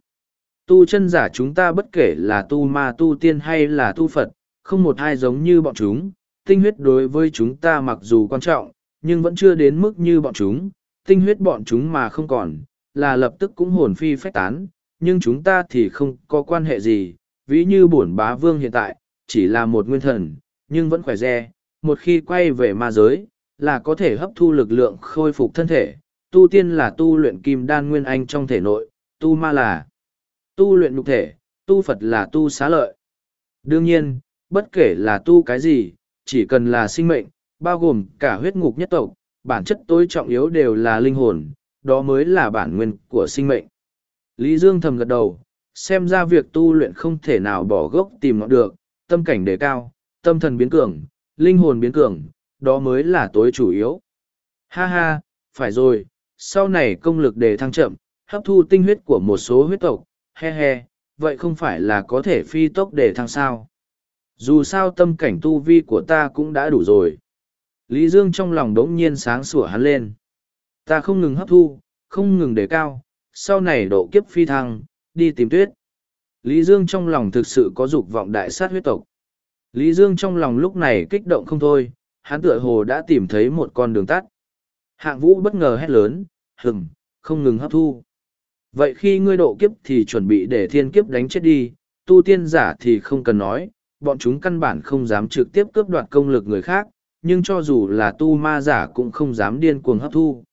Tu chân giả chúng ta bất kể là tu ma tu tiên hay là tu Phật, không một ai giống như bọn chúng, tinh huyết đối với chúng ta mặc dù quan trọng, nhưng vẫn chưa đến mức như bọn chúng, tinh huyết bọn chúng mà không còn, là lập tức cũng hồn phi phách tán, nhưng chúng ta thì không có quan hệ gì, ví như bổn bá vương hiện tại, chỉ là một nguyên thần, nhưng vẫn khỏe re, một khi quay về ma giới, là có thể hấp thu lực lượng khôi phục thân thể, tu tiên là tu luyện kim đan nguyên anh trong thể nội, tu ma là tu luyện nhục thể, tu Phật là tu xá lợi. Đương nhiên, bất kể là tu cái gì, chỉ cần là sinh mệnh, bao gồm cả huyết ngục nhất tộc, bản chất tối trọng yếu đều là linh hồn, đó mới là bản nguyên của sinh mệnh. Lý Dương thầm gật đầu, xem ra việc tu luyện không thể nào bỏ gốc tìm ngọn được, tâm cảnh đề cao, tâm thần biến cường, linh hồn biến cường, đó mới là tối chủ yếu. Ha ha, phải rồi, sau này công lực đề thăng chậm, hấp thu tinh huyết của một số huyết tộc, he he, vậy không phải là có thể phi tốc đề thăng sao. Dù sao tâm cảnh tu vi của ta cũng đã đủ rồi. Lý Dương trong lòng đống nhiên sáng sủa hắn lên. Ta không ngừng hấp thu, không ngừng đề cao, sau này độ kiếp phi thăng, đi tìm tuyết. Lý Dương trong lòng thực sự có dục vọng đại sát huyết tộc. Lý Dương trong lòng lúc này kích động không thôi, hắn tựa hồ đã tìm thấy một con đường tắt. Hạng vũ bất ngờ hét lớn, hừng, không ngừng hấp thu. Vậy khi ngươi độ kiếp thì chuẩn bị để thiên kiếp đánh chết đi, tu tiên giả thì không cần nói, bọn chúng căn bản không dám trực tiếp cướp đoạt công lực người khác, nhưng cho dù là tu ma giả cũng không dám điên cuồng hấp thu.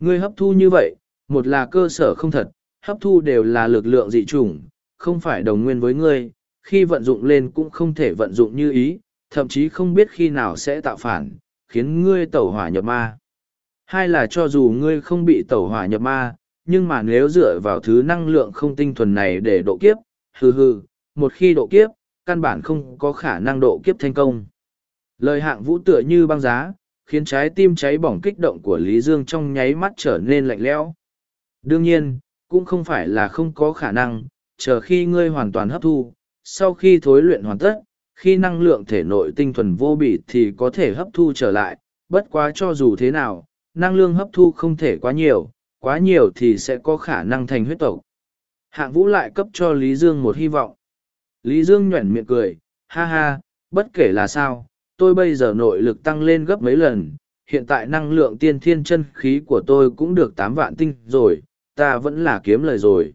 Ngươi hấp thu như vậy, một là cơ sở không thật, hấp thu đều là lực lượng dị chủng, không phải đồng nguyên với ngươi, khi vận dụng lên cũng không thể vận dụng như ý, thậm chí không biết khi nào sẽ tạo phản, khiến ngươi tẩu hỏa nhập ma. Hai là cho dù ngươi không bị tẩu hỏa nhập ma, nhưng mà nếu dựa vào thứ năng lượng không tinh thuần này để độ kiếp, hừ hừ, một khi độ kiếp, căn bản không có khả năng độ kiếp thành công. Lời hạng vũ tựa như băng giá, khiến trái tim cháy bỏng kích động của Lý Dương trong nháy mắt trở nên lạnh lẽo. Đương nhiên, cũng không phải là không có khả năng, chờ khi ngươi hoàn toàn hấp thu, sau khi thối luyện hoàn tất, khi năng lượng thể nội tinh thuần vô bị thì có thể hấp thu trở lại, bất quá cho dù thế nào, năng lượng hấp thu không thể quá nhiều, quá nhiều thì sẽ có khả năng thành huyết tộc. Hạng vũ lại cấp cho Lý Dương một hy vọng. Lý Dương nhuẩn miệng cười, ha ha, bất kể là sao, tôi bây giờ nội lực tăng lên gấp mấy lần, hiện tại năng lượng tiên thiên chân khí của tôi cũng được tám vạn tinh rồi, ta vẫn là kiếm lời rồi.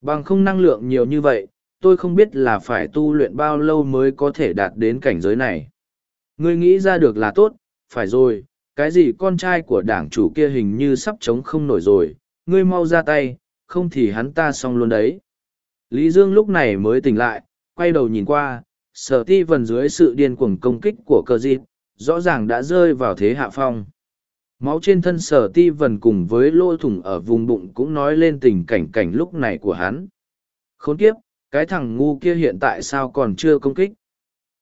Bằng không năng lượng nhiều như vậy, tôi không biết là phải tu luyện bao lâu mới có thể đạt đến cảnh giới này. Ngươi nghĩ ra được là tốt, phải rồi, cái gì con trai của đảng chủ kia hình như sắp chống không nổi rồi, ngươi mau ra tay, không thì hắn ta xong luôn đấy. Lý Dương lúc này mới tỉnh lại, quay đầu nhìn qua, sở ti vần dưới sự điên cuồng công kích của cơ dịp, rõ ràng đã rơi vào thế hạ phong. Máu trên thân sở ti vần cùng với lỗ thủng ở vùng bụng cũng nói lên tình cảnh cảnh lúc này của hắn. Khốn kiếp, cái thằng ngu kia hiện tại sao còn chưa công kích.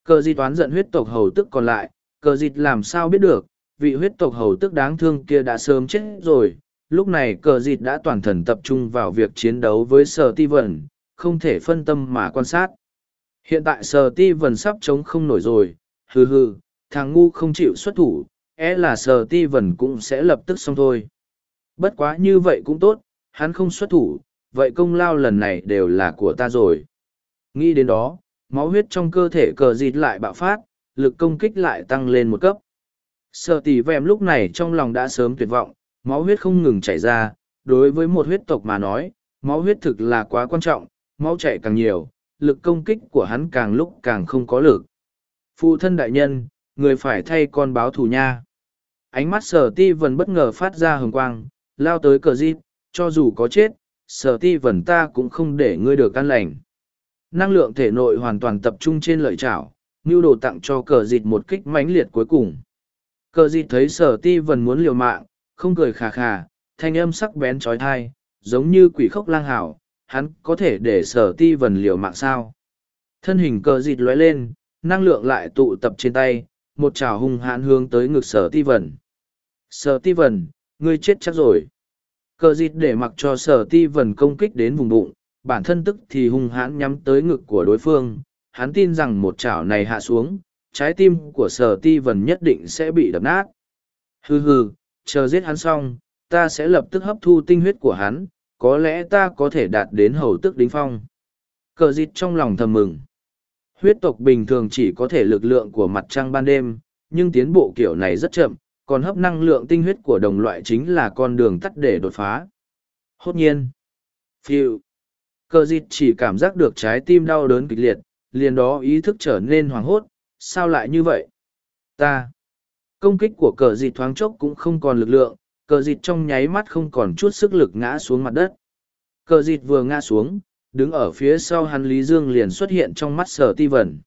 Cờ di toán giận huyết tộc hầu tức còn lại, cờ dịt làm sao biết được, vị huyết tộc hầu tức đáng thương kia đã sớm chết rồi. Lúc này cờ dịt đã toàn thần tập trung vào việc chiến đấu với sở ti vần, không thể phân tâm mà quan sát. Hiện tại sở ti vần sắp chống không nổi rồi, hừ hừ, thằng ngu không chịu xuất thủ, é e là sở ti vần cũng sẽ lập tức xong thôi. Bất quá như vậy cũng tốt, hắn không xuất thủ, vậy công lao lần này đều là của ta rồi. Nghĩ đến đó, máu huyết trong cơ thể cờ dịt lại bạo phát, lực công kích lại tăng lên một cấp. Sở tỷ vẹm lúc này trong lòng đã sớm tuyệt vọng, máu huyết không ngừng chảy ra, đối với một huyết tộc mà nói, máu huyết thực là quá quan trọng, máu chảy càng nhiều, lực công kích của hắn càng lúc càng không có lực. Phụ thân đại nhân, người phải thay con báo thù nha. Ánh mắt sở ti vần bất ngờ phát ra hồng quang, lao tới cờ dịp, cho dù có chết, sở ti vần ta cũng không để ngươi được căn lành. Năng lượng thể nội hoàn toàn tập trung trên lợi chảo, ngưu đồ tặng cho cờ dịt một kích mãnh liệt cuối cùng. Cờ dịt thấy sở ti vần muốn liều mạng, không cười khà khà, thanh âm sắc bén trói thai, giống như quỷ khốc lang hảo, hắn có thể để sở ti vần liều mạng sao. Thân hình cờ dịt lóe lên, năng lượng lại tụ tập trên tay, một trào hung hãn hướng tới ngực sở ti vần. Sở ti vần, ngươi chết chắc rồi. Cờ dịt để mặc cho sở ti vần công kích đến vùng bụng, bản thân tức thì hung hãn nhắm tới ngực của đối phương. Hắn tin rằng một chảo này hạ xuống, trái tim của sở ti vần nhất định sẽ bị đập nát. Hừ hừ, chờ giết hắn xong, ta sẽ lập tức hấp thu tinh huyết của hắn, có lẽ ta có thể đạt đến hầu tức đính phong. Cờ dịt trong lòng thầm mừng. Huyết tộc bình thường chỉ có thể lực lượng của mặt trăng ban đêm, nhưng tiến bộ kiểu này rất chậm, còn hấp năng lượng tinh huyết của đồng loại chính là con đường tắt để đột phá. Hốt nhiên. Phiêu. Cờ dịt chỉ cảm giác được trái tim đau đớn kịch liệt, liền đó ý thức trở nên hoảng hốt, sao lại như vậy? Ta. Công kích của cờ dịt thoáng chốc cũng không còn lực lượng, cờ dịt trong nháy mắt không còn chút sức lực ngã xuống mặt đất. Cờ dịt vừa ngã xuống, đứng ở phía sau hắn Lý Dương liền xuất hiện trong mắt sở ti vần.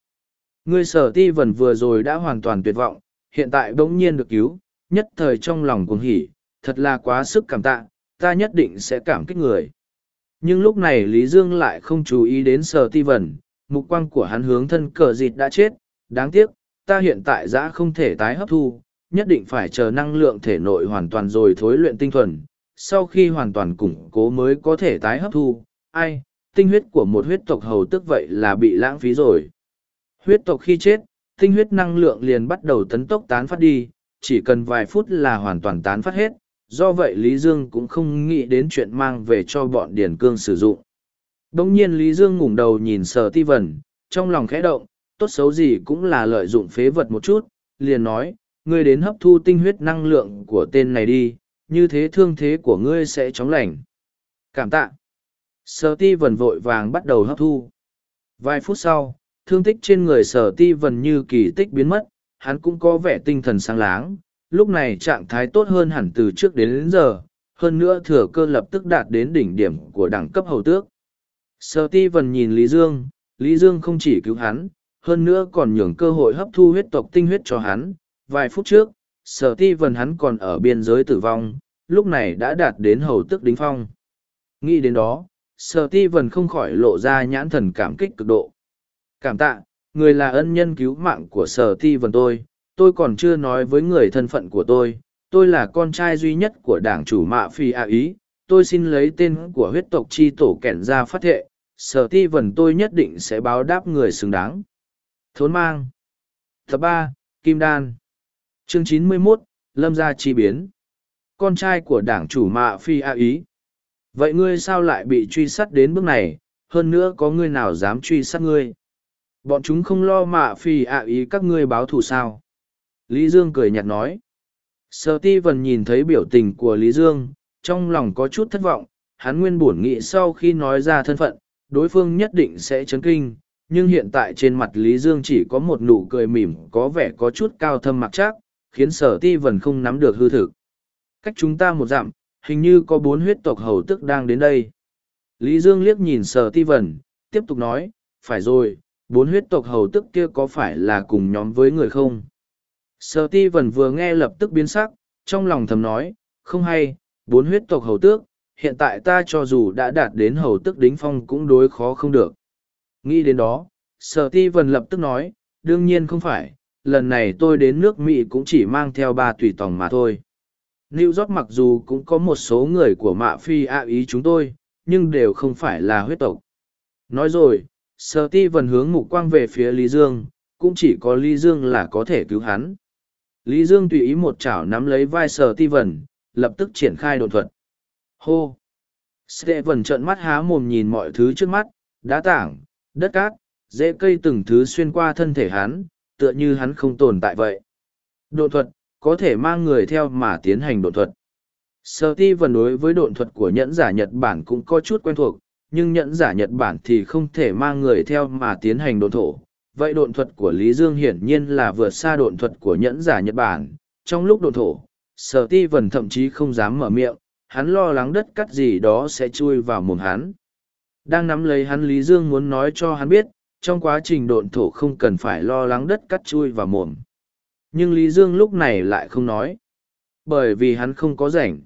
Người sở ti vần vừa rồi đã hoàn toàn tuyệt vọng, hiện tại bỗng nhiên được cứu, nhất thời trong lòng cuồng hỉ, thật là quá sức cảm tạ, ta nhất định sẽ cảm kích người. Nhưng lúc này Lý Dương lại không chú ý đến sở ti vần, mục quang của hắn hướng thân cờ dịt đã chết, đáng tiếc, ta hiện tại đã không thể tái hấp thu, nhất định phải chờ năng lượng thể nội hoàn toàn rồi thối luyện tinh thuần, sau khi hoàn toàn củng cố mới có thể tái hấp thu, ai, tinh huyết của một huyết tộc hầu tức vậy là bị lãng phí rồi. Huyết tộc khi chết, tinh huyết năng lượng liền bắt đầu tấn tốc tán phát đi, chỉ cần vài phút là hoàn toàn tán phát hết, do vậy Lý Dương cũng không nghĩ đến chuyện mang về cho bọn Điền Cương sử dụng. Đông nhiên Lý Dương ngủng đầu nhìn sở ti vần, trong lòng khẽ động, tốt xấu gì cũng là lợi dụng phế vật một chút, liền nói, ngươi đến hấp thu tinh huyết năng lượng của tên này đi, như thế thương thế của ngươi sẽ chóng lành. Cảm tạ. Sở ti vần vội vàng bắt đầu hấp thu. Vài phút sau, thương tích trên người sở ti vần như kỳ tích biến mất, hắn cũng có vẻ tinh thần sáng láng, lúc này trạng thái tốt hơn hẳn từ trước đến, đến giờ, hơn nữa thừa cơ lập tức đạt đến đỉnh điểm của đẳng cấp hầu tước. Sở ti vần nhìn Lý Dương, Lý Dương không chỉ cứu hắn, hơn nữa còn nhường cơ hội hấp thu huyết tộc tinh huyết cho hắn. Vài phút trước, sở ti vần hắn còn ở biên giới tử vong, lúc này đã đạt đến hầu tước đính phong. Nghĩ đến đó, sở ti vần không khỏi lộ ra nhãn thần cảm kích cực độ. Cảm tạ, người là ân nhân cứu mạng của sở ti vần tôi, tôi còn chưa nói với người thân phận của tôi, tôi là con trai duy nhất của đảng chủ mạ phi a ý, tôi xin lấy tên của huyết tộc chi tổ kẻn ra phát thệ, sở ti vần tôi nhất định sẽ báo đáp người xứng đáng. Thốn mang Tập ba Kim Đan Chương chín mươi 91, Lâm gia chi biến Con trai của đảng chủ mạ phi a ý. Vậy ngươi sao lại bị truy sát đến bước này, hơn nữa có ngươi nào dám truy sát ngươi? Bọn chúng không lo mạ phì ạ ý các ngươi báo thù sao. Lý Dương cười nhạt nói. Sở ti vần nhìn thấy biểu tình của Lý Dương, trong lòng có chút thất vọng, hắn nguyên buồn nghĩ sau khi nói ra thân phận, đối phương nhất định sẽ chấn kinh, nhưng hiện tại trên mặt Lý Dương chỉ có một nụ cười mỉm có vẻ có chút cao thâm mặc chắc, khiến sở ti vần không nắm được hư thực. Cách chúng ta một dặm, hình như có bốn huyết tộc hầu tức đang đến đây. Lý Dương liếc nhìn sở ti vần, tiếp tục nói, phải rồi, bốn huyết tộc hầu tức kia có phải là cùng nhóm với người không? Sở ti vần vừa nghe lập tức biến sắc, trong lòng thầm nói, không hay, bốn huyết tộc hầu tước, hiện tại ta cho dù đã đạt đến hầu tức đính phong cũng đối khó không được. Nghĩ đến đó, sở ti vần lập tức nói, đương nhiên không phải, lần này tôi đến nước Mỹ cũng chỉ mang theo ba tùy tòng mà thôi. New York mặc dù cũng có một số người của mạ phi ạ ý chúng tôi, nhưng đều không phải là huyết tộc. Nói rồi, Sở ti vần hướng mục quang về phía Lý Dương, cũng chỉ có Lý Dương là có thể cứu hắn. Lý Dương tùy ý một chảo nắm lấy vai sở ti vần, lập tức triển khai đột thuật. Hô! Sệ vần trợn mắt há mồm nhìn mọi thứ trước mắt, đá tảng, đất cát, dễ cây từng thứ xuyên qua thân thể hắn, tựa như hắn không tồn tại vậy. Đột thuật, có thể mang người theo mà tiến hành đột thuật. Sở ti vần đối với độn thuật của nhẫn giả Nhật Bản cũng có chút quen thuộc, nhưng nhẫn giả Nhật Bản thì không thể mang người theo mà tiến hành độn thổ. Vậy độn thuật của Lý Dương hiển nhiên là vượt xa độn thuật của nhẫn giả Nhật Bản. Trong lúc độn thổ, sở ti Vân thậm chí không dám mở miệng, hắn lo lắng đất cắt gì đó sẽ chui vào mồm hắn. Đang nắm lấy hắn Lý Dương muốn nói cho hắn biết, trong quá trình độn thổ không cần phải lo lắng đất cắt chui vào mồm. Nhưng Lý Dương lúc này lại không nói. Bởi vì hắn không có rảnh.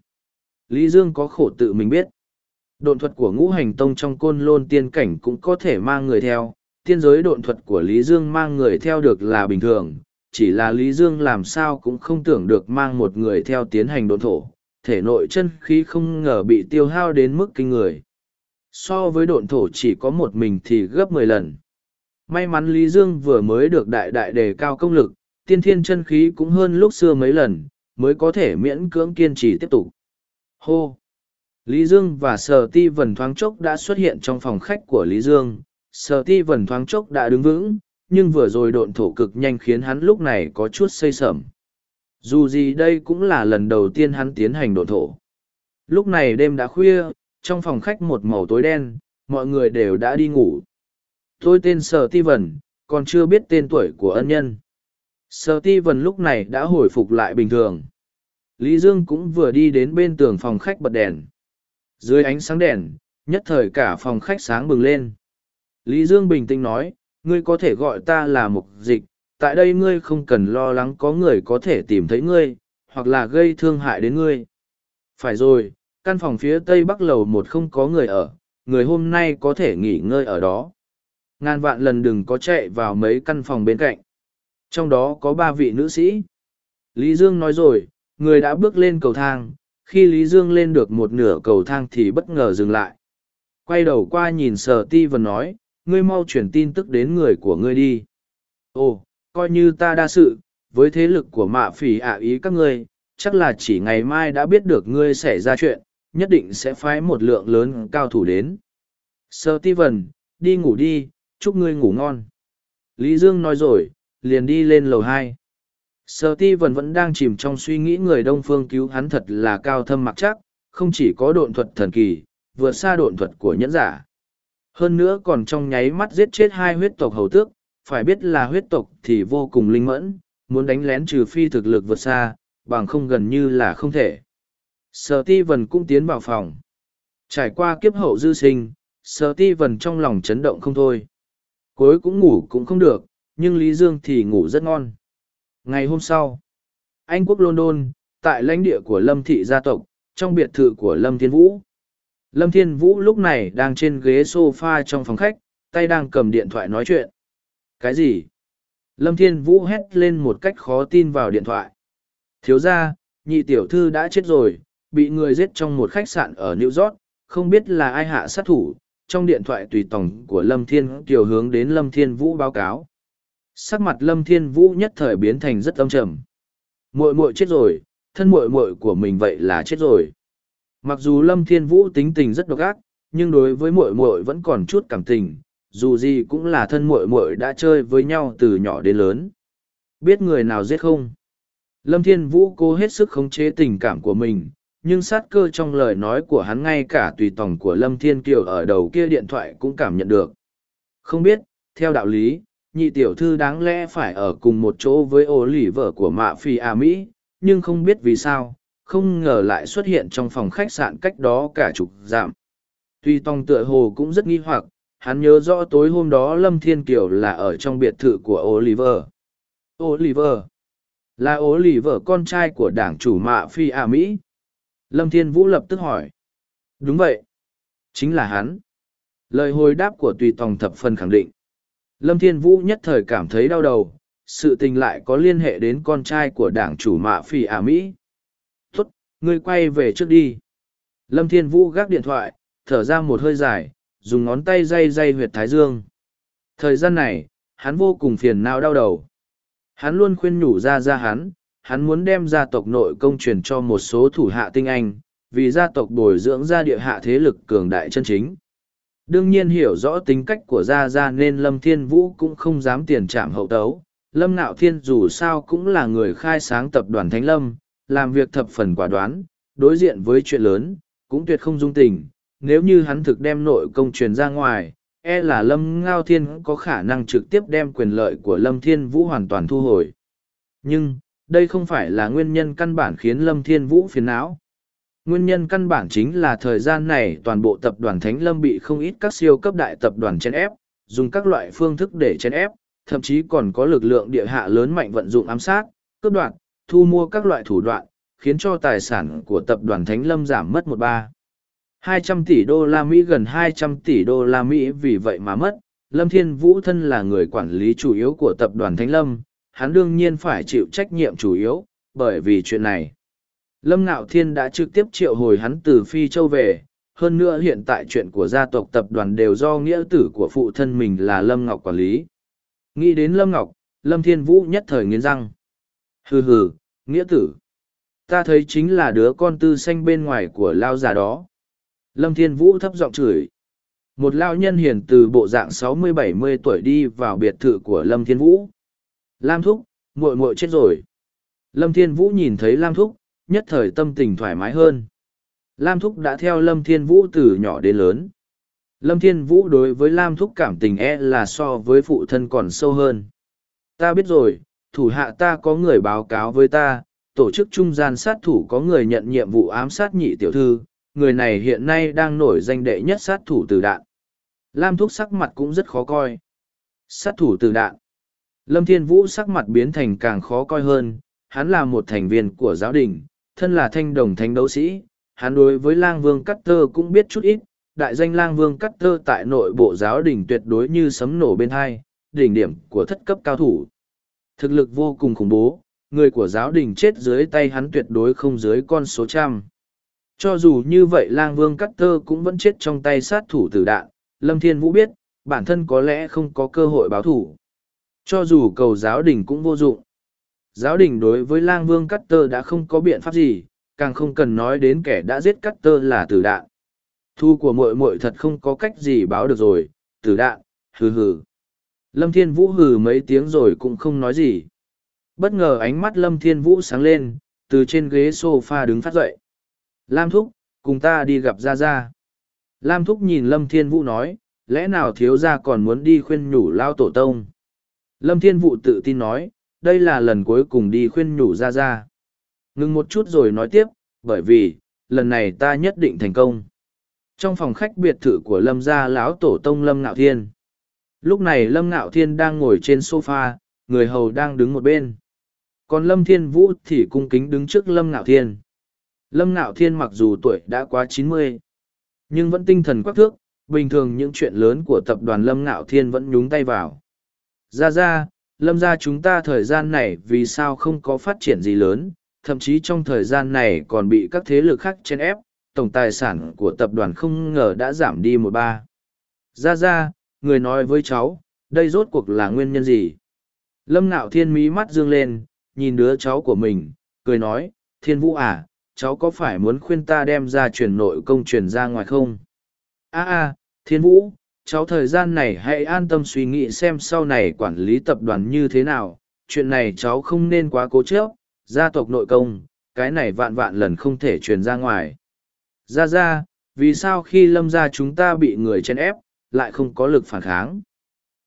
Lý Dương có khổ tự mình biết. Độn thuật của ngũ hành tông trong côn lôn tiên cảnh cũng có thể mang người theo. Tiên giới độn thuật của Lý Dương mang người theo được là bình thường. Chỉ là Lý Dương làm sao cũng không tưởng được mang một người theo tiến hành độn thổ. Thể nội chân khí không ngờ bị tiêu hao đến mức kinh người. So với độn thổ chỉ có một mình thì gấp mười lần. May mắn Lý Dương vừa mới được đại đại đề cao công lực, tiên thiên chân khí cũng hơn lúc xưa mấy lần, mới có thể miễn cưỡng kiên trì tiếp tục. Hô! Lý Dương và Sở Ti Vân thoáng chốc đã xuất hiện trong phòng khách của Lý Dương. Sở Ti Vân thoáng chốc đã đứng vững, nhưng vừa rồi độn thổ cực nhanh khiến hắn lúc này có chút xây sẩm. Dù gì đây cũng là lần đầu tiên hắn tiến hành độn thổ. Lúc này đêm đã khuya, trong phòng khách một màu tối đen, mọi người đều đã đi ngủ. Tôi tên Sở Ti Vân, còn chưa biết tên tuổi của ân nhân. Sở Ti Vân lúc này đã hồi phục lại bình thường. Lý Dương cũng vừa đi đến bên tường phòng khách bật đèn. Dưới ánh sáng đèn, nhất thời cả phòng khách sáng bừng lên. Lý Dương bình tĩnh nói, ngươi có thể gọi ta là mục dịch, tại đây ngươi không cần lo lắng có người có thể tìm thấy ngươi, hoặc là gây thương hại đến ngươi. Phải rồi, căn phòng phía tây bắc lầu một không có người ở, người hôm nay có thể nghỉ ngơi ở đó. Ngàn vạn lần đừng có chạy vào mấy căn phòng bên cạnh. Trong đó có ba vị nữ sĩ. Lý Dương nói rồi, người đã bước lên cầu thang, khi Lý Dương lên được một nửa cầu thang thì bất ngờ dừng lại. Quay đầu qua nhìn sờ ti và nói, ngươi mau chuyển tin tức đến người của ngươi đi. Ồ, coi như ta đa sự, với thế lực của mạ phỉ ả ý các ngươi, chắc là chỉ ngày mai đã biết được ngươi xảy ra chuyện, nhất định sẽ phái một lượng lớn cao thủ đến. Sơ ti vần, đi ngủ đi, chúc ngươi ngủ ngon. Lý Dương nói rồi, liền đi lên lầu hai. Sở ti vẫn vẫn đang chìm trong suy nghĩ người đông phương cứu hắn thật là cao thâm mặc chắc, không chỉ có độn thuật thần kỳ, vượt xa độn thuật của nhẫn giả. Hơn nữa còn trong nháy mắt giết chết hai huyết tộc hầu tước, phải biết là huyết tộc thì vô cùng linh mẫn, muốn đánh lén trừ phi thực lực vượt xa, bằng không gần như là không thể. Sở ti vần cũng tiến vào phòng. Trải qua kiếp hậu dư sinh, sở ti vần trong lòng chấn động không thôi. Cuối cũng ngủ cũng không được, nhưng Lý Dương thì ngủ rất ngon. Ngày hôm sau, Anh quốc London, tại lãnh địa của Lâm Thị gia tộc, trong biệt thự của Lâm Thiên Vũ. Lâm Thiên Vũ lúc này đang trên ghế sofa trong phòng khách, tay đang cầm điện thoại nói chuyện. Cái gì? Lâm Thiên Vũ hét lên một cách khó tin vào điện thoại. Thiếu ra, nhị tiểu thư đã chết rồi, bị người giết trong một khách sạn ở New York, không biết là ai hạ sát thủ. Trong điện thoại tùy tổng của Lâm Thiên Kiều hướng đến Lâm Thiên Vũ báo cáo sắc mặt lâm thiên vũ nhất thời biến thành rất âm trầm. Muội muội chết rồi, thân muội muội của mình vậy là chết rồi. Mặc dù lâm thiên vũ tính tình rất độc ác, nhưng đối với muội muội vẫn còn chút cảm tình, dù gì cũng là thân muội muội đã chơi với nhau từ nhỏ đến lớn. Biết người nào giết không? Lâm thiên vũ cố hết sức khống chế tình cảm của mình, nhưng sát cơ trong lời nói của hắn ngay cả tùy tòng của lâm thiên kiều ở đầu kia điện thoại cũng cảm nhận được. Không biết, theo đạo lý nhị tiểu thư đáng lẽ phải ở cùng một chỗ với ô lì vợ của mạ phi a mỹ, nhưng không biết vì sao, không ngờ lại xuất hiện trong phòng khách sạn cách đó cả chục dặm. Tuy tòng tựa hồ cũng rất nghi hoặc, hắn nhớ rõ tối hôm đó lâm thiên kiều là ở trong biệt thự của oliver oliver là oliver con trai của đảng chủ mạ phi a mỹ? Lâm thiên vũ lập tức hỏi. Đúng vậy. Chính là hắn. Lời hồi đáp của tùy tòng thập phần khẳng định. Lâm Thiên Vũ nhất thời cảm thấy đau đầu, sự tình lại có liên hệ đến con trai của đảng chủ mạ phỉ ả Mỹ. Tốt, ngươi quay về trước đi. Lâm Thiên Vũ gác điện thoại, thở ra một hơi dài, dùng ngón tay dây dây huyệt thái dương. Thời gian này, hắn vô cùng phiền não đau đầu. Hắn luôn khuyên nhủ ra ra hắn, hắn muốn đem gia tộc nội công truyền cho một số thủ hạ tinh anh, vì gia tộc bồi dưỡng ra địa hạ thế lực cường đại chân chính. Đương nhiên hiểu rõ tính cách của Gia Gia nên Lâm Thiên Vũ cũng không dám tiền trạm hậu tấu. Lâm Nạo Thiên dù sao cũng là người khai sáng tập đoàn Thánh Lâm, làm việc thập phần quả đoán, đối diện với chuyện lớn, cũng tuyệt không dung tình, nếu như hắn thực đem nội công truyền ra ngoài, e là Lâm Ngao Thiên có khả năng trực tiếp đem quyền lợi của Lâm Thiên Vũ hoàn toàn thu hồi. Nhưng, đây không phải là nguyên nhân căn bản khiến Lâm Thiên Vũ phiền não. Nguyên nhân căn bản chính là thời gian này toàn bộ tập đoàn Thánh Lâm bị không ít các siêu cấp đại tập đoàn chèn ép, dùng các loại phương thức để chèn ép, thậm chí còn có lực lượng địa hạ lớn mạnh vận dụng ám sát, cướp đoạt, thu mua các loại thủ đoạn, khiến cho tài sản của tập đoàn Thánh Lâm giảm mất một ba. 200 tỷ đô la Mỹ gần 200 tỷ đô la Mỹ vì vậy mà mất. Lâm Thiên Vũ thân là người quản lý chủ yếu của tập đoàn Thánh Lâm, hắn đương nhiên phải chịu trách nhiệm chủ yếu, bởi vì chuyện này. Lâm Ngạo Thiên đã trực tiếp triệu hồi hắn từ Phi Châu về, hơn nữa hiện tại chuyện của gia tộc tập đoàn đều do nghĩa tử của phụ thân mình là Lâm Ngọc quản lý. Nghĩ đến Lâm Ngọc, Lâm Thiên Vũ nhất thời nghiến răng. Hừ hừ, nghĩa tử. Ta thấy chính là đứa con tư xanh bên ngoài của lao già đó. Lâm Thiên Vũ thấp giọng chửi. Một lao nhân hiền từ bộ dạng sáu mươi bảy mươi tuổi đi vào biệt thự của Lâm Thiên Vũ. Lam Thúc, muội muội chết rồi. Lâm Thiên Vũ nhìn thấy Lam Thúc, nhất thời tâm tình thoải mái hơn. Lam Thúc đã theo Lâm Thiên Vũ từ nhỏ đến lớn. Lâm Thiên Vũ đối với Lam Thúc cảm tình e là so với phụ thân còn sâu hơn. Ta biết rồi, thủ hạ ta có người báo cáo với ta, tổ chức trung gian sát thủ có người nhận nhiệm vụ ám sát nhị tiểu thư, người này hiện nay đang nổi danh đệ nhất sát thủ từ đạn. Lam Thúc sắc mặt cũng rất khó coi. Sát thủ từ đạn. Lâm Thiên Vũ sắc mặt biến thành càng khó coi hơn, hắn là một thành viên của giáo đình, thân là thanh đồng thánh đấu sĩ, hắn đối với lang vương cắt tơ cũng biết chút ít, đại danh lang vương cắt tơ tại nội bộ giáo đình tuyệt đối như sấm nổ bên hai, đỉnh điểm của thất cấp cao thủ. Thực lực vô cùng khủng bố, người của giáo đình chết dưới tay hắn tuyệt đối không dưới con số trăm. Cho dù như vậy lang vương cắt tơ cũng vẫn chết trong tay sát thủ tử đạn, Lâm Thiên Vũ biết, bản thân có lẽ không có cơ hội báo thủ. Cho dù cầu giáo đình cũng vô dụng. Giáo đình đối với lang vương cắt tơ đã không có biện pháp gì, càng không cần nói đến kẻ đã giết cắt tơ là tử đạn. Thu của muội muội thật không có cách gì báo được rồi, tử đạn, hừ hừ. Lâm Thiên Vũ hừ mấy tiếng rồi cũng không nói gì. Bất ngờ ánh mắt Lâm Thiên Vũ sáng lên, từ trên ghế sofa đứng phát dậy. Lam Thúc, cùng ta đi gặp Gia Gia. Lam Thúc nhìn Lâm Thiên Vũ nói, lẽ nào thiếu gia còn muốn đi khuyên nhủ lao tổ tông. Lâm Thiên Vũ tự tin nói, đây là lần cuối cùng đi khuyên nhủ Ra Ra. Ngừng một chút rồi nói tiếp, bởi vì, lần này ta nhất định thành công. Trong phòng khách biệt thự của Lâm gia lão tổ tông Lâm Ngạo Thiên. Lúc này Lâm Ngạo Thiên đang ngồi trên sofa, người hầu đang đứng một bên. Còn Lâm Thiên Vũ thì cung kính đứng trước Lâm Ngạo Thiên. Lâm Ngạo Thiên mặc dù tuổi đã quá chín mươi, nhưng vẫn tinh thần quắc thước, bình thường những chuyện lớn của tập đoàn Lâm Ngạo Thiên vẫn nhúng tay vào. Ra ra, Lâm ra chúng ta thời gian này vì sao không có phát triển gì lớn, thậm chí trong thời gian này còn bị các thế lực khác chen ép, tổng tài sản của tập đoàn không ngờ đã giảm đi một ba. Ra ra, người nói với cháu, đây rốt cuộc là nguyên nhân gì? Lâm Nạo Thiên mí mắt dương lên, nhìn đứa cháu của mình, cười nói, Thiên Vũ à, cháu có phải muốn khuyên ta đem ra truyền nội công truyền ra ngoài không? a a Thiên Vũ, cháu thời gian này hãy an tâm suy nghĩ xem sau này quản lý tập đoàn như thế nào, chuyện này cháu không nên quá cố chấp, gia tộc nội công, cái này vạn vạn lần không thể truyền ra ngoài. Ra ra, vì sao khi lâm gia chúng ta bị người chen ép, lại không có lực phản kháng?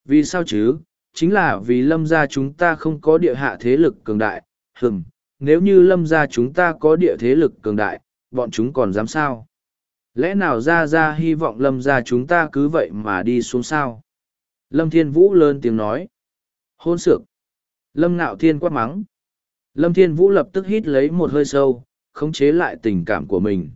Vì sao chứ? Chính là vì lâm gia chúng ta không có địa hạ thế lực cường đại, hừm, nếu như lâm gia chúng ta có địa thế lực cường đại, bọn chúng còn dám sao? Lẽ nào ra ra hy vọng lâm gia chúng ta cứ vậy mà đi xuống sao? Lâm Thiên Vũ lớn tiếng nói. Hôn sược. Lâm Nạo Thiên quát mắng. Lâm Thiên Vũ lập tức hít lấy một hơi sâu, khống chế lại tình cảm của mình.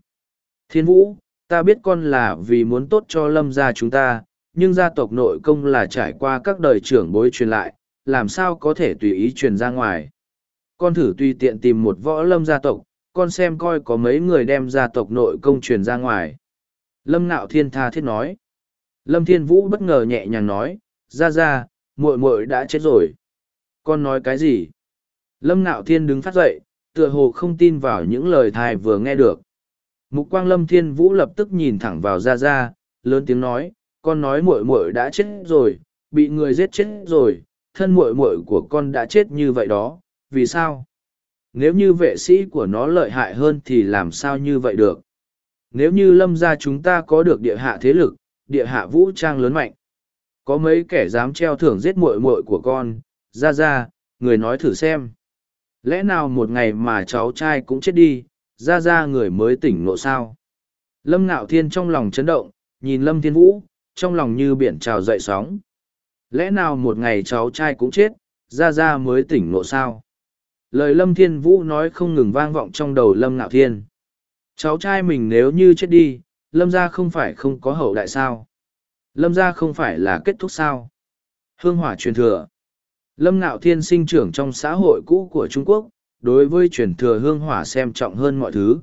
Thiên Vũ, ta biết con là vì muốn tốt cho lâm gia chúng ta, nhưng gia tộc nội công là trải qua các đời trưởng bối truyền lại, làm sao có thể tùy ý truyền ra ngoài. Con thử tùy tiện tìm một võ lâm gia tộc, con xem coi có mấy người đem gia tộc nội công truyền ra ngoài. Lâm Nạo Thiên tha thiết nói. Lâm Thiên Vũ bất ngờ nhẹ nhàng nói, ra ra, muội muội đã chết rồi. Con nói cái gì? Lâm Nạo Thiên đứng phát dậy, tựa hồ không tin vào những lời thai vừa nghe được. Mục quang Lâm Thiên Vũ lập tức nhìn thẳng vào Gia Gia, lớn tiếng nói, con nói muội muội đã chết rồi, bị người giết chết rồi, thân muội muội của con đã chết như vậy đó, vì sao? Nếu như vệ sĩ của nó lợi hại hơn thì làm sao như vậy được? Nếu như lâm gia chúng ta có được địa hạ thế lực, địa hạ vũ trang lớn mạnh, có mấy kẻ dám treo thưởng giết muội muội của con, ra ra, người nói thử xem. Lẽ nào một ngày mà cháu trai cũng chết đi, ra ra người mới tỉnh ngộ sao? Lâm ngạo thiên trong lòng chấn động, nhìn lâm thiên vũ, trong lòng như biển trào dậy sóng. Lẽ nào một ngày cháu trai cũng chết, ra ra mới tỉnh ngộ sao? Lời lâm thiên vũ nói không ngừng vang vọng trong đầu lâm ngạo thiên. Cháu trai mình nếu như chết đi, lâm gia không phải không có hậu đại sao? Lâm gia không phải là kết thúc sao? Hương hỏa truyền thừa. Lâm ngạo thiên sinh trưởng trong xã hội cũ của trung quốc, đối với truyền thừa hương hỏa xem trọng hơn mọi thứ.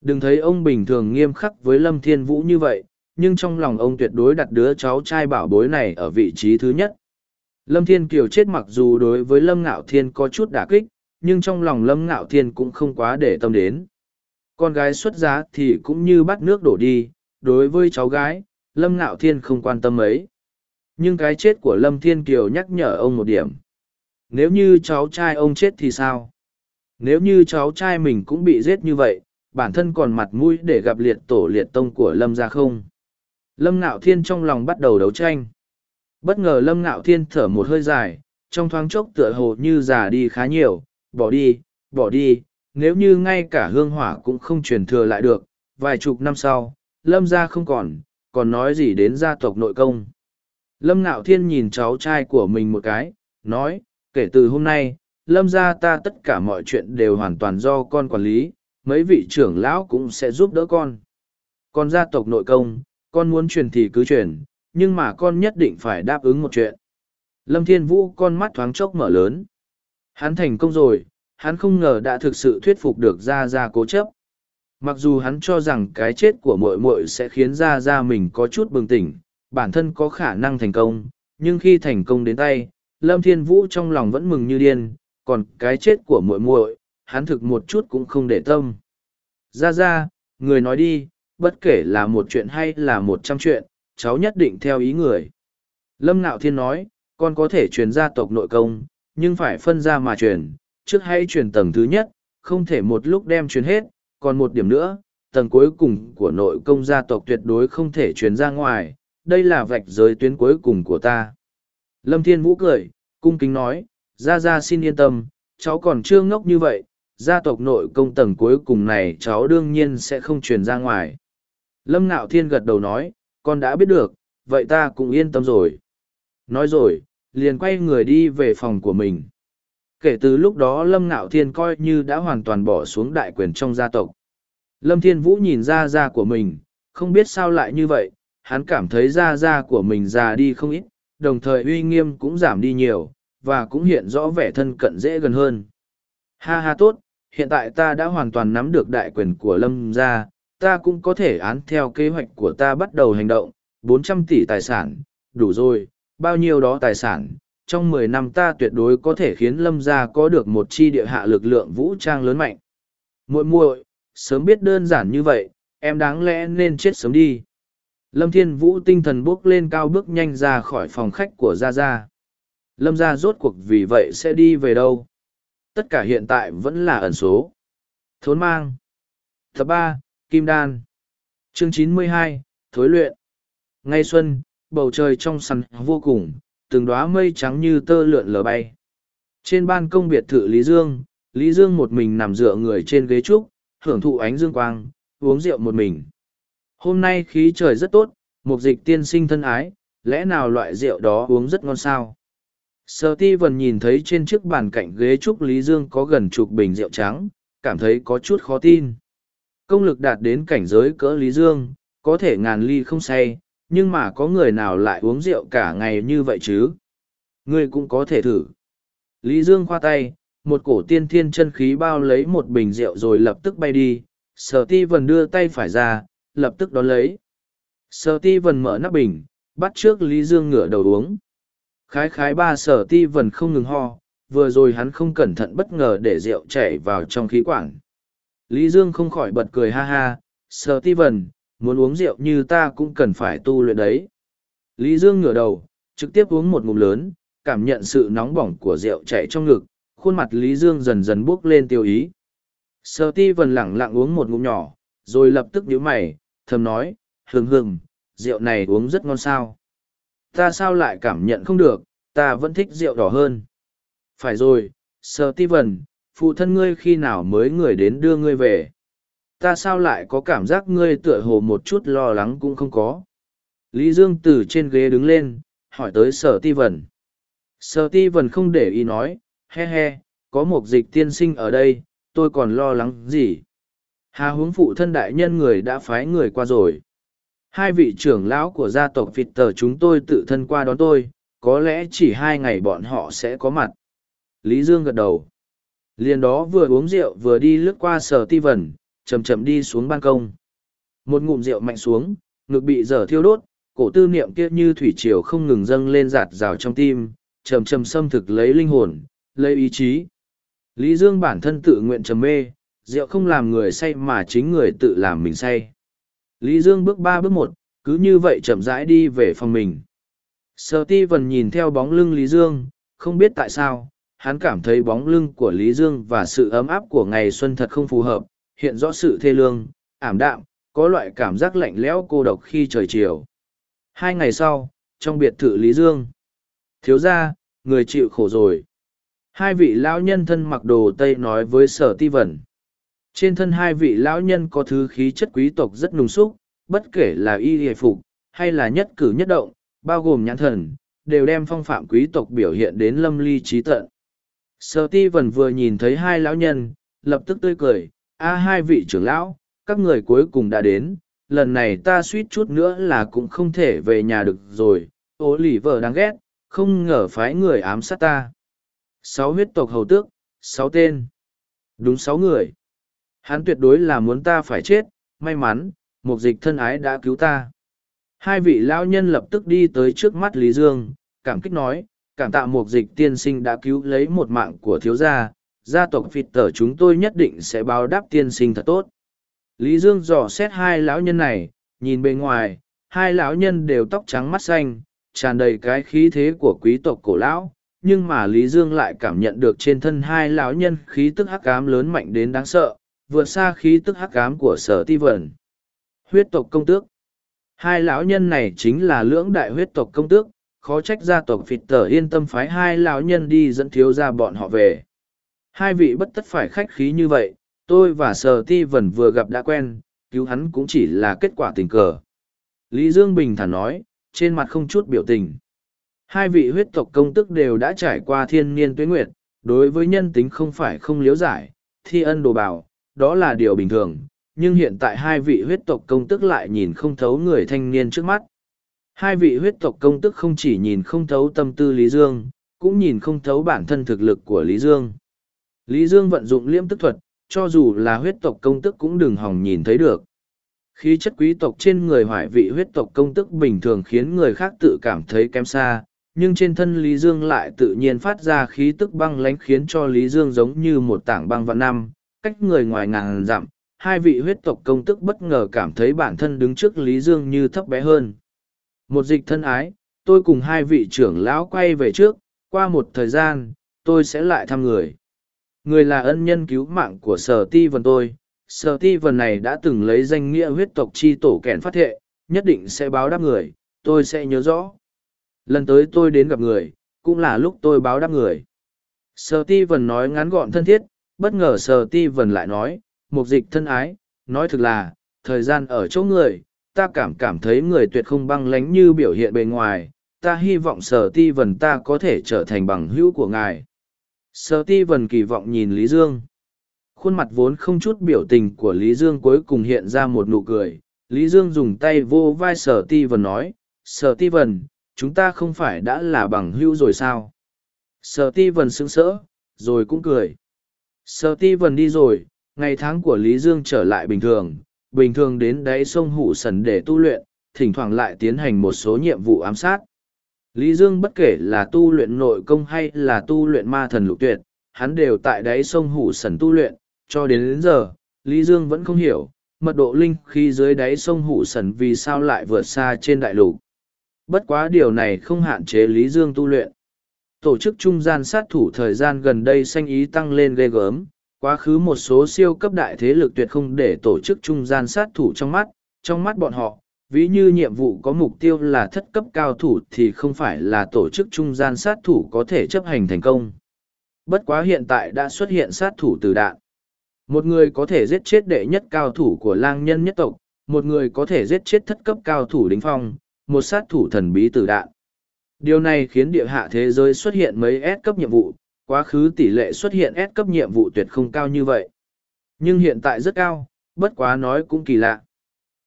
Đừng thấy ông bình thường nghiêm khắc với lâm thiên vũ như vậy, nhưng trong lòng ông tuyệt đối đặt đứa cháu trai bảo bối này ở vị trí thứ nhất. Lâm thiên kiều chết mặc dù đối với lâm ngạo thiên có chút đả kích nhưng trong lòng lâm ngạo thiên cũng không quá để tâm đến. Con gái xuất giá thì cũng như bắt nước đổ đi, đối với cháu gái, lâm ngạo thiên không quan tâm ấy nhưng cái chết của lâm thiên kiều nhắc nhở ông một điểm. Nếu như cháu trai ông chết thì sao? Nếu như cháu trai mình cũng bị giết như vậy, bản thân còn mặt mũi để gặp liệt tổ liệt tông của lâm ra không? Lâm ngạo thiên trong lòng bắt đầu đấu tranh. Bất ngờ lâm ngạo thiên thở một hơi dài, trong thoáng chốc tựa hồ như già đi khá nhiều bỏ đi bỏ đi, nếu như ngay cả hương hỏa cũng không truyền thừa lại được, vài chục năm sau, lâm gia không còn còn nói gì đến gia tộc nội công. Lâm ngạo thiên nhìn cháu trai của mình một cái, nói, kể từ hôm nay, lâm gia ta tất cả mọi chuyện đều hoàn toàn do con quản lý, mấy vị trưởng lão cũng sẽ giúp đỡ con. Con gia tộc nội công, con muốn truyền thì cứ truyền, nhưng mà con nhất định phải đáp ứng một chuyện. Lâm thiên vũ con mắt thoáng chốc mở lớn hắn thành công rồi, hắn không ngờ đã thực sự thuyết phục được ra ra cố chấp. Mặc dù hắn cho rằng cái chết của mội mội sẽ khiến ra ra mình có chút bừng tỉnh, bản thân có khả năng thành công, nhưng khi thành công đến tay, lâm thiên vũ trong lòng vẫn mừng như điên, còn cái chết của muội muội, hắn thực một chút cũng không để tâm. Ra ra người nói đi, bất kể là một chuyện hay là một trăm chuyện, cháu nhất định theo ý người. Lâm Nạo thiên nói, con có thể truyền gia tộc nội công nhưng phải phân ra mà truyền, trước hãy truyền tầng thứ nhất, không thể một lúc đem truyền hết, còn một điểm nữa, tầng cuối cùng của nội công gia tộc tuyệt đối không thể truyền ra ngoài, đây là vạch giới tuyến cuối cùng của ta. Lâm thiên vũ cười, cung kính nói ra ra xin yên tâm, cháu còn chưa ngốc như vậy, gia tộc nội công tầng cuối cùng này cháu đương nhiên sẽ không truyền ra ngoài. Lâm ngạo thiên gật đầu nói, con đã biết được, vậy ta cũng yên tâm rồi. Nói rồi liền quay người đi về phòng của mình. Kể từ lúc đó lâm ngạo thiên coi như đã hoàn toàn bỏ xuống đại quyền trong gia tộc. Lâm thiên vũ nhìn ra ra của mình, không biết sao lại như vậy, hắn cảm thấy da da của mình già đi không ít, đồng thời uy nghiêm cũng giảm đi nhiều, và cũng hiện rõ vẻ thân cận dễ gần hơn. Ha ha tốt, hiện tại ta đã hoàn toàn nắm được đại quyền của lâm gia, ta cũng có thể án theo kế hoạch của ta bắt đầu hành động, bốn trăm tỷ tài sản, đủ rồi bao nhiêu đó tài sản, trong mười năm ta tuyệt đối có thể khiến lâm gia có được một chi địa hạ lực lượng vũ trang lớn mạnh. Muội muội, sớm biết đơn giản như vậy, em đáng lẽ nên chết sớm đi. Lâm thiên vũ tinh thần bước lên cao bước nhanh ra khỏi phòng khách của gia gia. Lâm gia rốt cuộc vì vậy sẽ đi về đâu? Tất cả hiện tại vẫn là ẩn số. Thốn mang. Tập ba, kim đan. Chương chín mươi hai, thối luyện. Ngay xuân bầu trời trong săn vô cùng từng đoá mây trắng như tơ lượn lờ bay. Trên ban công biệt thự lý dương lý dương một mình nằm dựa người trên ghế trúc hưởng thụ ánh dương quang uống rượu một mình. Hôm nay khí trời rất tốt mục dịch tiên sinh thân ái lẽ nào loại rượu đó uống rất ngon sao? Sở ti vần nhìn thấy trên chiếc bàn cạnh ghế trúc Lý Dương có gần chục bình rượu trắng, cảm thấy có chút khó tin. Công lực đạt đến cảnh giới cỡ Lý Dương, có thể ngàn ly không say, nhưng mà có người nào lại uống rượu cả ngày như vậy chứ? Ngươi cũng có thể thử. Lý Dương khoa tay, một cổ tiên thiên chân khí bao lấy một bình rượu rồi lập tức bay đi. Sở ti vần đưa tay phải ra, lập tức đón lấy. Sở ti vần mở nắp bình, bắt trước Lý Dương ngửa đầu uống. Khái khái ba sở ti vần không ngừng ho, vừa rồi hắn không cẩn thận bất ngờ để rượu chảy vào trong khí quản. Lý Dương không khỏi bật cười ha ha, sở ti vần, muốn uống rượu như ta cũng cần phải tu luyện đấy. Lý Dương ngửa đầu, trực tiếp uống một ngụm lớn, cảm nhận sự nóng bỏng của rượu chảy trong ngực, khuôn mặt Lý Dương dần dần bước lên tiêu ý. Sở ti vần lẳng lặng uống một ngụm nhỏ, rồi lập tức nhíu mày, thầm nói, hừng hừng, rượu này uống rất ngon sao. Ta sao lại cảm nhận không được, ta vẫn thích rượu đỏ hơn. Phải rồi, Sở ti vần, phụ thân ngươi khi nào mới người đến đưa ngươi về. Ta sao lại có cảm giác ngươi tựa hồ một chút lo lắng cũng không có. Lý Dương từ trên ghế đứng lên, hỏi tới sở ti vần. Sở ti vần không để ý nói, he he, có một dịch tiên sinh ở đây, tôi còn lo lắng gì. Hà Huống phụ thân đại nhân người đã phái người qua rồi. Hai vị trưởng lão của gia tộc Phịt Tờ chúng tôi tự thân qua đón tôi, có lẽ chỉ hai ngày bọn họ sẽ có mặt. Lý Dương gật đầu. Liền đó vừa uống rượu vừa đi lướt qua sở ti vần, chầm chậm đi xuống ban công. Một ngụm rượu mạnh xuống, ngực bị dở thiêu đốt, cổ tư niệm kia như thủy triều không ngừng dâng lên giạt rào trong tim, chầm chầm xâm thực lấy linh hồn, lấy ý chí. Lý Dương bản thân tự nguyện trầm mê, rượu không làm người say mà chính người tự làm mình say. Lý Dương bước ba bước một, cứ như vậy chậm rãi đi về phòng mình. Sở ti vần nhìn theo bóng lưng Lý Dương, không biết tại sao, hắn cảm thấy bóng lưng của Lý Dương và sự ấm áp của ngày xuân thật không phù hợp, hiện rõ sự thê lương, ảm đạm, có loại cảm giác lạnh lẽo cô độc khi trời chiều. Hai ngày sau, trong biệt thự Lý Dương, thiếu ra, người chịu khổ rồi. Hai vị lão nhân thân mặc đồ Tây nói với sở ti vẩn. Trên thân hai vị lão nhân có thứ khí chất quý tộc rất nùng xúc, bất kể là y hề phục, hay là nhất cử nhất động, bao gồm nhãn thần, đều đem phong phạm quý tộc biểu hiện đến lâm ly trí tận. Sở ti vẩn vừa nhìn thấy hai lão nhân, lập tức tươi cười, a hai vị trưởng lão, các người cuối cùng đã đến, lần này ta suýt chút nữa là cũng không thể về nhà được rồi, ô lì vợ đáng ghét, không ngờ phái người ám sát ta. Sáu huyết tộc hầu tước, sáu tên. Đúng sáu người. Hắn tuyệt đối là muốn ta phải chết, may mắn, một dịch thân ái đã cứu ta. Hai vị lão nhân lập tức đi tới trước mắt Lý Dương, cảm kích nói, cảm tạ một dịch tiên sinh đã cứu lấy một mạng của thiếu gia, gia tộc phịt tở chúng tôi nhất định sẽ báo đáp tiên sinh thật tốt. Lý Dương dò xét hai lão nhân này, nhìn bên ngoài, hai lão nhân đều tóc trắng mắt xanh, tràn đầy cái khí thế của quý tộc cổ lão, nhưng mà Lý Dương lại cảm nhận được trên thân hai lão nhân khí tức hắc ám lớn mạnh đến đáng sợ, vượt xa khí tức hắc ám của sở ti vẩn. Huyết tộc công tước Hai lão nhân này chính là lưỡng đại huyết tộc công tước, khó trách gia tộc phịt tở yên tâm phái hai lão nhân đi dẫn thiếu ra bọn họ về. Hai vị bất tất phải khách khí như vậy, tôi và sở ti Vân vừa gặp đã quen, cứu hắn cũng chỉ là kết quả tình cờ. Lý Dương Bình thản nói, trên mặt không chút biểu tình. Hai vị huyết tộc công tức đều đã trải qua thiên niên tuế nguyệt, đối với nhân tính không phải không liếu giải, thi ân đồ bảo, đó là điều bình thường, nhưng hiện tại hai vị huyết tộc công tức lại nhìn không thấu người thanh niên trước mắt. Hai vị huyết tộc công tức không chỉ nhìn không thấu tâm tư Lý Dương, cũng nhìn không thấu bản thân thực lực của Lý Dương. Lý Dương vận dụng liêm tức thuật, cho dù là huyết tộc công tức cũng đừng hòng nhìn thấy được. Khí chất quý tộc trên người hoại vị huyết tộc công tức bình thường khiến người khác tự cảm thấy kém xa, nhưng trên thân Lý Dương lại tự nhiên phát ra khí tức băng lánh khiến cho Lý Dương giống như một tảng băng vạn năm, cách người ngoài ngàn dặm, hai vị huyết tộc công tức bất ngờ cảm thấy bản thân đứng trước Lý Dương như thấp bé hơn. Một dịch thân ái, tôi cùng hai vị trưởng lão quay về trước, qua một thời gian, tôi sẽ lại thăm người. Người là ân nhân cứu mạng của sở ti vần tôi, sở ti vần này đã từng lấy danh nghĩa huyết tộc chi tổ kẻn phát thệ, nhất định sẽ báo đáp người, tôi sẽ nhớ rõ. Lần tới tôi đến gặp người, cũng là lúc tôi báo đáp người. Sở ti vần nói ngắn gọn thân thiết, bất ngờ sở ti vần lại nói, mục dịch thân ái, nói thực là, thời gian ở chỗ người, ta cảm cảm thấy người tuyệt không băng lánh như biểu hiện bề ngoài, ta hy vọng sở ti vần ta có thể trở thành bằng hữu của ngài. Sở ti vần kỳ vọng nhìn Lý Dương. Khuôn mặt vốn không chút biểu tình của Lý Dương cuối cùng hiện ra một nụ cười. Lý Dương dùng tay vô vai sở ti vần nói, sở ti vần, chúng ta không phải đã là bằng hữu rồi sao? Sở ti vần sững sỡ, rồi cũng cười. Sở ti vần đi rồi, ngày tháng của Lý Dương trở lại bình thường, bình thường đến đáy sông Hủ Sần để tu luyện, thỉnh thoảng lại tiến hành một số nhiệm vụ ám sát. Lý Dương bất kể là tu luyện nội công hay là tu luyện ma thần lục tuyệt, hắn đều tại đáy sông Hủ Sần tu luyện, cho đến đến giờ, Lý Dương vẫn không hiểu, mật độ linh khi dưới đáy sông Hủ Sần vì sao lại vượt xa trên đại lục. Bất quá điều này không hạn chế Lý Dương tu luyện. Tổ chức trung gian sát thủ thời gian gần đây sanh ý tăng lên ghê gớm, quá khứ một số siêu cấp đại thế lực tuyệt không để tổ chức trung gian sát thủ trong mắt, trong mắt bọn họ, ví như nhiệm vụ có mục tiêu là thất cấp cao thủ thì không phải là tổ chức trung gian sát thủ có thể chấp hành thành công. Bất quá hiện tại đã xuất hiện sát thủ từ đạn. Một người có thể giết chết đệ nhất cao thủ của lang nhân nhất tộc, một người có thể giết chết thất cấp cao thủ đính phong, một sát thủ thần bí từ đạn. Điều này khiến địa hạ thế giới xuất hiện mấy S cấp nhiệm vụ, quá khứ tỷ lệ xuất hiện S cấp nhiệm vụ tuyệt không cao như vậy. Nhưng hiện tại rất cao, bất quá nói cũng kỳ lạ.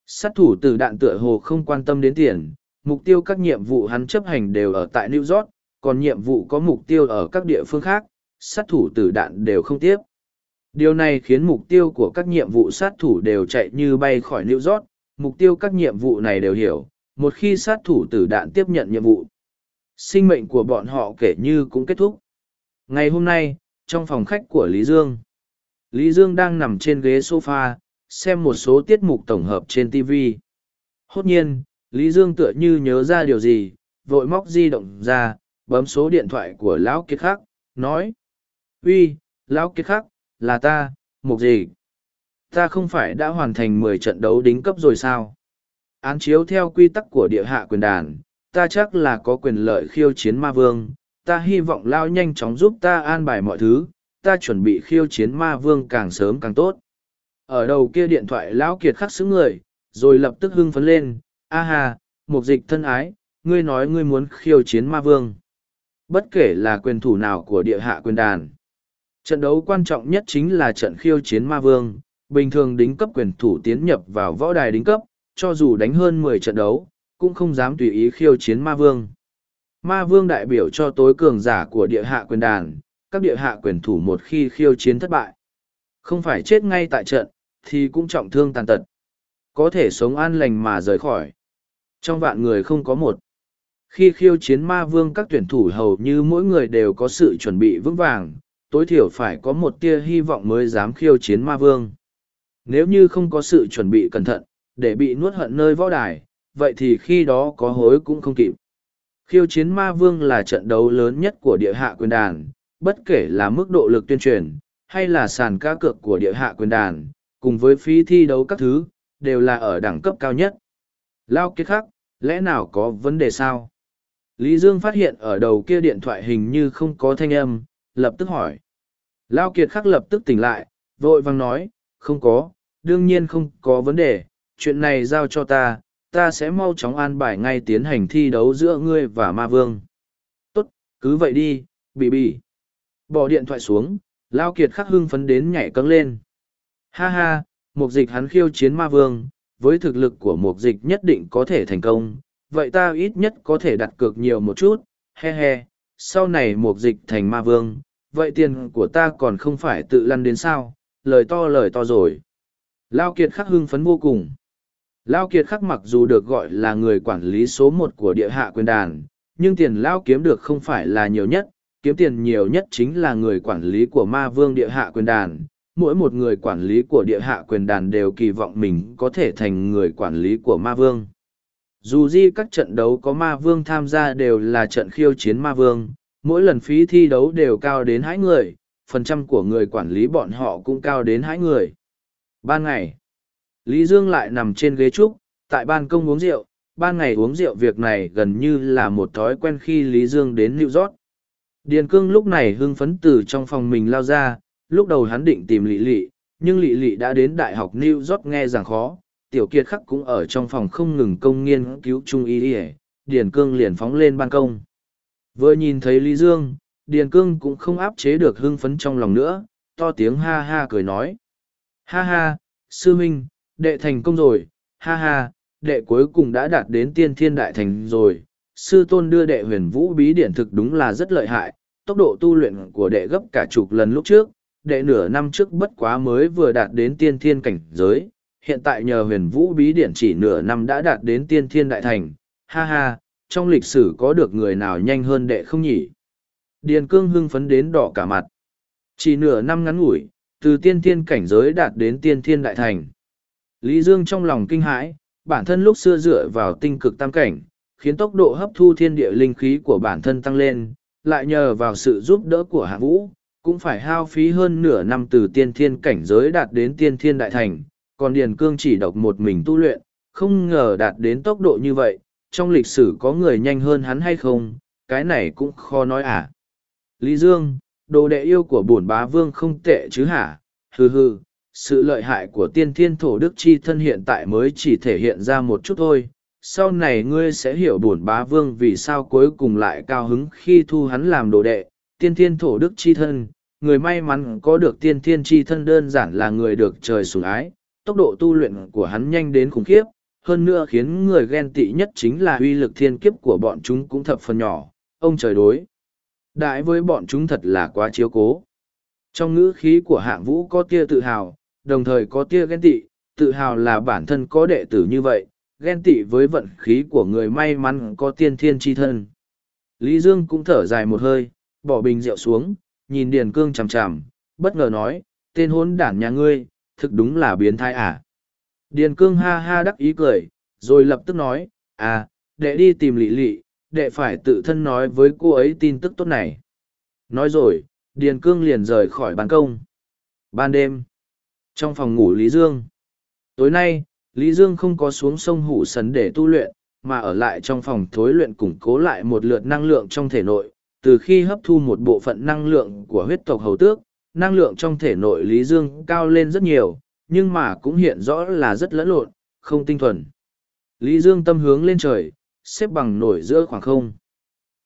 Sát thủ từ đạn tựa hồ không quan tâm đến tiền, mục tiêu các nhiệm vụ hắn chấp hành đều ở tại New York, còn nhiệm vụ có mục tiêu ở các địa phương khác, sát thủ từ đạn đều không tiếp. Điều này khiến mục tiêu của các nhiệm vụ sát thủ đều chạy như bay khỏi New York, mục tiêu các nhiệm vụ này đều hiểu, một khi sát thủ tử đạn tiếp nhận nhiệm vụ. Sinh mệnh của bọn họ kể như cũng kết thúc. Ngày hôm nay, trong phòng khách của Lý Dương, Lý Dương đang nằm trên ghế sofa, xem một số tiết mục tổng hợp trên TV. Hốt nhiên, Lý Dương tựa như nhớ ra điều gì, vội móc di động ra, bấm số điện thoại của Lão Kiệt Khắc, nói. uy Lão Kiệt Khắc, là ta, mục gì? Ta không phải đã hoàn thành mười trận đấu đính cấp rồi sao? Án chiếu theo quy tắc của địa hạ quyền đàn, ta chắc là có quyền lợi khiêu chiến ma vương, ta hy vọng Lao nhanh chóng giúp ta an bài mọi thứ, ta chuẩn bị khiêu chiến ma vương càng sớm càng tốt. Ở đầu kia điện thoại Lão Kiệt khắc xứng người, rồi lập tức hưng phấn lên, a ha, mục dịch thân ái, ngươi nói ngươi muốn khiêu chiến ma vương. Bất kể là quyền thủ nào của địa hạ quyền đàn. Trận đấu quan trọng nhất chính là trận khiêu chiến ma vương, bình thường đính cấp quyền thủ tiến nhập vào võ đài đính cấp, cho dù đánh hơn mười trận đấu, cũng không dám tùy ý khiêu chiến ma vương. Ma vương đại biểu cho tối cường giả của địa hạ quyền đàn, các địa hạ quyền thủ một khi khiêu chiến thất bại. Không phải chết ngay tại trận, thì cũng trọng thương tàn tật. Có thể sống an lành mà rời khỏi. Trong vạn người không có một. Khi khiêu chiến ma vương các tuyển thủ hầu như mỗi người đều có sự chuẩn bị vững vàng, tối thiểu phải có một tia hy vọng mới dám khiêu chiến ma vương. Nếu như không có sự chuẩn bị cẩn thận, để bị nuốt hận nơi võ đài, vậy thì khi đó có hối cũng không kịp. Khiêu chiến ma vương là trận đấu lớn nhất của địa hạ quyền đàn, bất kể là mức độ lực tuyên truyền, hay là sàn cá cược của địa hạ quyền đàn, cùng với phí thi đấu các thứ, đều là ở đẳng cấp cao nhất. Lao kiệt khắc, lẽ nào có vấn đề sao? Lý Dương phát hiện ở đầu kia điện thoại hình như không có thanh âm, lập tức hỏi. Lao kiệt khắc lập tức tỉnh lại, vội vang nói, không có, đương nhiên không có vấn đề, chuyện này giao cho ta, ta sẽ mau chóng an bài ngay tiến hành thi đấu giữa ngươi và ma vương. Tốt, cứ vậy đi, bị bị. Bỏ điện thoại xuống, Lao Kiệt khắc hưng phấn đến nhảy cấng lên. Ha ha, mục dịch hắn khiêu chiến ma vương, với thực lực của mục dịch nhất định có thể thành công, vậy ta ít nhất có thể đặt cược nhiều một chút, he he, sau này mục dịch thành ma vương, vậy tiền của ta còn không phải tự lăn đến sao, lời to lời to rồi. Lao Kiệt khắc hưng phấn vô cùng. Lao Kiệt khắc mặc dù được gọi là người quản lý số một của địa hạ quyền đàn, nhưng tiền Lao kiếm được không phải là nhiều nhất, kiếm tiền nhiều nhất chính là người quản lý của ma vương địa hạ quyền đàn. Mỗi một người quản lý của địa hạ quyền đàn đều kỳ vọng mình có thể thành người quản lý của ma vương. Dù gì các trận đấu có ma vương tham gia đều là trận khiêu chiến ma vương, mỗi lần phí thi đấu đều cao đến hãi người, phần trăm của người quản lý bọn họ cũng cao đến hãi người. Ban ngày, Lý Dương lại nằm trên ghế trúc, tại ban công uống rượu, ban ngày uống rượu việc này gần như là một thói quen khi Lý Dương đến New York. Điền cương lúc này hưng phấn từ trong phòng mình lao ra, lúc đầu hắn định tìm Lị Lị, nhưng Lị Lị đã đến Đại học New York nghe rằng khó, Tiểu Kiệt Khắc cũng ở trong phòng không ngừng công nghiên cứu trung y Điền cương liền phóng lên ban công. Vừa nhìn thấy Lý Dương, Điền cương cũng không áp chế được hưng phấn trong lòng nữa, to tiếng ha ha cười nói. Ha ha, sư minh, đệ thành công rồi, ha ha, đệ cuối cùng đã đạt đến tiên thiên đại thành rồi. Sư tôn đưa đệ huyền vũ bí điển thực đúng là rất lợi hại, tốc độ tu luyện của đệ gấp cả chục lần lúc trước, đệ nửa năm trước bất quá mới vừa đạt đến tiên thiên cảnh giới, hiện tại nhờ huyền vũ bí điển chỉ nửa năm đã đạt đến tiên thiên đại thành, ha ha, trong lịch sử có được người nào nhanh hơn đệ không nhỉ? Điền cương hưng phấn đến đỏ cả mặt. Chỉ nửa năm ngắn ngủi, từ tiên thiên cảnh giới đạt đến tiên thiên đại thành. Lý Dương trong lòng kinh hãi, bản thân lúc xưa dựa vào tinh cực tam cảnh, khiến tốc độ hấp thu thiên địa linh khí của bản thân tăng lên, lại nhờ vào sự giúp đỡ của hạ vũ, cũng phải hao phí hơn nửa năm từ tiên thiên cảnh giới đạt đến tiên thiên đại thành, còn Điền Cương chỉ độc một mình tu luyện, không ngờ đạt đến tốc độ như vậy, trong lịch sử có người nhanh hơn hắn hay không, cái này cũng khó nói à. Lý Dương, đồ đệ yêu của bổn bá vương không tệ chứ hả, hừ hừ, sự lợi hại của tiên thiên thổ đức chi thân hiện tại mới chỉ thể hiện ra một chút thôi. Sau này ngươi sẽ hiểu bổn bá vương vì sao cuối cùng lại cao hứng khi thu hắn làm đồ đệ, tiên thiên thổ đức chi thân, người may mắn có được tiên thiên chi thân đơn giản là người được trời sủng ái, tốc độ tu luyện của hắn nhanh đến khủng khiếp, hơn nữa khiến người ghen tị nhất chính là uy lực thiên kiếp của bọn chúng cũng thập phần nhỏ, ông trời đối. Đại với bọn chúng thật là quá chiếu cố. Trong ngữ khí của hạng vũ có tia tự hào, đồng thời có tia ghen tị, tự hào là bản thân có đệ tử như vậy, ghen tị với vận khí của người may mắn có tiên thiên chi thân. Lý Dương cũng thở dài một hơi, bỏ bình rượu xuống, nhìn Điền Cương chằm chằm, bất ngờ nói, tên hôn đản nhà ngươi, thực đúng là biến thái à. Điền Cương ha ha đắc ý cười, rồi lập tức nói, à, đệ đi tìm lị lị, đệ phải tự thân nói với cô ấy tin tức tốt này. Nói rồi, Điền Cương liền rời khỏi ban công. Ban đêm, trong phòng ngủ Lý Dương. Tối nay, Lý Dương không có xuống sông Hủ Sấn để tu luyện, mà ở lại trong phòng thối luyện củng cố lại một lượt năng lượng trong thể nội. Từ khi hấp thu một bộ phận năng lượng của huyết tộc hầu tước, năng lượng trong thể nội Lý Dương cao lên rất nhiều, nhưng mà cũng hiện rõ là rất lẫn lộn, không tinh thuần. Lý Dương tâm hướng lên trời, xếp bằng nổi giữa khoảng không.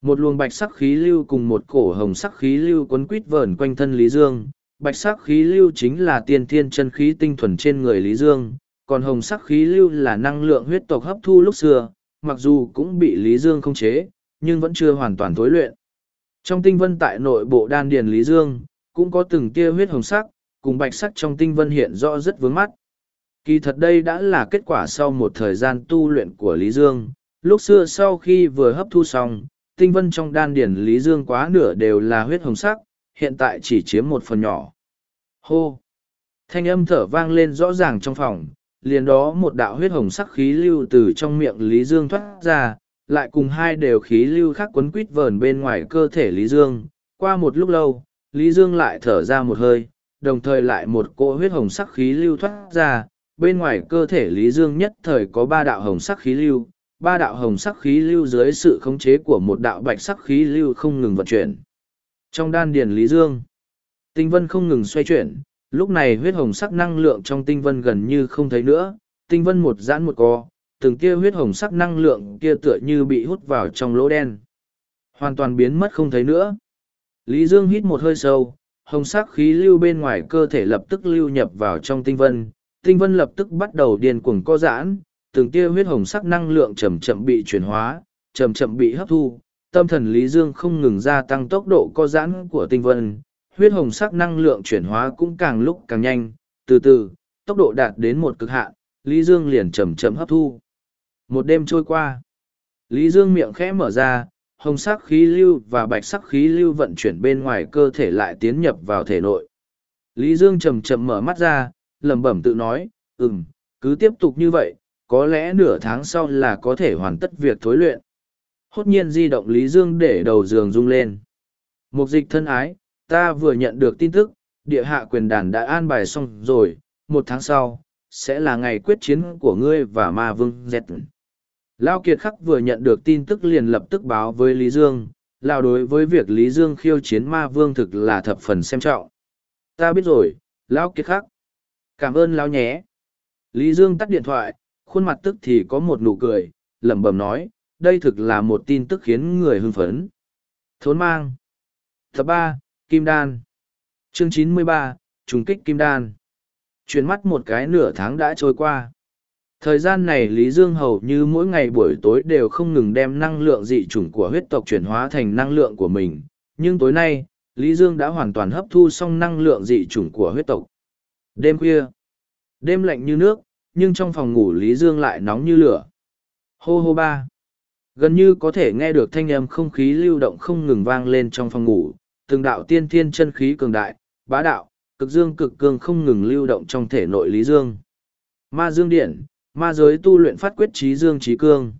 Một luồng bạch sắc khí lưu cùng một cổ hồng sắc khí lưu quấn quít vờn quanh thân Lý Dương. Bạch sắc khí lưu chính là tiên thiên chân khí tinh thuần trên người Lý Dương, còn hồng sắc khí lưu là năng lượng huyết tộc hấp thu lúc xưa, mặc dù cũng bị Lý Dương không chế, nhưng vẫn chưa hoàn toàn tối luyện. Trong tinh vân tại nội bộ đan điền Lý Dương, cũng có từng tia huyết hồng sắc, cùng bạch sắc trong tinh vân hiện rõ rất vướng mắt. Kỳ thật đây đã là kết quả sau một thời gian tu luyện của Lý Dương. Lúc xưa sau khi vừa hấp thu xong, tinh vân trong đan điển Lý Dương quá nửa đều là huyết hồng sắc, hiện tại chỉ chiếm một phần nhỏ. Hô! Thanh âm thở vang lên rõ ràng trong phòng, liền đó một đạo huyết hồng sắc khí lưu từ trong miệng Lý Dương thoát ra, lại cùng hai đều khí lưu khác quấn quít vờn bên ngoài cơ thể Lý Dương. Qua một lúc lâu, Lý Dương lại thở ra một hơi, đồng thời lại một cỗ huyết hồng sắc khí lưu thoát ra, bên ngoài cơ thể Lý Dương nhất thời có ba đạo hồng sắc khí lưu, ba đạo hồng sắc khí lưu dưới sự khống chế của một đạo bạch sắc khí lưu không ngừng vận chuyển. Trong đan điền Lý Dương, tinh vân không ngừng xoay chuyển, lúc này huyết hồng sắc năng lượng trong tinh vân gần như không thấy nữa, tinh vân một giãn một co, từng tia huyết hồng sắc năng lượng kia tựa như bị hút vào trong lỗ đen. Hoàn toàn biến mất không thấy nữa. Lý Dương hít một hơi sâu, hồng sắc khí lưu bên ngoài cơ thể lập tức lưu nhập vào trong tinh vân, tinh vân lập tức bắt đầu điên cuồng co giãn, từng tia huyết hồng sắc năng lượng chậm chậm bị chuyển hóa, chậm chậm bị hấp thu, tâm thần Lý Dương không ngừng gia tăng tốc độ co giãn của tinh vân, huyết hồng sắc năng lượng chuyển hóa cũng càng lúc càng nhanh, từ từ, tốc độ đạt đến một cực hạn, Lý Dương liền chậm chậm hấp thu. Một đêm trôi qua, Lý Dương miệng khẽ mở ra, hồng sắc khí lưu và bạch sắc khí lưu vận chuyển bên ngoài cơ thể lại tiến nhập vào thể nội. Lý Dương chậm chậm mở mắt ra, lẩm bẩm tự nói, ừm, cứ tiếp tục như vậy, có lẽ nửa tháng sau là có thể hoàn tất việc thối luyện. Hốt nhiên di động Lý Dương để đầu giường rung lên. Mục dịch thân ái, ta vừa nhận được tin tức, địa hạ quyền đàn đã an bài xong rồi, một tháng sau, sẽ là ngày quyết chiến của ngươi và ma vương Z. Lao Kiệt Khắc vừa nhận được tin tức liền lập tức báo với Lý Dương, Lao đối với việc Lý Dương khiêu chiến ma vương thực là thập phần xem trọng. Ta biết rồi, Lao Kiệt Khắc. Cảm ơn Lao nhé. Lý Dương tắt điện thoại, khuôn mặt tức thì có một nụ cười, lẩm bẩm nói, đây thực là một tin tức khiến người hưng phấn. Thốn mang. Tập ba Kim Đan. Chương chín mươi ba Trùng kích Kim Đan. Chuyển mắt một cái nửa tháng đã trôi qua. Thời gian này Lý Dương hầu như mỗi ngày buổi tối đều không ngừng đem năng lượng dị chủng của huyết tộc chuyển hóa thành năng lượng của mình, nhưng tối nay, Lý Dương đã hoàn toàn hấp thu xong năng lượng dị chủng của huyết tộc. Đêm khuya, đêm lạnh như nước, nhưng trong phòng ngủ Lý Dương lại nóng như lửa. Hô hô ba. Gần như có thể nghe được thanh âm không khí lưu động không ngừng vang lên trong phòng ngủ, từng đạo tiên thiên chân khí cường đại, bá đạo, cực dương cực cường không ngừng lưu động trong thể nội Lý Dương. Ma Dương Điện, ma giới tu luyện phát quyết trí dương trí cương.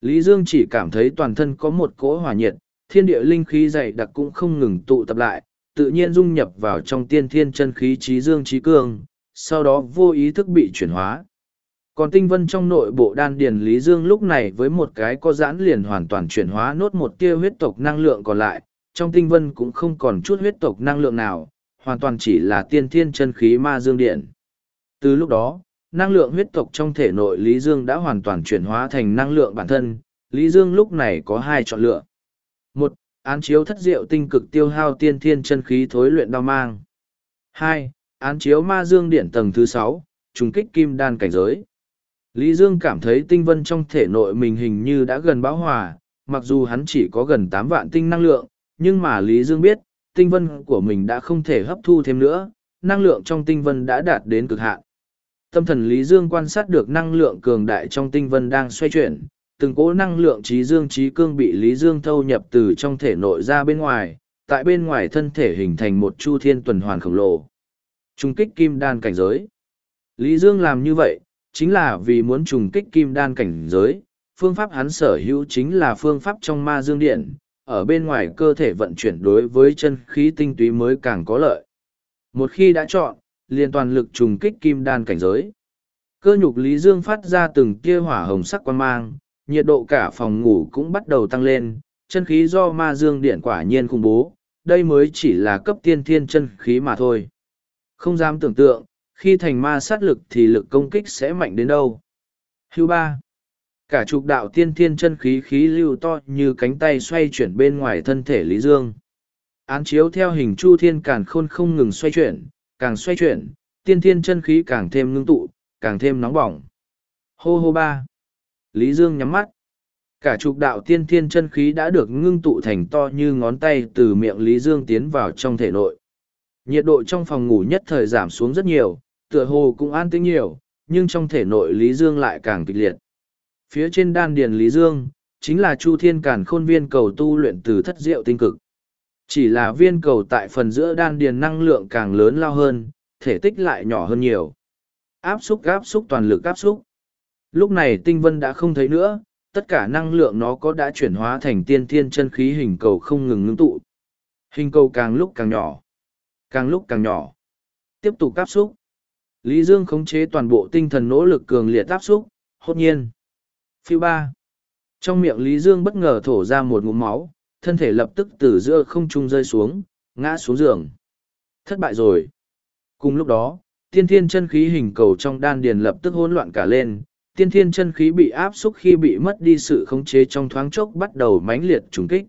Lý Dương chỉ cảm thấy toàn thân có một cỗ hỏa nhiệt, thiên địa linh khí dày đặc cũng không ngừng tụ tập lại, tự nhiên dung nhập vào trong tiên thiên chân khí trí dương trí cương, sau đó vô ý thức bị chuyển hóa. Còn tinh vân trong nội bộ đan điền Lý Dương lúc này với một cái có giãn liền hoàn toàn chuyển hóa nốt một tia huyết tộc năng lượng còn lại, trong tinh vân cũng không còn chút huyết tộc năng lượng nào, hoàn toàn chỉ là tiên thiên chân khí ma dương điện. Từ lúc đó, năng lượng huyết tộc trong thể nội Lý Dương đã hoàn toàn chuyển hóa thành năng lượng bản thân, Lý Dương lúc này có hai chọn lựa. một Án chiếu thất diệu tinh cực tiêu hao tiên thiên chân khí thối luyện đao mang. hai Án chiếu ma dương điện tầng thứ sáu trùng kích kim đan cảnh giới. Lý Dương cảm thấy tinh vân trong thể nội mình hình như đã gần bão hòa, mặc dù hắn chỉ có gần tám vạn tinh năng lượng, nhưng mà Lý Dương biết, tinh vân của mình đã không thể hấp thu thêm nữa, năng lượng trong tinh vân đã đạt đến cực hạn. Tâm thần Lý Dương quan sát được năng lượng cường đại trong tinh vân đang xoay chuyển, từng cỗ năng lượng trí dương trí cương bị Lý Dương thâu nhập từ trong thể nội ra bên ngoài, tại bên ngoài thân thể hình thành một chu thiên tuần hoàn khổng lồ. Trung kích kim đan cảnh giới. Lý Dương làm như vậy, chính là vì muốn trùng kích kim đan cảnh giới. Phương pháp hắn sở hữu chính là phương pháp trong ma dương điện, ở bên ngoài cơ thể vận chuyển đối với chân khí tinh túy mới càng có lợi. Một khi đã chọn, liền toàn lực trùng kích kim đan cảnh giới. Cơ nhục Lý Dương phát ra từng tia hỏa hồng sắc quan mang, nhiệt độ cả phòng ngủ cũng bắt đầu tăng lên, chân khí do ma dương điện quả nhiên khủng bố, đây mới chỉ là cấp tiên thiên chân khí mà thôi. Không dám tưởng tượng, khi thành ma sát lực thì lực công kích sẽ mạnh đến đâu. Hưu ba Cả trục đạo tiên thiên chân khí khí lưu to như cánh tay xoay chuyển bên ngoài thân thể Lý Dương. Án chiếu theo hình chu thiên càn khôn không ngừng xoay chuyển, càng xoay chuyển, tiên thiên chân khí càng thêm ngưng tụ, càng thêm nóng bỏng. Hô hô ba. Lý Dương nhắm mắt. Cả trục đạo tiên thiên chân khí đã được ngưng tụ thành to như ngón tay từ miệng Lý Dương tiến vào trong thể nội. Nhiệt độ trong phòng ngủ nhất thời giảm xuống rất nhiều, tựa hồ cũng an tĩnh nhiều, nhưng trong thể nội Lý Dương lại càng kịch liệt. Phía trên đan điền Lý Dương, chính là Chu Thiên càn Khôn Viên cầu tu luyện từ thất diệu tinh cực. Chỉ là viên cầu tại phần giữa đan điền năng lượng càng lớn lao hơn, thể tích lại nhỏ hơn nhiều. Áp xúc áp xúc toàn lực áp xúc. Lúc này tinh vân đã không thấy nữa, tất cả năng lượng nó có đã chuyển hóa thành tiên thiên chân khí hình cầu không ngừng ngưng tụ. Hình cầu càng lúc càng nhỏ, càng lúc càng nhỏ. Tiếp tục áp xúc. Lý Dương khống chế toàn bộ tinh thần nỗ lực cường liệt áp xúc, hốt nhiên. Phiêu ba. Trong miệng Lý Dương bất ngờ thổ ra một ngụm máu, thân thể lập tức từ giữa không trung rơi xuống, ngã xuống giường. Thất bại rồi. Cùng lúc đó, tiên thiên chân khí hình cầu trong đan điền lập tức hỗn loạn cả lên, tiên thiên chân khí bị áp xúc khi bị mất đi sự khống chế trong thoáng chốc bắt đầu mãnh liệt trùng kích.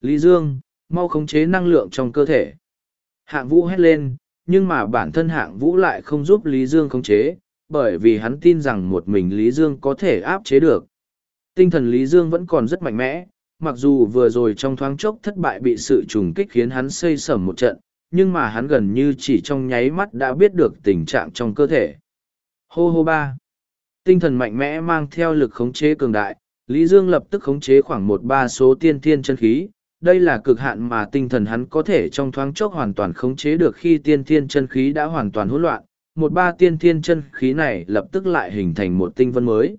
Lý Dương, mau khống chế năng lượng trong cơ thể. Hạng vũ hét lên, nhưng mà bản thân hạng vũ lại không giúp Lý Dương khống chế, bởi vì hắn tin rằng một mình Lý Dương có thể áp chế được. Tinh thần Lý Dương vẫn còn rất mạnh mẽ, mặc dù vừa rồi trong thoáng chốc thất bại bị sự trùng kích khiến hắn xây sẩm một trận, nhưng mà hắn gần như chỉ trong nháy mắt đã biết được tình trạng trong cơ thể. Hô hô ba. Tinh thần mạnh mẽ mang theo lực khống chế cường đại, Lý Dương lập tức khống chế khoảng một ba số tiên thiên chân khí. Đây là cực hạn mà tinh thần hắn có thể trong thoáng chốc hoàn toàn khống chế được khi tiên thiên chân khí đã hoàn toàn hỗn loạn. Một ba tiên thiên chân khí này lập tức lại hình thành một tinh vân mới.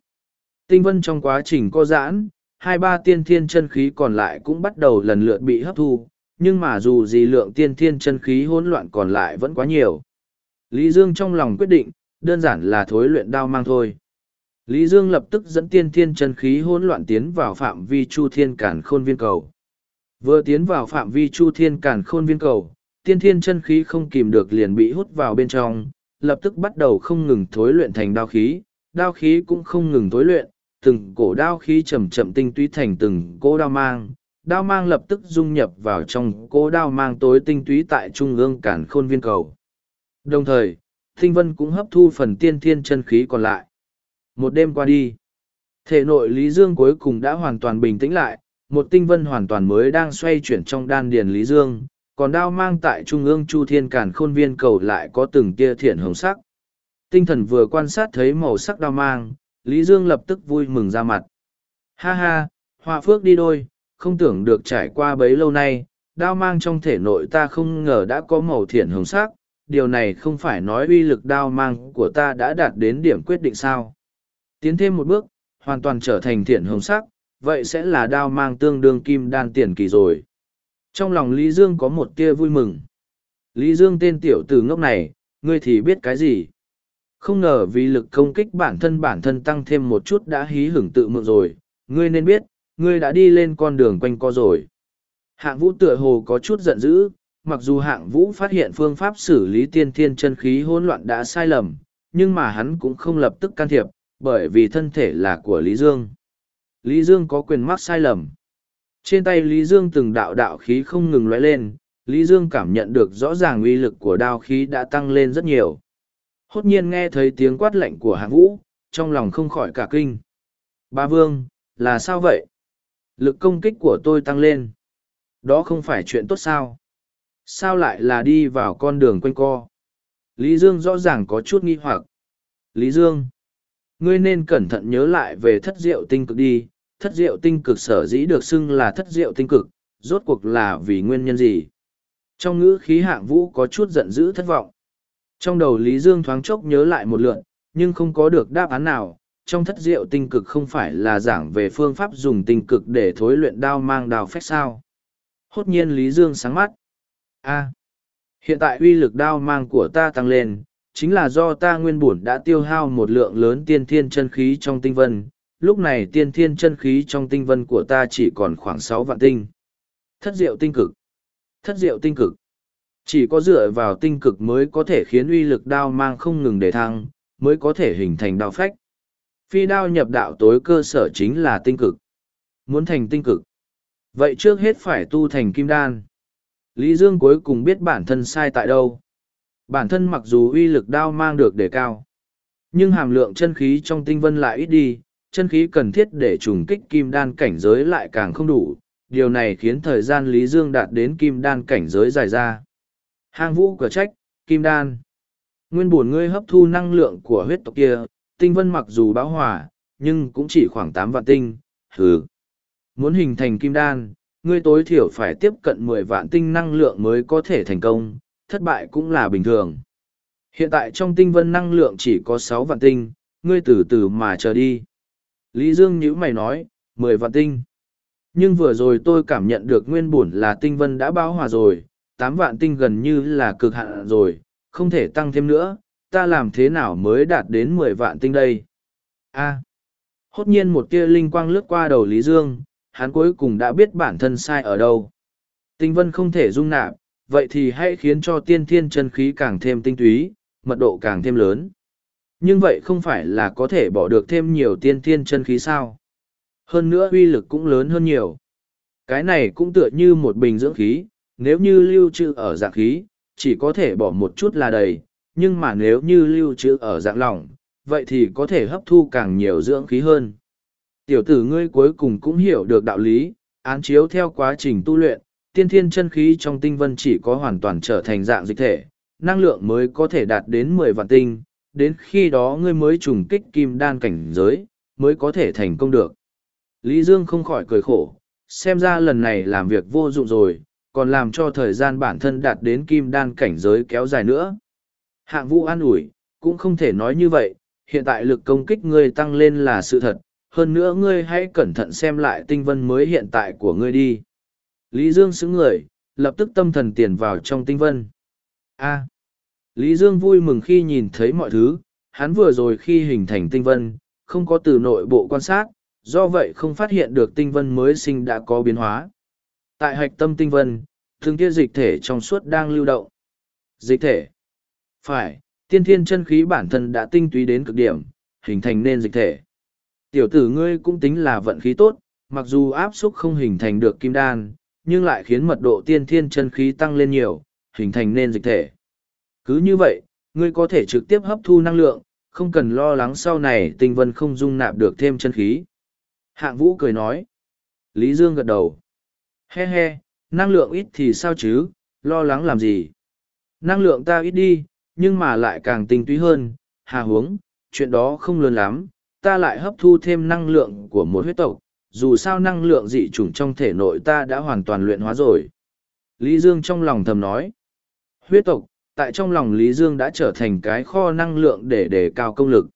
Tinh vân trong quá trình co giãn, hai ba tiên thiên chân khí còn lại cũng bắt đầu lần lượt bị hấp thu, nhưng mà dù gì lượng tiên thiên chân khí hỗn loạn còn lại vẫn quá nhiều. Lý Dương trong lòng quyết định, đơn giản là thối luyện đao mang thôi. Lý Dương lập tức dẫn tiên thiên chân khí hỗn loạn tiến vào phạm vi chu thiên cản khôn viên cầu. Vừa tiến vào phạm vi chu thiên cản khôn viên cầu, tiên thiên chân khí không kìm được liền bị hút vào bên trong, lập tức bắt đầu không ngừng thối luyện thành đao khí, đao khí cũng không ngừng thối luyện, từng cổ đao khí chậm chậm tinh túy thành từng cỗ đao mang, đao mang lập tức dung nhập vào trong cỗ đao mang tối tinh túy tại trung ương cản khôn viên cầu. Đồng thời, Thinh Vân cũng hấp thu phần tiên thiên chân khí còn lại. Một đêm qua đi, thể nội Lý Dương cuối cùng đã hoàn toàn bình tĩnh lại, một tinh vân hoàn toàn mới đang xoay chuyển trong đan điền Lý Dương, còn đao mang tại trung ương Chu Thiên Cản khôn viên cầu lại có từng tia thiện hồng sắc. Tinh thần vừa quan sát thấy màu sắc đao mang, Lý Dương lập tức vui mừng ra mặt. Ha ha, họa phước đi đôi, không tưởng được trải qua bấy lâu nay, đao mang trong thể nội ta không ngờ đã có màu thiện hồng sắc, điều này không phải nói uy lực đao mang của ta đã đạt đến điểm quyết định sao. Tiến thêm một bước, hoàn toàn trở thành thiện hồng sắc, vậy sẽ là đao mang tương đương kim đan tiền kỳ rồi. Trong lòng Lý Dương có một tia vui mừng. Lý Dương tên tiểu tử ngốc này, ngươi thì biết cái gì? Không ngờ vì lực công kích bản thân bản thân tăng thêm một chút đã hí hửng tự mượn rồi, ngươi nên biết, ngươi đã đi lên con đường quanh co rồi. Hạng vũ tựa hồ có chút giận dữ, mặc dù hạng vũ phát hiện phương pháp xử lý tiên thiên chân khí hỗn loạn đã sai lầm, nhưng mà hắn cũng không lập tức can thiệp, bởi vì thân thể là của Lý Dương. Lý Dương có quyền mắc sai lầm. Trên tay Lý Dương từng đạo đạo khí không ngừng lóe lên, Lý Dương cảm nhận được rõ ràng uy lực của đao khí đã tăng lên rất nhiều. Hốt nhiên nghe thấy tiếng quát lạnh của hạng vũ, trong lòng không khỏi cả kinh. Ba Vương, là sao vậy? Lực công kích của tôi tăng lên. Đó không phải chuyện tốt sao? Sao lại là đi vào con đường quanh co? Lý Dương rõ ràng có chút nghi hoặc. Lý Dương, ngươi nên cẩn thận nhớ lại về thất diệu tinh cực đi. Thất diệu tinh cực sở dĩ được xưng là thất diệu tinh cực, rốt cuộc là vì nguyên nhân gì? Trong ngữ khí hạng vũ có chút giận dữ thất vọng. Trong đầu Lý Dương thoáng chốc nhớ lại một lượn, nhưng không có được đáp án nào. Trong thất diệu tinh cực không phải là giảng về phương pháp dùng tinh cực để thối luyện đao mang đào phách sao. Hốt nhiên Lý Dương sáng mắt. a hiện tại uy lực đao mang của ta tăng lên, chính là do ta nguyên bổn đã tiêu hao một lượng lớn tiên thiên chân khí trong tinh vân. Lúc này tiên thiên chân khí trong tinh vân của ta chỉ còn khoảng sáu vạn tinh. Thất diệu tinh cực. Thất diệu tinh cực. Chỉ có dựa vào tinh cực mới có thể khiến uy lực đao mang không ngừng để thăng, mới có thể hình thành đao phách. Phi đao nhập đạo tối cơ sở chính là tinh cực. Muốn thành tinh cực. Vậy trước hết phải tu thành kim đan. Lý Dương cuối cùng biết bản thân sai tại đâu. Bản thân mặc dù uy lực đao mang được đề cao, nhưng hàm lượng chân khí trong tinh vân lại ít đi, chân khí cần thiết để trùng kích kim đan cảnh giới lại càng không đủ. Điều này khiến thời gian Lý Dương đạt đến kim đan cảnh giới dài ra. Hang vũ cửa trách, kim đan. Nguyên bổn ngươi hấp thu năng lượng của huyết tộc kia, tinh vân mặc dù bão hỏa, nhưng cũng chỉ khoảng tám vạn tinh, hừ. Muốn hình thành kim đan, ngươi tối thiểu phải tiếp cận mười vạn tinh năng lượng mới có thể thành công, thất bại cũng là bình thường. Hiện tại trong tinh vân năng lượng chỉ có sáu vạn tinh, ngươi từ từ mà chờ đi. Lý Dương nhữ mày nói, mười vạn tinh. Nhưng vừa rồi tôi cảm nhận được nguyên bổn là tinh vân đã bão hòa rồi, tám vạn tinh gần như là cực hạn rồi, không thể tăng thêm nữa, ta làm thế nào mới đạt đến mười vạn tinh đây? A. Hốt nhiên một tia linh quang lướt qua đầu Lý Dương, hắn cuối cùng đã biết bản thân sai ở đâu. Tinh vân không thể dung nạp, vậy thì hãy khiến cho tiên thiên chân khí càng thêm tinh túy, mật độ càng thêm lớn. Nhưng vậy không phải là có thể bỏ được thêm nhiều tiên thiên chân khí sao? Hơn nữa uy lực cũng lớn hơn nhiều. Cái này cũng tựa như một bình dưỡng khí, nếu như lưu trữ ở dạng khí, chỉ có thể bỏ một chút là đầy, nhưng mà nếu như lưu trữ ở dạng lỏng, vậy thì có thể hấp thu càng nhiều dưỡng khí hơn. Tiểu tử ngươi cuối cùng cũng hiểu được đạo lý, án chiếu theo quá trình tu luyện, tiên thiên chân khí trong tinh vân chỉ có hoàn toàn trở thành dạng dịch thể, năng lượng mới có thể đạt đến mười vạn tinh, đến khi đó ngươi mới trùng kích kim đan cảnh giới, mới có thể thành công được. Lý Dương không khỏi cười khổ, xem ra lần này làm việc vô dụng rồi, còn làm cho thời gian bản thân đạt đến kim đan cảnh giới kéo dài nữa. Hạng vũ an ủi, cũng không thể nói như vậy, hiện tại lực công kích ngươi tăng lên là sự thật, hơn nữa ngươi hãy cẩn thận xem lại tinh vân mới hiện tại của ngươi đi. Lý Dương xứng người, lập tức tâm thần tiền vào trong tinh vân. A. Lý Dương vui mừng khi nhìn thấy mọi thứ, hắn vừa rồi khi hình thành tinh vân, không có từ nội bộ quan sát, do vậy không phát hiện được tinh vân mới sinh đã có biến hóa. Tại hạch tâm tinh vân, thường kia dịch thể trong suốt đang lưu động. Dịch thể. Phải, tiên thiên chân khí bản thân đã tinh túy đến cực điểm, hình thành nên dịch thể. Tiểu tử ngươi cũng tính là vận khí tốt, mặc dù áp xúc không hình thành được kim đan, nhưng lại khiến mật độ tiên thiên chân khí tăng lên nhiều, hình thành nên dịch thể. Cứ như vậy, ngươi có thể trực tiếp hấp thu năng lượng, không cần lo lắng sau này tinh vân không dung nạp được thêm chân khí. Hạng vũ cười nói. Lý Dương gật đầu. He he, năng lượng ít thì sao chứ, lo lắng làm gì? Năng lượng ta ít đi, nhưng mà lại càng tinh túy hơn, hà huống, chuyện đó không lớn lắm, ta lại hấp thu thêm năng lượng của một huyết tộc, dù sao năng lượng dị chủng trong thể nội ta đã hoàn toàn luyện hóa rồi. Lý Dương trong lòng thầm nói, huyết tộc, tại trong lòng Lý Dương đã trở thành cái kho năng lượng để đề cao công lực.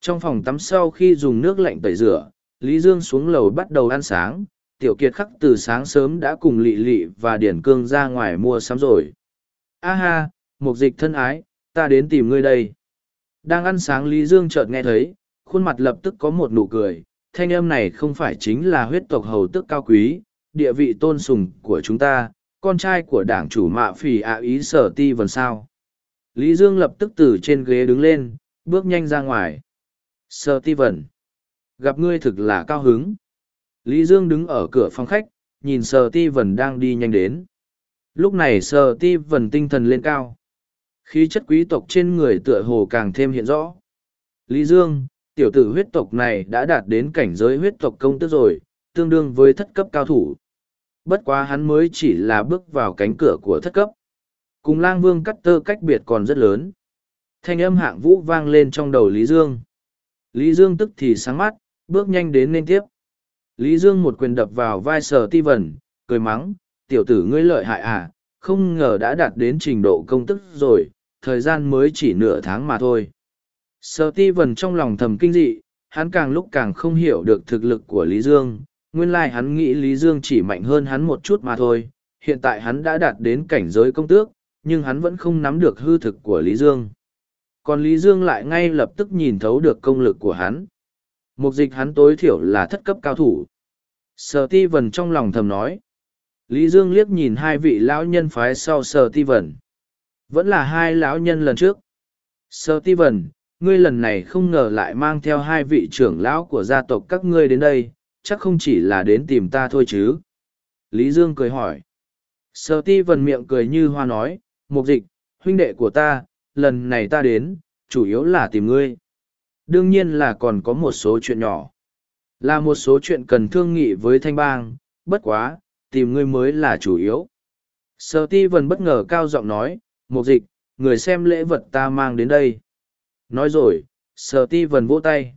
Trong phòng tắm sau khi dùng nước lạnh tẩy rửa, Lý Dương xuống lầu bắt đầu ăn sáng, Tiểu Kiệt khắc từ sáng sớm đã cùng lỵ lỵ và Điển Cương ra ngoài mua sắm rồi. A ha, một dịch thân ái, ta đến tìm ngươi đây. Đang ăn sáng Lý Dương chợt nghe thấy, khuôn mặt lập tức có một nụ cười, thanh âm này không phải chính là huyết tộc hầu tức cao quý, địa vị tôn sùng của chúng ta, con trai của đảng chủ mạ phỉ ạ ý sở ti vần sao. Lý Dương lập tức từ trên ghế đứng lên, bước nhanh ra ngoài. Sở ti vần. Gặp ngươi thực là cao hứng. Lý Dương đứng ở cửa phòng khách, nhìn Sở ti vần đang đi nhanh đến. Lúc này Sở ti vần tinh thần lên cao. Khí chất quý tộc trên người tựa hồ càng thêm hiện rõ. Lý Dương, tiểu tử huyết tộc này đã đạt đến cảnh giới huyết tộc công tước rồi, tương đương với thất cấp cao thủ. Bất quá hắn mới chỉ là bước vào cánh cửa của thất cấp. Cùng lang vương cắt tơ cách biệt còn rất lớn. Thanh âm hạng vũ vang lên trong đầu Lý Dương. Lý Dương tức thì sáng mắt, bước nhanh đến nên tiếp. Lý Dương một quyền đập vào vai Sở ti vần, cười mắng, tiểu tử ngươi lợi hại à, không ngờ đã đạt đến trình độ công tức rồi, thời gian mới chỉ nửa tháng mà thôi. Sở ti vần trong lòng thầm kinh dị, hắn càng lúc càng không hiểu được thực lực của Lý Dương, nguyên lai hắn nghĩ Lý Dương chỉ mạnh hơn hắn một chút mà thôi, hiện tại hắn đã đạt đến cảnh giới công tước, nhưng hắn vẫn không nắm được hư thực của Lý Dương. Còn Lý Dương lại ngay lập tức nhìn thấu được công lực của hắn. Mục dịch hắn tối thiểu là thất cấp cao thủ. Sở ti vần trong lòng thầm nói. Lý Dương liếc nhìn hai vị lão nhân phái sau sở ti vần. Vẫn là hai lão nhân lần trước. Sở ti vần, ngươi lần này không ngờ lại mang theo hai vị trưởng lão của gia tộc các ngươi đến đây, chắc không chỉ là đến tìm ta thôi chứ. Lý Dương cười hỏi. Sở ti vần miệng cười như hoa nói, mục dịch, huynh đệ của ta, lần này ta đến, chủ yếu là tìm ngươi. Đương nhiên là còn có một số chuyện nhỏ. Là một số chuyện cần thương nghị với thanh bang, bất quá, tìm ngươi mới là chủ yếu. Sở ti vần bất ngờ cao giọng nói, mục dịch, người xem lễ vật ta mang đến đây. Nói rồi, sở ti vần vỗ tay.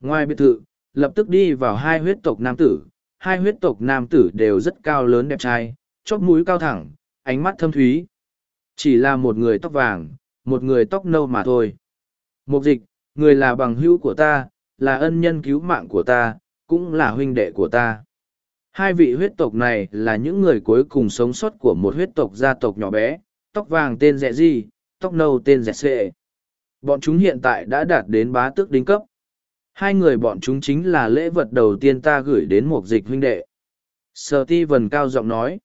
Ngoài biệt thự, lập tức đi vào hai huyết tộc nam tử. Hai huyết tộc nam tử đều rất cao lớn đẹp trai, chóp mũi cao thẳng, ánh mắt thâm thúy. Chỉ là một người tóc vàng, một người tóc nâu mà thôi. Mục dịch, người là bằng hữu của ta, là ân nhân cứu mạng của ta, cũng là huynh đệ của ta. Hai vị huyết tộc này là những người cuối cùng sống sót của một huyết tộc gia tộc nhỏ bé, tóc vàng tên rẻ gì, tóc nâu tên rẻ xệ. Bọn chúng hiện tại đã đạt đến bá tước đính cấp. Hai người bọn chúng chính là lễ vật đầu tiên ta gửi đến một dịch huynh đệ. Sở ti vần cao giọng nói.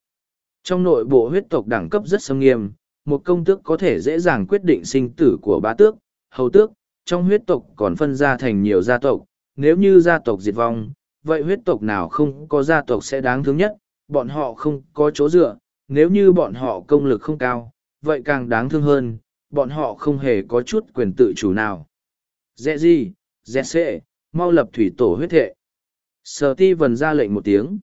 Trong nội bộ huyết tộc đẳng cấp rất sâm nghiêm, một công tước có thể dễ dàng quyết định sinh tử của bá tước, hầu tước, trong huyết tộc còn phân ra thành nhiều gia tộc. Nếu như gia tộc diệt vong, vậy huyết tộc nào không có gia tộc sẽ đáng thương nhất, bọn họ không có chỗ dựa, nếu như bọn họ công lực không cao, vậy càng đáng thương hơn, bọn họ không hề có chút quyền tự chủ nào. Dẹ gì, dẹ xệ, mau lập thủy tổ huyết thệ. Sở ti vần ra lệnh một tiếng.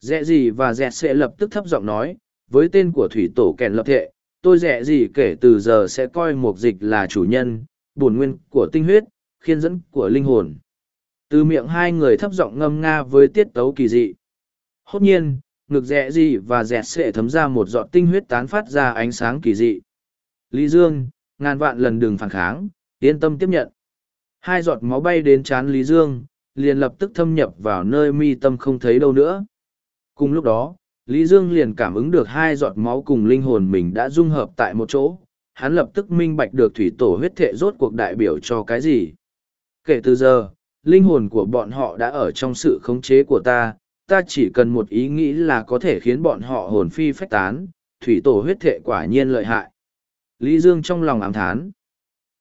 Dẹ gì và dẹ xệ lập tức thấp giọng nói, với tên của thủy tổ kèn lập thệ, tôi dẹ gì kể từ giờ sẽ coi một dịch là chủ nhân, bổn nguyên của tinh huyết, khiên dẫn của linh hồn. Từ miệng hai người thấp giọng ngâm nga với tiết tấu kỳ dị. Hốt nhiên, ngực rẽ gì và rẹt sẽ thấm ra một giọt tinh huyết tán phát ra ánh sáng kỳ dị. Lý Dương, ngàn vạn lần đừng phản kháng, yên tâm tiếp nhận. Hai giọt máu bay đến chán Lý Dương, liền lập tức thâm nhập vào nơi mi tâm không thấy đâu nữa. Cùng lúc đó, Lý Dương liền cảm ứng được hai giọt máu cùng linh hồn mình đã dung hợp tại một chỗ. Hắn lập tức minh bạch được thủy tổ huyết thệ rốt cuộc đại biểu cho cái gì. Kể từ giờ, linh hồn của bọn họ đã ở trong sự khống chế của ta, ta chỉ cần một ý nghĩ là có thể khiến bọn họ hồn phi phách tán, thủy tổ huyết thệ quả nhiên lợi hại. Lý Dương trong lòng ám thán.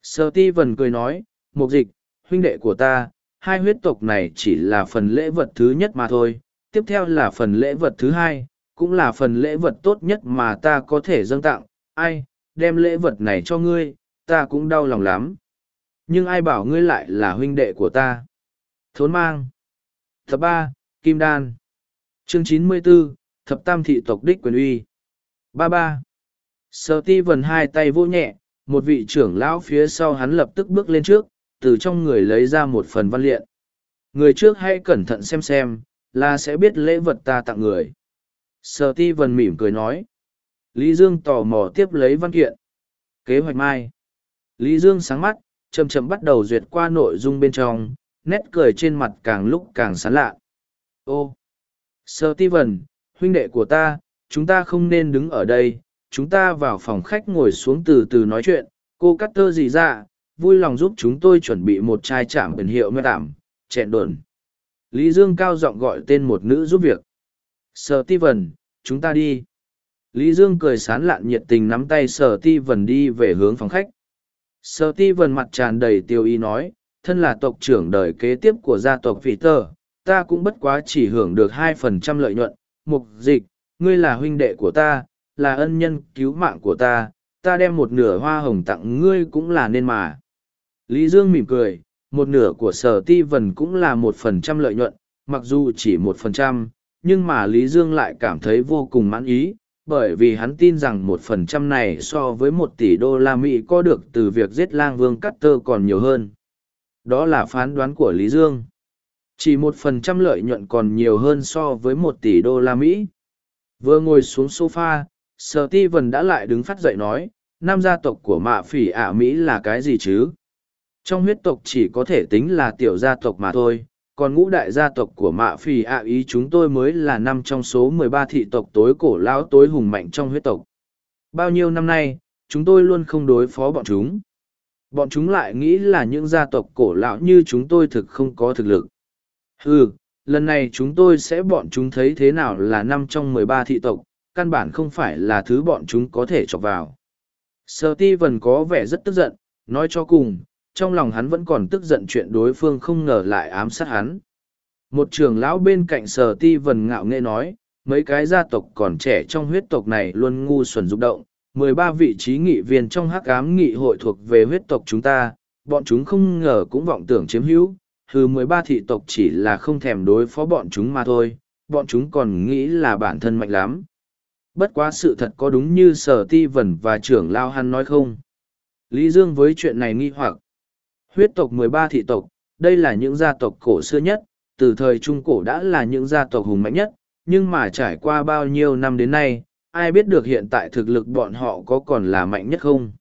Sơ ti vần cười nói, mục dịch, huynh đệ của ta, hai huyết tộc này chỉ là phần lễ vật thứ nhất mà thôi, tiếp theo là phần lễ vật thứ hai, cũng là phần lễ vật tốt nhất mà ta có thể dâng tặng, ai, đem lễ vật này cho ngươi, ta cũng đau lòng lắm. Nhưng ai bảo ngươi lại là huynh đệ của ta? Thốn mang. Thập ba, Kim Đan. Chương chín mươi 94, Thập Tam Thị tộc đích quyền uy. Ba ba. Sở ti vần hai tay vô nhẹ, một vị trưởng lão phía sau hắn lập tức bước lên trước, từ trong người lấy ra một phần văn liện. Người trước hãy cẩn thận xem xem, là sẽ biết lễ vật ta tặng người. Sở ti vần mỉm cười nói. Lý Dương tò mò tiếp lấy văn kiện. Kế hoạch mai. Lý Dương sáng mắt, chậm chậm bắt đầu duyệt qua nội dung bên trong, nét cười trên mặt càng lúc càng sán lạ. Ô! Sơ Ti huynh đệ của ta, chúng ta không nên đứng ở đây, chúng ta vào phòng khách ngồi xuống từ từ nói chuyện, cô cắt tơ gì ra, vui lòng giúp chúng tôi chuẩn bị một chai chạm biển hiệu mê tạm, chẹn đồn. Lý Dương cao giọng gọi tên một nữ giúp việc. Sir Ti chúng ta đi. Lý Dương cười sán lạn nhiệt tình nắm tay Sở Ti Vân đi về hướng phòng khách. Sở Ti Vân mặt tràn đầy tiêu ý nói, thân là tộc trưởng đời kế tiếp của gia tộc Phỉ Tơ, ta cũng bất quá chỉ hưởng được hai phần trăm lợi nhuận. Mục dịch, ngươi là huynh đệ của ta, là ân nhân cứu mạng của ta, ta đem một nửa hoa hồng tặng ngươi cũng là nên mà. Lý Dương mỉm cười, một nửa của sở ti vần cũng là một phần trăm lợi nhuận, mặc dù chỉ một phần trăm, nhưng mà Lý Dương lại cảm thấy vô cùng mãn ý, bởi vì hắn tin rằng một phần trăm này so với một tỷ đô la Mỹ có được từ việc giết lang vương cắt tơ còn nhiều hơn. Đó là phán đoán của Lý Dương. Chỉ một phần trăm lợi nhuận còn nhiều hơn so với một tỷ đô la Mỹ. Vừa ngồi xuống sofa, Sở Ti Vân đã lại đứng phát dậy nói, nam gia tộc của mạ phỉ ả Mỹ là cái gì chứ? Trong huyết tộc chỉ có thể tính là tiểu gia tộc mà thôi, còn ngũ đại gia tộc của mạ phỉ ạ ý chúng tôi mới là năm trong số mười ba thị tộc tối cổ lão tối hùng mạnh trong huyết tộc. Bao nhiêu năm nay, chúng tôi luôn không đối phó bọn chúng. Bọn chúng lại nghĩ là những gia tộc cổ lão như chúng tôi thực không có thực lực. Ừ, lần này chúng tôi sẽ bọn chúng thấy thế nào là năm trong mười ba thị tộc, căn bản không phải là thứ bọn chúng có thể chọc vào. Sơ ti vần có vẻ rất tức giận, nói cho cùng, trong lòng hắn vẫn còn tức giận chuyện đối phương không ngờ lại ám sát hắn. Một trưởng lão bên cạnh sở ti vần ngạo nghệ nói, mấy cái gia tộc còn trẻ trong huyết tộc này luôn ngu xuẩn rụng động, mười ba vị trí nghị viên trong hắc ám nghị hội thuộc về huyết tộc chúng ta, bọn chúng không ngờ cũng vọng tưởng chiếm hữu, hừ mười ba thị tộc chỉ là không thèm đối phó bọn chúng mà thôi, bọn chúng còn nghĩ là bản thân mạnh lắm. Bất quá sự thật có đúng như sở ti vần và trưởng lao hắn nói không? Lý Dương với chuyện này nghi hoặc huyết tộc 13 thị tộc, đây là những gia tộc cổ xưa nhất, từ thời Trung Cổ đã là những gia tộc hùng mạnh nhất, nhưng mà trải qua bao nhiêu năm đến nay, ai biết được hiện tại thực lực bọn họ có còn là mạnh nhất không?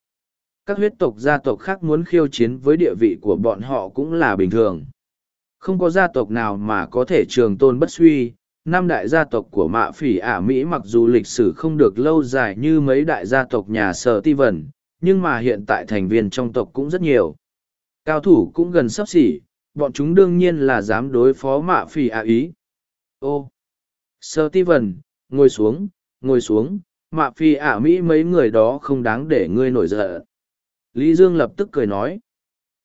Các huyết tộc gia tộc khác muốn khiêu chiến với địa vị của bọn họ cũng là bình thường. Không có gia tộc nào mà có thể trường tôn bất suy, năm đại gia tộc của mạ phỉ ả Mỹ mặc dù lịch sử không được lâu dài như mấy đại gia tộc nhà sở ti vần, nhưng mà hiện tại thành viên trong tộc cũng rất nhiều. Cao thủ cũng gần sắp xỉ, bọn chúng đương nhiên là dám đối phó mạ phỉ ạ ý. Ô! Sơ ti vần, ngồi xuống, ngồi xuống, mạ phỉ ạ Mỹ mấy người đó không đáng để ngươi nổi giận. Lý Dương lập tức cười nói.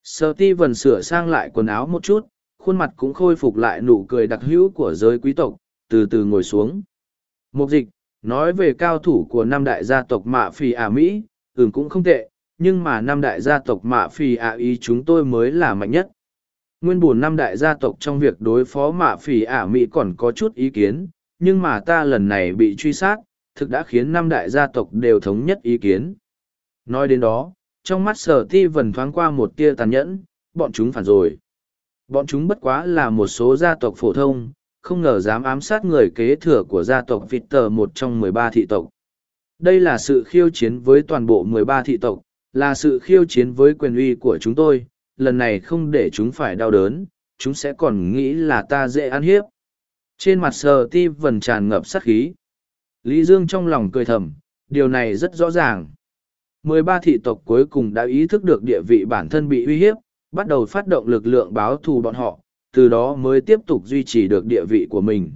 Sơ ti vần sửa sang lại quần áo một chút, khuôn mặt cũng khôi phục lại nụ cười đặc hữu của giới quý tộc, từ từ ngồi xuống. Mục dịch, nói về cao thủ của năm đại gia tộc mạ phỉ ả Mỹ, ừm cũng không tệ, nhưng mà năm đại gia tộc mạ phì ạ ý chúng tôi mới là mạnh nhất. Nguyên bùn năm đại gia tộc trong việc đối phó mạ phì ả mỹ còn có chút ý kiến, nhưng mà ta lần này bị truy sát, thực đã khiến năm đại gia tộc đều thống nhất ý kiến. Nói đến đó, trong mắt sở ti vần thoáng qua một tia tàn nhẫn, bọn chúng phản rồi. Bọn chúng bất quá là một số gia tộc phổ thông, không ngờ dám ám sát người kế thừa của gia tộc vịt tờ một trong mười ba thị tộc. Đây là sự khiêu chiến với toàn bộ mười ba thị tộc là sự khiêu chiến với quyền uy của chúng tôi, lần này không để chúng phải đau đớn, chúng sẽ còn nghĩ là ta dễ ăn hiếp. Trên mặt sờ ti vần tràn ngập sát khí. Lý dương trong lòng cười thầm, điều này rất rõ ràng. Mười ba thị tộc cuối cùng đã ý thức được địa vị bản thân bị uy hiếp, bắt đầu phát động lực lượng báo thù bọn họ, từ đó mới tiếp tục duy trì được địa vị của mình.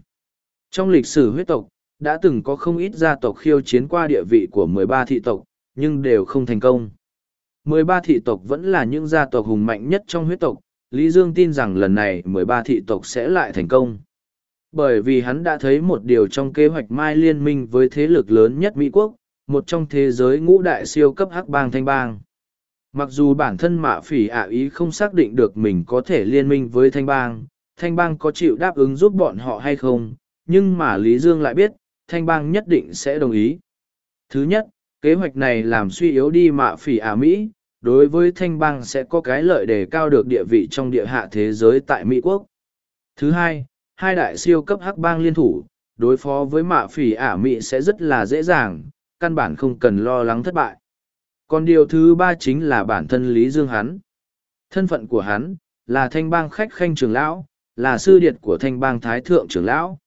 Trong lịch sử huyết tộc, đã từng có không ít gia tộc khiêu chiến qua địa vị của mười ba thị tộc, nhưng đều không thành công mười ba thị tộc vẫn là những gia tộc hùng mạnh nhất trong huyết tộc, Lý Dương tin rằng lần này mười ba thị tộc sẽ lại thành công. Bởi vì hắn đã thấy một điều trong kế hoạch Mai liên minh với thế lực lớn nhất Mỹ Quốc, một trong thế giới ngũ đại siêu cấp hắc bang thanh bang. Mặc dù bản thân mạ phỉ ạ ý không xác định được mình có thể liên minh với thanh bang, thanh bang có chịu đáp ứng giúp bọn họ hay không, nhưng mà Lý Dương lại biết, thanh bang nhất định sẽ đồng ý. Thứ nhất, kế hoạch này làm suy yếu đi mạ phỉ ả Mỹ, đối với thanh bang sẽ có cái lợi để cao được địa vị trong địa hạ thế giới tại Mỹ Quốc. Thứ hai, hai đại siêu cấp hắc bang liên thủ, đối phó với mạ phỉ ả Mỹ sẽ rất là dễ dàng, căn bản không cần lo lắng thất bại. Còn điều thứ ba chính là bản thân Lý Dương hắn. Thân phận của hắn, là thanh bang khách khanh trưởng lão, là sư điệt của thanh bang thái thượng trưởng lão.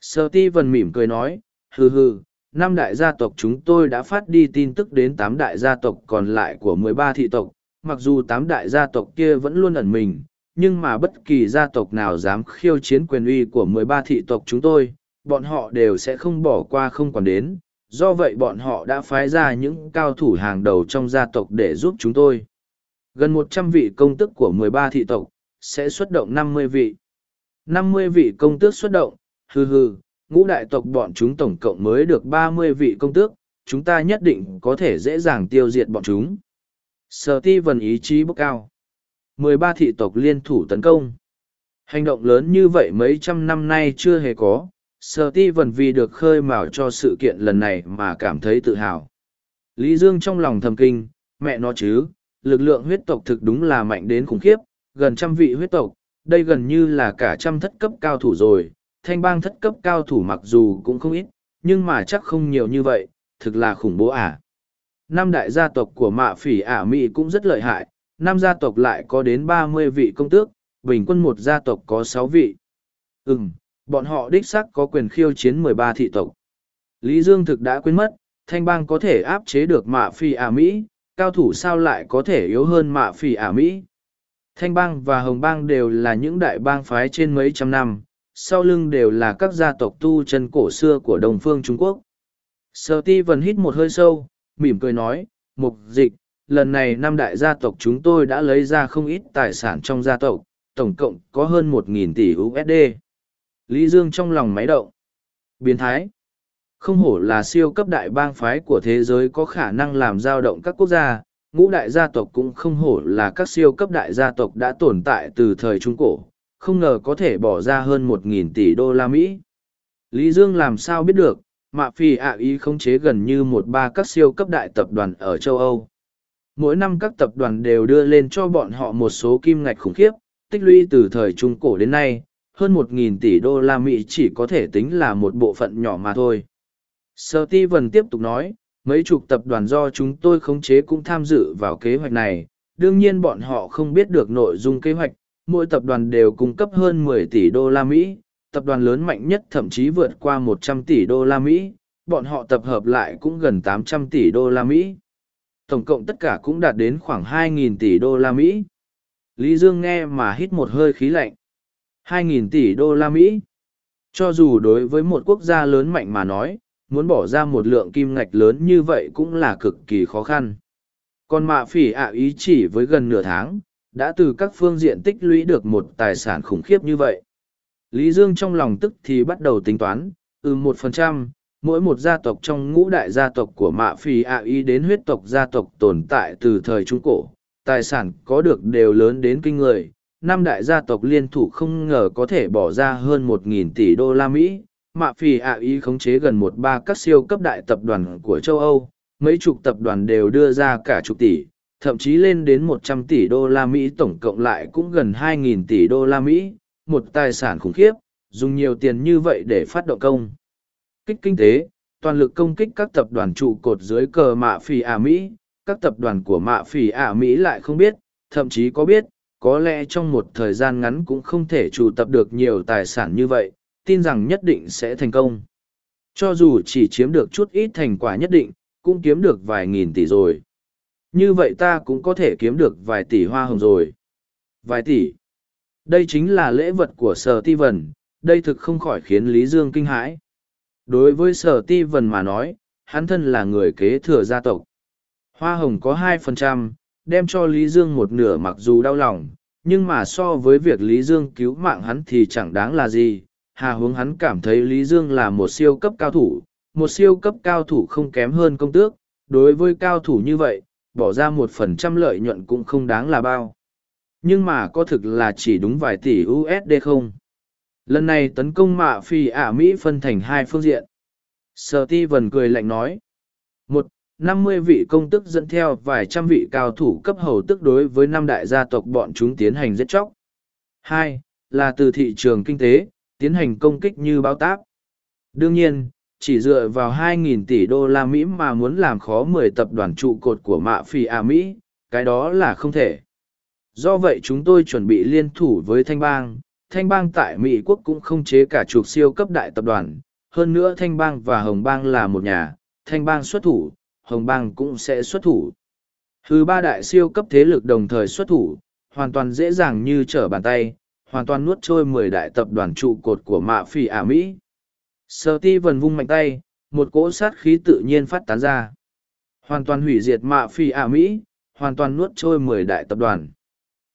sơ ti vần mỉm cười nói, hừ hừ, năm đại gia tộc chúng tôi đã phát đi tin tức đến tám đại gia tộc còn lại của mười ba thị tộc, mặc dù tám đại gia tộc kia vẫn luôn ẩn mình, nhưng mà bất kỳ gia tộc nào dám khiêu chiến quyền uy của mười ba thị tộc chúng tôi, bọn họ đều sẽ không bỏ qua không còn đến. Do vậy bọn họ đã phái ra những cao thủ hàng đầu trong gia tộc để giúp chúng tôi. Gần một trăm vị công tức của mười ba thị tộc, sẽ xuất động năm mươi vị. năm mươi vị công tước xuất động, hừ hừ, ngũ đại tộc bọn chúng tổng cộng mới được ba mươi vị công tước, chúng ta nhất định có thể dễ dàng tiêu diệt bọn chúng. Sở ti vần ý chí bốc cao. mười ba thị tộc liên thủ tấn công. Hành động lớn như vậy mấy trăm năm nay chưa hề có, sở ti vần vì được khơi mào cho sự kiện lần này mà cảm thấy tự hào. Lý Dương trong lòng thầm kinh, mẹ nó chứ, lực lượng huyết tộc thực đúng là mạnh đến khủng khiếp, gần trăm vị huyết tộc, đây gần như là cả trăm thất cấp cao thủ rồi, thanh bang thất cấp cao thủ mặc dù cũng không ít, nhưng mà chắc không nhiều như vậy, thực là khủng bố à. Năm đại gia tộc của mạ phỉ ả Mỹ cũng rất lợi hại, năm gia tộc lại có đến ba mươi vị công tước, bình quân một gia tộc có sáu vị. Ừm, bọn họ đích xác có quyền khiêu chiến mười ba thị tộc. Lý Dương thực đã quên mất, thanh bang có thể áp chế được mạ phỉ ả Mỹ, cao thủ sao lại có thể yếu hơn mạ phỉ ả Mỹ. Thanh bang và hồng bang đều là những đại bang phái trên mấy trăm năm, sau lưng đều là các gia tộc tu chân cổ xưa của đồng phương Trung Quốc. Sở ti vần hít một hơi sâu, mỉm cười nói, mục dịch, lần này năm đại gia tộc chúng tôi đã lấy ra không ít tài sản trong gia tộc, tổng cộng có hơn một nghìn tỷ USD. Lý Dương trong lòng máy động. Biến thái. Không hổ là siêu cấp đại bang phái của thế giới có khả năng làm dao động các quốc gia, ngũ đại gia tộc cũng không hổ là các siêu cấp đại gia tộc đã tồn tại từ thời Trung Cổ, không ngờ có thể bỏ ra hơn một nghìn tỷ đô la Mỹ. Lý Dương làm sao biết được, mạ phi ạ ý khống chế gần như một ba các siêu cấp đại tập đoàn ở châu Âu. Mỗi năm các tập đoàn đều đưa lên cho bọn họ một số kim ngạch khủng khiếp, tích lũy từ thời Trung Cổ đến nay, hơn một nghìn tỷ đô la Mỹ chỉ có thể tính là một bộ phận nhỏ mà thôi. Sở Ti tiếp tục nói, mấy chục tập đoàn do chúng tôi khống chế cũng tham dự vào kế hoạch này, đương nhiên bọn họ không biết được nội dung kế hoạch, mỗi tập đoàn đều cung cấp hơn 10 tỷ đô la Mỹ, tập đoàn lớn mạnh nhất thậm chí vượt qua 100 tỷ đô la Mỹ, bọn họ tập hợp lại cũng gần 800 tỷ đô la Mỹ. Tổng cộng tất cả cũng đạt đến khoảng 2.000 tỷ đô la Mỹ. Lý Dương nghe mà hít một hơi khí lạnh. 2.000 tỷ đô la Mỹ. Cho dù đối với một quốc gia lớn mạnh mà nói, muốn bỏ ra một lượng kim ngạch lớn như vậy cũng là cực kỳ khó khăn. Còn mạ phỉ ạ ý chỉ với gần nửa tháng, đã từ các phương diện tích lũy được một tài sản khủng khiếp như vậy. Lý Dương trong lòng tức thì bắt đầu tính toán, ừ một phần trăm, mỗi một gia tộc trong ngũ đại gia tộc của mạ phi A Y đến huyết tộc gia tộc tồn tại từ thời Trung Cổ, tài sản có được đều lớn đến kinh người. Năm đại gia tộc liên thủ không ngờ có thể bỏ ra hơn một nghìn tỷ đô la Mỹ, mạ phi A Y khống chế gần một ba các siêu cấp đại tập đoàn của châu Âu, mấy chục tập đoàn đều đưa ra cả chục tỷ, thậm chí lên đến 100 tỷ đô la Mỹ tổng cộng lại cũng gần 2.000 tỷ đô la Mỹ, một tài sản khủng khiếp, dùng nhiều tiền như vậy để phát động công. Kích kinh tế, toàn lực công kích các tập đoàn trụ cột dưới cờ mạ phỉ ả Mỹ, các tập đoàn của mạ phỉ ả Mỹ lại không biết, thậm chí có biết, có lẽ trong một thời gian ngắn cũng không thể chủ tập được nhiều tài sản như vậy, tin rằng nhất định sẽ thành công. Cho dù chỉ chiếm được chút ít thành quả nhất định, cũng kiếm được vài nghìn tỷ rồi như vậy ta cũng có thể kiếm được vài tỷ hoa hồng rồi. Vài tỷ. Đây chính là lễ vật của sở ti vần, đây thực không khỏi khiến Lý Dương kinh hãi. Đối với sở ti vần mà nói, hắn thân là người kế thừa gia tộc. Hoa hồng có hai phần trăm, đem cho Lý Dương một nửa mặc dù đau lòng, nhưng mà so với việc Lý Dương cứu mạng hắn thì chẳng đáng là gì. Hà hướng hắn cảm thấy Lý Dương là một siêu cấp cao thủ, một siêu cấp cao thủ không kém hơn công tước. Đối với cao thủ như vậy, bỏ ra một phần trăm lợi nhuận cũng không đáng là bao. Nhưng mà có thực là chỉ đúng vài tỷ USD không? Lần này tấn công mạ phi ả Mỹ phân thành hai phương diện. Sở ti cười lạnh nói. Một, năm mươi vị công tức dẫn theo vài trăm vị cao thủ cấp hầu tức đối với năm đại gia tộc bọn chúng tiến hành giết chóc. Hai, là từ thị trường kinh tế, tiến hành công kích như báo táp. Đương nhiên, chỉ dựa vào 2.000 tỷ đô la Mỹ mà muốn làm khó 10 tập đoàn trụ cột của mạ phì à Mỹ, cái đó là không thể. Do vậy chúng tôi chuẩn bị liên thủ với Thanh bang. Thanh bang tại Mỹ quốc cũng không chế cả chục siêu cấp đại tập đoàn. Hơn nữa Thanh bang và Hồng bang là một nhà, Thanh bang xuất thủ, Hồng bang cũng sẽ xuất thủ. Thứ ba đại siêu cấp thế lực đồng thời xuất thủ, hoàn toàn dễ dàng như trở bàn tay, hoàn toàn nuốt trôi mười đại tập đoàn trụ cột của mạ phì ả Mỹ. Sở ti vần vung mạnh tay, một cỗ sát khí tự nhiên phát tán ra. Hoàn toàn hủy diệt mạ Phi ả Mỹ, hoàn toàn nuốt trôi mười đại tập đoàn.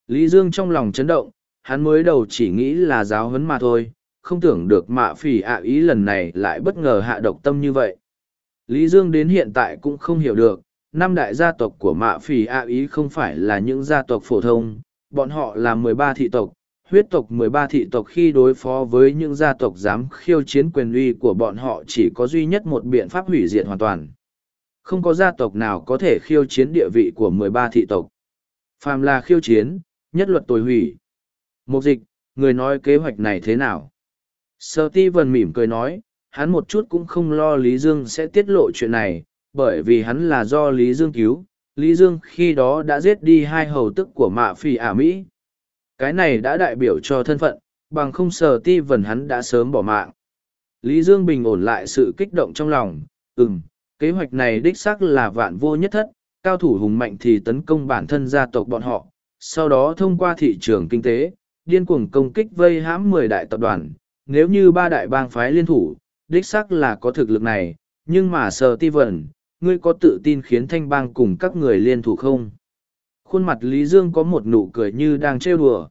Lý Dương trong lòng chấn động, hắn mới đầu chỉ nghĩ là giáo huấn mà thôi, không tưởng được mạ phỉ ả ý lần này lại bất ngờ hạ độc tâm như vậy. Lý Dương đến hiện tại cũng không hiểu được, năm đại gia tộc của mạ phỉ ả ý không phải là những gia tộc phổ thông, bọn họ là mười ba thị tộc, huyết tộc mười ba thị tộc khi đối phó với những gia tộc dám khiêu chiến quyền uy của bọn họ chỉ có duy nhất một biện pháp hủy diệt hoàn toàn. Không có gia tộc nào có thể khiêu chiến địa vị của mười ba thị tộc. Phàm là khiêu chiến, nhất luật tồi hủy. Mục dịch, người nói kế hoạch này thế nào? Sở ti vần mỉm cười nói, hắn một chút cũng không lo Lý Dương sẽ tiết lộ chuyện này, bởi vì hắn là do Lý Dương cứu. Lý Dương khi đó đã giết đi hai hầu tức của mạ Phi ả Mỹ. Cái này đã đại biểu cho thân phận, bằng không sờ ti vần hắn đã sớm bỏ mạng. Lý Dương bình ổn lại sự kích động trong lòng, ừm, kế hoạch này đích xác là vạn vô nhất thất, cao thủ hùng mạnh thì tấn công bản thân gia tộc bọn họ, sau đó thông qua thị trường kinh tế, điên cuồng công kích vây hãm mười đại tập đoàn. Nếu như ba đại bang phái liên thủ, đích xác là có thực lực này, nhưng mà sờ ti vần, ngươi có tự tin khiến thanh bang cùng các người liên thủ không? Khuôn mặt Lý Dương có một nụ cười như đang trêu đùa.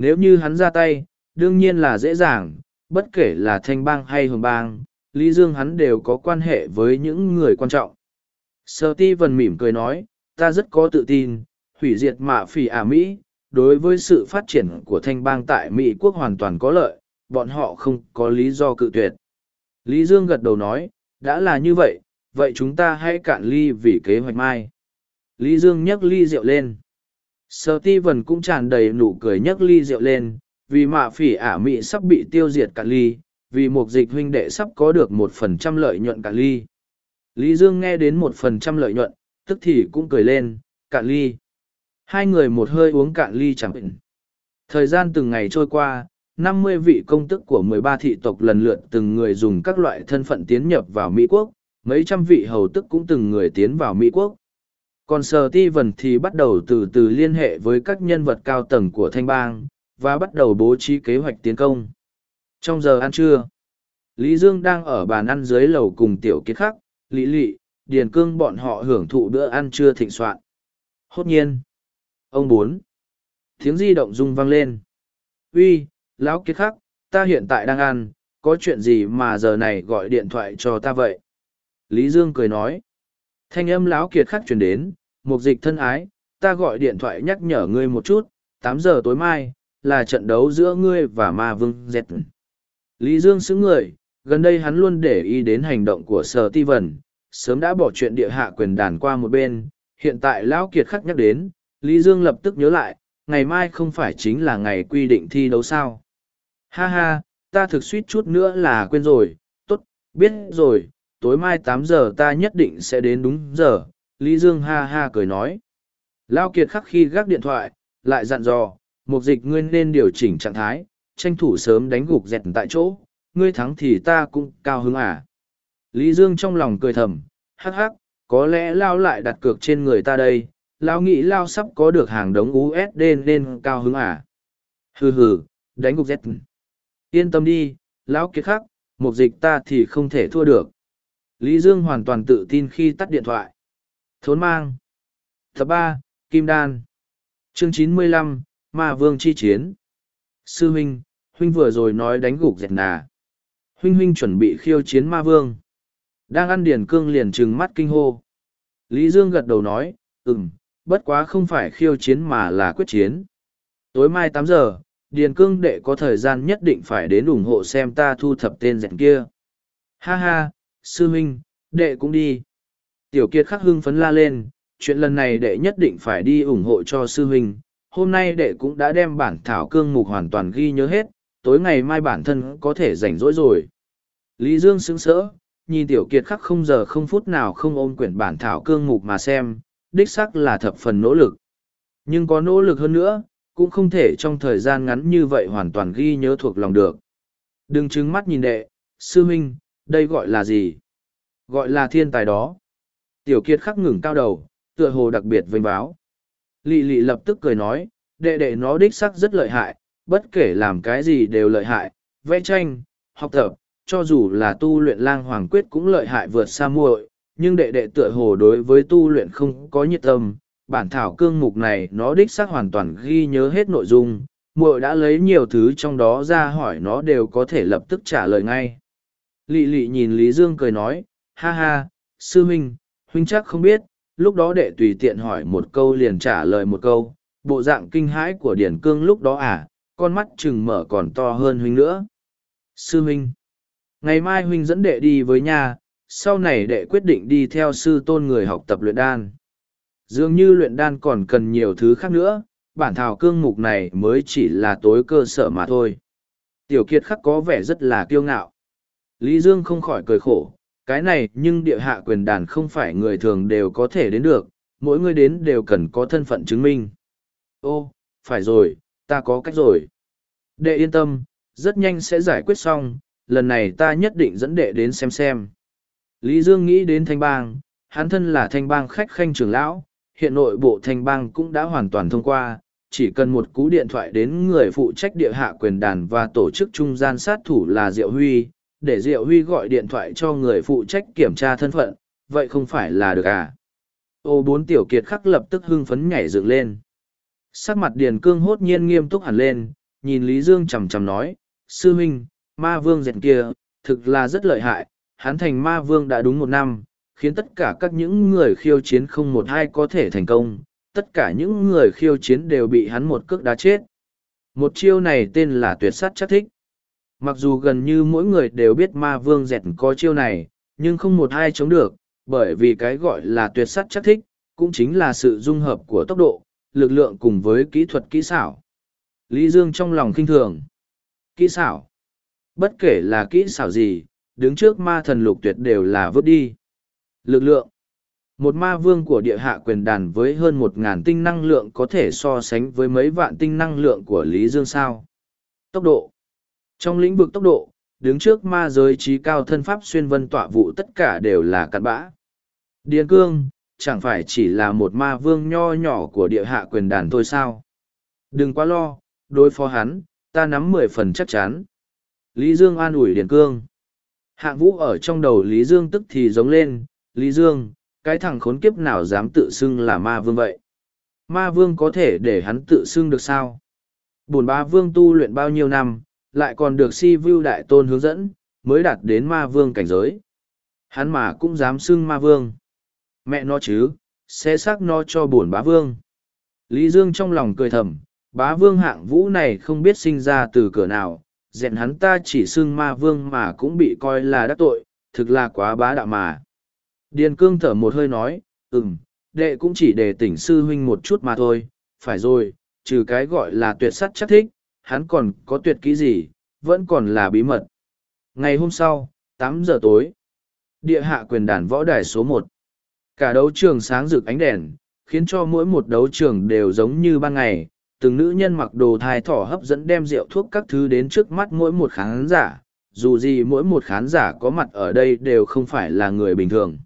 Nếu như hắn ra tay, đương nhiên là dễ dàng, bất kể là thanh bang hay hồng bang, Lý Dương hắn đều có quan hệ với những người quan trọng. Sở ti vần mỉm cười nói, ta rất có tự tin, hủy diệt mạ phỉ ả Mỹ, đối với sự phát triển của thanh bang tại Mỹ quốc hoàn toàn có lợi, bọn họ không có lý do cự tuyệt. Lý Dương gật đầu nói, đã là như vậy, vậy chúng ta hãy cạn ly vì kế hoạch mai. Lý Dương nhấc ly rượu lên. Sở ti vần cũng tràn đầy nụ cười nhấc ly rượu lên, vì mạ phỉ ả Mỹ sắp bị tiêu diệt cả ly, vì một dịch huynh đệ sắp có được một phần trăm lợi nhuận cả ly. Lý Dương nghe đến một phần trăm lợi nhuận, tức thì cũng cười lên, cạn ly. Hai người một hơi uống cạn ly chẳng bệnh. Thời gian từng ngày trôi qua, năm mươi vị công tức của mười ba thị tộc lần lượt từng người dùng các loại thân phận tiến nhập vào Mỹ Quốc, mấy trăm vị hầu tức cũng từng người tiến vào Mỹ Quốc. Còn Sở Ti vần thì bắt đầu từ từ liên hệ với các nhân vật cao tầng của Thanh Bang, và bắt đầu bố trí kế hoạch tiến công. Trong giờ ăn trưa, Lý Dương đang ở bàn ăn dưới lầu cùng Tiểu Kiệt Khắc, Lý Lị, Điền Cương bọn họ hưởng thụ bữa ăn trưa thịnh soạn. Hốt nhiên, Ông bốn. Tiếng di động rung vang lên. Uy, lão kiệt khắc, ta hiện tại đang ăn, có chuyện gì mà giờ này gọi điện thoại cho ta vậy? Lý Dương cười nói. Thanh âm lão kiệt khắc chuyển đến, mục dịch thân ái, ta gọi điện thoại nhắc nhở ngươi một chút, tám giờ tối mai, là trận đấu giữa ngươi và ma vương dẹt. Lý Dương xứng người, gần đây hắn luôn để ý đến hành động của sở ti Vân, sớm đã bỏ chuyện địa hạ quyền đàn qua một bên, hiện tại lão kiệt khắc nhắc đến, Lý Dương lập tức nhớ lại, ngày mai không phải chính là ngày quy định thi đấu sao. Ha ha, ta thực suýt chút nữa là quên rồi, tốt, biết rồi, tối mai tám giờ ta nhất định sẽ đến đúng giờ. Lý Dương ha ha cười nói. Lao Kiệt khắc khi gác điện thoại, lại dặn dò, mục dịch ngươi nên điều chỉnh trạng thái, tranh thủ sớm đánh gục dẹt tại chỗ, ngươi thắng thì ta cũng cao hứng à. Lý Dương trong lòng cười thầm, hắc hắc, có lẽ Lao lại đặt cược trên người ta đây, lão nghĩ lao sắp có được hàng đống usd nên cao hứng à hừ hừ đánh gục dẹt. yên tâm đi lão kiệt khắc mục dịch ta thì không thể thua được lý dương hoàn toàn tự tin khi tắt điện thoại thốn mang tập ba kim đan chương chín mươi lăm ma vương chi chiến sư huynh huynh vừa rồi nói đánh gục dẹt nà huynh huynh chuẩn bị khiêu chiến ma vương đang ăn điển cương liền trừng mắt kinh hô lý dương gật đầu nói ừm bất quá không phải khiêu chiến mà là quyết chiến. Tối mai tám giờ, Điền Cương đệ có thời gian nhất định phải đến ủng hộ xem ta thu thập tên dẹn kia. Ha ha, sư huynh, đệ cũng đi. Tiểu Kiệt khắc hưng phấn la lên, chuyện lần này đệ nhất định phải đi ủng hộ cho sư huynh. Hôm nay đệ cũng đã đem bản thảo cương mục hoàn toàn ghi nhớ hết, tối ngày mai bản thân có thể rảnh rỗi rồi. Lý Dương sững sỡ, nhìn Tiểu Kiệt khắc không giờ không phút nào không ôm quyển bản thảo cương mục mà xem, đích sắc là thập phần nỗ lực. Nhưng có nỗ lực hơn nữa, cũng không thể trong thời gian ngắn như vậy hoàn toàn ghi nhớ thuộc lòng được. Đừng trứng mắt nhìn đệ, sư huynh, đây gọi là gì? Gọi là thiên tài đó. Tiểu kiệt khắc ngừng cao đầu, tựa hồ đặc biệt vênh báo. Lị lị lập tức cười nói, đệ đệ nó đích sắc rất lợi hại, bất kể làm cái gì đều lợi hại, vẽ tranh, học tập, cho dù là tu luyện lang hoàng quyết cũng lợi hại vượt xa muội, nhưng đệ đệ tựa hồ đối với tu luyện không có nhiệt tâm, bản thảo cương mục này nó đích xác hoàn toàn ghi nhớ hết nội dung, muội đã lấy nhiều thứ trong đó ra hỏi nó đều có thể lập tức trả lời ngay. Lị lị nhìn Lý Dương cười nói, ha ha, sư huynh, huynh chắc không biết, lúc đó đệ tùy tiện hỏi một câu liền trả lời một câu, bộ dạng kinh hãi của Điển Cương lúc đó à, con mắt chừng mở còn to hơn huynh nữa. Sư huynh, ngày mai huynh dẫn đệ đi với nhà, sau này đệ quyết định đi theo sư tôn người học tập luyện đan. Dường như luyện đan còn cần nhiều thứ khác nữa, bản thảo cương mục này mới chỉ là tối cơ sở mà thôi. Tiểu kiệt khắc có vẻ rất là kiêu ngạo. Lý Dương không khỏi cười khổ, cái này nhưng địa hạ quyền đàn không phải người thường đều có thể đến được, mỗi người đến đều cần có thân phận chứng minh. Ô, phải rồi, ta có cách rồi. Đệ yên tâm, rất nhanh sẽ giải quyết xong, lần này ta nhất định dẫn đệ đến xem xem. Lý Dương nghĩ đến thanh bang, hắn thân là thanh bang khách khanh trưởng lão, hiện nội bộ thanh bang cũng đã hoàn toàn thông qua, chỉ cần một cú điện thoại đến người phụ trách địa hạ quyền đàn và tổ chức trung gian sát thủ là Diệu Huy, để Diệu Huy gọi điện thoại cho người phụ trách kiểm tra thân phận, vậy không phải là được à? Ô bốn tiểu kiệt khắc lập tức hưng phấn nhảy dựng lên. Sắc mặt Điền Cương hốt nhiên nghiêm túc hẳn lên, nhìn Lý Dương chầm chầm nói, Sư huynh, ma vương dẹn kia, thực là rất lợi hại, hắn thành ma vương đã đúng một năm, khiến tất cả các những người khiêu chiến không một ai có thể thành công, tất cả những người khiêu chiến đều bị hắn một cước đá chết. Một chiêu này tên là tuyệt sát chắc thích. Mặc dù gần như mỗi người đều biết ma vương dẹt có chiêu này, nhưng không một ai chống được, bởi vì cái gọi là tuyệt sắt chắc thích, cũng chính là sự dung hợp của tốc độ, lực lượng cùng với kỹ thuật kỹ xảo. Lý Dương trong lòng kinh thường. Kỹ xảo. Bất kể là kỹ xảo gì, đứng trước ma thần lục tuyệt đều là vứt đi. Lực lượng. Một ma vương của địa hạ quyền đàn với hơn một ngàn tinh năng lượng có thể so sánh với mấy vạn tinh năng lượng của Lý Dương sao. Tốc độ. Trong lĩnh vực tốc độ, đứng trước ma giới trí cao thân pháp xuyên vân tọa vụ tất cả đều là cặn bã. Điền cương, chẳng phải chỉ là một ma vương nho nhỏ của địa hạ quyền đàn thôi sao. Đừng quá lo, đối phó hắn, ta nắm mười phần chắc chắn. Lý Dương an ủi Điền cương. Hạng vũ ở trong đầu Lý Dương tức thì giống lên, Lý Dương, cái thằng khốn kiếp nào dám tự xưng là ma vương vậy? Ma vương có thể để hắn tự xưng được sao? Bồn ba vương tu luyện bao nhiêu năm, lại còn được si vu đại tôn hướng dẫn, mới đạt đến ma vương cảnh giới. Hắn mà cũng dám xưng ma vương. Mẹ nó chứ, sẽ xác nó cho bổn bá vương. Lý Dương trong lòng cười thầm, bá vương hạng vũ này không biết sinh ra từ cửa nào, dẹn hắn ta chỉ xưng ma vương mà cũng bị coi là đắc tội, thực là quá bá đạo mà. Điền cương thở một hơi nói, ừm, đệ cũng chỉ để tỉnh sư huynh một chút mà thôi, phải rồi, trừ cái gọi là tuyệt sắt chắc thích, hắn còn có tuyệt kỹ gì, vẫn còn là bí mật. Ngày hôm sau, tám giờ tối, địa hạ quyền đàn võ đài số một, Cả đấu trường sáng rực ánh đèn, khiến cho mỗi một đấu trường đều giống như ban ngày, từng nữ nhân mặc đồ thai thỏ hấp dẫn đem rượu thuốc các thứ đến trước mắt mỗi một khán giả, dù gì mỗi một khán giả có mặt ở đây đều không phải là người bình thường.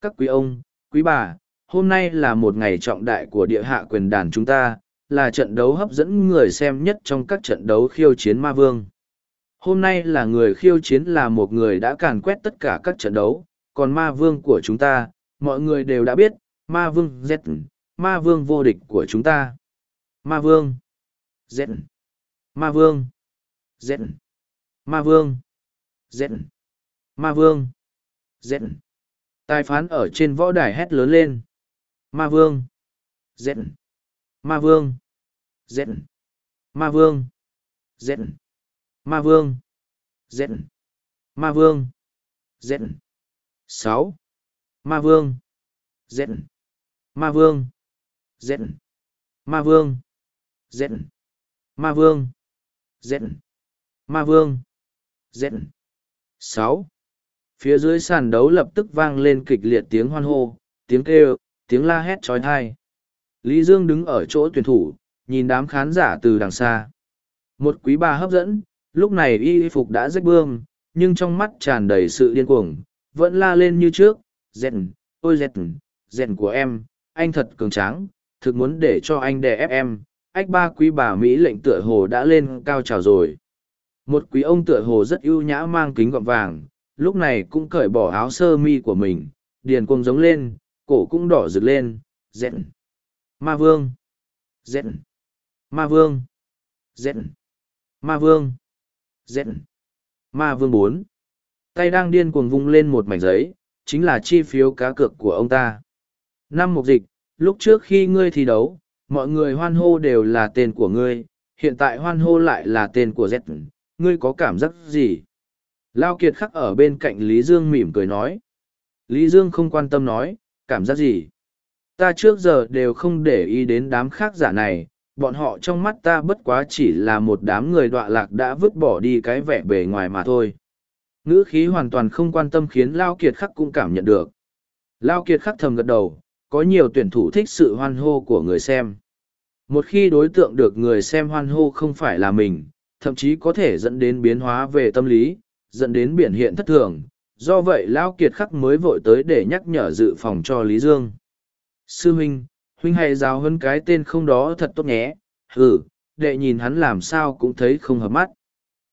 Các quý ông, quý bà, hôm nay là một ngày trọng đại của địa hạ quyền đàn chúng ta, là trận đấu hấp dẫn người xem nhất trong các trận đấu khiêu chiến ma vương. Hôm nay là người khiêu chiến là một người đã càn quét tất cả các trận đấu, còn ma vương của chúng ta, mọi người đều đã biết, ma vương Z, ma vương vô địch của chúng ta. Ma vương Z, ma vương Z, ma vương Z, ma vương Z. Tài phán ở trên võ đài hét lớn lên. Ma vương Z. Ma vương. Z. Ma vương. Z. Ma vương. Z. Ma vương. Z. sáu Ma vương. Z. Ma vương. Z. Ma vương. Z. Ma vương. Z. Ma vương. Z. sáu Phía dưới sàn đấu lập tức vang lên kịch liệt tiếng hoan hô, tiếng kêu, tiếng la hét trói thai. Lý Dương đứng ở chỗ tuyển thủ, nhìn đám khán giả từ đằng xa. Một quý bà hấp dẫn, lúc này y phục đã rách bươm, nhưng trong mắt tràn đầy sự điên cuồng, vẫn la lên như trước, dẹn, ôi dẹn, dẹn của em, anh thật cường tráng, thực muốn để cho anh đè ép em, ách ba quý bà Mỹ lệnh tựa hồ đã lên cao trào rồi. Một quý ông tựa hồ rất ưu nhã mang kính gọng vàng, lúc này cũng cởi bỏ áo sơ mi của mình, điền cuồng giống lên, cổ cũng đỏ rực lên, dẹn. Ma vương. Dẹn. Ma vương. Dẹn. Ma vương. Dẹn. Ma vương 4. Tay đang điên cuồng vung lên một mảnh giấy, chính là chi phiếu cá cược của ông ta. Năm mục dịch, lúc trước khi ngươi thi đấu, mọi người hoan hô đều là tên của ngươi, hiện tại hoan hô lại là tên của Z. Ngươi có cảm giác gì? Lao Kiệt khắc ở bên cạnh Lý Dương mỉm cười nói. Lý Dương không quan tâm nói, cảm giác gì? Ta trước giờ đều không để ý đến đám khác giả này, bọn họ trong mắt ta bất quá chỉ là một đám người đọa lạc đã vứt bỏ đi cái vẻ bề ngoài mà thôi. Ngữ khí hoàn toàn không quan tâm khiến Lao Kiệt khắc cũng cảm nhận được. Lao Kiệt khắc thầm gật đầu, có nhiều tuyển thủ thích sự hoan hô của người xem. Một khi đối tượng được người xem hoan hô không phải là mình, thậm chí có thể dẫn đến biến hóa về tâm lý, dẫn đến biển hiện thất thường. Do vậy Lao Kiệt khắc mới vội tới để nhắc nhở dự phòng cho Lý Dương. Sư huynh, huynh hãy giáo hơn cái tên không đó thật tốt nhé, ừ, đệ nhìn hắn làm sao cũng thấy không hợp mắt.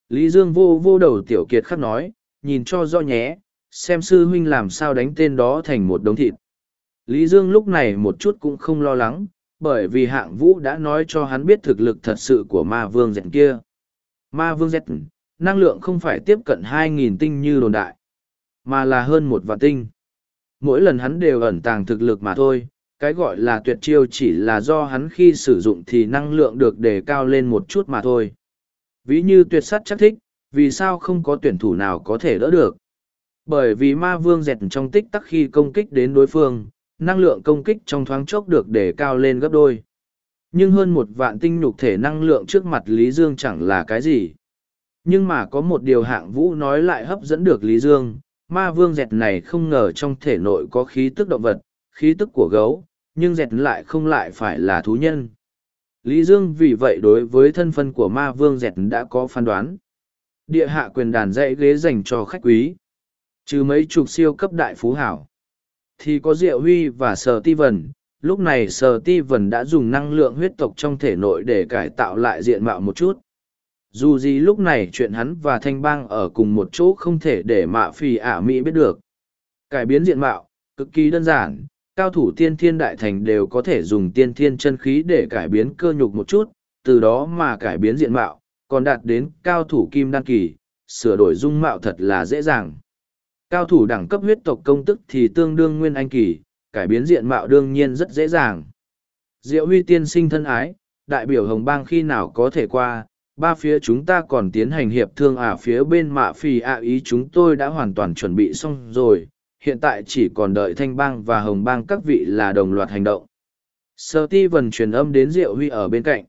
Lý Dương vô vô đầu tiểu kiệt khắc nói, nhìn cho rõ nhé, xem sư huynh làm sao đánh tên đó thành một đống thịt. Lý Dương lúc này một chút cũng không lo lắng, bởi vì hạng vũ đã nói cho hắn biết thực lực thật sự của ma vương dẹn kia. Ma vương dẹn, năng lượng không phải tiếp cận 2.000 tinh như đồn đại, mà là hơn một vạn tinh. Mỗi lần hắn đều ẩn tàng thực lực mà thôi, cái gọi là tuyệt chiêu chỉ là do hắn khi sử dụng thì năng lượng được đề cao lên một chút mà thôi. Ví như tuyệt sắt chắc thích, vì sao không có tuyển thủ nào có thể đỡ được? Bởi vì ma vương dẹt trong tích tắc khi công kích đến đối phương, năng lượng công kích trong thoáng chốc được đề cao lên gấp đôi. Nhưng hơn một vạn tinh nhục thể năng lượng trước mặt Lý Dương chẳng là cái gì. Nhưng mà có một điều hạng vũ nói lại hấp dẫn được Lý Dương, ma vương dẹt này không ngờ trong thể nội có khí tức động vật, khí tức của gấu, nhưng dẹt lại không lại phải là thú nhân. Lý Dương vì vậy đối với thân phân của ma vương dẹt đã có phán đoán. Địa hạ quyền đàn dãy ghế dành cho khách quý. Trừ mấy chục siêu cấp đại phú hảo. Thì có Diệu Huy và Sở Ti Vân. Lúc này Sở Ti Vân đã dùng năng lượng huyết tộc trong thể nội để cải tạo lại diện mạo một chút. Dù gì lúc này chuyện hắn và Thanh Bang ở cùng một chỗ không thể để mạ phì ả Mỹ biết được. Cải biến diện mạo, cực kỳ đơn giản, cao thủ tiên thiên đại thành đều có thể dùng tiên thiên chân khí để cải biến cơ nhục một chút, từ đó mà cải biến diện mạo, còn đạt đến cao thủ kim đan kỳ, sửa đổi dung mạo thật là dễ dàng. Cao thủ đẳng cấp huyết tộc công tức thì tương đương nguyên anh kỳ, cải biến diện mạo đương nhiên rất dễ dàng. Diệu huy tiên sinh thân ái, đại biểu hồng bang khi nào có thể qua, ba phía chúng ta còn tiến hành hiệp thương à phía bên mạ phì ạ ý chúng tôi đã hoàn toàn chuẩn bị xong rồi, hiện tại chỉ còn đợi thanh bang và hồng bang các vị là đồng loạt hành động. Sơ ti vần truyền âm đến Diệu Huy ở bên cạnh.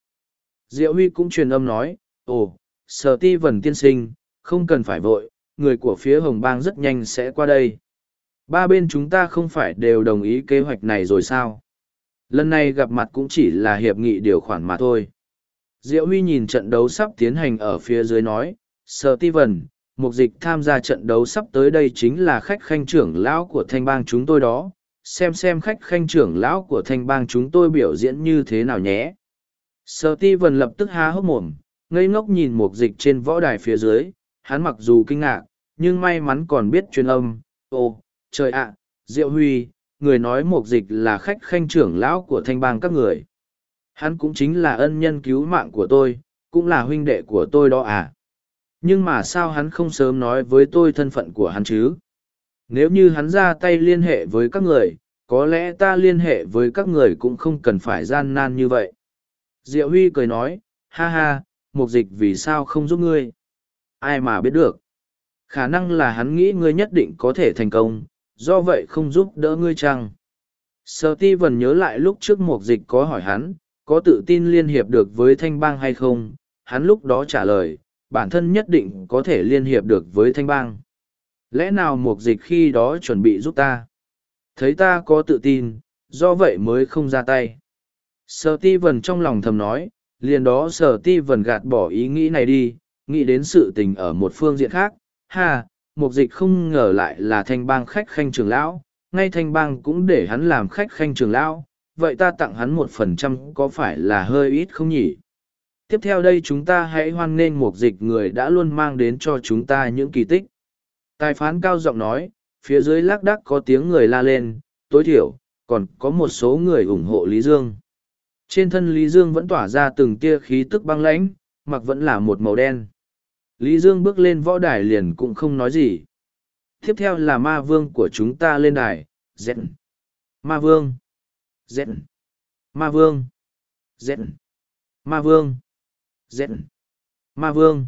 Diệu Huy cũng truyền âm nói, ồ, Sơ ti vần tiên sinh, không cần phải vội, người của phía hồng bang rất nhanh sẽ qua đây. Ba bên chúng ta không phải đều đồng ý kế hoạch này rồi sao? Lần này gặp mặt cũng chỉ là hiệp nghị điều khoản mà thôi. Diệu Huy nhìn trận đấu sắp tiến hành ở phía dưới nói, Sơ ti vần, mục dịch tham gia trận đấu sắp tới đây chính là khách khanh trưởng lão của thanh bang chúng tôi đó. Xem xem khách khanh trưởng lão của thanh bang chúng tôi biểu diễn như thế nào nhé. Sợ ti vần lập tức há hốc mồm, ngây ngốc nhìn mục dịch trên võ đài phía dưới. Hắn mặc dù kinh ngạc, nhưng may mắn còn biết truyền âm. Ồ, trời ạ, diệu huy, người nói mục dịch là khách khanh trưởng lão của thanh bang các người. Hắn cũng chính là ân nhân cứu mạng của tôi, cũng là huynh đệ của tôi đó à nhưng mà sao hắn không sớm nói với tôi thân phận của hắn chứ? Nếu như hắn ra tay liên hệ với các người, có lẽ ta liên hệ với các người cũng không cần phải gian nan như vậy. Diệu huy cười nói, ha ha, mục dịch vì sao không giúp ngươi? Ai mà biết được? Khả năng là hắn nghĩ ngươi nhất định có thể thành công, do vậy không giúp đỡ ngươi chăng? Sợ ti vần nhớ lại lúc trước mục dịch có hỏi hắn, có tự tin liên hiệp được với thanh bang hay không? Hắn lúc đó trả lời bản thân nhất định có thể liên hiệp được với thanh bang. Lẽ nào mục dịch khi đó chuẩn bị giúp ta? Thấy ta có tự tin, do vậy mới không ra tay. Sở ti vần trong lòng thầm nói, liền đó sở ti vần gạt bỏ ý nghĩ này đi, nghĩ đến sự tình ở một phương diện khác. Ha, mục dịch không ngờ lại là thanh bang khách khanh trường lão, ngay thanh bang cũng để hắn làm khách khanh trường lão, vậy ta tặng hắn một phần trăm có phải là hơi ít không nhỉ? Tiếp theo đây chúng ta hãy hoan nghênh mục dịch người đã luôn mang đến cho chúng ta những kỳ tích. Tài phán cao giọng nói, phía dưới lác đác có tiếng người la lên, tối thiểu, còn có một số người ủng hộ Lý Dương. Trên thân Lý Dương vẫn tỏa ra từng tia khí tức băng lãnh, mặc vẫn là một màu đen. Lý Dương bước lên võ đài liền cũng không nói gì. Tiếp theo là ma vương của chúng ta lên đài, dẹn. Ma vương. Dẹn. Ma vương. Dẹn. Ma vương dẹt Ma vương.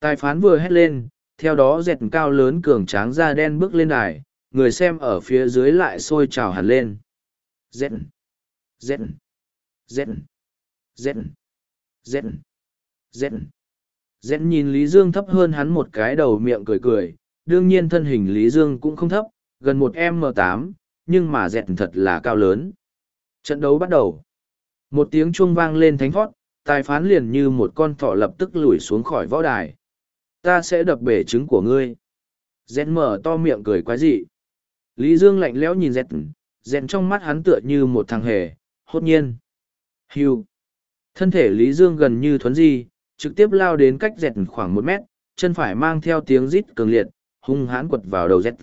Tài phán vừa hét lên, theo đó dẹt cao lớn cường tráng da đen bước lên đài, người xem ở phía dưới lại sôi trào hẳn lên. Dẹt, dẹt, dẹt, dẹt, dẹt, dẹt, dẹt nhìn Lý Dương thấp hơn hắn một cái đầu miệng cười cười, đương nhiên thân hình Lý Dương cũng không thấp, gần một m tám, nhưng mà dẹt thật là cao lớn. Trận đấu bắt đầu. Một tiếng chuông vang lên thánh phót tài phán liền như một con thỏ lập tức lùi xuống khỏi võ đài. Ta sẽ đập bể trứng của ngươi. Dẹn mở to miệng cười quái dị. Lý Dương lạnh lẽo nhìn dẹn, dẹn trong mắt hắn tựa như một thằng hề, hốt nhiên. Hưu. Thân thể Lý Dương gần như thuấn di, trực tiếp lao đến cách dẹt khoảng một mét, chân phải mang theo tiếng rít cường liệt, hung hãn quật vào đầu dẹt.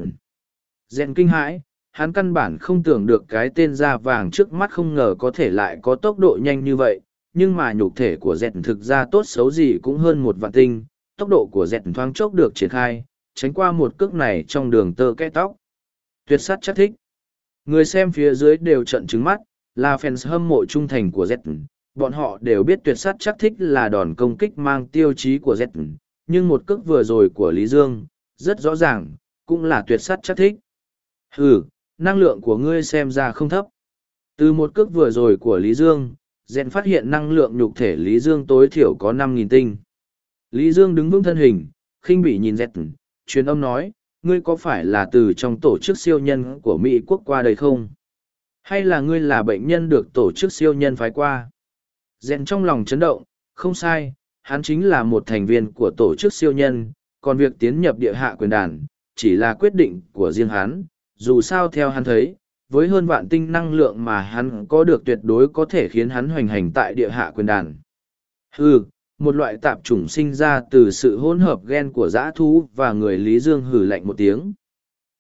Dẹt kinh hãi, hắn căn bản không tưởng được cái tên da vàng trước mắt không ngờ có thể lại có tốc độ nhanh như vậy, nhưng mà nhục thể của dẹt thực ra tốt xấu gì cũng hơn một vạn tinh, tốc độ của dẹt thoáng chốc được triển khai, tránh qua một cước này trong đường tơ kẽ tóc. Tuyệt sát chắc thích. Người xem phía dưới đều trận trứng mắt, là fans hâm mộ trung thành của Z, bọn họ đều biết tuyệt sát chắc thích là đòn công kích mang tiêu chí của Z, nhưng một cước vừa rồi của Lý Dương, rất rõ ràng, cũng là tuyệt sát chắc thích. Ừ, năng lượng của ngươi xem ra không thấp. Từ một cước vừa rồi của Lý Dương, rèn phát hiện năng lượng nhục thể Lý Dương tối thiểu có năm nghìn tinh. Lý Dương đứng vững thân hình, khinh bị nhìn rèn, truyền âm nói, ngươi có phải là từ trong tổ chức siêu nhân của Mỹ quốc qua đây không? Hay là ngươi là bệnh nhân được tổ chức siêu nhân phái qua? Rèn trong lòng chấn động, không sai, hắn chính là một thành viên của tổ chức siêu nhân, còn việc tiến nhập địa hạ quyền đàn, chỉ là quyết định của riêng hắn, dù sao theo hắn thấy, với hơn vạn tinh năng lượng mà hắn có được tuyệt đối có thể khiến hắn hoành hành tại địa hạ quyền đàn. Hừ, một loại tạp chủng sinh ra từ sự hỗn hợp gen của dã thú và người Lý Dương hử lạnh một tiếng.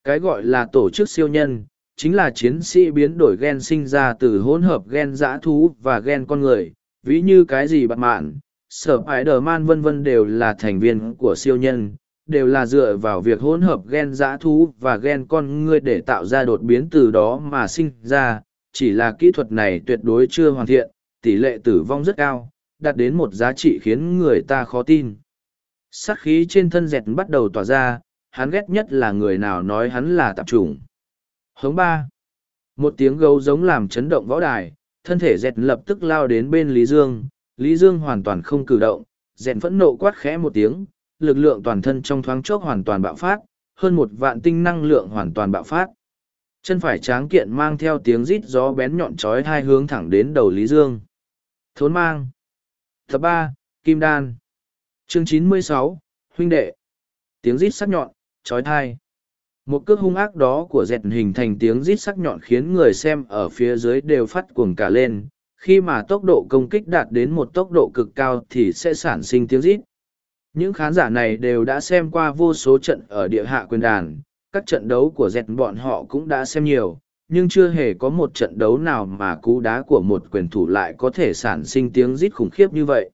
Cái gọi là tổ chức siêu nhân, chính là chiến sĩ biến đổi gen sinh ra từ hỗn hợp gen dã thú và gen con người, ví như cái gì bạn mạn, sở ái đờ man vân vân đều là thành viên của siêu nhân, đều là dựa vào việc hỗn hợp gen dã thú và gen con người để tạo ra đột biến từ đó mà sinh ra, chỉ là kỹ thuật này tuyệt đối chưa hoàn thiện, tỷ lệ tử vong rất cao, đạt đến một giá trị khiến người ta khó tin. Sát khí trên thân dẹt bắt đầu tỏa ra, hắn ghét nhất là người nào nói hắn là tạp chủng. Hống ba. Một tiếng gấu giống làm chấn động võ đài, thân thể dẹt lập tức lao đến bên Lý Dương. Lý Dương hoàn toàn không cử động, dẹt phẫn nộ quát khẽ một tiếng, lực lượng toàn thân trong thoáng chốc hoàn toàn bạo phát, hơn một vạn tinh năng lượng hoàn toàn bạo phát. Chân phải tráng kiện mang theo tiếng rít gió bén nhọn chói hai hướng thẳng đến đầu Lý Dương. Thốn mang. Tập ba Kim Đan. Chương chín mươi sáu Huynh đệ. Tiếng rít sắc nhọn, chói thai. Một cước hung ác đó của dẹt hình thành tiếng rít sắc nhọn khiến người xem ở phía dưới đều phát cuồng cả lên. Khi mà tốc độ công kích đạt đến một tốc độ cực cao thì sẽ sản sinh tiếng rít. Những khán giả này đều đã xem qua vô số trận ở địa hạ quyền đàn, các trận đấu của dẹt bọn họ cũng đã xem nhiều, nhưng chưa hề có một trận đấu nào mà cú đá của một quyền thủ lại có thể sản sinh tiếng rít khủng khiếp như vậy.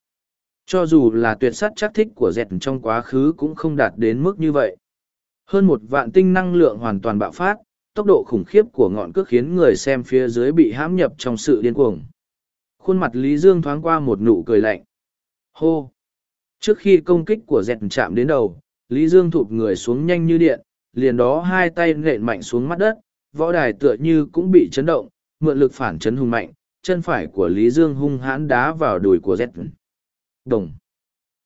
Cho dù là tuyệt sắt chắc thích của dẹt trong quá khứ cũng không đạt đến mức như vậy. Hơn một vạn tinh năng lượng hoàn toàn bạo phát, tốc độ khủng khiếp của ngọn cước khiến người xem phía dưới bị hãm nhập trong sự điên cuồng. Khuôn mặt Lý Dương thoáng qua một nụ cười lạnh. Hô! Trước khi công kích của dẹt chạm đến đầu, Lý Dương thụt người xuống nhanh như điện, liền đó hai tay nện mạnh xuống mắt đất, võ đài tựa như cũng bị chấn động, mượn lực phản chấn hung mạnh, chân phải của Lý Dương hung hãn đá vào đùi của Z. Đồng.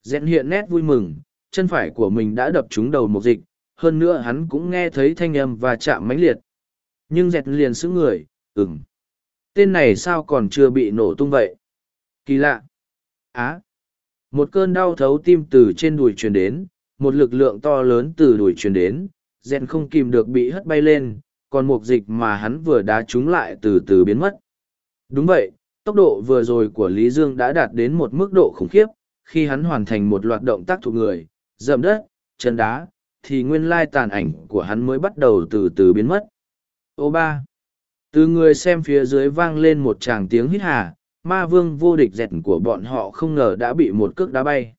Z hiện nét vui mừng, chân phải của mình đã đập trúng đầu một dịch, hơn nữa hắn cũng nghe thấy thanh âm và chạm mãnh liệt. Nhưng Z liền xứng người, ừm. Tên này sao còn chưa bị nổ tung vậy? Kỳ lạ! Á! Một cơn đau thấu tim từ trên đùi truyền đến, một lực lượng to lớn từ đùi truyền đến, rèn không kìm được bị hất bay lên, còn một dịch mà hắn vừa đá trúng lại từ từ biến mất. Đúng vậy, tốc độ vừa rồi của Lý Dương đã đạt đến một mức độ khủng khiếp, khi hắn hoàn thành một loạt động tác thuộc người, dậm đất, chân đá, thì nguyên lai tàn ảnh của hắn mới bắt đầu từ từ biến mất. Ô ba! Từ người xem phía dưới vang lên một tràng tiếng hít hà, ma vương vô địch dẹt của bọn họ không ngờ đã bị một cước đá bay.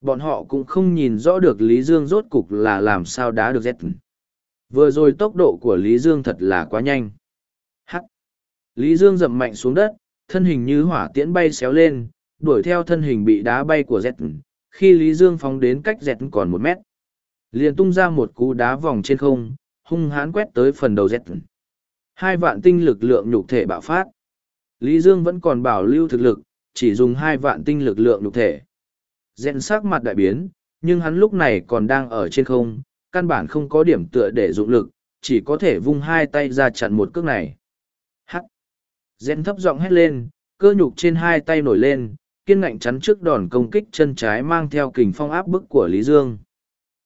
Bọn họ cũng không nhìn rõ được Lý Dương rốt cục là làm sao đá được dẹt. Vừa rồi tốc độ của Lý Dương thật là quá nhanh. Hắc! Lý Dương dậm mạnh xuống đất, thân hình như hỏa tiễn bay xéo lên, đuổi theo thân hình bị đá bay của dẹt. Khi Lý Dương phóng đến cách dẹt còn một mét, liền tung ra một cú đá vòng trên không, hung hãn quét tới phần đầu dẹt. Hai vạn tinh lực lượng nhục thể bạo phát. Lý Dương vẫn còn bảo lưu thực lực, chỉ dùng hai vạn tinh lực lượng nhục thể. Dẹn sắc mặt đại biến, nhưng hắn lúc này còn đang ở trên không, căn bản không có điểm tựa để dụng lực, chỉ có thể vung hai tay ra chặn một cước này. Hắc! Dẹn thấp giọng hét lên, cơ nhục trên hai tay nổi lên, kiên ngạnh chắn trước đòn công kích chân trái mang theo kình phong áp bức của Lý Dương.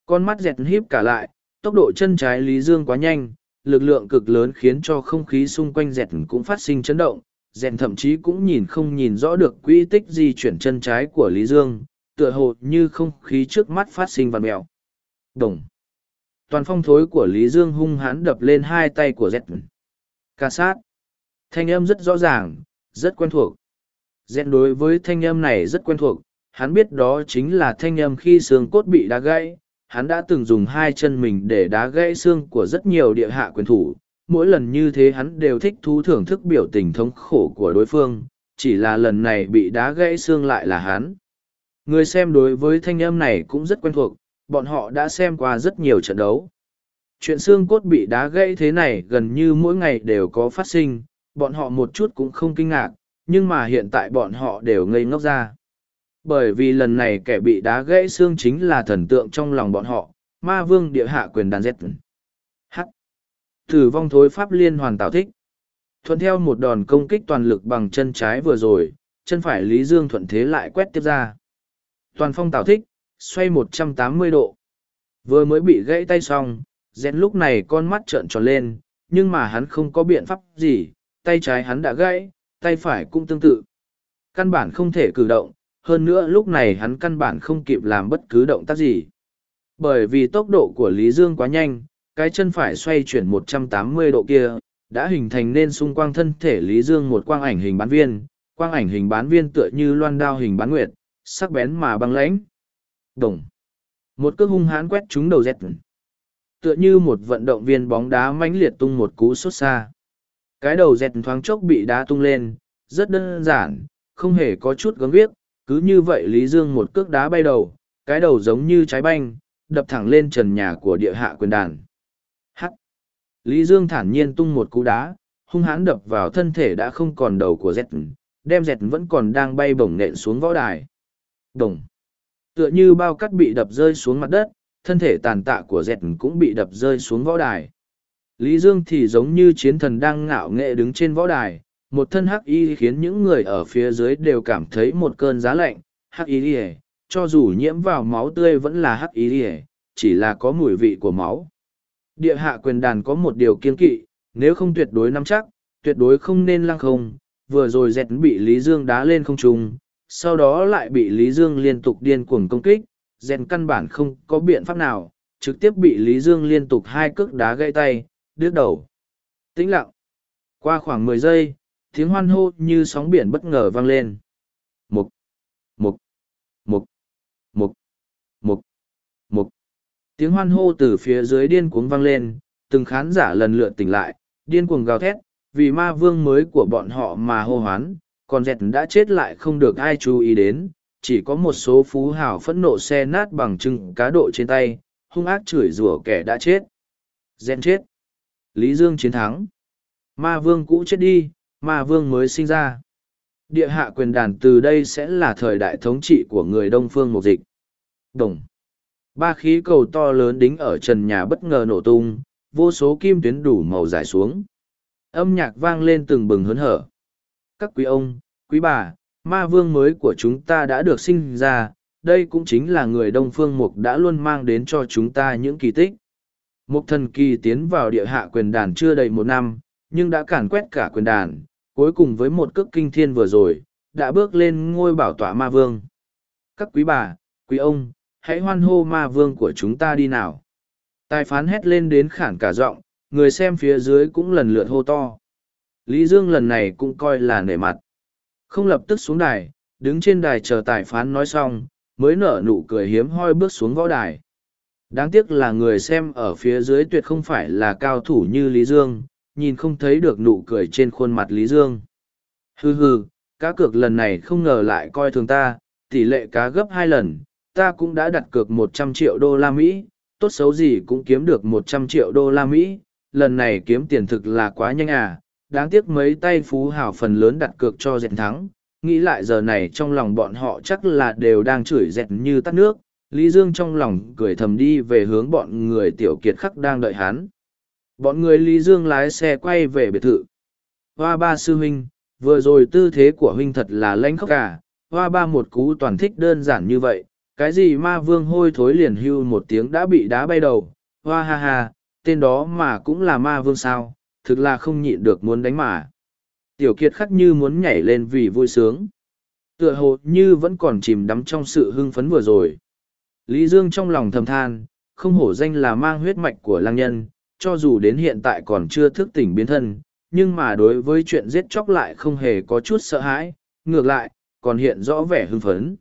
Con mắt dẹt híp cả lại, tốc độ chân trái Lý Dương quá nhanh, lực lượng cực lớn khiến cho không khí xung quanh dẹt cũng phát sinh chấn động, rèn thậm chí cũng nhìn không nhìn rõ được quỹ tích di chuyển chân trái của Lý Dương, tựa hồ như không khí trước mắt phát sinh vằn mèo. Đồng. Toàn phong thối của Lý Dương hung hãn đập lên hai tay của rèn Ca sát. Thanh âm rất rõ ràng, rất quen thuộc. rèn đối với thanh âm này rất quen thuộc, hắn biết đó chính là thanh âm khi xương cốt bị đá gãy. Hắn đã từng dùng hai chân mình để đá gãy xương của rất nhiều địa hạ quyền thủ, mỗi lần như thế hắn đều thích thú thưởng thức biểu tình thống khổ của đối phương, chỉ là lần này bị đá gãy xương lại là hắn. Người xem đối với thanh âm này cũng rất quen thuộc, bọn họ đã xem qua rất nhiều trận đấu. Chuyện xương cốt bị đá gãy thế này gần như mỗi ngày đều có phát sinh, bọn họ một chút cũng không kinh ngạc, nhưng mà hiện tại bọn họ đều ngây ngốc ra. Bởi vì lần này kẻ bị đá gãy xương chính là thần tượng trong lòng bọn họ, ma vương địa hạ quyền đàn dẹt. Tử vong thối pháp liên hoàn tạo thích. Thuận theo một đòn công kích toàn lực bằng chân trái vừa rồi, chân phải Lý Dương thuận thế lại quét tiếp ra. Toàn phong tạo thích, xoay 180 độ. Vừa mới bị gãy tay xong, rèn lúc này con mắt trợn tròn lên, nhưng mà hắn không có biện pháp gì, tay trái hắn đã gãy, tay phải cũng tương tự. Căn bản không thể cử động, hơn nữa lúc này hắn căn bản không kịp làm bất cứ động tác gì. Bởi vì tốc độ của Lý Dương quá nhanh, cái chân phải xoay chuyển 180 độ kia, đã hình thành nên xung quanh thân thể Lý Dương một quang ảnh hình bán viên, quang ảnh hình bán viên tựa như loan đao hình bán nguyệt, sắc bén mà băng lãnh. Đồng. Một cước hung hãn quét trúng đầu dẹt. Tựa như một vận động viên bóng đá mãnh liệt tung một cú sút xa. Cái đầu dẹt thoáng chốc bị đá tung lên, rất đơn giản, không hề có chút gớm viết, cứ như vậy Lý Dương một cước đá bay đầu, cái đầu giống như trái banh, đập thẳng lên trần nhà của địa hạ quyền đàn. Lý Dương thản nhiên tung một cú đá, hung hãn đập vào thân thể đã không còn đầu của Z, đem Z vẫn còn đang bay bổng nện xuống võ đài. Đồng. Tựa như bao cắt bị đập rơi xuống mặt đất, thân thể tàn tạ của Z cũng bị đập rơi xuống võ đài. Lý Dương thì giống như chiến thần đang ngạo nghệ đứng trên võ đài, một thân hắc y khiến những người ở phía dưới đều cảm thấy một cơn giá lạnh. Hắc y cho dù nhiễm vào máu tươi vẫn là hắc y chỉ là có mùi vị của máu. Địa hạ quyền đàn có một điều kiên kỵ, nếu không tuyệt đối nắm chắc, tuyệt đối không nên lăng không, vừa rồi dẹt bị Lý Dương đá lên không trung, sau đó lại bị Lý Dương liên tục điên cuồng công kích, dẹt căn bản không có biện pháp nào, trực tiếp bị Lý Dương liên tục hai cước đá gãy tay, đứt đầu. Tĩnh lặng. Qua khoảng mười giây, tiếng hoan hô như sóng biển bất ngờ vang lên. Mục, mục, mục, mục, mục, mục. Tiếng hoan hô từ phía dưới điên cuồng vang lên, từng khán giả lần lượt tỉnh lại, điên cuồng gào thét, vì ma vương mới của bọn họ mà hô hoán, còn dẹt đã chết lại không được ai chú ý đến, chỉ có một số phú hào phẫn nộ xe nát bằng trưng cá độ trên tay, hung ác chửi rủa kẻ đã chết. Dẹt chết. Lý Dương chiến thắng. Ma vương cũ chết đi, ma vương mới sinh ra. Địa hạ quyền đàn từ đây sẽ là thời đại thống trị của người Đông Phương Mục Dịch. Đồng. Ba khí cầu to lớn đính ở trần nhà bất ngờ nổ tung, vô số kim tuyến đủ màu dài xuống. Âm nhạc vang lên từng bừng hớn hở. Các quý ông, quý bà, ma vương mới của chúng ta đã được sinh ra, đây cũng chính là người Đông Phương Mục đã luôn mang đến cho chúng ta những kỳ tích. Mục thần kỳ tiến vào địa hạ quyền đàn chưa đầy một năm, nhưng đã càn quét cả quyền đàn, cuối cùng với một cước kinh thiên vừa rồi, đã bước lên ngôi bảo tọa ma vương. Các quý bà, quý ông, hãy hoan hô ma vương của chúng ta đi nào. Tài phán hét lên đến khản cả giọng, người xem phía dưới cũng lần lượt hô to. Lý Dương lần này cũng coi là nể mặt. Không lập tức xuống đài, đứng trên đài chờ tài phán nói xong, mới nở nụ cười hiếm hoi bước xuống võ đài. Đáng tiếc là người xem ở phía dưới tuyệt không phải là cao thủ như Lý Dương, nhìn không thấy được nụ cười trên khuôn mặt Lý Dương. Hừ hừ, cá cược lần này không ngờ lại coi thường ta, tỷ lệ cá gấp hai lần, ta cũng đã đặt cược một trăm triệu đô la Mỹ, tốt xấu gì cũng kiếm được một trăm triệu đô la Mỹ, lần này kiếm tiền thực là quá nhanh à, đáng tiếc mấy tay phú hào phần lớn đặt cược cho dẹn thắng, nghĩ lại giờ này trong lòng bọn họ chắc là đều đang chửi dẹt như tắt nước, Lý Dương trong lòng cười thầm đi về hướng bọn người tiểu kiệt khắc đang đợi hắn. Bọn người Lý Dương lái xe quay về biệt thự. Hoa ba sư huynh, vừa rồi tư thế của huynh thật là lãnh khóc cả, à, hoa ba một cú toàn thích đơn giản như vậy, cái gì ma vương hôi thối liền hưu một tiếng đã bị đá bay đầu, hoa ha ha, tên đó mà cũng là ma vương sao, thực là không nhịn được muốn đánh mà. Tiểu kiệt khắc như muốn nhảy lên vì vui sướng. Tựa hồ như vẫn còn chìm đắm trong sự hưng phấn vừa rồi. Lý Dương trong lòng thầm than, không hổ danh là mang huyết mạch của lang nhân, cho dù đến hiện tại còn chưa thức tỉnh biến thân, nhưng mà đối với chuyện giết chóc lại không hề có chút sợ hãi, ngược lại, còn hiện rõ vẻ hưng phấn.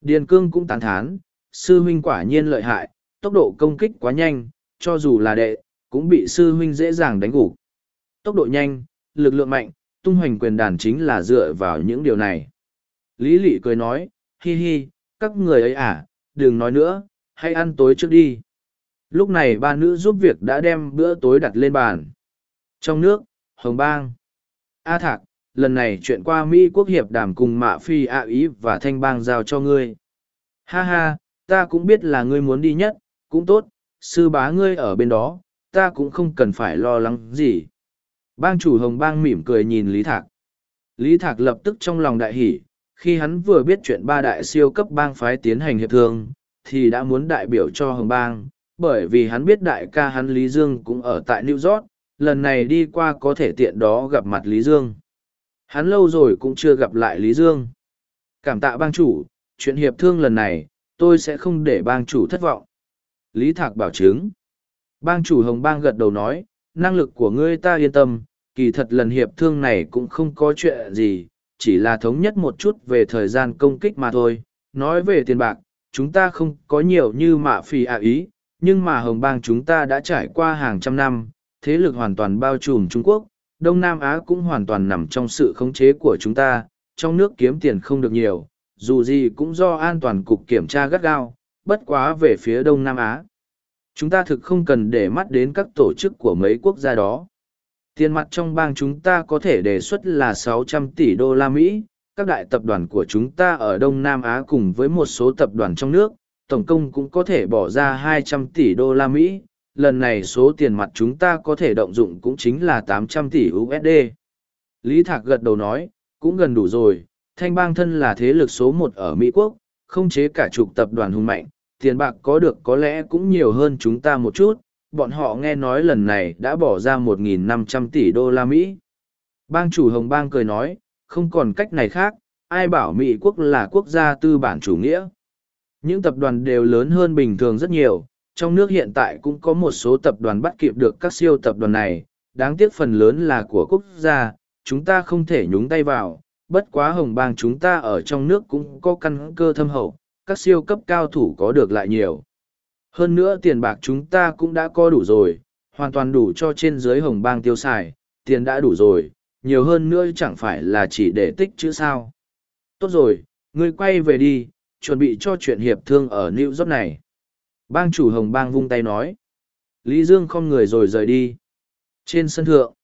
Điền cương cũng tán thán, sư huynh quả nhiên lợi hại, tốc độ công kích quá nhanh, cho dù là đệ, cũng bị sư huynh dễ dàng đánh gục. Tốc độ nhanh, lực lượng mạnh, tung hoành quyền đàn chính là dựa vào những điều này. Lý lị cười nói, hi hi, các người ấy à, đừng nói nữa, hãy ăn tối trước đi. Lúc này ba nữ giúp việc đã đem bữa tối đặt lên bàn. Trong nước, Hồng Bang. A Thạc, lần này chuyện qua Mỹ quốc hiệp đàm cùng Mạ Phi A Ý và Thanh Bang giao cho ngươi. Ha ha, ta cũng biết là ngươi muốn đi nhất, cũng tốt, sư bá ngươi ở bên đó, ta cũng không cần phải lo lắng gì. Bang chủ Hồng Bang mỉm cười nhìn Lý Thạc. Lý Thạc lập tức trong lòng đại hỷ, khi hắn vừa biết chuyện ba đại siêu cấp bang phái tiến hành hiệp thương, thì đã muốn đại biểu cho Hồng Bang, bởi vì hắn biết đại ca hắn Lý Dương cũng ở tại New York, lần này đi qua có thể tiện đó gặp mặt Lý Dương. Hắn lâu rồi cũng chưa gặp lại Lý Dương. Cảm tạ bang chủ, chuyện hiệp thương lần này, tôi sẽ không để bang chủ thất vọng. Lý Thạc bảo chứng. Bang chủ Hồng Bang gật đầu nói, năng lực của ngươi ta yên tâm, kỳ thật lần hiệp thương này cũng không có chuyện gì, chỉ là thống nhất một chút về thời gian công kích mà thôi. Nói về tiền bạc, chúng ta không có nhiều như mạ phì ạ ý, nhưng mà Hồng Bang chúng ta đã trải qua hàng trăm năm, thế lực hoàn toàn bao trùm Trung Quốc, Đông Nam Á cũng hoàn toàn nằm trong sự khống chế của chúng ta, trong nước kiếm tiền không được nhiều, dù gì cũng do an toàn cục kiểm tra gắt gao, bất quá về phía Đông Nam Á. Chúng ta thực không cần để mắt đến các tổ chức của mấy quốc gia đó. Tiền mặt trong bang chúng ta có thể đề xuất là 600 tỷ đô la Mỹ, các đại tập đoàn của chúng ta ở Đông Nam Á cùng với một số tập đoàn trong nước, tổng công cũng có thể bỏ ra 200 tỷ đô la Mỹ, lần này số tiền mặt chúng ta có thể động dụng cũng chính là 800 tỷ USD. Lý Thạc gật đầu nói, cũng gần đủ rồi, thanh bang thân là thế lực số một ở Mỹ Quốc, không chế cả chục tập đoàn hùng mạnh, tiền bạc có được có lẽ cũng nhiều hơn chúng ta một chút, bọn họ nghe nói lần này đã bỏ ra 1.500 tỷ đô la Mỹ. Bang chủ Hồng Bang cười nói, không còn cách này khác, ai bảo Mỹ quốc là quốc gia tư bản chủ nghĩa. Những tập đoàn đều lớn hơn bình thường rất nhiều, trong nước hiện tại cũng có một số tập đoàn bắt kịp được các siêu tập đoàn này, đáng tiếc phần lớn là của quốc gia, chúng ta không thể nhúng tay vào, bất quá hồng bang chúng ta ở trong nước cũng có căn cơ thâm hậu, các siêu cấp cao thủ có được lại nhiều. Hơn nữa tiền bạc chúng ta cũng đã có đủ rồi, hoàn toàn đủ cho trên dưới hồng bang tiêu xài, tiền đã đủ rồi, nhiều hơn nữa chẳng phải là chỉ để tích chữ sao. Tốt rồi, ngươi quay về đi, chuẩn bị cho chuyện hiệp thương ở New York này. Bang chủ hồng bang vung tay nói. Lý Dương không người rồi rời đi. Trên sân thượng,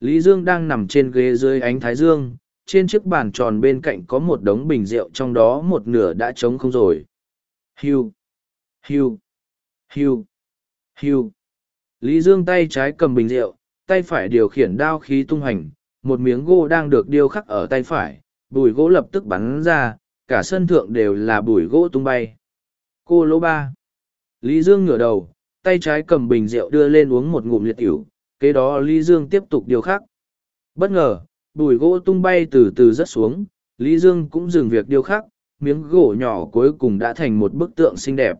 Lý Dương đang nằm trên ghế dưới ánh thái dương, trên chiếc bàn tròn bên cạnh có một đống bình rượu trong đó một nửa đã trống không rồi. Hưu, hưu, hưu, hưu. Lý Dương tay trái cầm bình rượu, tay phải điều khiển đao khí tung hành, một miếng gỗ đang được điêu khắc ở tay phải, bùi gỗ lập tức bắn ra, cả sân thượng đều là bùi gỗ tung bay. Cô lỗ ba. Lý Dương ngửa đầu, tay trái cầm bình rượu đưa lên uống một ngụm liệt tiểu. kế đó Lý Dương tiếp tục điều khắc. Bất ngờ, bùi gỗ tung bay từ từ rất xuống, Lý Dương cũng dừng việc điêu khắc, miếng gỗ nhỏ cuối cùng đã thành một bức tượng xinh đẹp.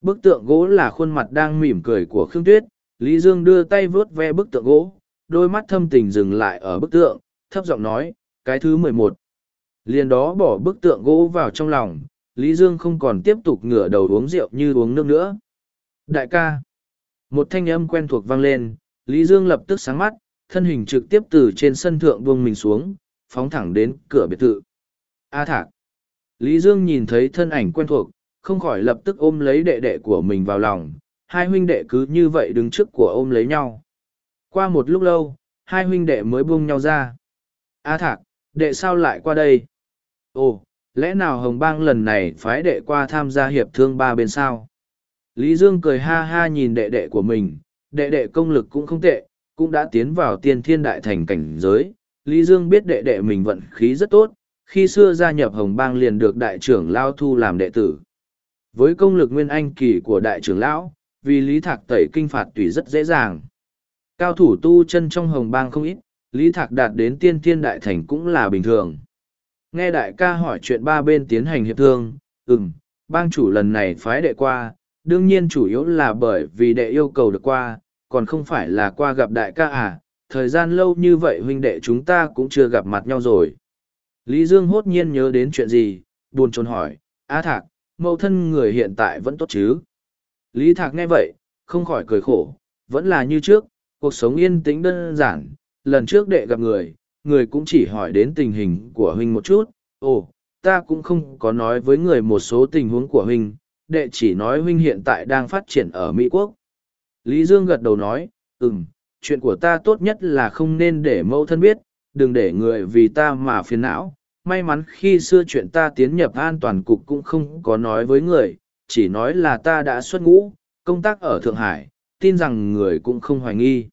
Bức tượng gỗ là khuôn mặt đang mỉm cười của Khương Tuyết, Lý Dương đưa tay vướt ve bức tượng gỗ, đôi mắt thâm tình dừng lại ở bức tượng, thấp giọng nói, cái thứ mười một. Liền đó bỏ bức tượng gỗ vào trong lòng, Lý Dương không còn tiếp tục ngửa đầu uống rượu như uống nước nữa. Đại ca. Một thanh âm quen thuộc vang lên, Lý Dương lập tức sáng mắt, thân hình trực tiếp từ trên sân thượng buông mình xuống, phóng thẳng đến cửa biệt thự. A thạc. Lý Dương nhìn thấy thân ảnh quen thuộc, không khỏi lập tức ôm lấy đệ đệ của mình vào lòng, hai huynh đệ cứ như vậy đứng trước của ôm lấy nhau. Qua một lúc lâu, hai huynh đệ mới buông nhau ra. A thạc, đệ sao lại qua đây? Ồ, lẽ nào Hồng Bang lần này phái đệ qua tham gia hiệp thương ba bên sao? Lý Dương cười ha ha nhìn đệ đệ của mình, đệ đệ công lực cũng không tệ, cũng đã tiến vào tiên thiên đại thành cảnh giới. Lý Dương biết đệ đệ mình vận khí rất tốt, khi xưa gia nhập Hồng Bang liền được đại trưởng Lao Thu làm đệ tử. Với công lực nguyên anh kỳ của đại trưởng Lão, vì Lý Thạc tẩy kinh phạt tùy rất dễ dàng. Cao thủ tu chân trong Hồng Bang không ít, Lý Thạc đạt đến tiên thiên đại thành cũng là bình thường. Nghe đại ca hỏi chuyện ba bên tiến hành hiệp thương, ừm, bang chủ lần này phái đệ qua, đương nhiên chủ yếu là bởi vì đệ yêu cầu được qua, còn không phải là qua gặp đại ca à, thời gian lâu như vậy huynh đệ chúng ta cũng chưa gặp mặt nhau rồi. Lý Dương hốt nhiên nhớ đến chuyện gì, buồn chồn hỏi, Á Thạc, mẫu thân người hiện tại vẫn tốt chứ? Lý Thạc nghe vậy, không khỏi cười khổ, vẫn là như trước, cuộc sống yên tĩnh đơn giản, lần trước đệ gặp người, người cũng chỉ hỏi đến tình hình của huynh một chút, ồ, ta cũng không có nói với người một số tình huống của huynh, đệ chỉ nói huynh hiện tại đang phát triển ở Mỹ Quốc. Lý Dương gật đầu nói, ừm, chuyện của ta tốt nhất là không nên để mẫu thân biết, đừng để người vì ta mà phiền não. May mắn khi xưa chuyện ta tiến nhập an toàn cục cũng không có nói với người, chỉ nói là ta đã xuất ngũ, công tác ở Thượng Hải, tin rằng người cũng không hoài nghi.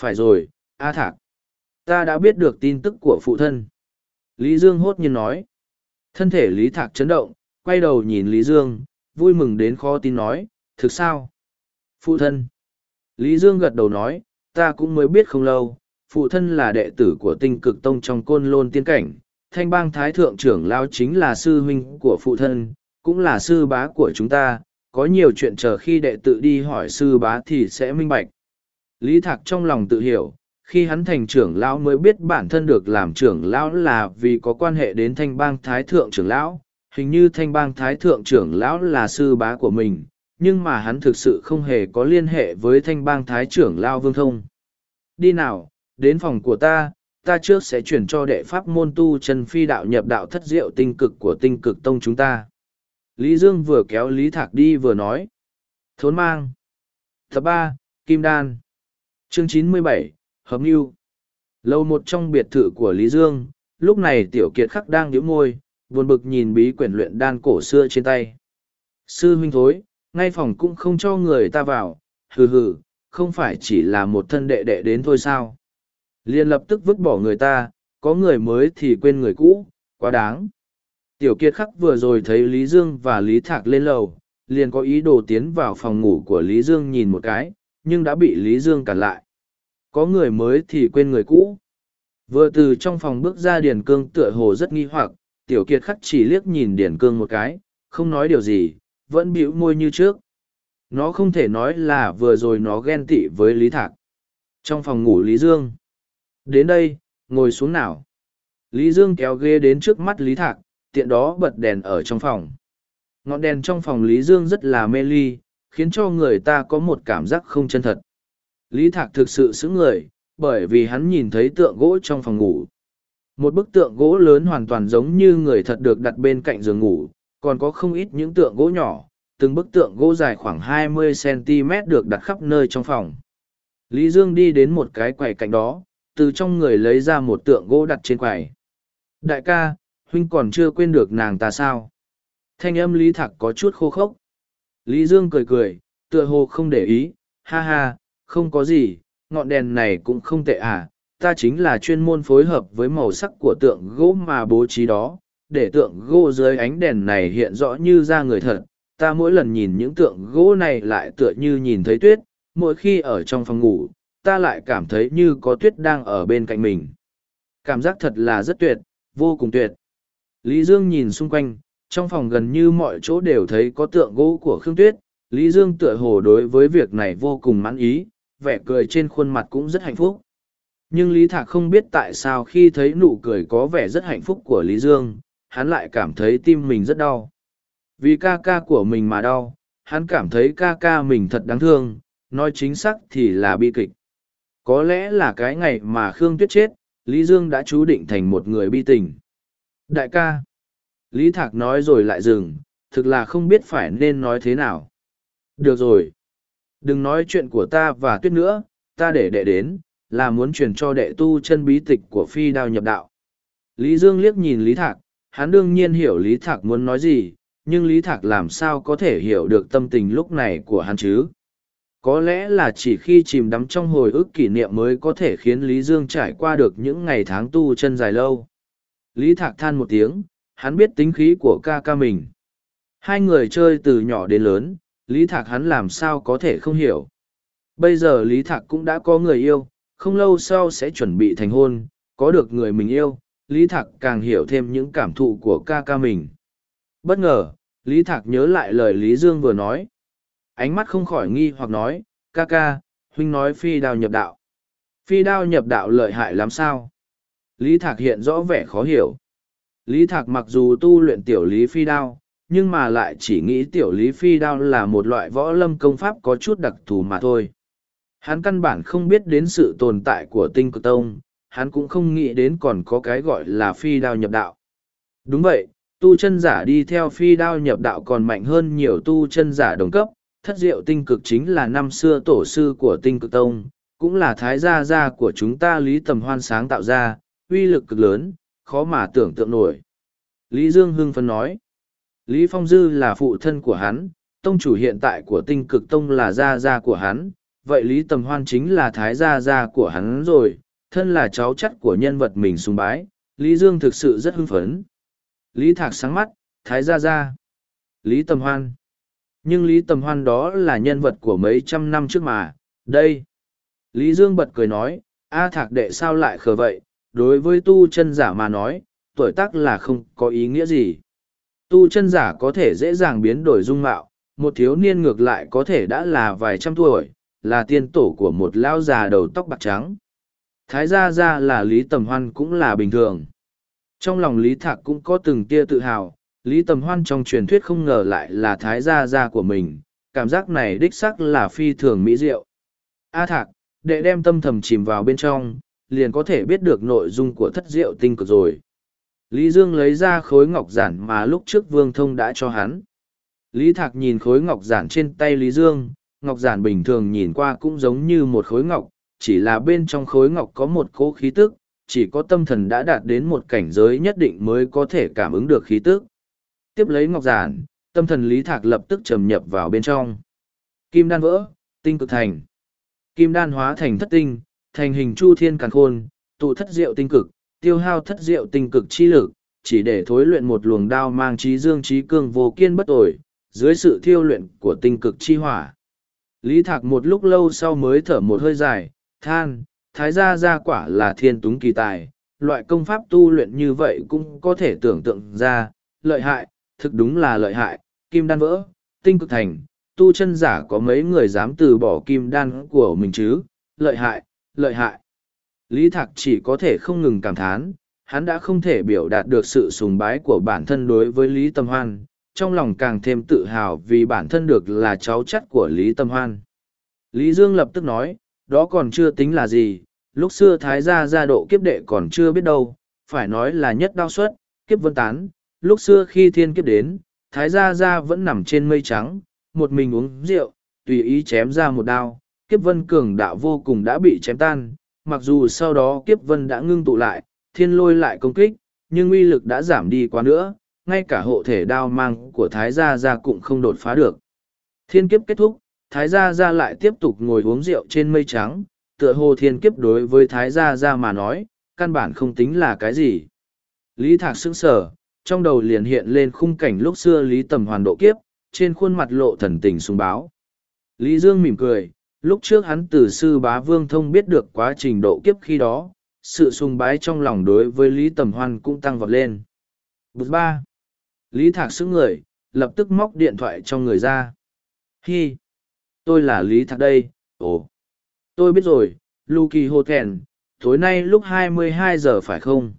Phải rồi, A Thạc. Ta đã biết được tin tức của phụ thân. Lý Dương hốt nhiên nói. Thân thể Lý Thạc chấn động, quay đầu nhìn Lý Dương, vui mừng đến khó tin nói, thực sao? Phụ thân. Lý Dương gật đầu nói, ta cũng mới biết không lâu, phụ thân là đệ tử của tinh cực tông trong côn lôn tiên cảnh, thanh bang thái thượng trưởng lao chính là sư huynh của phụ thân, cũng là sư bá của chúng ta, có nhiều chuyện chờ khi đệ tử đi hỏi sư bá thì sẽ minh bạch. Lý Thạc trong lòng tự hiểu, khi hắn thành trưởng lão mới biết bản thân được làm trưởng lão là vì có quan hệ đến thanh bang thái thượng trưởng lão, hình như thanh bang thái thượng trưởng lão là sư bá của mình, nhưng mà hắn thực sự không hề có liên hệ với thanh bang thái trưởng lão vương thông. Đi nào, đến phòng của ta, ta trước sẽ chuyển cho đệ pháp môn tu Trần phi đạo nhập đạo thất diệu tinh cực của tinh cực tông chúng ta. Lý Dương vừa kéo Lý Thạc đi vừa nói. Thốn mang. Tập ba Kim Đan. Chương chín mươi bảy hấm Mưu. Lâu một trong biệt thự của Lý Dương, lúc này Tiểu Kiệt khắc đang nhíu môi, buồn bực nhìn bí quyển luyện đan cổ xưa trên tay. Sư huynh thối, ngay phòng cũng không cho người ta vào, hừ hừ, không phải chỉ là một thân đệ đệ đến thôi sao. Liên lập tức vứt bỏ người ta, có người mới thì quên người cũ, quá đáng. Tiểu Kiệt khắc vừa rồi thấy Lý Dương và Lý Thạc lên lầu, liền có ý đồ tiến vào phòng ngủ của Lý Dương nhìn một cái, nhưng đã bị Lý Dương cản lại. Có người mới thì quên người cũ. Vừa từ trong phòng bước ra Điền Cương tựa hồ rất nghi hoặc, Tiểu Kiệt khắc chỉ liếc nhìn Điền Cương một cái, không nói điều gì, vẫn bĩu môi như trước. Nó không thể nói là vừa rồi nó ghen tị với Lý Thạc. Trong phòng ngủ Lý Dương. Đến đây, ngồi xuống nào. Lý Dương kéo ghế đến trước mắt Lý Thạc, tiện đó bật đèn ở trong phòng. Ngọn đèn trong phòng Lý Dương rất là mê ly, khiến cho người ta có một cảm giác không chân thật. Lý Thạc thực sự xứng người, bởi vì hắn nhìn thấy tượng gỗ trong phòng ngủ. Một bức tượng gỗ lớn hoàn toàn giống như người thật được đặt bên cạnh giường ngủ, còn có không ít những tượng gỗ nhỏ, từng bức tượng gỗ dài khoảng 20cm được đặt khắp nơi trong phòng. Lý Dương đi đến một cái quầy cạnh đó, từ trong người lấy ra một tượng gỗ đặt trên quầy. Đại ca, huynh còn chưa quên được nàng ta sao? Thanh âm Lý Thạc có chút khô khốc. Lý Dương cười cười, tựa hồ không để ý, ha ha, không có gì, ngọn đèn này cũng không tệ à, ta chính là chuyên môn phối hợp với màu sắc của tượng gỗ mà bố trí đó, để tượng gỗ dưới ánh đèn này hiện rõ như da người thật. Ta mỗi lần nhìn những tượng gỗ này lại tựa như nhìn thấy tuyết, mỗi khi ở trong phòng ngủ, ta lại cảm thấy như có tuyết đang ở bên cạnh mình. Cảm giác thật là rất tuyệt, vô cùng tuyệt. Lý Dương nhìn xung quanh, trong phòng gần như mọi chỗ đều thấy có tượng gỗ của Khương Tuyết. Lý Dương tựa hồ đối với việc này vô cùng mãn ý, vẻ cười trên khuôn mặt cũng rất hạnh phúc. Nhưng Lý Thạc không biết tại sao khi thấy nụ cười có vẻ rất hạnh phúc của Lý Dương, hắn lại cảm thấy tim mình rất đau. Vì ca ca của mình mà đau, hắn cảm thấy ca ca mình thật đáng thương, nói chính xác thì là bi kịch. Có lẽ là cái ngày mà Khương Tuyết chết, Lý Dương đã chú định thành một người bi tình. Đại ca. Lý Thạc nói rồi lại dừng, thực là không biết phải nên nói thế nào. Được rồi. Đừng nói chuyện của ta và Tuyết nữa, ta để đệ đến, là muốn truyền cho đệ tu chân bí tịch của phi đao nhập đạo. Lý Dương liếc nhìn Lý Thạc, hắn đương nhiên hiểu Lý Thạc muốn nói gì, nhưng Lý Thạc làm sao có thể hiểu được tâm tình lúc này của hắn chứ? Có lẽ là chỉ khi chìm đắm trong hồi ức kỷ niệm mới có thể khiến Lý Dương trải qua được những ngày tháng tu chân dài lâu. Lý Thạc than một tiếng, hắn biết tính khí của ca ca mình. Hai người chơi từ nhỏ đến lớn, Lý Thạc hắn làm sao có thể không hiểu. Bây giờ Lý Thạc cũng đã có người yêu, không lâu sau sẽ chuẩn bị thành hôn, có được người mình yêu, Lý Thạc càng hiểu thêm những cảm thụ của ca ca mình. Bất ngờ, Lý Thạc nhớ lại lời Lý Dương vừa nói. Ánh mắt không khỏi nghi hoặc nói, ca ca, huynh nói phi đao nhập đạo. Phi đao nhập đạo lợi hại lắm sao? Lý Thạc hiện rõ vẻ khó hiểu. Lý Thạc mặc dù tu luyện tiểu lý phi đao, nhưng mà lại chỉ nghĩ tiểu lý phi đao là một loại võ lâm công pháp có chút đặc thù mà thôi. Hắn căn bản không biết đến sự tồn tại của tinh cực tông, hắn cũng không nghĩ đến còn có cái gọi là phi đao nhập đạo. Đúng vậy, tu chân giả đi theo phi đao nhập đạo còn mạnh hơn nhiều tu chân giả đồng cấp, thất diệu tinh cực chính là năm xưa tổ sư của tinh cực tông, cũng là thái gia gia của chúng ta lý tầm hoan sáng tạo ra, uy lực cực lớn, khó mà tưởng tượng nổi. Lý Dương hưng phấn nói, Lý Phong Dư là phụ thân của hắn, tông chủ hiện tại của tinh cực tông là gia gia của hắn, vậy Lý Tầm Hoan chính là thái gia gia của hắn rồi, thân là cháu chắt của nhân vật mình sùng bái, Lý Dương thực sự rất hưng phấn. Lý Thạc sáng mắt, thái gia gia. Lý Tầm Hoan. Nhưng Lý Tầm Hoan đó là nhân vật của mấy trăm năm trước mà, đây. Lý Dương bật cười nói, A Thạc đệ sao lại khờ vậy, đối với tu chân giả mà nói, tuổi tác là không có ý nghĩa gì. Tu chân giả có thể dễ dàng biến đổi dung mạo, một thiếu niên ngược lại có thể đã là vài trăm tuổi, là tiên tổ của một lão già đầu tóc bạc trắng. Thái gia gia là Lý Tầm Hoan cũng là bình thường. Trong lòng Lý Thạc cũng có từng tia tự hào, Lý Tầm Hoan trong truyền thuyết không ngờ lại là Thái gia gia của mình, cảm giác này đích sắc là phi thường mỹ diệu. A Thạc, đệ đem tâm thầm chìm vào bên trong, liền có thể biết được nội dung của thất diệu tinh cực rồi. Lý Dương lấy ra khối ngọc giản mà lúc trước Vương Thông đã cho hắn. Lý Thạc nhìn khối ngọc giản trên tay Lý Dương, ngọc giản bình thường nhìn qua cũng giống như một khối ngọc, chỉ là bên trong khối ngọc có một cỗ khí tức, chỉ có tâm thần đã đạt đến một cảnh giới nhất định mới có thể cảm ứng được khí tức. Tiếp lấy ngọc giản, tâm thần Lý Thạc lập tức trầm nhập vào bên trong. Kim đan vỡ, tinh cực thành. Kim đan hóa thành thất tinh, thành hình chu thiên càn khôn, tụ thất diệu tinh cực, tiêu hao thất diệu tinh cực chi lực, chỉ để thối luyện một luồng đao mang trí dương trí cương vô kiên bất ổi, dưới sự thiêu luyện của tinh cực chi hỏa. Lý Thạc một lúc lâu sau mới thở một hơi dài, than, thái gia gia quả là thiên túng kỳ tài, loại công pháp tu luyện như vậy cũng có thể tưởng tượng ra, lợi hại, thực đúng là lợi hại, kim đan vỡ, tinh cực thành, tu chân giả có mấy người dám từ bỏ kim đan của mình chứ, lợi hại, lợi hại. Lý Thạc chỉ có thể không ngừng cảm thán, hắn đã không thể biểu đạt được sự sùng bái của bản thân đối với Lý Tâm Hoan, trong lòng càng thêm tự hào vì bản thân được là cháu chắt của Lý Tâm Hoan. Lý Dương lập tức nói, đó còn chưa tính là gì, lúc xưa Thái gia gia độ kiếp đệ còn chưa biết đâu, phải nói là nhất đao suất, kiếp vân tán, lúc xưa khi thiên kiếp đến, Thái gia gia vẫn nằm trên mây trắng, một mình uống rượu, tùy ý chém ra một đao, kiếp vân cường đạo vô cùng đã bị chém tan, mặc dù sau đó kiếp vân đã ngưng tụ lại, thiên lôi lại công kích, nhưng uy lực đã giảm đi quá nữa, ngay cả hộ thể đao mang của Thái Gia Gia cũng không đột phá được. Thiên kiếp kết thúc, Thái Gia Gia lại tiếp tục ngồi uống rượu trên mây trắng, tựa hồ thiên kiếp đối với thái gia gia mà nói, căn bản không tính là cái gì. Lý Thạc sững sờ, trong đầu liền hiện lên khung cảnh lúc xưa Lý Tầm Hoàn độ kiếp, trên khuôn mặt lộ thần tình sung báo. Lý Dương mỉm cười, lúc trước hắn từ sư bá vương thông biết được quá trình độ kiếp khi đó, sự sùng bái trong lòng đối với Lý Tầm Hoan cũng tăng vọt lên. Bụt ba. Lý Thạc sững người, lập tức móc điện thoại cho người ra. Hi. Tôi là Lý Thạc đây, ồ. Tôi biết rồi, Luki hô thèn tối nay lúc 22 giờ phải không?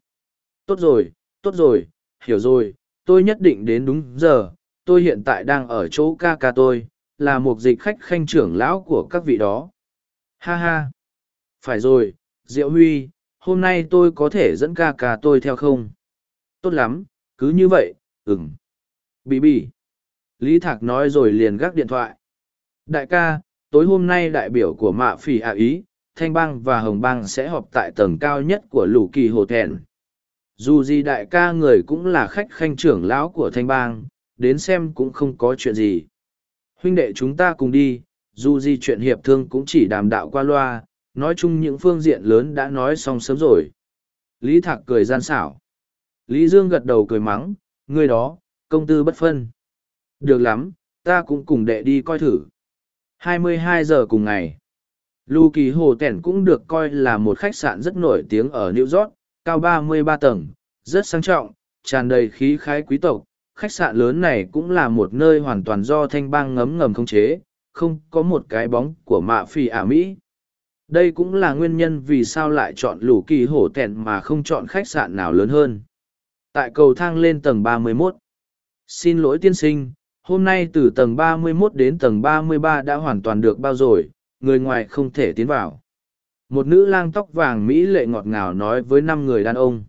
Tốt rồi, tốt rồi, hiểu rồi, tôi nhất định đến đúng giờ, tôi hiện tại đang ở chỗ ca ca tôi, là một dịch khách khanh trưởng lão của các vị đó. Ha ha! Phải rồi, Diệu Huy, hôm nay tôi có thể dẫn ca ca tôi theo không? Tốt lắm, cứ như vậy, ừm. Bì bì. Lý Thạc nói rồi liền gác điện thoại. Đại ca, tối hôm nay đại biểu của mạ phỉ ạ ý, Thanh Bang và Hồng Bang sẽ họp tại tầng cao nhất của lũ kỳ hồ thẹn. Dù gì đại ca người cũng là khách khanh trưởng lão của Thanh Bang, đến xem cũng không có chuyện gì. Huynh đệ chúng ta cùng đi, dù gì chuyện hiệp thương cũng chỉ đàm đạo qua loa, nói chung những phương diện lớn đã nói xong sớm rồi. Lý Thạc cười gian xảo. Lý Dương gật đầu cười mắng, người đó, công tư bất phân. Được lắm, ta cũng cùng đệ đi coi thử. 22 giờ cùng ngày. Lưu Kỳ Hồ Tẻn cũng được coi là một khách sạn rất nổi tiếng ở New York, cao 33 tầng, rất sang trọng, tràn đầy khí khái quý tộc. Khách sạn lớn này cũng là một nơi hoàn toàn do thanh bang ngấm ngầm khống chế, không có một cái bóng của mạ phì ả Mỹ. Đây cũng là nguyên nhân vì sao lại chọn lũ kỳ hổ tẹn mà không chọn khách sạn nào lớn hơn. Tại cầu thang lên tầng 31. Xin lỗi tiên sinh, hôm nay từ tầng 31 đến tầng 33 đã hoàn toàn được bao rồi, người ngoài không thể tiến vào. Một nữ lang tóc vàng Mỹ lệ ngọt ngào nói với năm người đàn ông.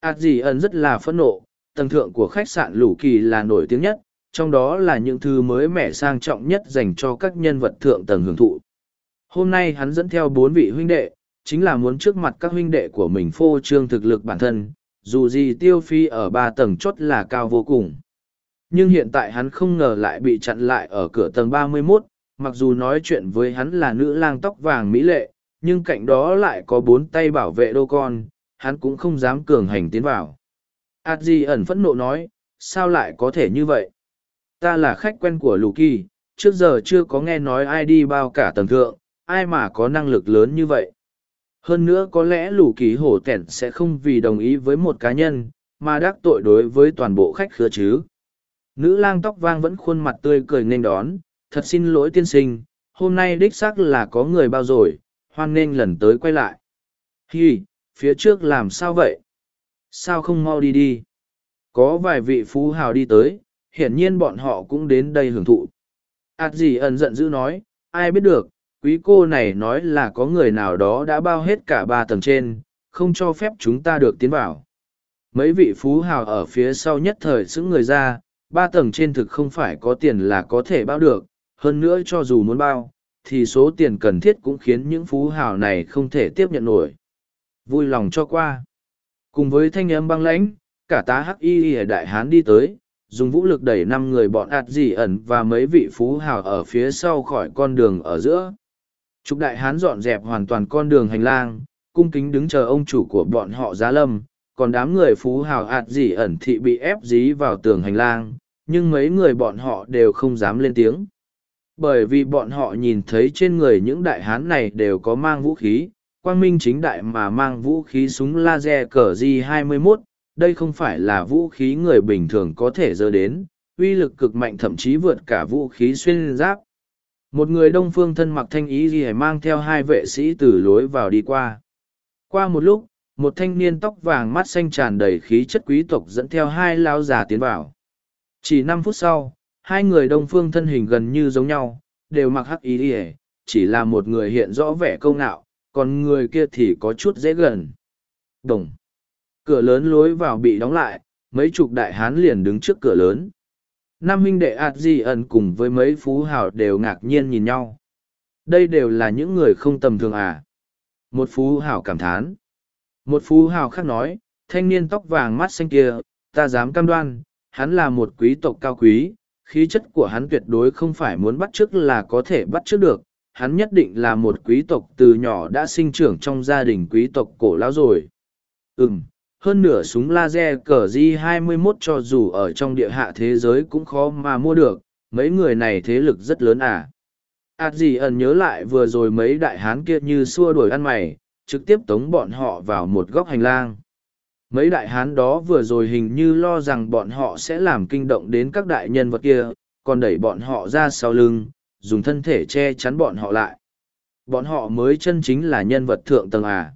Ảt gì ẩn rất là phẫn nộ, tầng thượng của khách sạn lũ kỳ là nổi tiếng nhất, trong đó là những thứ mới mẻ sang trọng nhất dành cho các nhân vật thượng tầng hưởng thụ. Hôm nay hắn dẫn theo bốn vị huynh đệ, chính là muốn trước mặt các huynh đệ của mình phô trương thực lực bản thân, dù gì tiêu phi ở ba tầng chốt là cao vô cùng. Nhưng hiện tại hắn không ngờ lại bị chặn lại ở cửa tầng 31, mặc dù nói chuyện với hắn là nữ lang tóc vàng mỹ lệ, nhưng cạnh đó lại có bốn tay bảo vệ đô con, hắn cũng không dám cường hành tiến vào. Át gì ẩn phẫn nộ nói, sao lại có thể như vậy? Ta là khách quen của Lù Kỳ, trước giờ chưa có nghe nói ai đi bao cả tầng thượng, ai mà có năng lực lớn như vậy. Hơn nữa có lẽ Lù Kỳ hổ tẻn sẽ không vì đồng ý với một cá nhân, mà đắc tội đối với toàn bộ khách khứa chứ. Nữ lang tóc vang vẫn khuôn mặt tươi cười nên đón, thật xin lỗi tiên sinh, hôm nay đích xác là có người bao rồi, hoan nghênh lần tới quay lại. Hi, phía trước làm sao vậy? Sao không mau đi đi? Có vài vị phú hào đi tới, hiển nhiên bọn họ cũng đến đây hưởng thụ. ạt gì ẩn giận dữ nói, ai biết được, quý cô này nói là có người nào đó đã bao hết cả ba tầng trên, không cho phép chúng ta được tiến vào. Mấy vị phú hào ở phía sau nhất thời xứng người ra, ba tầng trên thực không phải có tiền là có thể bao được, hơn nữa cho dù muốn bao, thì số tiền cần thiết cũng khiến những phú hào này không thể tiếp nhận nổi. Vui lòng cho qua. Cùng với thanh âm băng lãnh, cả tá hắc y ở đại hán đi tới, dùng vũ lực đẩy năm người bọn ạt dì ẩn và mấy vị phú hào ở phía sau khỏi con đường ở giữa. Trục đại hán dọn dẹp hoàn toàn con đường hành lang, cung kính đứng chờ ông chủ của bọn họ giá lâm, còn đám người phú hào ạt dì ẩn thị bị ép dí vào tường hành lang, nhưng mấy người bọn họ đều không dám lên tiếng bởi vì bọn họ nhìn thấy trên người những đại hán này đều có mang vũ khí quang minh chính đại mà mang vũ khí súng laser cờ g 21 đây không phải là vũ khí người bình thường có thể dơ đến uy lực cực mạnh thậm chí vượt cả vũ khí xuyên giáp. Một người đông phương thân mặc thanh ý gì mang theo hai vệ sĩ từ lối vào đi qua. Qua một lúc một thanh niên tóc vàng mắt xanh tràn đầy khí chất quý tộc dẫn theo hai lao già tiến vào. Chỉ năm phút sau hai người đông phương thân hình gần như giống nhau, đều mặc hắc ý ỉa, chỉ là một người hiện rõ vẻ câu ngạo, còn người kia thì có chút dễ gần. Đồng. Cửa lớn lối vào bị đóng lại, mấy chục đại hán liền đứng trước cửa lớn. Năm huynh đệ ạt di ẩn cùng với mấy phú hào đều ngạc nhiên nhìn nhau. Đây đều là những người không tầm thường à. Một phú hào cảm thán. Một phú hào khác nói, thanh niên tóc vàng mắt xanh kia, ta dám cam đoan, hắn là một quý tộc cao quý, khí chất của hắn tuyệt đối không phải muốn bắt chước là có thể bắt chước được, hắn nhất định là một quý tộc từ nhỏ đã sinh trưởng trong gia đình quý tộc cổ lão rồi. Ừm, hơn nửa súng laser cờ J-21 cho dù ở trong địa hạ thế giới cũng khó mà mua được, mấy người này thế lực rất lớn à. Ảt gì ẩn nhớ lại vừa rồi mấy đại hán kia như xua đuổi ăn mày, trực tiếp tống bọn họ vào một góc hành lang. Mấy đại hán đó vừa rồi hình như lo rằng bọn họ sẽ làm kinh động đến các đại nhân vật kia, còn đẩy bọn họ ra sau lưng, dùng thân thể che chắn bọn họ lại. Bọn họ mới chân chính là nhân vật thượng tầng à.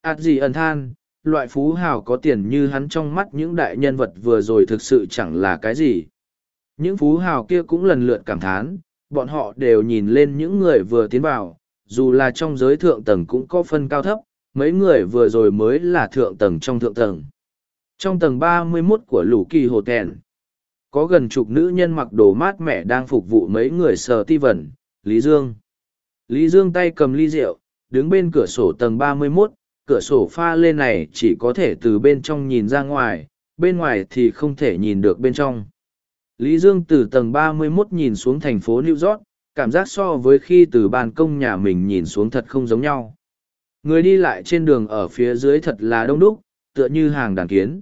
Át gì ẩn than, loại phú hào có tiền như hắn trong mắt những đại nhân vật vừa rồi thực sự chẳng là cái gì. Những phú hào kia cũng lần lượt cảm thán, bọn họ đều nhìn lên những người vừa tiến vào, dù là trong giới thượng tầng cũng có phân cao thấp, mấy người vừa rồi mới là thượng tầng trong thượng tầng. Trong tầng ba mươi 31 của lũ kỳ hồ tèn, có gần chục nữ nhân mặc đồ mát mẻ đang phục vụ mấy người sờ ti vẩn, Lý Dương. Lý Dương tay cầm ly rượu, đứng bên cửa sổ tầng ba mươi 31, cửa sổ pha lên này chỉ có thể từ bên trong nhìn ra ngoài, bên ngoài thì không thể nhìn được bên trong. Lý Dương từ tầng ba mươi 31 nhìn xuống thành phố New York, cảm giác so với khi từ ban công nhà mình nhìn xuống thật không giống nhau. Người đi lại trên đường ở phía dưới thật là đông đúc, tựa như hàng đàn kiến.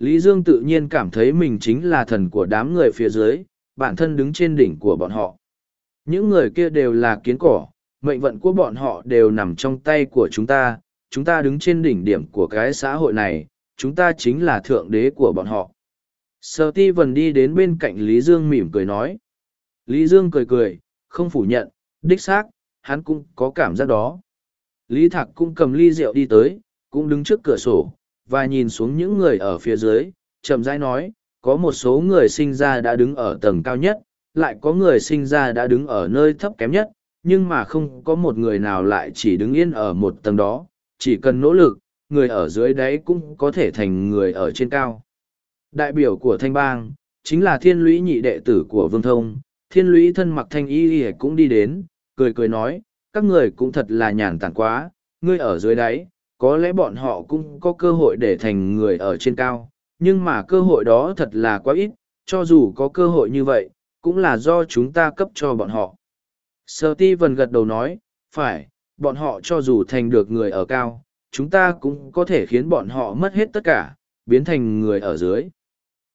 Lý Dương tự nhiên cảm thấy mình chính là thần của đám người phía dưới, bản thân đứng trên đỉnh của bọn họ. Những người kia đều là kiến cỏ, mệnh vận của bọn họ đều nằm trong tay của chúng ta, chúng ta đứng trên đỉnh điểm của cái xã hội này, chúng ta chính là thượng đế của bọn họ. Sở ti vần đi đến bên cạnh Lý Dương mỉm cười nói. Lý Dương cười cười, không phủ nhận, đích xác, hắn cũng có cảm giác đó. Lý Thạc cũng cầm ly rượu đi tới, cũng đứng trước cửa sổ, và nhìn xuống những người ở phía dưới, chậm rãi nói, có một số người sinh ra đã đứng ở tầng cao nhất, lại có người sinh ra đã đứng ở nơi thấp kém nhất, nhưng mà không có một người nào lại chỉ đứng yên ở một tầng đó, chỉ cần nỗ lực, người ở dưới đáy cũng có thể thành người ở trên cao. Đại biểu của Thanh Bang, chính là thiên lũy nhị đệ tử của Vương Thông, thiên lũy thân mặc thanh y y cũng đi đến, cười cười nói, các người cũng thật là nhàn tản quá, ngươi ở dưới đáy, có lẽ bọn họ cũng có cơ hội để thành người ở trên cao, nhưng mà cơ hội đó thật là quá ít, cho dù có cơ hội như vậy, cũng là do chúng ta cấp cho bọn họ. Sơ ti vần gật đầu nói, phải, bọn họ cho dù thành được người ở cao, chúng ta cũng có thể khiến bọn họ mất hết tất cả, biến thành người ở dưới.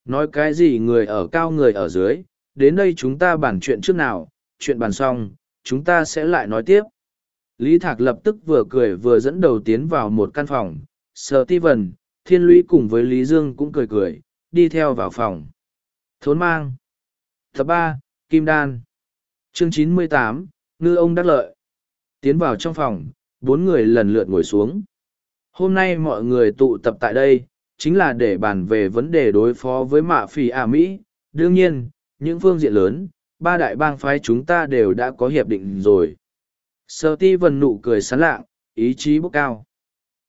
Nói cái gì người ở cao người ở dưới, đến đây chúng ta bàn chuyện trước nào, chuyện bàn xong, chúng ta sẽ lại nói tiếp. Lý Thạc lập tức vừa cười vừa dẫn đầu tiến vào một căn phòng, Sở Ti Vân, Thiên Lũy cùng với Lý Dương cũng cười cười, đi theo vào phòng. Thốn mang. Tập ba Kim Đan. Chương chín mươi tám Ngư ông đắc lợi. Tiến vào trong phòng, bốn người lần lượt ngồi xuống. Hôm nay mọi người tụ tập tại đây, chính là để bàn về vấn đề đối phó với mạ phỉ ả Mỹ. Đương nhiên, những phương diện lớn, ba đại bang phái chúng ta đều đã có hiệp định rồi. Sơ ti vần nụ cười sán lạng, ý chí bốc cao.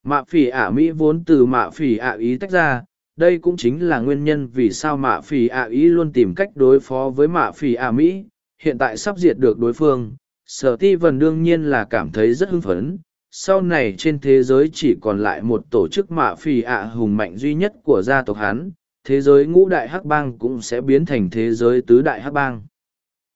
Mạ phỉ ả Mỹ vốn từ mạ phỉ ả ý tách ra, đây cũng chính là nguyên nhân vì sao mạ phỉ ả ý luôn tìm cách đối phó với mạ phỉ ả Mỹ. Hiện tại sắp diệt được đối phương, sở ti vần đương nhiên là cảm thấy rất hưng phấn. Sau này trên thế giới chỉ còn lại một tổ chức mạ phỉ ả hùng mạnh duy nhất của gia tộc Hán, thế giới ngũ đại hắc bang cũng sẽ biến thành thế giới tứ đại hắc bang.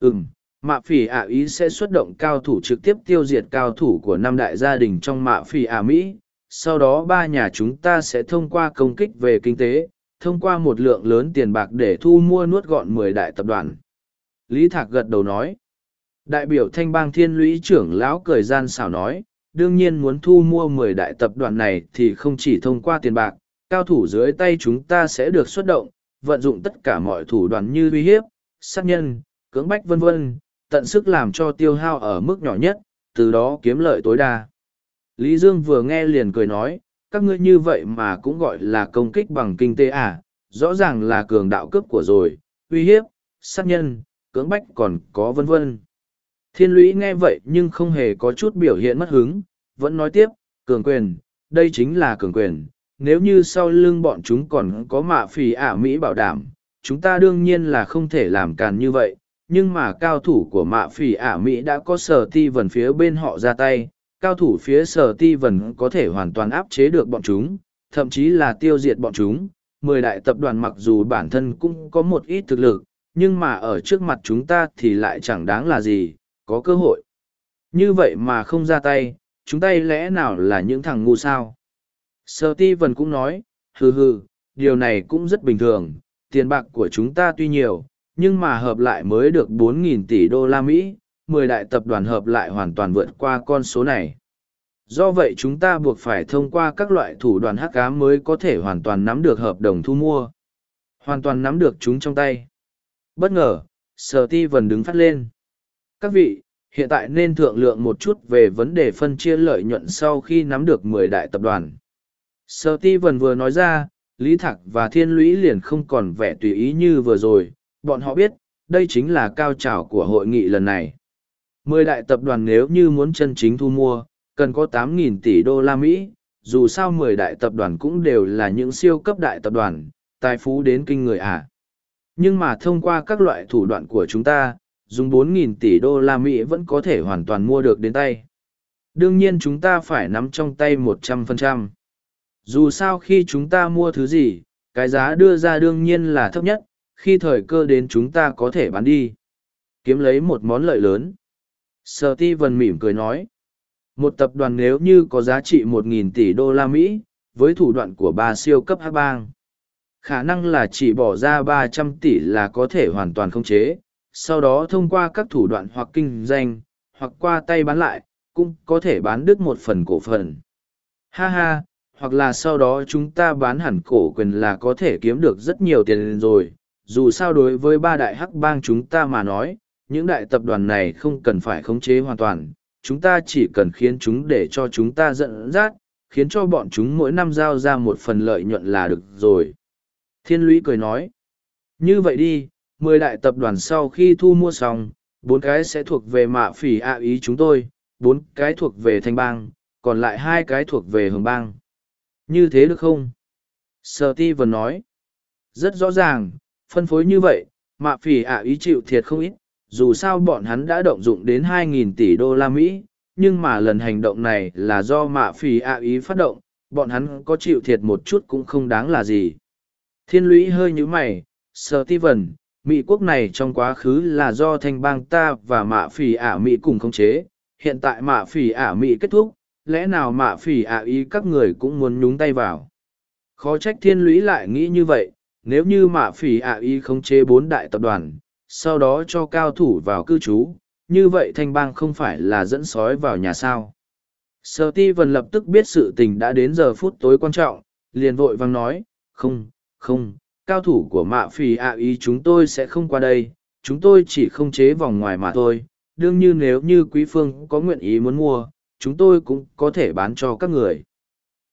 Ừm, mạ phỉ ả ý sẽ xuất động cao thủ trực tiếp tiêu diệt cao thủ của năm đại gia đình trong mạ phỉ ả Mỹ. Sau đó ba nhà chúng ta sẽ thông qua công kích về kinh tế, thông qua một lượng lớn tiền bạc để thu mua nuốt gọn mười đại tập đoàn. Lý Thạc gật đầu nói. Đại biểu thanh bang thiên lũy trưởng lão cười gian xảo nói, đương nhiên muốn thu mua mười đại tập đoàn này thì không chỉ thông qua tiền bạc, cao thủ dưới tay chúng ta sẽ được xuất động, vận dụng tất cả mọi thủ đoạn như uy hiếp, sát nhân, cưỡng bách vân vân, tận sức làm cho tiêu hao ở mức nhỏ nhất, từ đó kiếm lợi tối đa. Lý Dương vừa nghe liền cười nói, các ngươi như vậy mà cũng gọi là công kích bằng kinh tế à, rõ ràng là cường đạo cấp của rồi, uy hiếp, sát nhân, cưỡng bách còn có vân vân. Thiên lũy nghe vậy nhưng không hề có chút biểu hiện mất hứng, vẫn nói tiếp, cường quyền, đây chính là cường quyền, nếu như sau lưng bọn chúng còn có mạ phì ả Mỹ bảo đảm, chúng ta đương nhiên là không thể làm càn như vậy, nhưng mà cao thủ của mạ phỉ ả Mỹ đã có sở ti vần phía bên họ ra tay, cao thủ phía sở ti vần có thể hoàn toàn áp chế được bọn chúng, thậm chí là tiêu diệt bọn chúng. Mười đại tập đoàn mặc dù bản thân cũng có một ít thực lực, nhưng mà ở trước mặt chúng ta thì lại chẳng đáng là gì, có cơ hội. Như vậy mà không ra tay, chúng tay lẽ nào là những thằng ngu sao? Sở ti vần cũng nói, hừ hừ, điều này cũng rất bình thường, tiền bạc của chúng ta tuy nhiều, nhưng mà hợp lại mới được 4.000 tỷ đô la Mỹ, 10 đại tập đoàn hợp lại hoàn toàn vượt qua con số này. Do vậy chúng ta buộc phải thông qua các loại thủ đoàn hắc ám mới có thể hoàn toàn nắm được hợp đồng thu mua. Hoàn toàn nắm được chúng trong tay. Bất ngờ, Sở Ti Vân đứng phát lên. Các vị, hiện tại nên thượng lượng một chút về vấn đề phân chia lợi nhuận sau khi nắm được 10 đại tập đoàn. Sở Ti Vân vừa nói ra, Lý Thạc và Thiên Lũy liền không còn vẻ tùy ý như vừa rồi, bọn họ biết, đây chính là cao trào của hội nghị lần này. Mười đại tập đoàn nếu như muốn chân chính thu mua, cần có 8.000 tỷ đô la Mỹ, dù sao mười đại tập đoàn cũng đều là những siêu cấp đại tập đoàn, tài phú đến kinh người à. Nhưng mà thông qua các loại thủ đoạn của chúng ta, dùng 4.000 tỷ đô la Mỹ vẫn có thể hoàn toàn mua được đến tay. Đương nhiên chúng ta phải nắm trong tay 100%. Dù sao khi chúng ta mua thứ gì, cái giá đưa ra đương nhiên là thấp nhất, khi thời cơ đến chúng ta có thể bán đi. Kiếm lấy một món lợi lớn. Sở ti vần mỉm cười nói. Một tập đoàn nếu như có giá trị 1.000 tỷ đô la Mỹ, với thủ đoạn của ba siêu cấp hát bang. Khả năng là chỉ bỏ ra 300 tỷ là có thể hoàn toàn không chế, sau đó thông qua các thủ đoạn hoặc kinh doanh, hoặc qua tay bán lại, cũng có thể bán đứt một phần cổ phần. Ha ha, hoặc là sau đó chúng ta bán hẳn cổ quyền là có thể kiếm được rất nhiều tiền rồi. Dù sao đối với ba đại hắc bang chúng ta mà nói, những đại tập đoàn này không cần phải khống chế hoàn toàn, chúng ta chỉ cần khiến chúng để cho chúng ta dẫn dắt, khiến cho bọn chúng mỗi năm giao ra một phần lợi nhuận là được rồi. Thiên lũy cười nói, như vậy đi, mười đại tập đoàn sau khi thu mua xong, bốn cái sẽ thuộc về mạ phỉ ạ ý chúng tôi, bốn cái thuộc về thanh bang, còn lại hai cái thuộc về hồng bang. Như thế được không? Sở ti vừa nói, rất rõ ràng, phân phối như vậy, mạ phỉ ạ ý chịu thiệt không ít, dù sao bọn hắn đã động dụng đến 2.000 tỷ đô la Mỹ, nhưng mà lần hành động này là do mạ phỉ ạ ý phát động, bọn hắn có chịu thiệt một chút cũng không đáng là gì. Thiên lũy hơi như mày, sơ ti vần, Mỹ quốc này trong quá khứ là do thanh bang ta và mạ phỉ ả Mỹ cùng khống chế, hiện tại mạ phỉ ả Mỹ kết thúc, lẽ nào mạ phỉ ả ý các người cũng muốn nhúng tay vào. Khó trách thiên lũy lại nghĩ như vậy, nếu như mạ phỉ ả y khống chế bốn đại tập đoàn, sau đó cho cao thủ vào cư trú, như vậy thanh bang không phải là dẫn sói vào nhà sao. Sở ti vần lập tức biết sự tình đã đến giờ phút tối quan trọng, liền vội vang nói, không, không, cao thủ của mạ phì ạ ý chúng tôi sẽ không qua đây, chúng tôi chỉ không chế vòng ngoài mà thôi, đương như nếu như quý phương có nguyện ý muốn mua, chúng tôi cũng có thể bán cho các người.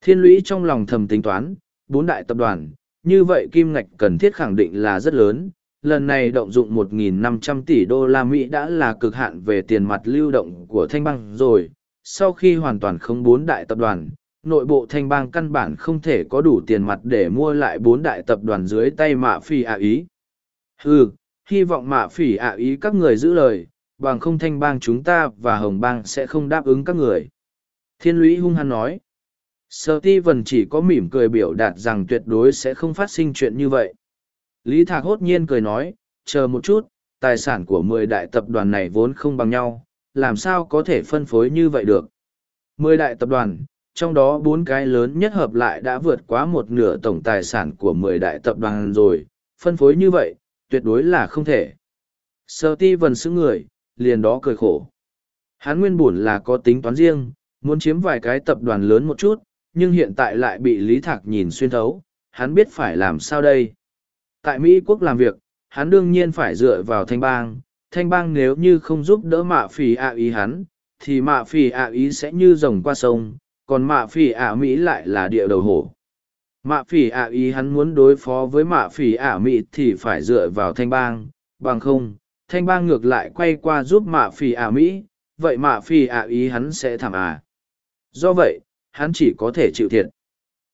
Thiên lũy trong lòng thầm tính toán, bốn đại tập đoàn, như vậy kim ngạch cần thiết khẳng định là rất lớn, lần này động dụng 1.500 tỷ đô la Mỹ đã là cực hạn về tiền mặt lưu động của thanh bang rồi. Sau khi hoàn toàn không bốn đại tập đoàn, nội bộ thanh bang căn bản không thể có đủ tiền mặt để mua lại bốn đại tập đoàn dưới tay mạ phỉ ạ ý. Hừ, hy vọng mạ phỉ ạ ý các người giữ lời, bằng không thanh bang chúng ta và hồng bang sẽ không đáp ứng các người. Thiên lũy hung hăng nói. Sở ti vần chỉ có mỉm cười biểu đạt rằng tuyệt đối sẽ không phát sinh chuyện như vậy. Lý Thạc hốt nhiên cười nói, chờ một chút, tài sản của mười đại tập đoàn này vốn không bằng nhau, làm sao có thể phân phối như vậy được. Mười đại tập đoàn, trong đó bốn cái lớn nhất hợp lại đã vượt quá một nửa tổng tài sản của mười đại tập đoàn rồi, phân phối như vậy, tuyệt đối là không thể. Sở ti vần xứ người, liền đó cười khổ. Hắn nguyên buồn là có tính toán riêng, muốn chiếm vài cái tập đoàn lớn một chút, nhưng hiện tại lại bị Lý Thạc nhìn xuyên thấu, hắn biết phải làm sao đây. Tại Mỹ quốc làm việc, hắn đương nhiên phải dựa vào thanh bang. Thanh bang nếu như không giúp đỡ mạ phì ạ ý hắn, thì mạ phì ạ ý sẽ như rồng qua sông, còn mạ phì ạ Mỹ lại là địa đầu hổ. Mạ phì ạ ý hắn muốn đối phó với mạ phì ạ Mỹ thì phải dựa vào thanh bang, bằng không, thanh bang ngược lại quay qua giúp mạ phì ạ Mỹ, vậy mạ phì ạ ý hắn sẽ thảm à. Do vậy, hắn chỉ có thể chịu thiệt.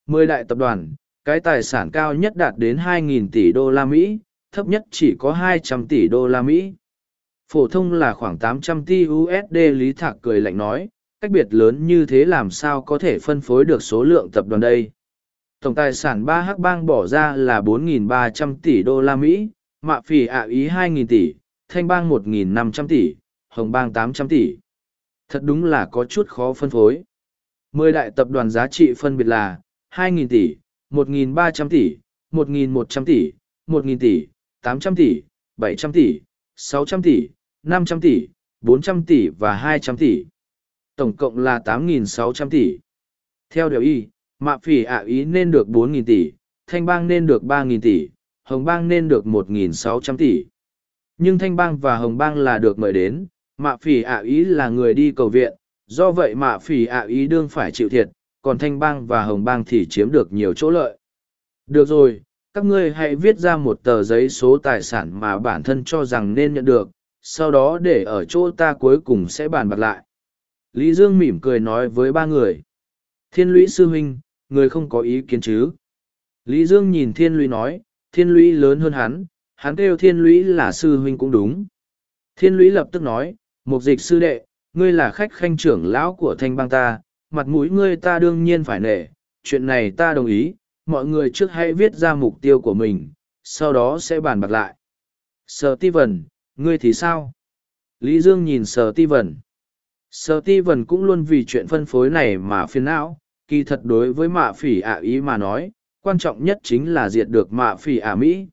Mười đại tập đoàn, cái tài sản cao nhất đạt đến 2.000 tỷ đô la Mỹ, thấp nhất chỉ có 200 tỷ đô la Mỹ. Phổ thông là khoảng 800 tỷ USD Lý Thạc cười lạnh nói, cách biệt lớn như thế làm sao có thể phân phối được số lượng tập đoàn đây. Tổng tài sản ba hắc bang bỏ ra là 4.300 tỷ đô la Mỹ, mạ phỉ ạ ý 2.000 tỷ, thanh bang 1.500 tỷ, hồng bang 800 tỷ. Thật đúng là có chút khó phân phối. Mười đại tập đoàn giá trị phân biệt là 2.000 tỷ, 1.300 tỷ, 1.100 tỷ, 1.000 tỷ, 800 tỷ, 700 tỷ, 600 tỷ, 500 tỷ, 400 tỷ và 200 tỷ. Tổng cộng là 8.600 tỷ. Theo điều y, mạ phỉ ạ ý nên được 4.000 tỷ, thanh bang nên được 3.000 tỷ, hồng bang nên được 1.600 tỷ. Nhưng thanh bang và hồng bang là được mời đến, mạ phỉ ạ ý là người đi cầu viện, do vậy mạ phỉ ạ ý đương phải chịu thiệt, còn thanh bang và hồng bang thì chiếm được nhiều chỗ lợi. Được rồi, các ngươi hãy viết ra một tờ giấy số tài sản mà bản thân cho rằng nên nhận được, sau đó để ở chỗ ta cuối cùng sẽ bàn bạc lại. Lý Dương mỉm cười nói với ba người. Thiên lũy sư huynh, người không có ý kiến chứ. Lý Dương nhìn thiên lũy nói, thiên lũy lớn hơn hắn, hắn kêu thiên lũy là sư huynh cũng đúng. Thiên lũy lập tức nói, mục dịch sư đệ, ngươi là khách khanh trưởng lão của thanh bang ta, mặt mũi ngươi ta đương nhiên phải nể, chuyện này ta đồng ý, mọi người trước hãy viết ra mục tiêu của mình, sau đó sẽ bàn bạc lại. Sở ti vần, ngươi thì sao? Lý Dương nhìn sở ti vần. Sở ti vần cũng luôn vì chuyện phân phối này mà phiền não, kỳ thật đối với mạ phỉ ả ý mà nói, quan trọng nhất chính là diệt được mạ phỉ ả Mỹ.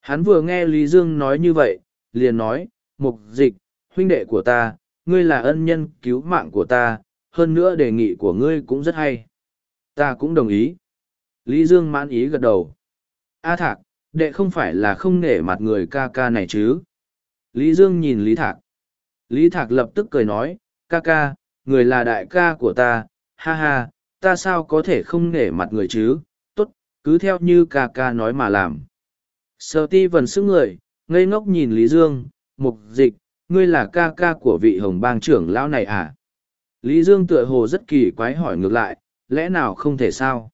Hắn vừa nghe Lý Dương nói như vậy, liền nói, mục dịch, huynh đệ của ta, ngươi là ân nhân cứu mạng của ta, hơn nữa đề nghị của ngươi cũng rất hay. Ta cũng đồng ý. Lý Dương mãn ý gật đầu. A Thạc, đệ không phải là không nể mặt người ca ca này chứ. Lý Dương nhìn Lý Thạc. Lý Thạc lập tức cười nói, ca ca, người là đại ca của ta, ha ha, ta sao có thể không nể mặt người chứ, tốt, cứ theo như ca ca nói mà làm. Sở ti vần sức người, ngây ngốc nhìn Lý Dương, mục dịch, ngươi là ca ca của vị hồng bang trưởng lão này à? Lý Dương tựa hồ rất kỳ quái hỏi ngược lại, lẽ nào không thể sao?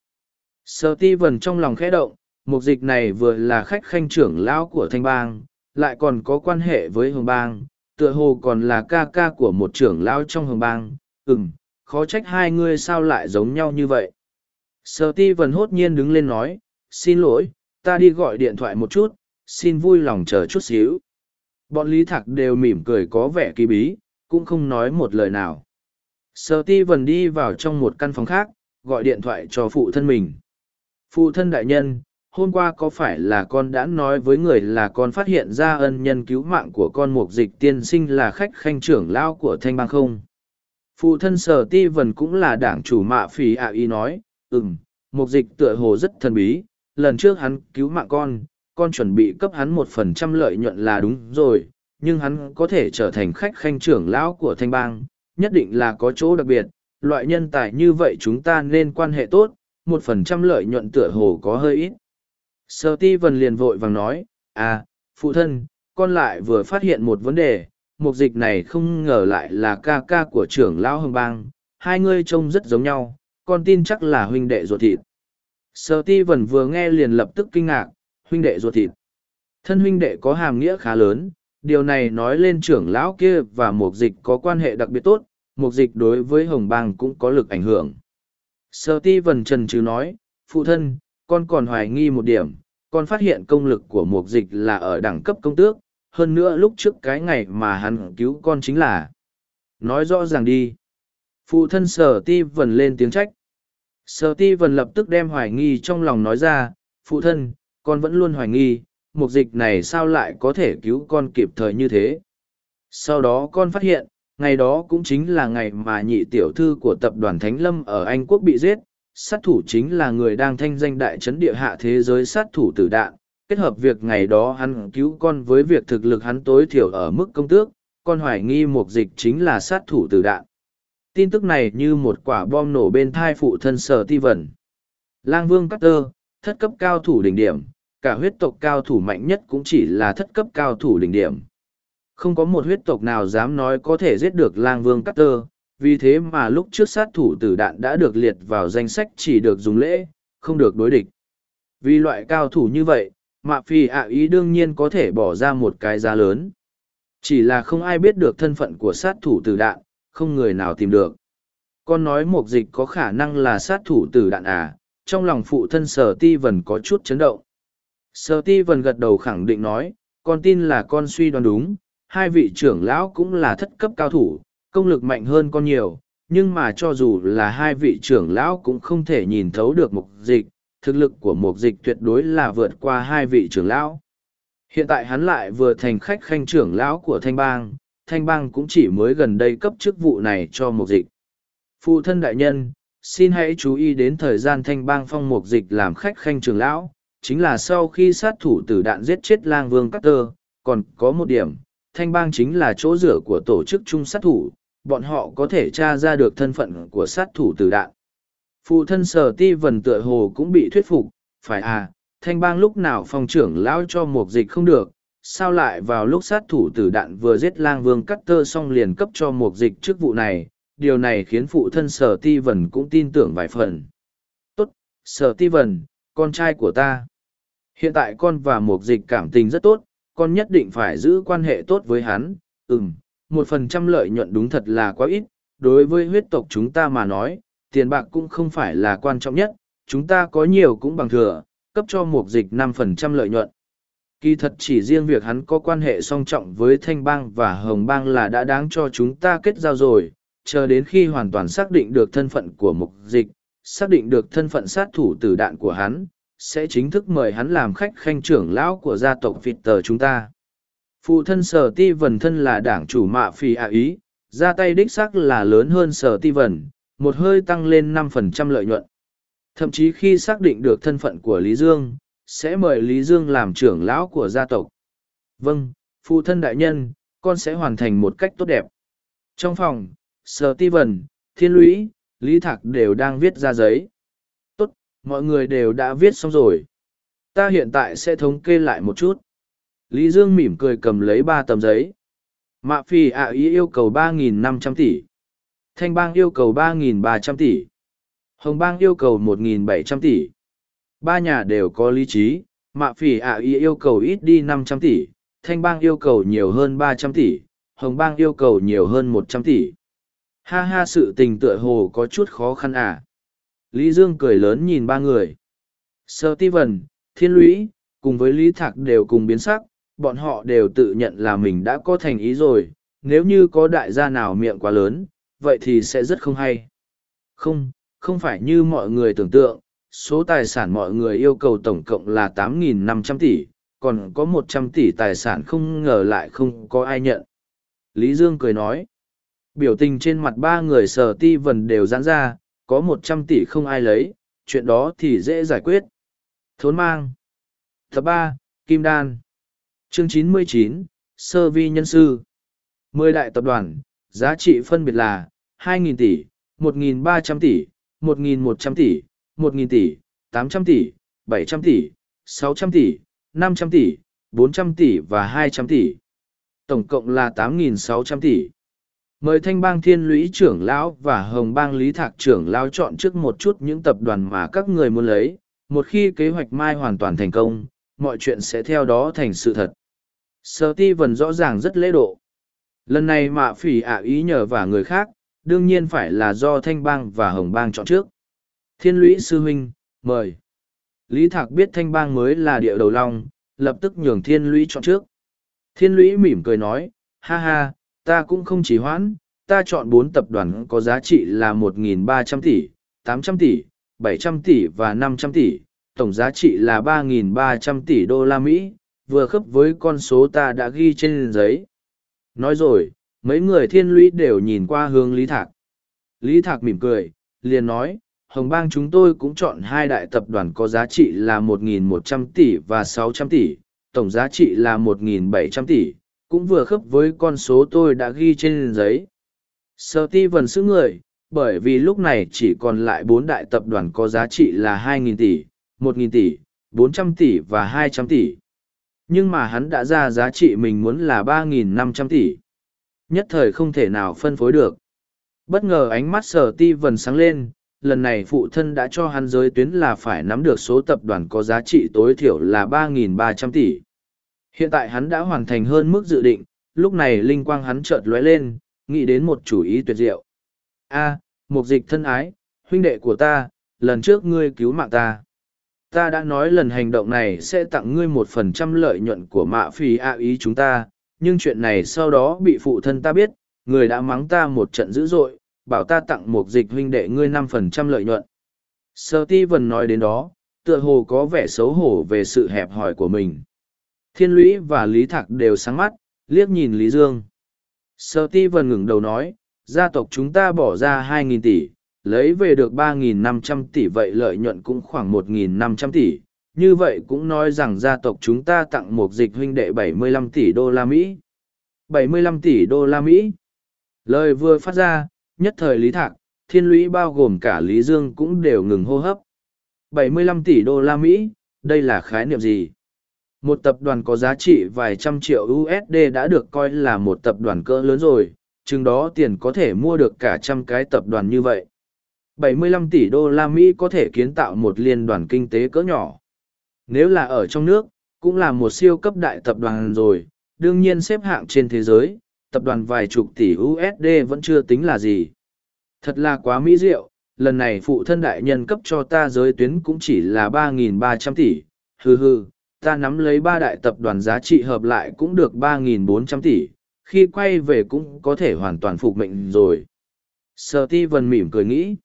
Sở ti vần trong lòng khẽ động, mục dịch này vừa là khách khanh trưởng lão của thanh bang, lại còn có quan hệ với hồng bang, tựa hồ còn là ca ca của một trưởng lão trong hồng bang. Ừm, khó trách hai ngươi sao lại giống nhau như vậy. Sở ti vần hốt nhiên đứng lên nói, xin lỗi, ta đi gọi điện thoại một chút, xin vui lòng chờ chút xíu. Bọn Lý Thạc đều mỉm cười có vẻ kỳ bí, cũng không nói một lời nào. Sở ti vần đi vào trong một căn phòng khác, gọi điện thoại cho phụ thân mình. Phụ thân đại nhân, hôm qua có phải là con đã nói với người là con phát hiện ra ân nhân cứu mạng của con mục dịch tiên sinh là khách khanh trưởng lao của thanh bang không? Phụ thân sở ti vần cũng là đảng chủ mạ phì ạ y nói, ừm, mục dịch tựa hồ rất thần bí, lần trước hắn cứu mạng con, con chuẩn bị cấp hắn một phần trăm lợi nhuận là đúng rồi, nhưng hắn có thể trở thành khách khanh trưởng lão của thanh bang, nhất định là có chỗ đặc biệt, loại nhân tài như vậy chúng ta nên quan hệ tốt, một phần trăm lợi nhuận tựa hồ có hơi ít. Sơ ti vần liền vội vàng nói, à, phụ thân, con lại vừa phát hiện một vấn đề, mục dịch này không ngờ lại là ca ca của trưởng lão hồng bang, hai ngươi trông rất giống nhau, con tin chắc là huynh đệ ruột thịt. Sơ ti vần vừa nghe liền lập tức kinh ngạc, huynh đệ ruột thịt. Thân huynh đệ có hàm nghĩa khá lớn, điều này nói lên trưởng lão kia và mục dịch có quan hệ đặc biệt tốt, mục dịch đối với hồng bang cũng có lực ảnh hưởng. Sở ti vần trần chứ nói, phụ thân, con còn hoài nghi một điểm, con phát hiện công lực của mục dịch là ở đẳng cấp công tước, hơn nữa lúc trước cái ngày mà hắn cứu con chính là. Nói rõ ràng đi. Phụ thân sở ti vần lên tiếng trách. Sở ti vần lập tức đem hoài nghi trong lòng nói ra, phụ thân, con vẫn luôn hoài nghi, mục dịch này sao lại có thể cứu con kịp thời như thế. Sau đó con phát hiện, ngày đó cũng chính là ngày mà nhị tiểu thư của tập đoàn Thánh Lâm ở Anh Quốc bị giết, sát thủ chính là người đang thanh danh đại chấn địa hạ thế giới sát thủ tử đạn. Kết hợp việc ngày đó hắn cứu con với việc thực lực hắn tối thiểu ở mức công tước, con hoài nghi mục dịch chính là sát thủ tử đạn. Tin tức này như một quả bom nổ bên thai phụ thân sở ti vẩn. Lang Vương Carter, thất cấp cao thủ đỉnh điểm, cả huyết tộc cao thủ mạnh nhất cũng chỉ là thất cấp cao thủ đỉnh điểm. Không có một huyết tộc nào dám nói có thể giết được lang vương Carter, vì thế mà lúc trước sát thủ tử đạn đã được liệt vào danh sách chỉ được dùng lễ, không được đối địch. Vì loại cao thủ như vậy, Mạ Phi ạ ý đương nhiên có thể bỏ ra một cái giá lớn. Chỉ là không ai biết được thân phận của sát thủ tử đạn, không người nào tìm được. Con nói một dịch có khả năng là sát thủ tử đạn à, trong lòng phụ thân sở ti vần có chút chấn động. Sở ti vần gật đầu khẳng định nói, con tin là con suy đoán đúng, hai vị trưởng lão cũng là thất cấp cao thủ, công lực mạnh hơn con nhiều, nhưng mà cho dù là hai vị trưởng lão cũng không thể nhìn thấu được mục dịch, thực lực của mục dịch tuyệt đối là vượt qua hai vị trưởng lão. Hiện tại hắn lại vừa thành khách khanh trưởng lão của Thanh Bang, Thanh Bang cũng chỉ mới gần đây cấp chức vụ này cho mục dịch. Phụ thân đại nhân, xin hãy chú ý đến thời gian Thanh Bang phong mục dịch làm khách khanh trưởng lão, chính là sau khi sát thủ tử đạn giết chết lang vương các tơ, còn có một điểm, Thanh Bang chính là chỗ rửa của tổ chức chung sát thủ, bọn họ có thể tra ra được thân phận của sát thủ tử đạn. Phụ thân sở ti vần tựa hồ cũng bị thuyết phục, phải à, thanh bang lúc nào phòng trưởng lão cho một dịch không được, sao lại vào lúc sát thủ tử đạn vừa giết lang vương cắt tơ xong liền cấp cho một dịch chức vụ này, điều này khiến phụ thân sở ti vần cũng tin tưởng vài phần. Tốt, sở ti vần, con trai của ta. Hiện tại con và Mục dịch cảm tình rất tốt, con nhất định phải giữ quan hệ tốt với hắn, ừm, một phần trăm lợi nhuận đúng thật là quá ít, đối với huyết tộc chúng ta mà nói, tiền bạc cũng không phải là quan trọng nhất, chúng ta có nhiều cũng bằng thừa, cấp cho Mục dịch năm phần trăm lợi nhuận. Kỳ thật chỉ riêng việc hắn có quan hệ song trọng với Thanh Bang và Hồng Bang là đã đáng cho chúng ta kết giao rồi, chờ đến khi hoàn toàn xác định được thân phận của mục dịch, xác định được thân phận sát thủ tử đạn của hắn, sẽ chính thức mời hắn làm khách khanh trưởng lão của gia tộc vịt tờ chúng ta. Phụ thân sở ti vần thân là đảng chủ mạ phi ạ ý, ra tay đích sắc là lớn hơn sở ti vần, một hơi tăng lên năm phần trăm lợi nhuận. Thậm chí khi xác định được thân phận của Lý Dương, sẽ mời Lý Dương làm trưởng lão của gia tộc. Vâng, phụ thân đại nhân, con sẽ hoàn thành một cách tốt đẹp. Trong phòng, Sở Ti vần, Thiên Lũy, Lý Thạc đều đang viết ra giấy. Mọi người đều đã viết xong rồi. Ta hiện tại sẽ thống kê lại một chút. Lý Dương mỉm cười cầm lấy ba tấm giấy. Mạ Phi ạ ý yêu cầu 3.500 tỷ. Thanh bang yêu cầu 3.300 tỷ. Hồng bang yêu cầu 1.700 tỷ. Ba nhà đều có lý trí, Mạ Phi ạ ý yêu cầu ít đi 500 tỷ. Thanh bang yêu cầu nhiều hơn 300 tỷ. Hồng bang yêu cầu nhiều hơn 100 tỷ. Ha ha sự tình tựa hồ có chút khó khăn à. Lý Dương cười lớn nhìn ba người. Sơ Ti Vân, Thiên Lũy, cùng với Lý Thạc đều cùng biến sắc, bọn họ đều tự nhận là mình đã có thành ý rồi, nếu như có đại gia nào miệng quá lớn, vậy thì sẽ rất không hay. Không, không phải như mọi người tưởng tượng, số tài sản mọi người yêu cầu tổng cộng là 8.500 tỷ, còn có 100 tỷ tài sản không ngờ lại không có ai nhận. Lý Dương cười nói, biểu tình trên mặt ba người sở ti vần đều giãn ra, có 100 tỷ không ai lấy, chuyện đó thì dễ giải quyết. Thốn mang. Tập ba Kim Đan chương 99, sơ vi nhân sư mười đại tập đoàn giá trị phân biệt là 2.000 tỷ 1.300 tỷ 1.100 tỷ 1.000 tỷ 800 tỷ 700 tỷ 600 tỷ 500 tỷ 400 tỷ và 200 tỷ tổng cộng là 8.600 tỷ mời thanh bang thiên lũy trưởng lão và hồng bang lý thạc trưởng lão chọn trước một chút những tập đoàn mà các người muốn lấy một khi kế hoạch mai hoàn toàn thành công mọi chuyện sẽ theo đó thành sự thật sơ ti vần rõ ràng rất lễ độ. Lần này mạ phỉ ạ ý nhờ và người khác, đương nhiên phải là do thanh bang và hồng bang chọn trước. Thiên lũy sư huynh, mời. Lý Thạc biết thanh bang mới là địa đầu long, lập tức nhường thiên lũy chọn trước. Thiên lũy mỉm cười nói, ha ha, ta cũng không chỉ hoãn, ta chọn bốn tập đoàn có giá trị là 1.300 tỷ, 800 tỷ, 700 tỷ và 500 tỷ, tổng giá trị là 3.300 tỷ đô la Mỹ, vừa khớp với con số ta đã ghi trên giấy. Nói rồi, mấy người thiên lũy đều nhìn qua hướng Lý Thạc. Lý Thạc mỉm cười, liền nói, Hồng Bang chúng tôi cũng chọn hai đại tập đoàn có giá trị là 1.100 tỷ và 600 tỷ, tổng giá trị là 1.700 tỷ, cũng vừa khớp với con số tôi đã ghi trên giấy. Sở ti vần xứ người, bởi vì lúc này chỉ còn lại bốn đại tập đoàn có giá trị là 2.000 tỷ, 1.000 tỷ, 400 tỷ và 200 tỷ. Nhưng mà hắn đã ra giá trị mình muốn là ba nghìn năm trăm tỷ. Nhất thời không thể nào phân phối được. Bất ngờ ánh mắt sở ti vần sáng lên lần này phụ thân đã cho hắn giới tuyến là phải nắm được số tập đoàn có giá trị tối thiểu là ba nghìn ba trăm tỷ hiện tại hắn đã hoàn thành hơn mức dự định lúc này linh quang hắn chợt lóe lên nghĩ đến một chủ ý tuyệt diệu a à, mục dịch thân ái huynh đệ của ta lần trước ngươi cứu mạng ta ta đã nói lần hành động này sẽ tặng ngươi một phần trăm lợi nhuận của mạ phì a ý chúng ta nhưng chuyện này sau đó bị phụ thân ta biết người đã mắng ta một trận dữ dội, bảo ta tặng một dịch huynh đệ ngươi năm phần trăm lợi nhuận. Sơ ti vần nói đến đó, tựa hồ có vẻ xấu hổ về sự hẹp hòi của mình. Thiên lũy và Lý Thạc đều sáng mắt, liếc nhìn Lý Dương. Sơ ti vần ngừng đầu nói, gia tộc chúng ta bỏ ra 2.000 tỷ, lấy về được 3.500 tỷ vậy lợi nhuận cũng khoảng 1.500 tỷ. Như vậy cũng nói rằng gia tộc chúng ta tặng một dịch huynh đệ 75 tỷ đô la Mỹ. 75 tỷ đô la Mỹ. Lời vừa phát ra, nhất thời Lý Thạc, thiên lũy bao gồm cả Lý Dương cũng đều ngừng hô hấp. 75 tỷ đô la Mỹ, đây là khái niệm gì? Một tập đoàn có giá trị vài trăm triệu USD đã được coi là một tập đoàn cỡ lớn rồi, chừng đó tiền có thể mua được cả trăm cái tập đoàn như vậy. 75 tỷ đô la Mỹ có thể kiến tạo một liên đoàn kinh tế cỡ nhỏ. Nếu là ở trong nước, cũng là một siêu cấp đại tập đoàn rồi, đương nhiên xếp hạng trên thế giới, tập đoàn vài chục tỷ USD vẫn chưa tính là gì. Thật là quá mỹ diệu, lần này phụ thân đại nhân cấp cho ta giới tuyến cũng chỉ là 3.300 tỷ, hừ hừ, ta nắm lấy ba đại tập đoàn giá trị hợp lại cũng được 3.400 tỷ, khi quay về cũng có thể hoàn toàn phục mệnh rồi. Sở ti vần mỉm cười nghĩ.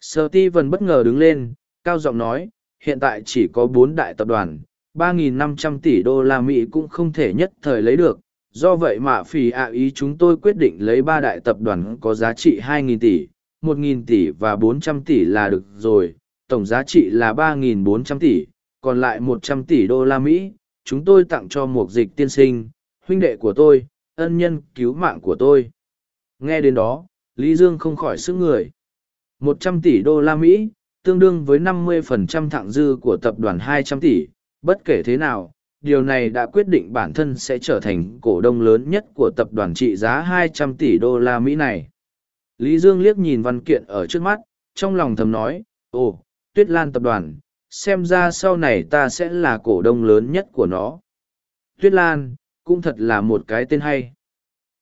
Sở ti vần bất ngờ đứng lên, cao giọng nói, hiện tại chỉ có bốn đại tập đoàn, 3.500 tỷ đô la Mỹ cũng không thể nhất thời lấy được. Do vậy mà phì ạ ý chúng tôi quyết định lấy ba đại tập đoàn có giá trị 2.000 tỷ, 1.000 tỷ và 400 tỷ là được rồi, tổng giá trị là 3.400 tỷ, còn lại 100 tỷ đô la Mỹ, chúng tôi tặng cho một dịch tiên sinh, huynh đệ của tôi, ân nhân cứu mạng của tôi. Nghe đến đó, Lý Dương không khỏi sức người. 100 tỷ đô la Mỹ, tương đương với 50% thặng dư của tập đoàn 200 tỷ, bất kể thế nào, điều này đã quyết định bản thân sẽ trở thành cổ đông lớn nhất của tập đoàn trị giá 200 tỷ đô la Mỹ này. Lý Dương liếc nhìn văn kiện ở trước mắt, trong lòng thầm nói, ồ, Tuyết Lan tập đoàn, xem ra sau này ta sẽ là cổ đông lớn nhất của nó. Tuyết Lan, cũng thật là một cái tên hay.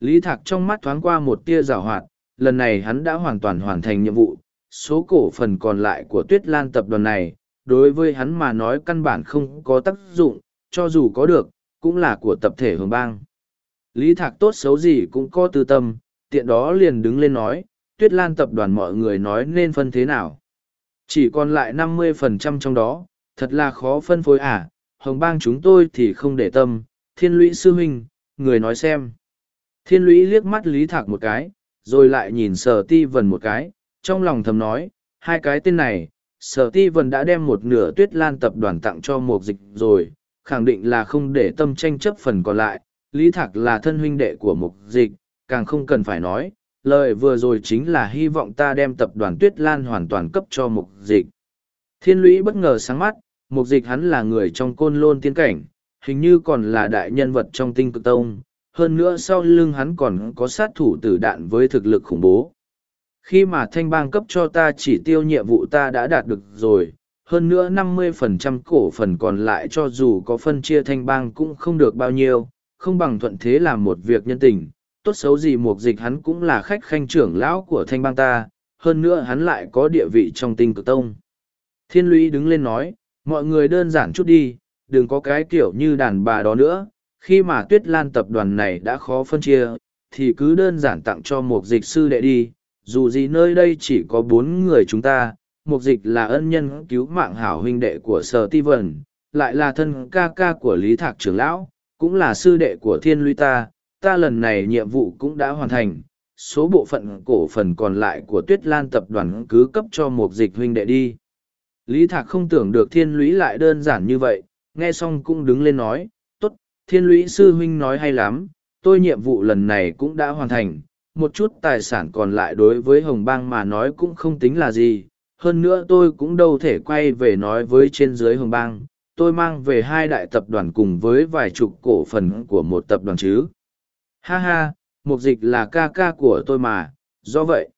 Lý Thạc trong mắt thoáng qua một tia rào hoạt, lần này hắn đã hoàn toàn hoàn thành nhiệm vụ. Số cổ phần còn lại của Tuyết Lan tập đoàn này, đối với hắn mà nói căn bản không có tác dụng, cho dù có được, cũng là của tập thể hưởng bang. Lý Thạc tốt xấu gì cũng có tư tâm, tiện đó liền đứng lên nói, Tuyết Lan tập đoàn mọi người nói nên phân thế nào. Chỉ còn lại năm mươi phần trăm trong đó, thật là khó phân phối à, hồng bang chúng tôi thì không để tâm, thiên lũy sư huynh, người nói xem. Thiên lũy liếc mắt Lý Thạc một cái, rồi lại nhìn sở ti vần một cái, trong lòng thầm nói, hai cái tên này, sở ti vần đã đem một nửa tuyết lan tập đoàn tặng cho một dịch rồi, khẳng định là không để tâm tranh chấp phần còn lại, Lý Thạc là thân huynh đệ của mục dịch, càng không cần phải nói, lời vừa rồi chính là hy vọng ta đem tập đoàn tuyết lan hoàn toàn cấp cho mục dịch. Thiên lũy bất ngờ sáng mắt, mục dịch hắn là người trong côn lôn tiên cảnh, hình như còn là đại nhân vật trong tinh cực tông, hơn nữa sau lưng hắn còn có sát thủ tử đạn với thực lực khủng bố. Khi mà thanh bang cấp cho ta chỉ tiêu nhiệm vụ ta đã đạt được rồi, hơn nữa 50% cổ phần còn lại cho dù có phân chia thanh bang cũng không được bao nhiêu, không bằng thuận thế làm một việc nhân tình, tốt xấu gì mục dịch hắn cũng là khách khanh trưởng lão của thanh bang ta, hơn nữa hắn lại có địa vị trong tinh cực tông. Thiên lũy đứng lên nói, mọi người đơn giản chút đi, đừng có cái kiểu như đàn bà đó nữa, khi mà tuyết lan tập đoàn này đã khó phân chia, thì cứ đơn giản tặng cho mục dịch sư đệ đi, dù gì nơi đây chỉ có bốn người chúng ta, mục dịch là ân nhân cứu mạng hảo huynh đệ của sở ti vần, lại là thân ca ca của Lý Thạc trưởng lão, cũng là sư đệ của thiên lũy ta, ta lần này nhiệm vụ cũng đã hoàn thành, số bộ phận cổ phần còn lại của tuyết lan tập đoàn cứ cấp cho một dịch huynh đệ đi. Lý Thạc không tưởng được thiên lũy lại đơn giản như vậy, nghe xong cũng đứng lên nói, tốt, thiên lũy sư huynh nói hay lắm, tôi nhiệm vụ lần này cũng đã hoàn thành, một chút tài sản còn lại đối với Hồng Bang mà nói cũng không tính là gì, hơn nữa tôi cũng đâu thể quay về nói với trên dưới Hồng Bang, tôi mang về hai đại tập đoàn cùng với vài chục cổ phần của một tập đoàn chứ. Ha ha, mục dịch là ca ca của tôi mà, do vậy.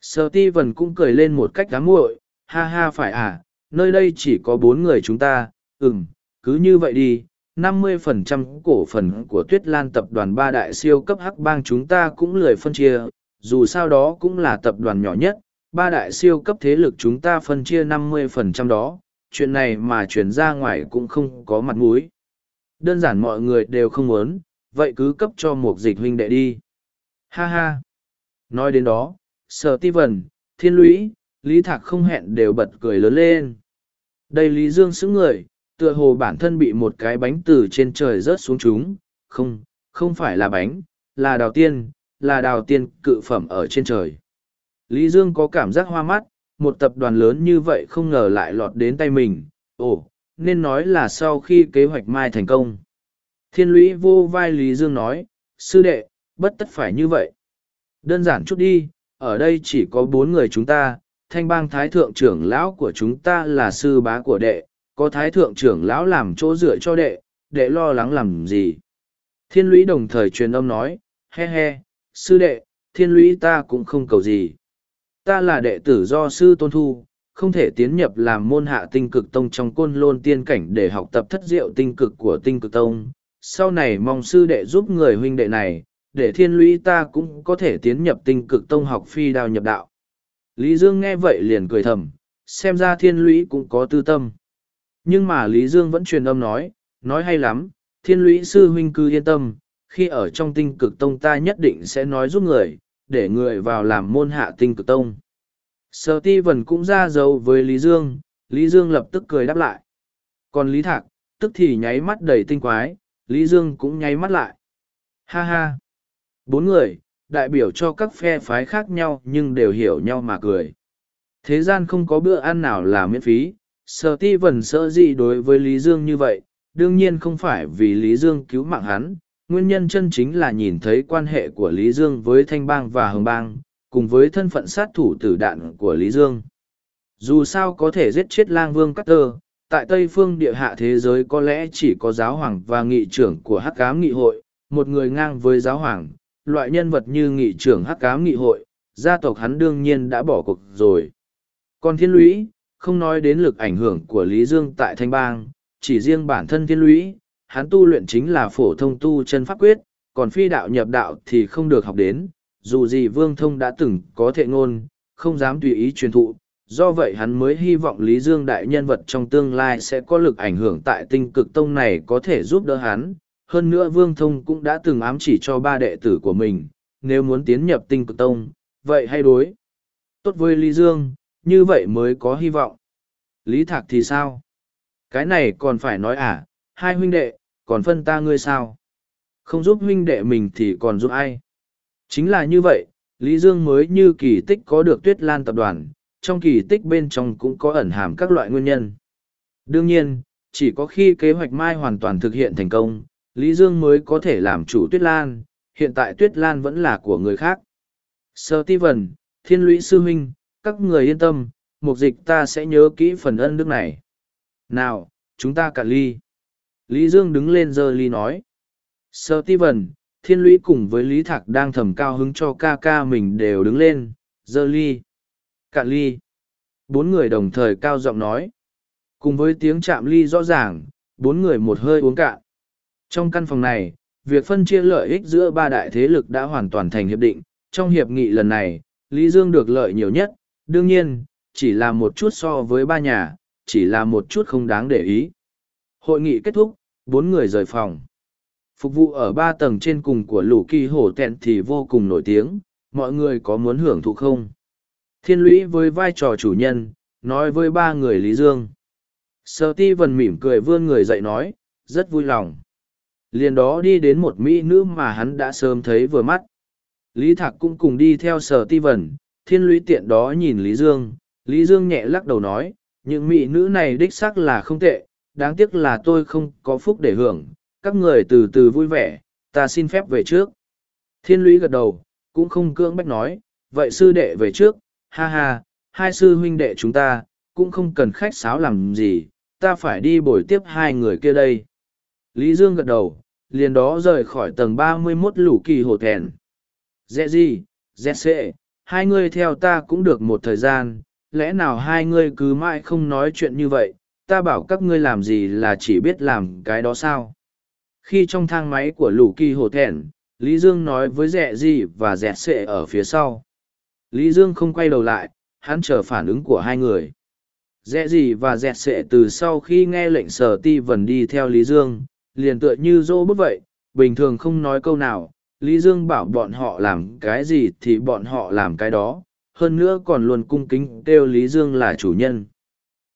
Sở ti vần cũng cười lên một cách đáng muội, ha ha phải à, nơi đây chỉ có bốn người chúng ta, ừm, cứ như vậy đi, 50% cổ phần của Tuyết Lan tập đoàn ba đại siêu cấp hắc bang chúng ta cũng lười phân chia, dù sao đó cũng là tập đoàn nhỏ nhất, ba đại siêu cấp thế lực chúng ta phân chia 50% đó, chuyện này mà chuyển ra ngoài cũng không có mặt mũi. Đơn giản mọi người đều không muốn, vậy cứ cấp cho một dịch huynh đệ đi. Ha ha! Nói đến đó, sở ti vần, thiên lũy, lý thạc không hẹn đều bật cười lớn lên. Đây Lý Dương xứng người, tựa hồ bản thân bị một cái bánh từ trên trời rớt xuống chúng, không, không phải là bánh, là đào tiên, là đào tiên cự phẩm ở trên trời. Lý Dương có cảm giác hoa mắt, một tập đoàn lớn như vậy không ngờ lại lọt đến tay mình, ồ, nên nói là sau khi kế hoạch mai thành công. Thiên lũy vô vai Lý Dương nói, sư đệ, bất tất phải như vậy. Đơn giản chút đi, ở đây chỉ có bốn người chúng ta, thanh bang thái thượng trưởng lão của chúng ta là sư bá của đệ, có thái thượng trưởng lão làm chỗ dựa cho đệ, đệ lo lắng làm gì. Thiên lũy đồng thời truyền âm nói, he he, sư đệ, thiên lũy ta cũng không cầu gì. Ta là đệ tử do sư tôn thu, không thể tiến nhập làm môn hạ tinh cực tông trong côn lôn tiên cảnh để học tập thất diệu tinh cực của tinh cực tông. Sau này mong sư đệ giúp người huynh đệ này, để thiên lũy ta cũng có thể tiến nhập tinh cực tông học phi đào nhập đạo. Lý Dương nghe vậy liền cười thầm, xem ra thiên lũy cũng có tư tâm. Nhưng mà Lý Dương vẫn truyền âm nói, nói hay lắm, thiên lũy sư huynh cứ yên tâm, khi ở trong tinh cực tông ta nhất định sẽ nói giúp người, để người vào làm môn hạ tinh cực tông. Sở ti vần cũng ra dấu với Lý Dương, Lý Dương lập tức cười đáp lại. Còn Lý Thạc, tức thì nháy mắt đầy tinh quái, Lý Dương cũng nháy mắt lại. Ha ha! Bốn người, đại biểu cho các phe phái khác nhau nhưng đều hiểu nhau mà cười. Thế gian không có bữa ăn nào là miễn phí, sở ti vần sợ gì đối với Lý Dương như vậy, đương nhiên không phải vì Lý Dương cứu mạng hắn, nguyên nhân chân chính là nhìn thấy quan hệ của Lý Dương với Thanh Bang và Hồng Bang, cùng với thân phận sát thủ tử đạn của Lý Dương. Dù sao có thể giết chết lang vương Carter tại Tây phương địa hạ thế giới có lẽ chỉ có giáo hoàng và nghị trưởng của hắc cám nghị hội, một người ngang với giáo hoàng, loại nhân vật như nghị trưởng hắc cám nghị hội, gia tộc hắn đương nhiên đã bỏ cuộc rồi. Còn thiên lũy, không nói đến lực ảnh hưởng của Lý Dương tại Thanh Bang, chỉ riêng bản thân thiên lũy, hắn tu luyện chính là phổ thông tu chân pháp quyết, còn phi đạo nhập đạo thì không được học đến, dù gì Vương Thông đã từng có thệ ngôn, không dám tùy ý truyền thụ, do vậy hắn mới hy vọng Lý Dương đại nhân vật trong tương lai sẽ có lực ảnh hưởng tại tinh cực tông này có thể giúp đỡ hắn. Hơn nữa Vương Thông cũng đã từng ám chỉ cho ba đệ tử của mình, nếu muốn tiến nhập tinh cực tông, vậy hay đối. Tốt với Lý Dương, như vậy mới có hy vọng. Lý Thạc thì sao? Cái này còn phải nói à, hai huynh đệ, còn phân ta ngươi sao? Không giúp huynh đệ mình thì còn giúp ai? Chính là như vậy, Lý Dương mới như kỳ tích có được tuyết lan tập đoàn, trong kỳ tích bên trong cũng có ẩn hàm các loại nguyên nhân. Đương nhiên, chỉ có khi kế hoạch mai hoàn toàn thực hiện thành công, Lý Dương mới có thể làm chủ tuyết lan, hiện tại tuyết lan vẫn là của người khác. Sơ Ti Vân, Thiên Lũy Sư Huynh, các người yên tâm, mục dịch ta sẽ nhớ kỹ phần ân đức này. Nào, chúng ta cạn ly. Lý Dương đứng lên giơ ly nói. Sơ Ti Vân, thiên lũy cùng với lý thạc đang thầm cao hứng cho ca ca mình đều đứng lên giơ ly cạn ly. Bốn người đồng thời cao giọng nói. Cùng với tiếng chạm ly rõ ràng, bốn người một hơi uống cạn. Trong căn phòng này, việc phân chia lợi ích giữa ba đại thế lực đã hoàn toàn thành hiệp định. Trong hiệp nghị lần này, lý dương được lợi nhiều nhất. Đương nhiên, chỉ là một chút so với ba nhà, chỉ là một chút không đáng để ý. Hội nghị kết thúc, bốn người rời phòng. Phục vụ ở ba tầng trên cùng của lũ kỳ hổ tẹn thì vô cùng nổi tiếng. Mọi người có muốn hưởng thụ không? Thiên lũy với vai trò chủ nhân nói với ba người lý dương. Sơ ti vần mỉm cười vươn người dậy nói rất vui lòng. Liền đó đi đến một mỹ nữ mà hắn đã sớm thấy vừa mắt. Lý thạc cũng cùng đi theo sở ti vần thiên lũy tiện đó nhìn lý dương. Lý dương nhẹ lắc đầu nói những mỹ nữ này đích xác là không tệ đáng tiếc là tôi không có phúc để hưởng. Các người từ từ vui vẻ, ta xin phép về trước. Thiên lũy gật đầu, cũng không cưỡng bách nói, vậy sư đệ về trước, ha ha, hai sư huynh đệ chúng ta, cũng không cần khách sáo làm gì, ta phải đi bồi tiếp hai người kia đây. Lý Dương gật đầu, liền đó rời khỏi tầng ba mươi 31 lũ kỳ hồ thèn. Dẹ gì, dẹ xệ, hai người theo ta cũng được một thời gian, lẽ nào hai ngươi cứ mãi không nói chuyện như vậy, ta bảo các ngươi làm gì là chỉ biết làm cái đó sao? khi trong thang máy của lũ kỳ hồ thèn, lý dương nói với rẽ gì và dẹ xệ ở phía sau lý dương không quay đầu lại hắn chờ phản ứng của hai người Dẹ gì và dẹt sệ từ sau khi nghe lệnh sở ti vần đi theo lý dương liền tựa như dô bất vậy bình thường không nói câu nào Lý Dương bảo bọn họ làm cái gì thì bọn họ làm cái đó, hơn nữa còn luôn cung kính kêu Lý Dương là chủ nhân.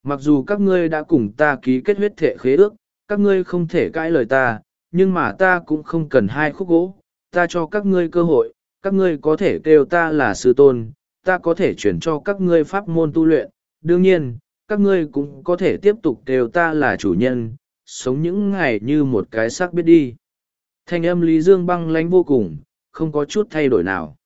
Mặc dù các ngươi đã cùng ta ký kết huyết thệ khế ước, các ngươi không thể cãi lời ta, nhưng mà ta cũng không cần hai khúc gỗ, ta cho các ngươi cơ hội, các ngươi có thể kêu ta là sư tôn, ta có thể chuyển cho các ngươi pháp môn tu luyện, đương nhiên, các ngươi cũng có thể tiếp tục kêu ta là chủ nhân, sống những ngày như một cái xác biết đi. Thanh âm Lý Dương băng lánh vô cùng, không có chút thay đổi nào.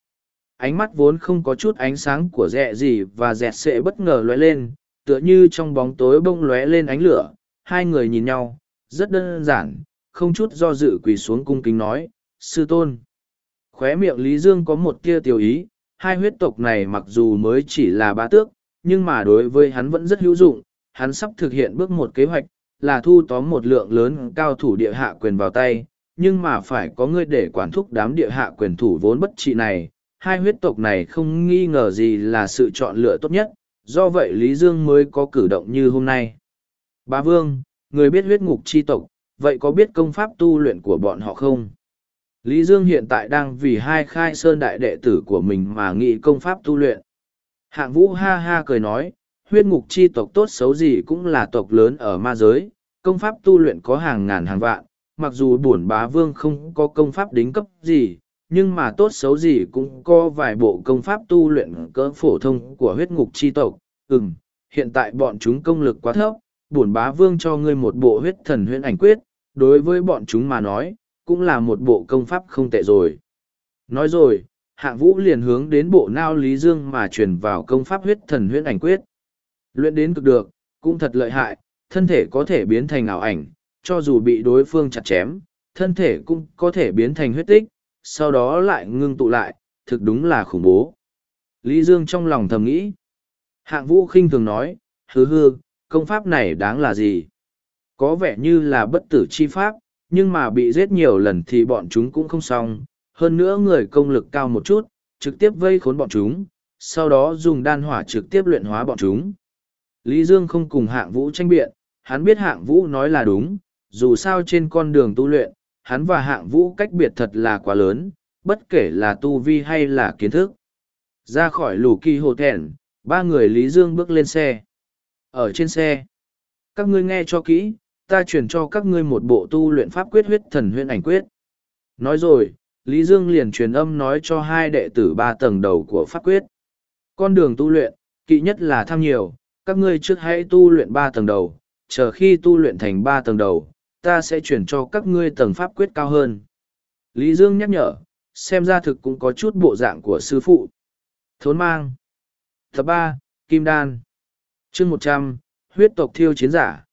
Ánh mắt vốn không có chút ánh sáng của dẹ gì và dẹt sệ bất ngờ lóe lên, tựa như trong bóng tối bông lóe lên ánh lửa. Hai người nhìn nhau, rất đơn giản, không chút do dự quỳ xuống cung kính nói, sư tôn. Khóe miệng Lý Dương có một tia tiểu ý, hai huyết tộc này mặc dù mới chỉ là ba tước, nhưng mà đối với hắn vẫn rất hữu dụng, hắn sắp thực hiện bước một kế hoạch, là thu tóm một lượng lớn cao thủ địa hạ quyền vào tay, nhưng mà phải có người để quản thúc đám địa hạ quyền thủ vốn bất trị này. Hai huyết tộc này không nghi ngờ gì là sự chọn lựa tốt nhất, do vậy Lý Dương mới có cử động như hôm nay. Bá Vương, người biết huyết ngục chi tộc, vậy có biết công pháp tu luyện của bọn họ không? Lý Dương hiện tại đang vì hai khai sơn đại đệ tử của mình mà nghĩ công pháp tu luyện. Hạng vũ ha ha cười nói, huyết ngục chi tộc tốt xấu gì cũng là tộc lớn ở ma giới, công pháp tu luyện có hàng ngàn hàng vạn, mặc dù bổn bá vương không có công pháp đính cấp gì, nhưng mà tốt xấu gì cũng có vài bộ công pháp tu luyện cỡ phổ thông của huyết ngục chi tộc. Ừm, hiện tại bọn chúng công lực quá thấp, bổn bá vương cho ngươi một bộ huyết thần huyễn ảnh quyết, đối với bọn chúng mà nói, cũng là một bộ công pháp không tệ rồi. Nói rồi, hạng vũ liền hướng đến bộ nao lý dương mà truyền vào công pháp huyết thần huyễn ảnh quyết. Luyện đến cực được, cũng thật lợi hại, thân thể có thể biến thành ảo ảnh, cho dù bị đối phương chặt chém, thân thể cũng có thể biến thành huyết tích, sau đó lại ngưng tụ lại, thực đúng là khủng bố. Lý Dương trong lòng thầm nghĩ. Hạng vũ khinh thường nói, hứ hư, công pháp này đáng là gì? Có vẻ như là bất tử chi pháp, nhưng mà bị giết nhiều lần thì bọn chúng cũng không xong. Hơn nữa người công lực cao một chút, trực tiếp vây khốn bọn chúng, sau đó dùng đan hỏa trực tiếp luyện hóa bọn chúng. Lý Dương không cùng hạng vũ tranh biện, hắn biết hạng vũ nói là đúng, dù sao trên con đường tu luyện, hắn và hạng vũ cách biệt thật là quá lớn, bất kể là tu vi hay là kiến thức. Ra khỏi lù kỳ hồ thẹn, ba người Lý Dương bước lên xe. Ở trên xe, các ngươi nghe cho kỹ, ta truyền cho các ngươi một bộ tu luyện pháp quyết huyết thần huyễn ảnh quyết. Nói rồi, Lý Dương liền truyền âm nói cho hai đệ tử ba tầng đầu của pháp quyết. Con đường tu luyện, kỵ nhất là tham nhiều, các ngươi trước hãy tu luyện ba tầng đầu, chờ khi tu luyện thành ba tầng đầu, ta sẽ chuyển cho các ngươi tầng pháp quyết cao hơn. Lý Dương nhắc nhở, xem ra thực cũng có chút bộ dạng của sư phụ. Thốn mang. Tập ba Kim Đan. chương một trăm huyết tộc thiêu chiến giả.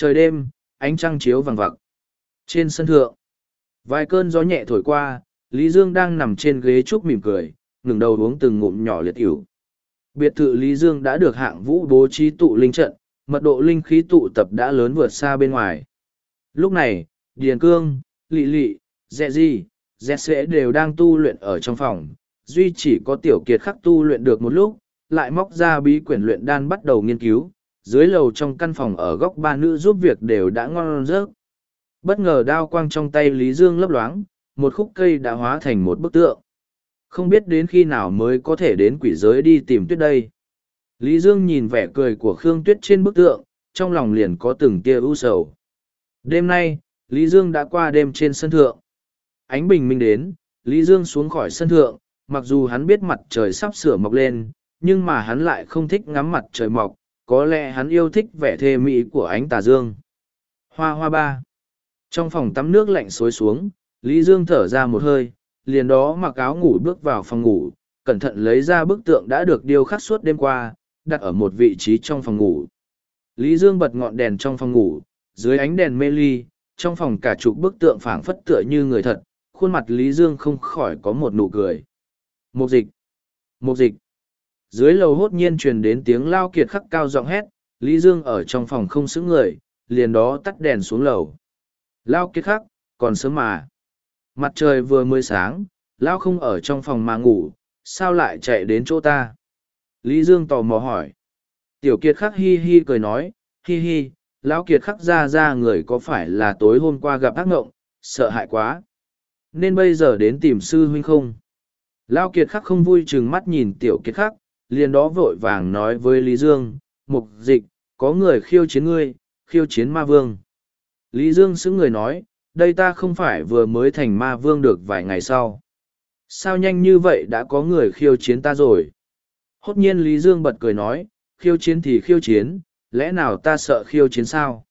Trời đêm, ánh trăng chiếu vàng vặc. Trên sân thượng, vài cơn gió nhẹ thổi qua, Lý Dương đang nằm trên ghế trúc mỉm cười, ngừng đầu uống từng ngụm nhỏ liệt ỉu. Biệt thự Lý Dương đã được hạng vũ bố trí tụ linh trận, mật độ linh khí tụ tập đã lớn vượt xa bên ngoài. Lúc này, Điền Cương, Lị Lị, Dẹ Di, Dẹ Sễ đều đang tu luyện ở trong phòng, duy chỉ có tiểu kiệt khắc tu luyện được một lúc, lại móc ra bí quyển luyện đan bắt đầu nghiên cứu, dưới lầu trong căn phòng ở góc ba nữ giúp việc đều đã ngon rớt. Bất ngờ đao quang trong tay Lý Dương lấp loáng, một khúc cây đã hóa thành một bức tượng. Không biết đến khi nào mới có thể đến quỷ giới đi tìm tuyết đây. Lý Dương nhìn vẻ cười của Khương Tuyết trên bức tượng, trong lòng liền có từng tia ưu sầu. Đêm nay, Lý Dương đã qua đêm trên sân thượng. Ánh bình minh đến, Lý Dương xuống khỏi sân thượng, mặc dù hắn biết mặt trời sắp sửa mọc lên, nhưng mà hắn lại không thích ngắm mặt trời mọc, có lẽ hắn yêu thích vẻ thê mỹ của ánh tà dương. Hoa hoa ba. Trong phòng tắm nước lạnh xối xuống, Lý Dương thở ra một hơi, liền đó mặc áo ngủ bước vào phòng ngủ, cẩn thận lấy ra bức tượng đã được điêu khắc suốt đêm qua, đặt ở một vị trí trong phòng ngủ. Lý Dương bật ngọn đèn trong phòng ngủ, dưới ánh đèn mê ly, trong phòng cả chục bức tượng phảng phất tựa như người thật, khuôn mặt Lý Dương không khỏi có một nụ cười. Một dịch! Một dịch! Dưới lầu hốt nhiên truyền đến tiếng lao kiệt khắc cao giọng hét, Lý Dương ở trong phòng không xứng người, liền đó tắt đèn xuống lầu. Lao kiệt khắc, còn sớm mà. Mặt trời vừa mới sáng, Lao không ở trong phòng mà ngủ, sao lại chạy đến chỗ ta? Lý Dương tò mò hỏi. Tiểu kiệt khắc hi hi cười nói, hi hi, lão kiệt khắc ra ra người có phải là tối hôm qua gặp ác ngộng, sợ hãi quá. Nên bây giờ đến tìm sư huynh không? Lão Kiệt khắc không vui chừng mắt nhìn tiểu Kiệt khắc, liền đó vội vàng nói với Lý Dương, mục dịch, có người khiêu chiến ngươi, khiêu chiến ma vương. Lý Dương xứng người nói, đây ta không phải vừa mới thành ma vương được vài ngày sau. Sao nhanh như vậy đã có người khiêu chiến ta rồi? Hốt nhiên Lý Dương bật cười nói, khiêu chiến thì khiêu chiến, lẽ nào ta sợ khiêu chiến sao?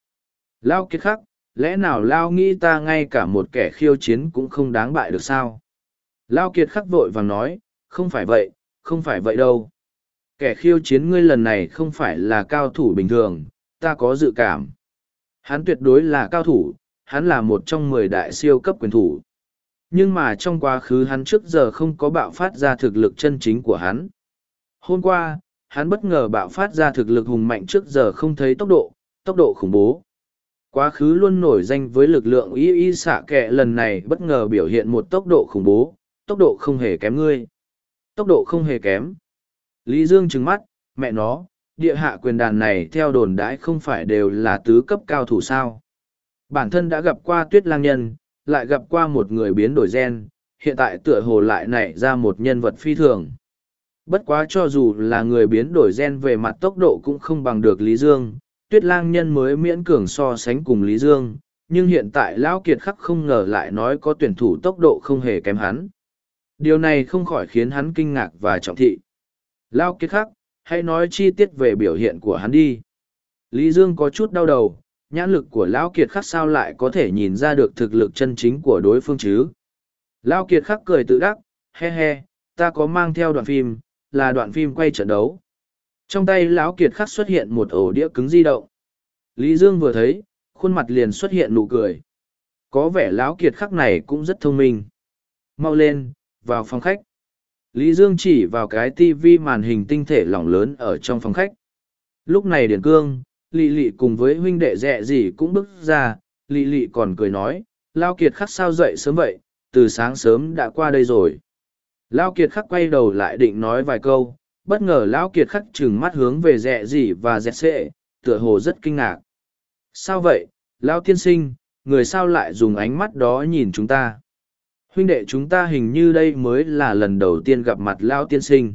Lao kiệt khắc, lẽ nào Lao nghĩ ta ngay cả một kẻ khiêu chiến cũng không đáng bại được sao? Lao kiệt khắc vội vàng nói, không phải vậy, không phải vậy đâu. Kẻ khiêu chiến ngươi lần này không phải là cao thủ bình thường, ta có dự cảm. Hắn tuyệt đối là cao thủ, hắn là một trong mười đại siêu cấp quyền thủ. Nhưng mà trong quá khứ hắn trước giờ không có bạo phát ra thực lực chân chính của hắn. Hôm qua, hắn bất ngờ bạo phát ra thực lực hùng mạnh trước giờ không thấy tốc độ, tốc độ khủng bố. Quá khứ luôn nổi danh với lực lượng y y xạ kẹ lần này bất ngờ biểu hiện một tốc độ khủng bố, tốc độ không hề kém ngươi. Tốc độ không hề kém. Lý Dương trừng mắt, mẹ nó, địa hạ quyền đàn này theo đồn đãi không phải đều là tứ cấp cao thủ sao. Bản thân đã gặp qua tuyết lang nhân, lại gặp qua một người biến đổi gen, hiện tại tựa hồ lại nảy ra một nhân vật phi thường. Bất quá cho dù là người biến đổi gen về mặt tốc độ cũng không bằng được Lý Dương, tuyết lang nhân mới miễn cường so sánh cùng Lý Dương, nhưng hiện tại Lão Kiệt khắc không ngờ lại nói có tuyển thủ tốc độ không hề kém hắn. Điều này không khỏi khiến hắn kinh ngạc và trọng thị. Lão Kiệt khắc, hãy nói chi tiết về biểu hiện của hắn đi. Lý Dương có chút đau đầu, nhãn lực của Lão Kiệt khắc sao lại có thể nhìn ra được thực lực chân chính của đối phương chứ. Lão Kiệt khắc cười tự đắc, he he, ta có mang theo đoạn phim, là đoạn phim quay trận đấu. Trong tay Lão Kiệt khắc xuất hiện một ổ đĩa cứng di động. Lý Dương vừa thấy, khuôn mặt liền xuất hiện nụ cười. Có vẻ Lão Kiệt khắc này cũng rất thông minh. Mau lên, vào phòng khách. Lý Dương chỉ vào cái tivi màn hình tinh thể lỏng lớn ở trong phòng khách. Lúc này Điền Cương, Lị Lị cùng với huynh đệ dẹ gì cũng bước ra, Lị Lị còn cười nói, Lao Kiệt khắc sao dậy sớm vậy, từ sáng sớm đã qua đây rồi. Lao Kiệt khắc quay đầu lại định nói vài câu, bất ngờ Lão Kiệt khắc trừng mắt hướng về dẹ gì và dẹ sệ, tựa hồ rất kinh ngạc. Sao vậy, Lao tiên sinh, người sao lại dùng ánh mắt đó nhìn chúng ta? Huynh đệ chúng ta hình như đây mới là lần đầu tiên gặp mặt lao tiên sinh.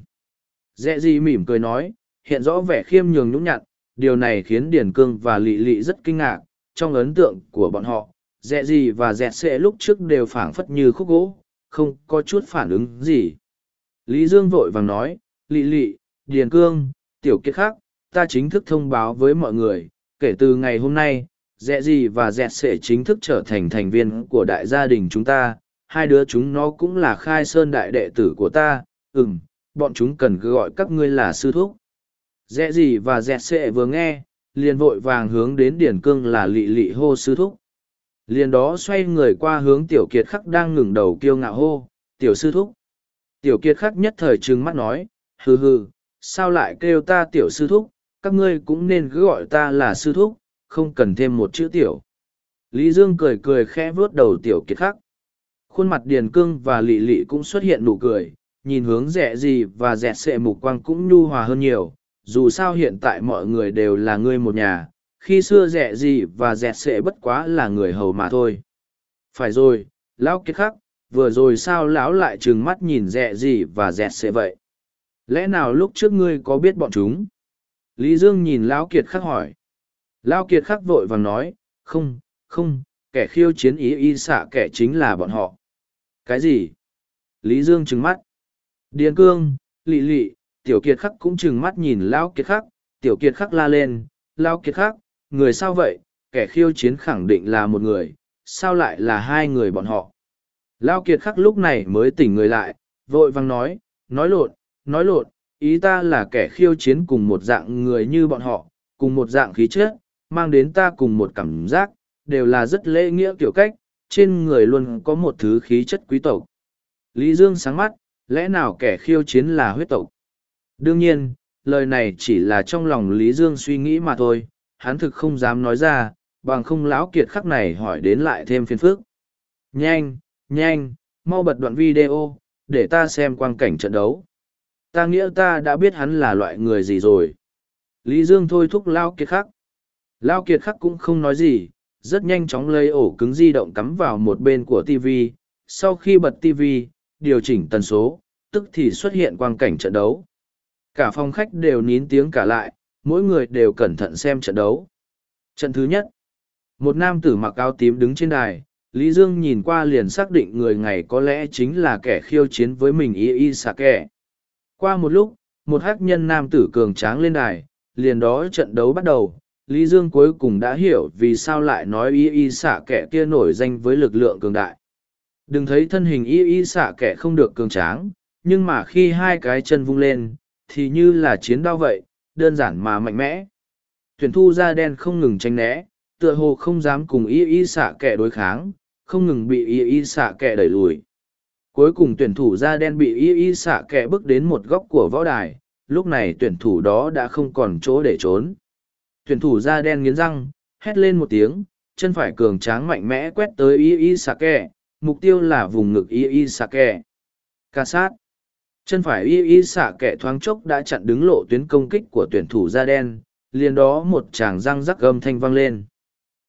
Dẹ gì mỉm cười nói, hiện rõ vẻ khiêm nhường nhũng nhặn, điều này khiến Điền cương và lỵ lỵ rất kinh ngạc, trong ấn tượng của bọn họ, dẹ gì và dẹt sệ lúc trước đều phảng phất như khúc gỗ, không có chút phản ứng gì. Lý dương vội vàng nói lỵ lỵ điền cương, tiểu kiệt khác, ta chính thức thông báo với mọi người, kể từ ngày hôm nay, dẹ gì và dẹt sệ chính thức trở thành thành viên của đại gia đình chúng ta hai đứa chúng nó cũng là khai sơn đại đệ tử của ta, ừm, bọn chúng cần cứ gọi các ngươi là sư thúc. Dẹ gì và dẹt sệ vừa nghe, liền vội vàng hướng đến điển cương là lị lị hô sư thúc. Liền đó xoay người qua hướng tiểu kiệt khắc đang ngừng đầu kiêu ngạo hô, tiểu sư thúc. Tiểu kiệt khắc nhất thời trừng mắt nói, hừ hừ, sao lại kêu ta tiểu sư thúc, các ngươi cũng nên cứ gọi ta là sư thúc, không cần thêm một chữ tiểu. Lý Dương cười cười khẽ vuốt đầu tiểu kiệt khắc khuôn mặt điền cương và lỵ lỵ cũng xuất hiện nụ cười, nhìn hướng rẻ gì và rẻ sệ mục quang cũng nhu hòa hơn nhiều. Dù sao hiện tại mọi người đều là người một nhà, khi xưa rẻ gì và rẻ sệ bất quá là người hầu mà thôi. Phải rồi, lão kiệt khắc, vừa rồi sao lão lại trừng mắt nhìn rẻ gì và rẻ sệ vậy? Lẽ nào lúc trước ngươi có biết bọn chúng? Lý dương nhìn lão kiệt khắc hỏi. Lão kiệt khắc vội vàng nói, không không, kẻ khiêu chiến ý y xạ kẻ chính là bọn họ cái gì? Lý Dương trừng mắt. Điền cương, lị lị, tiểu kiệt khắc cũng trừng mắt nhìn Lão kiệt khắc, tiểu kiệt khắc la lên, Lão kiệt khắc, người sao vậy, kẻ khiêu chiến khẳng định là một người, sao lại là hai người bọn họ. Lão kiệt khắc lúc này mới tỉnh người lại, vội vang nói, nói lộn, nói lộn, ý ta là kẻ khiêu chiến cùng một dạng người như bọn họ, cùng một dạng khí chất, mang đến ta cùng một cảm giác, đều là rất lễ nghĩa kiểu cách, trên người luôn có một thứ khí chất quý tộc. Lý Dương sáng mắt, lẽ nào kẻ khiêu chiến là huyết tộc? Đương nhiên, lời này chỉ là trong lòng Lý Dương suy nghĩ mà thôi, hắn thực không dám nói ra, bằng không lão kiệt khắc này hỏi đến lại thêm phiền phức. Nhanh, nhanh, mau bật đoạn video, để ta xem quang cảnh trận đấu. Ta nghĩa ta đã biết hắn là loại người gì rồi. Lý Dương thôi thúc Lao Kiệt khắc. Lao Kiệt khắc cũng không nói gì, rất nhanh chóng lấy ổ cứng di động cắm vào một bên của tv sau khi bật tv điều chỉnh tần số, tức thì xuất hiện quang cảnh trận đấu. Cả phòng khách đều nín tiếng cả lại, mỗi người đều cẩn thận xem trận đấu. Trận thứ nhất, một nam tử mặc áo tím đứng trên đài, lý dương nhìn qua liền xác định người này có lẽ chính là kẻ khiêu chiến với mình y y xạ kẻ. Qua một lúc, một hắc nhân nam tử cường tráng lên đài, liền đó trận đấu bắt đầu lý dương cuối cùng đã hiểu vì sao lại nói y y xạ kẻ kia nổi danh với lực lượng cường đại. Đừng thấy thân hình y y xạ kẻ không được cường tráng, nhưng mà khi hai cái chân vung lên, thì như là chiến đao vậy, đơn giản mà mạnh mẽ. Tuyển thu da đen không ngừng tranh né, tựa hồ không dám cùng y y xạ kẻ đối kháng, không ngừng bị y y xạ kẻ đẩy lùi. Cuối cùng tuyển thủ da đen bị y y xạ kẻ bước đến một góc của võ đài, lúc này tuyển thủ đó đã không còn chỗ để trốn tuyển thủ da đen nghiến răng, hét lên một tiếng, chân phải cường tráng mạnh mẽ quét tới y y xạ kẻ mục tiêu là vùng ngực y y xạ kẻ ca sát. Chân phải y y xạ kẻ thoáng chốc đã chặn đứng lộ tuyến công kích của tuyển thủ da đen, liền đó một tràng răng rắc gầm thanh vang lên.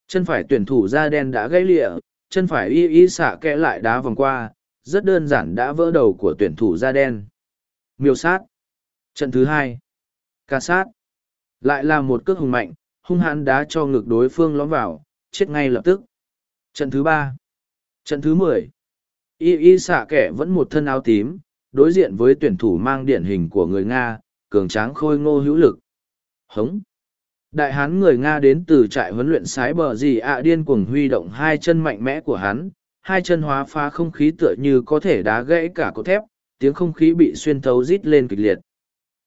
Chân phải tuyển thủ da đen đã gãy lịa, chân phải y y xạ kẽ lại đá vòng qua, rất đơn giản đã vỡ đầu của tuyển thủ da đen. Miêu sát. Trận thứ hai. Ca sát lại là một cước hùng mạnh hung hãn đá cho ngực đối phương lõm vào chết ngay lập tức. Trận thứ ba. Trận thứ mười. Y y xạ kẻ vẫn một thân áo tím đối diện với tuyển thủ mang điển hình của người nga cường tráng khôi ngô hữu lực. Hống. Đại hán người Nga đến từ trại huấn luyện sái bờ gì ạ à điên cuồng huy động hai chân mạnh mẽ của hắn, hai chân hóa phá không khí tựa như có thể đá gãy cả cốt thép, tiếng không khí bị xuyên thấu rít lên kịch liệt.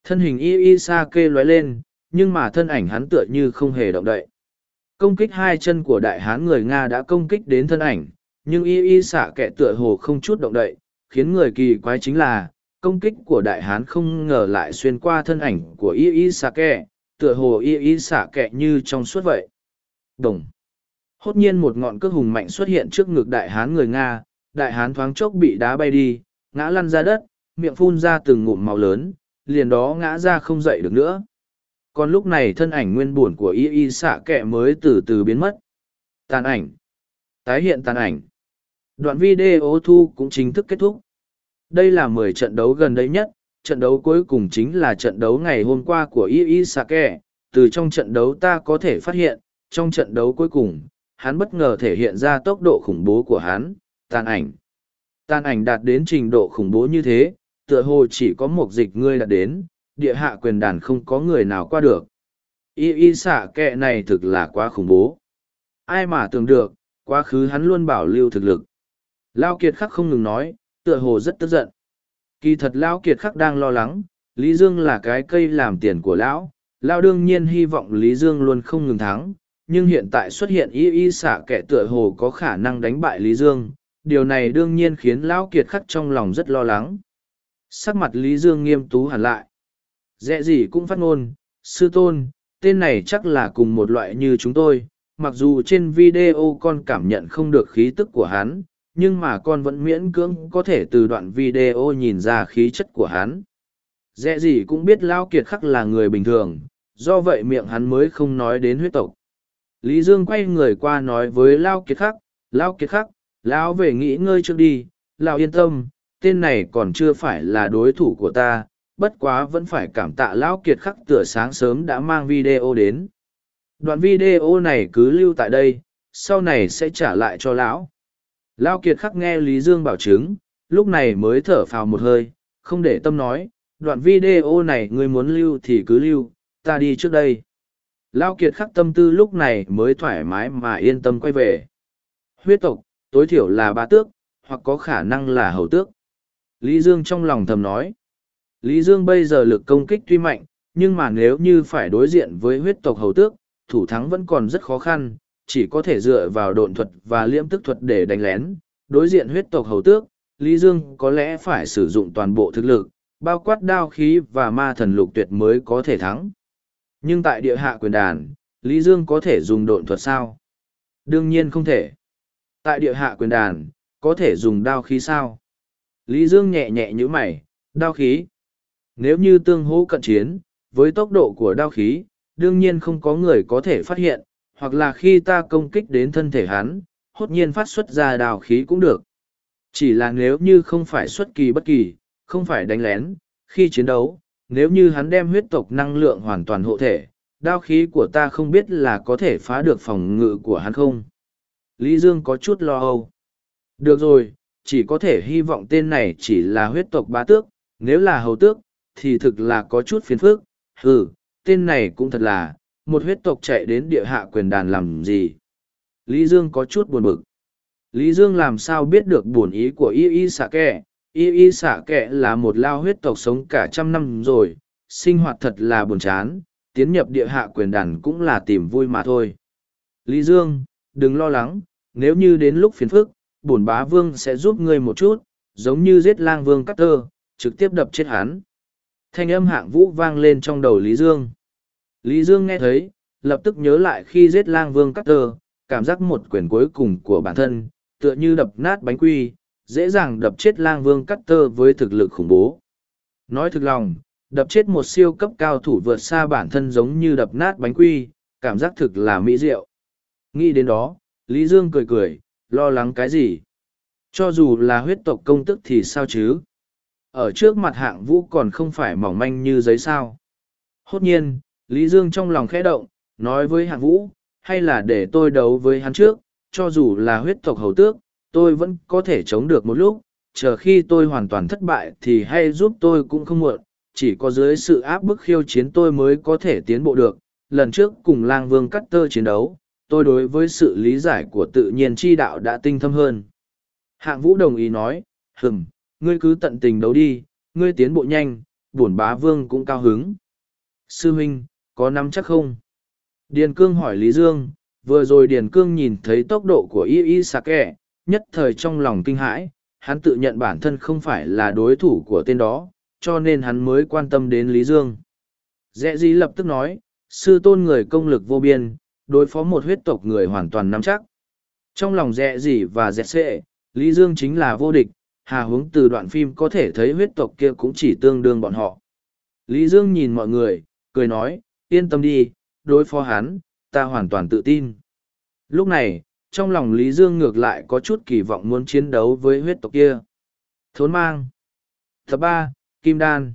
Thân hình y y sa kê lóe lên, nhưng mà thân ảnh hắn tựa như không hề động đậy. Công kích hai chân của đại hán người Nga đã công kích đến thân ảnh, nhưng y y xạ kẻ tựa hồ không chút động đậy, khiến người kỳ quái chính là, công kích của đại hán không ngờ lại xuyên qua thân ảnh của y y xạ kẻ, tựa hồ y y xả kẹ như trong suốt vậy. Đồng. Hốt nhiên một ngọn cước hùng mạnh xuất hiện trước ngực đại hán người Nga, đại hán thoáng chốc bị đá bay đi, ngã lăn ra đất, miệng phun ra từng ngụm màu lớn, liền đó ngã ra không dậy được nữa. Còn lúc này thân ảnh nguyên buồn của y y xạ kệ mới từ từ biến mất. Tàn ảnh. Tái hiện tàn ảnh. Đoạn video thu cũng chính thức kết thúc. Đây là mười trận đấu gần đây nhất, trận đấu cuối cùng chính là trận đấu ngày hôm qua của Y Sake. Từ trong trận đấu ta có thể phát hiện, trong trận đấu cuối cùng, hắn bất ngờ thể hiện ra tốc độ khủng bố của hắn, tàn ảnh. Tàn ảnh đạt đến trình độ khủng bố như thế, tựa hồ chỉ có một dịch ngươi đạt đến, địa hạ quyền đàn không có người nào qua được. Y y xạ kệ này thực là quá khủng bố. Ai mà tưởng được, quá khứ hắn luôn bảo lưu thực lực. Lao Kiệt khắc không ngừng nói, tựa hồ rất tức giận. Kỳ thật lao Kiệt khắc đang lo lắng, Lý Dương là cái cây làm tiền của Lão, lao đương nhiên hy vọng Lý Dương luôn không ngừng thắng, nhưng hiện tại xuất hiện y y xả kẻ tựa hồ có khả năng đánh bại Lý Dương, điều này đương nhiên khiến Lão Kiệt khắc trong lòng rất lo lắng. Sắc mặt Lý Dương nghiêm tú hẳn lại. Dẹ gì cũng phát ngôn, sư tôn, tên này chắc là cùng một loại như chúng tôi, mặc dù trên video con cảm nhận không được khí tức của hắn, nhưng mà con vẫn miễn cưỡng có thể từ đoạn video nhìn ra khí chất của hắn. Dễ gì cũng biết lao kiệt khắc là người bình thường do vậy miệng hắn mới không nói đến huyết tộc. Lý dương quay người qua nói với lao kiệt khắc lao kiệt khắc lão về nghỉ ngơi trước đi lão yên tâm tên này còn chưa phải là đối thủ của ta bất quá vẫn phải cảm tạ lão kiệt khắc tựa sáng sớm đã mang video đến đoạn video này cứ lưu tại đây sau này sẽ trả lại cho lão Lão Kiệt khắc nghe Lý Dương bảo chứng, lúc này mới thở phào một hơi, không để tâm nói, đoạn video này ngươi muốn lưu thì cứ lưu, ta đi trước đây. Lão Kiệt khắc tâm tư lúc này mới thoải mái mà yên tâm quay về. Huyết tộc, tối thiểu là ba tước, hoặc có khả năng là hầu tước. Lý Dương trong lòng thầm nói. Lý Dương bây giờ lực công kích tuy mạnh, nhưng mà nếu như phải đối diện với huyết tộc hầu tước, thủ thắng vẫn còn rất khó khăn, chỉ có thể dựa vào độn thuật và liễm tức thuật để đánh lén. Đối diện huyết tộc hầu tước, Lý Dương có lẽ phải sử dụng toàn bộ thực lực, bao quát đao khí và ma thần lục tuyệt mới có thể thắng. Nhưng tại địa hạ quyền đàn, Lý Dương có thể dùng độn thuật sao? Đương nhiên không thể. Tại địa hạ quyền đàn, có thể dùng đao khí sao? Lý Dương nhẹ nhẹ như mày, đao khí. Nếu như tương hỗ cận chiến, với tốc độ của đao khí, đương nhiên không có người có thể phát hiện, hoặc là khi ta công kích đến thân thể hắn, hốt nhiên phát xuất ra đào khí cũng được. Chỉ là nếu như không phải xuất kỳ bất kỳ, không phải đánh lén, khi chiến đấu, nếu như hắn đem huyết tộc năng lượng hoàn toàn hộ thể, đao khí của ta không biết là có thể phá được phòng ngự của hắn không. Lý Dương có chút lo âu. Được rồi, chỉ có thể hy vọng tên này chỉ là huyết tộc bá tước, nếu là hầu tước, thì thực là có chút phiền phức. Ừ, tên này cũng thật là, một huyết tộc chạy đến địa hạ quyền đàn làm gì. Lý Dương có chút buồn bực. Lý Dương làm sao biết được buồn ý của y y xạ kẹ. Y y xạ kẹ là một lao huyết tộc sống cả trăm năm rồi, sinh hoạt thật là buồn chán, tiến nhập địa hạ quyền đàn cũng là tìm vui mà thôi. Lý Dương, đừng lo lắng, nếu như đến lúc phiền phức, bổn bá vương sẽ giúp ngươi một chút, giống như giết lang vương cắt tơ, trực tiếp đập chết hắn. Thanh âm hạng vũ vang lên trong đầu Lý Dương. Lý Dương nghe thấy, lập tức nhớ lại khi giết lang vương cắt tơ, cảm giác một quyền cuối cùng của bản thân, tựa như đập nát bánh quy, dễ dàng đập chết lang vương cắt tơ với thực lực khủng bố. Nói thực lòng, đập chết một siêu cấp cao thủ vượt xa bản thân giống như đập nát bánh quy, cảm giác thực là mỹ diệu. Nghĩ đến đó, Lý Dương cười cười, lo lắng cái gì? Cho dù là huyết tộc công tức thì sao chứ? Ở trước mặt hạng vũ còn không phải mỏng manh như giấy sao. Hốt nhiên, Lý Dương trong lòng khẽ động, nói với hạng vũ, hay là để tôi đấu với hắn trước, cho dù là huyết tộc hầu tước, tôi vẫn có thể chống được một lúc, chờ khi tôi hoàn toàn thất bại thì hay giúp tôi cũng không muộn, chỉ có dưới sự áp bức khiêu chiến tôi mới có thể tiến bộ được. Lần trước cùng lang vương cắt tơ chiến đấu, tôi đối với sự lý giải của tự nhiên chi đạo đã tinh thâm hơn. Hạng vũ đồng ý nói, hừm, ngươi cứ tận tình đấu đi, ngươi tiến bộ nhanh, bổn bá vương cũng cao hứng. Sư huynh, có nắm chắc không? Điền cương hỏi Lý Dương, vừa rồi Điền cương nhìn thấy tốc độ của y y sạc kẻ, nhất thời trong lòng kinh hãi, hắn tự nhận bản thân không phải là đối thủ của tên đó, cho nên hắn mới quan tâm đến Lý Dương. Dẹ dĩ lập tức nói, sư tôn người công lực vô biên, đối phó một huyết tộc người hoàn toàn nắm chắc. Trong lòng dẹ dĩ và dẹ sệ, Lý Dương chính là vô địch, hà hướng từ đoạn phim có thể thấy huyết tộc kia cũng chỉ tương đương bọn họ. Lý Dương nhìn mọi người, cười nói, yên tâm đi, đối phó hắn, ta hoàn toàn tự tin. Lúc này, trong lòng Lý Dương ngược lại có chút kỳ vọng muốn chiến đấu với huyết tộc kia. Thốn mang. thập ba Kim Đan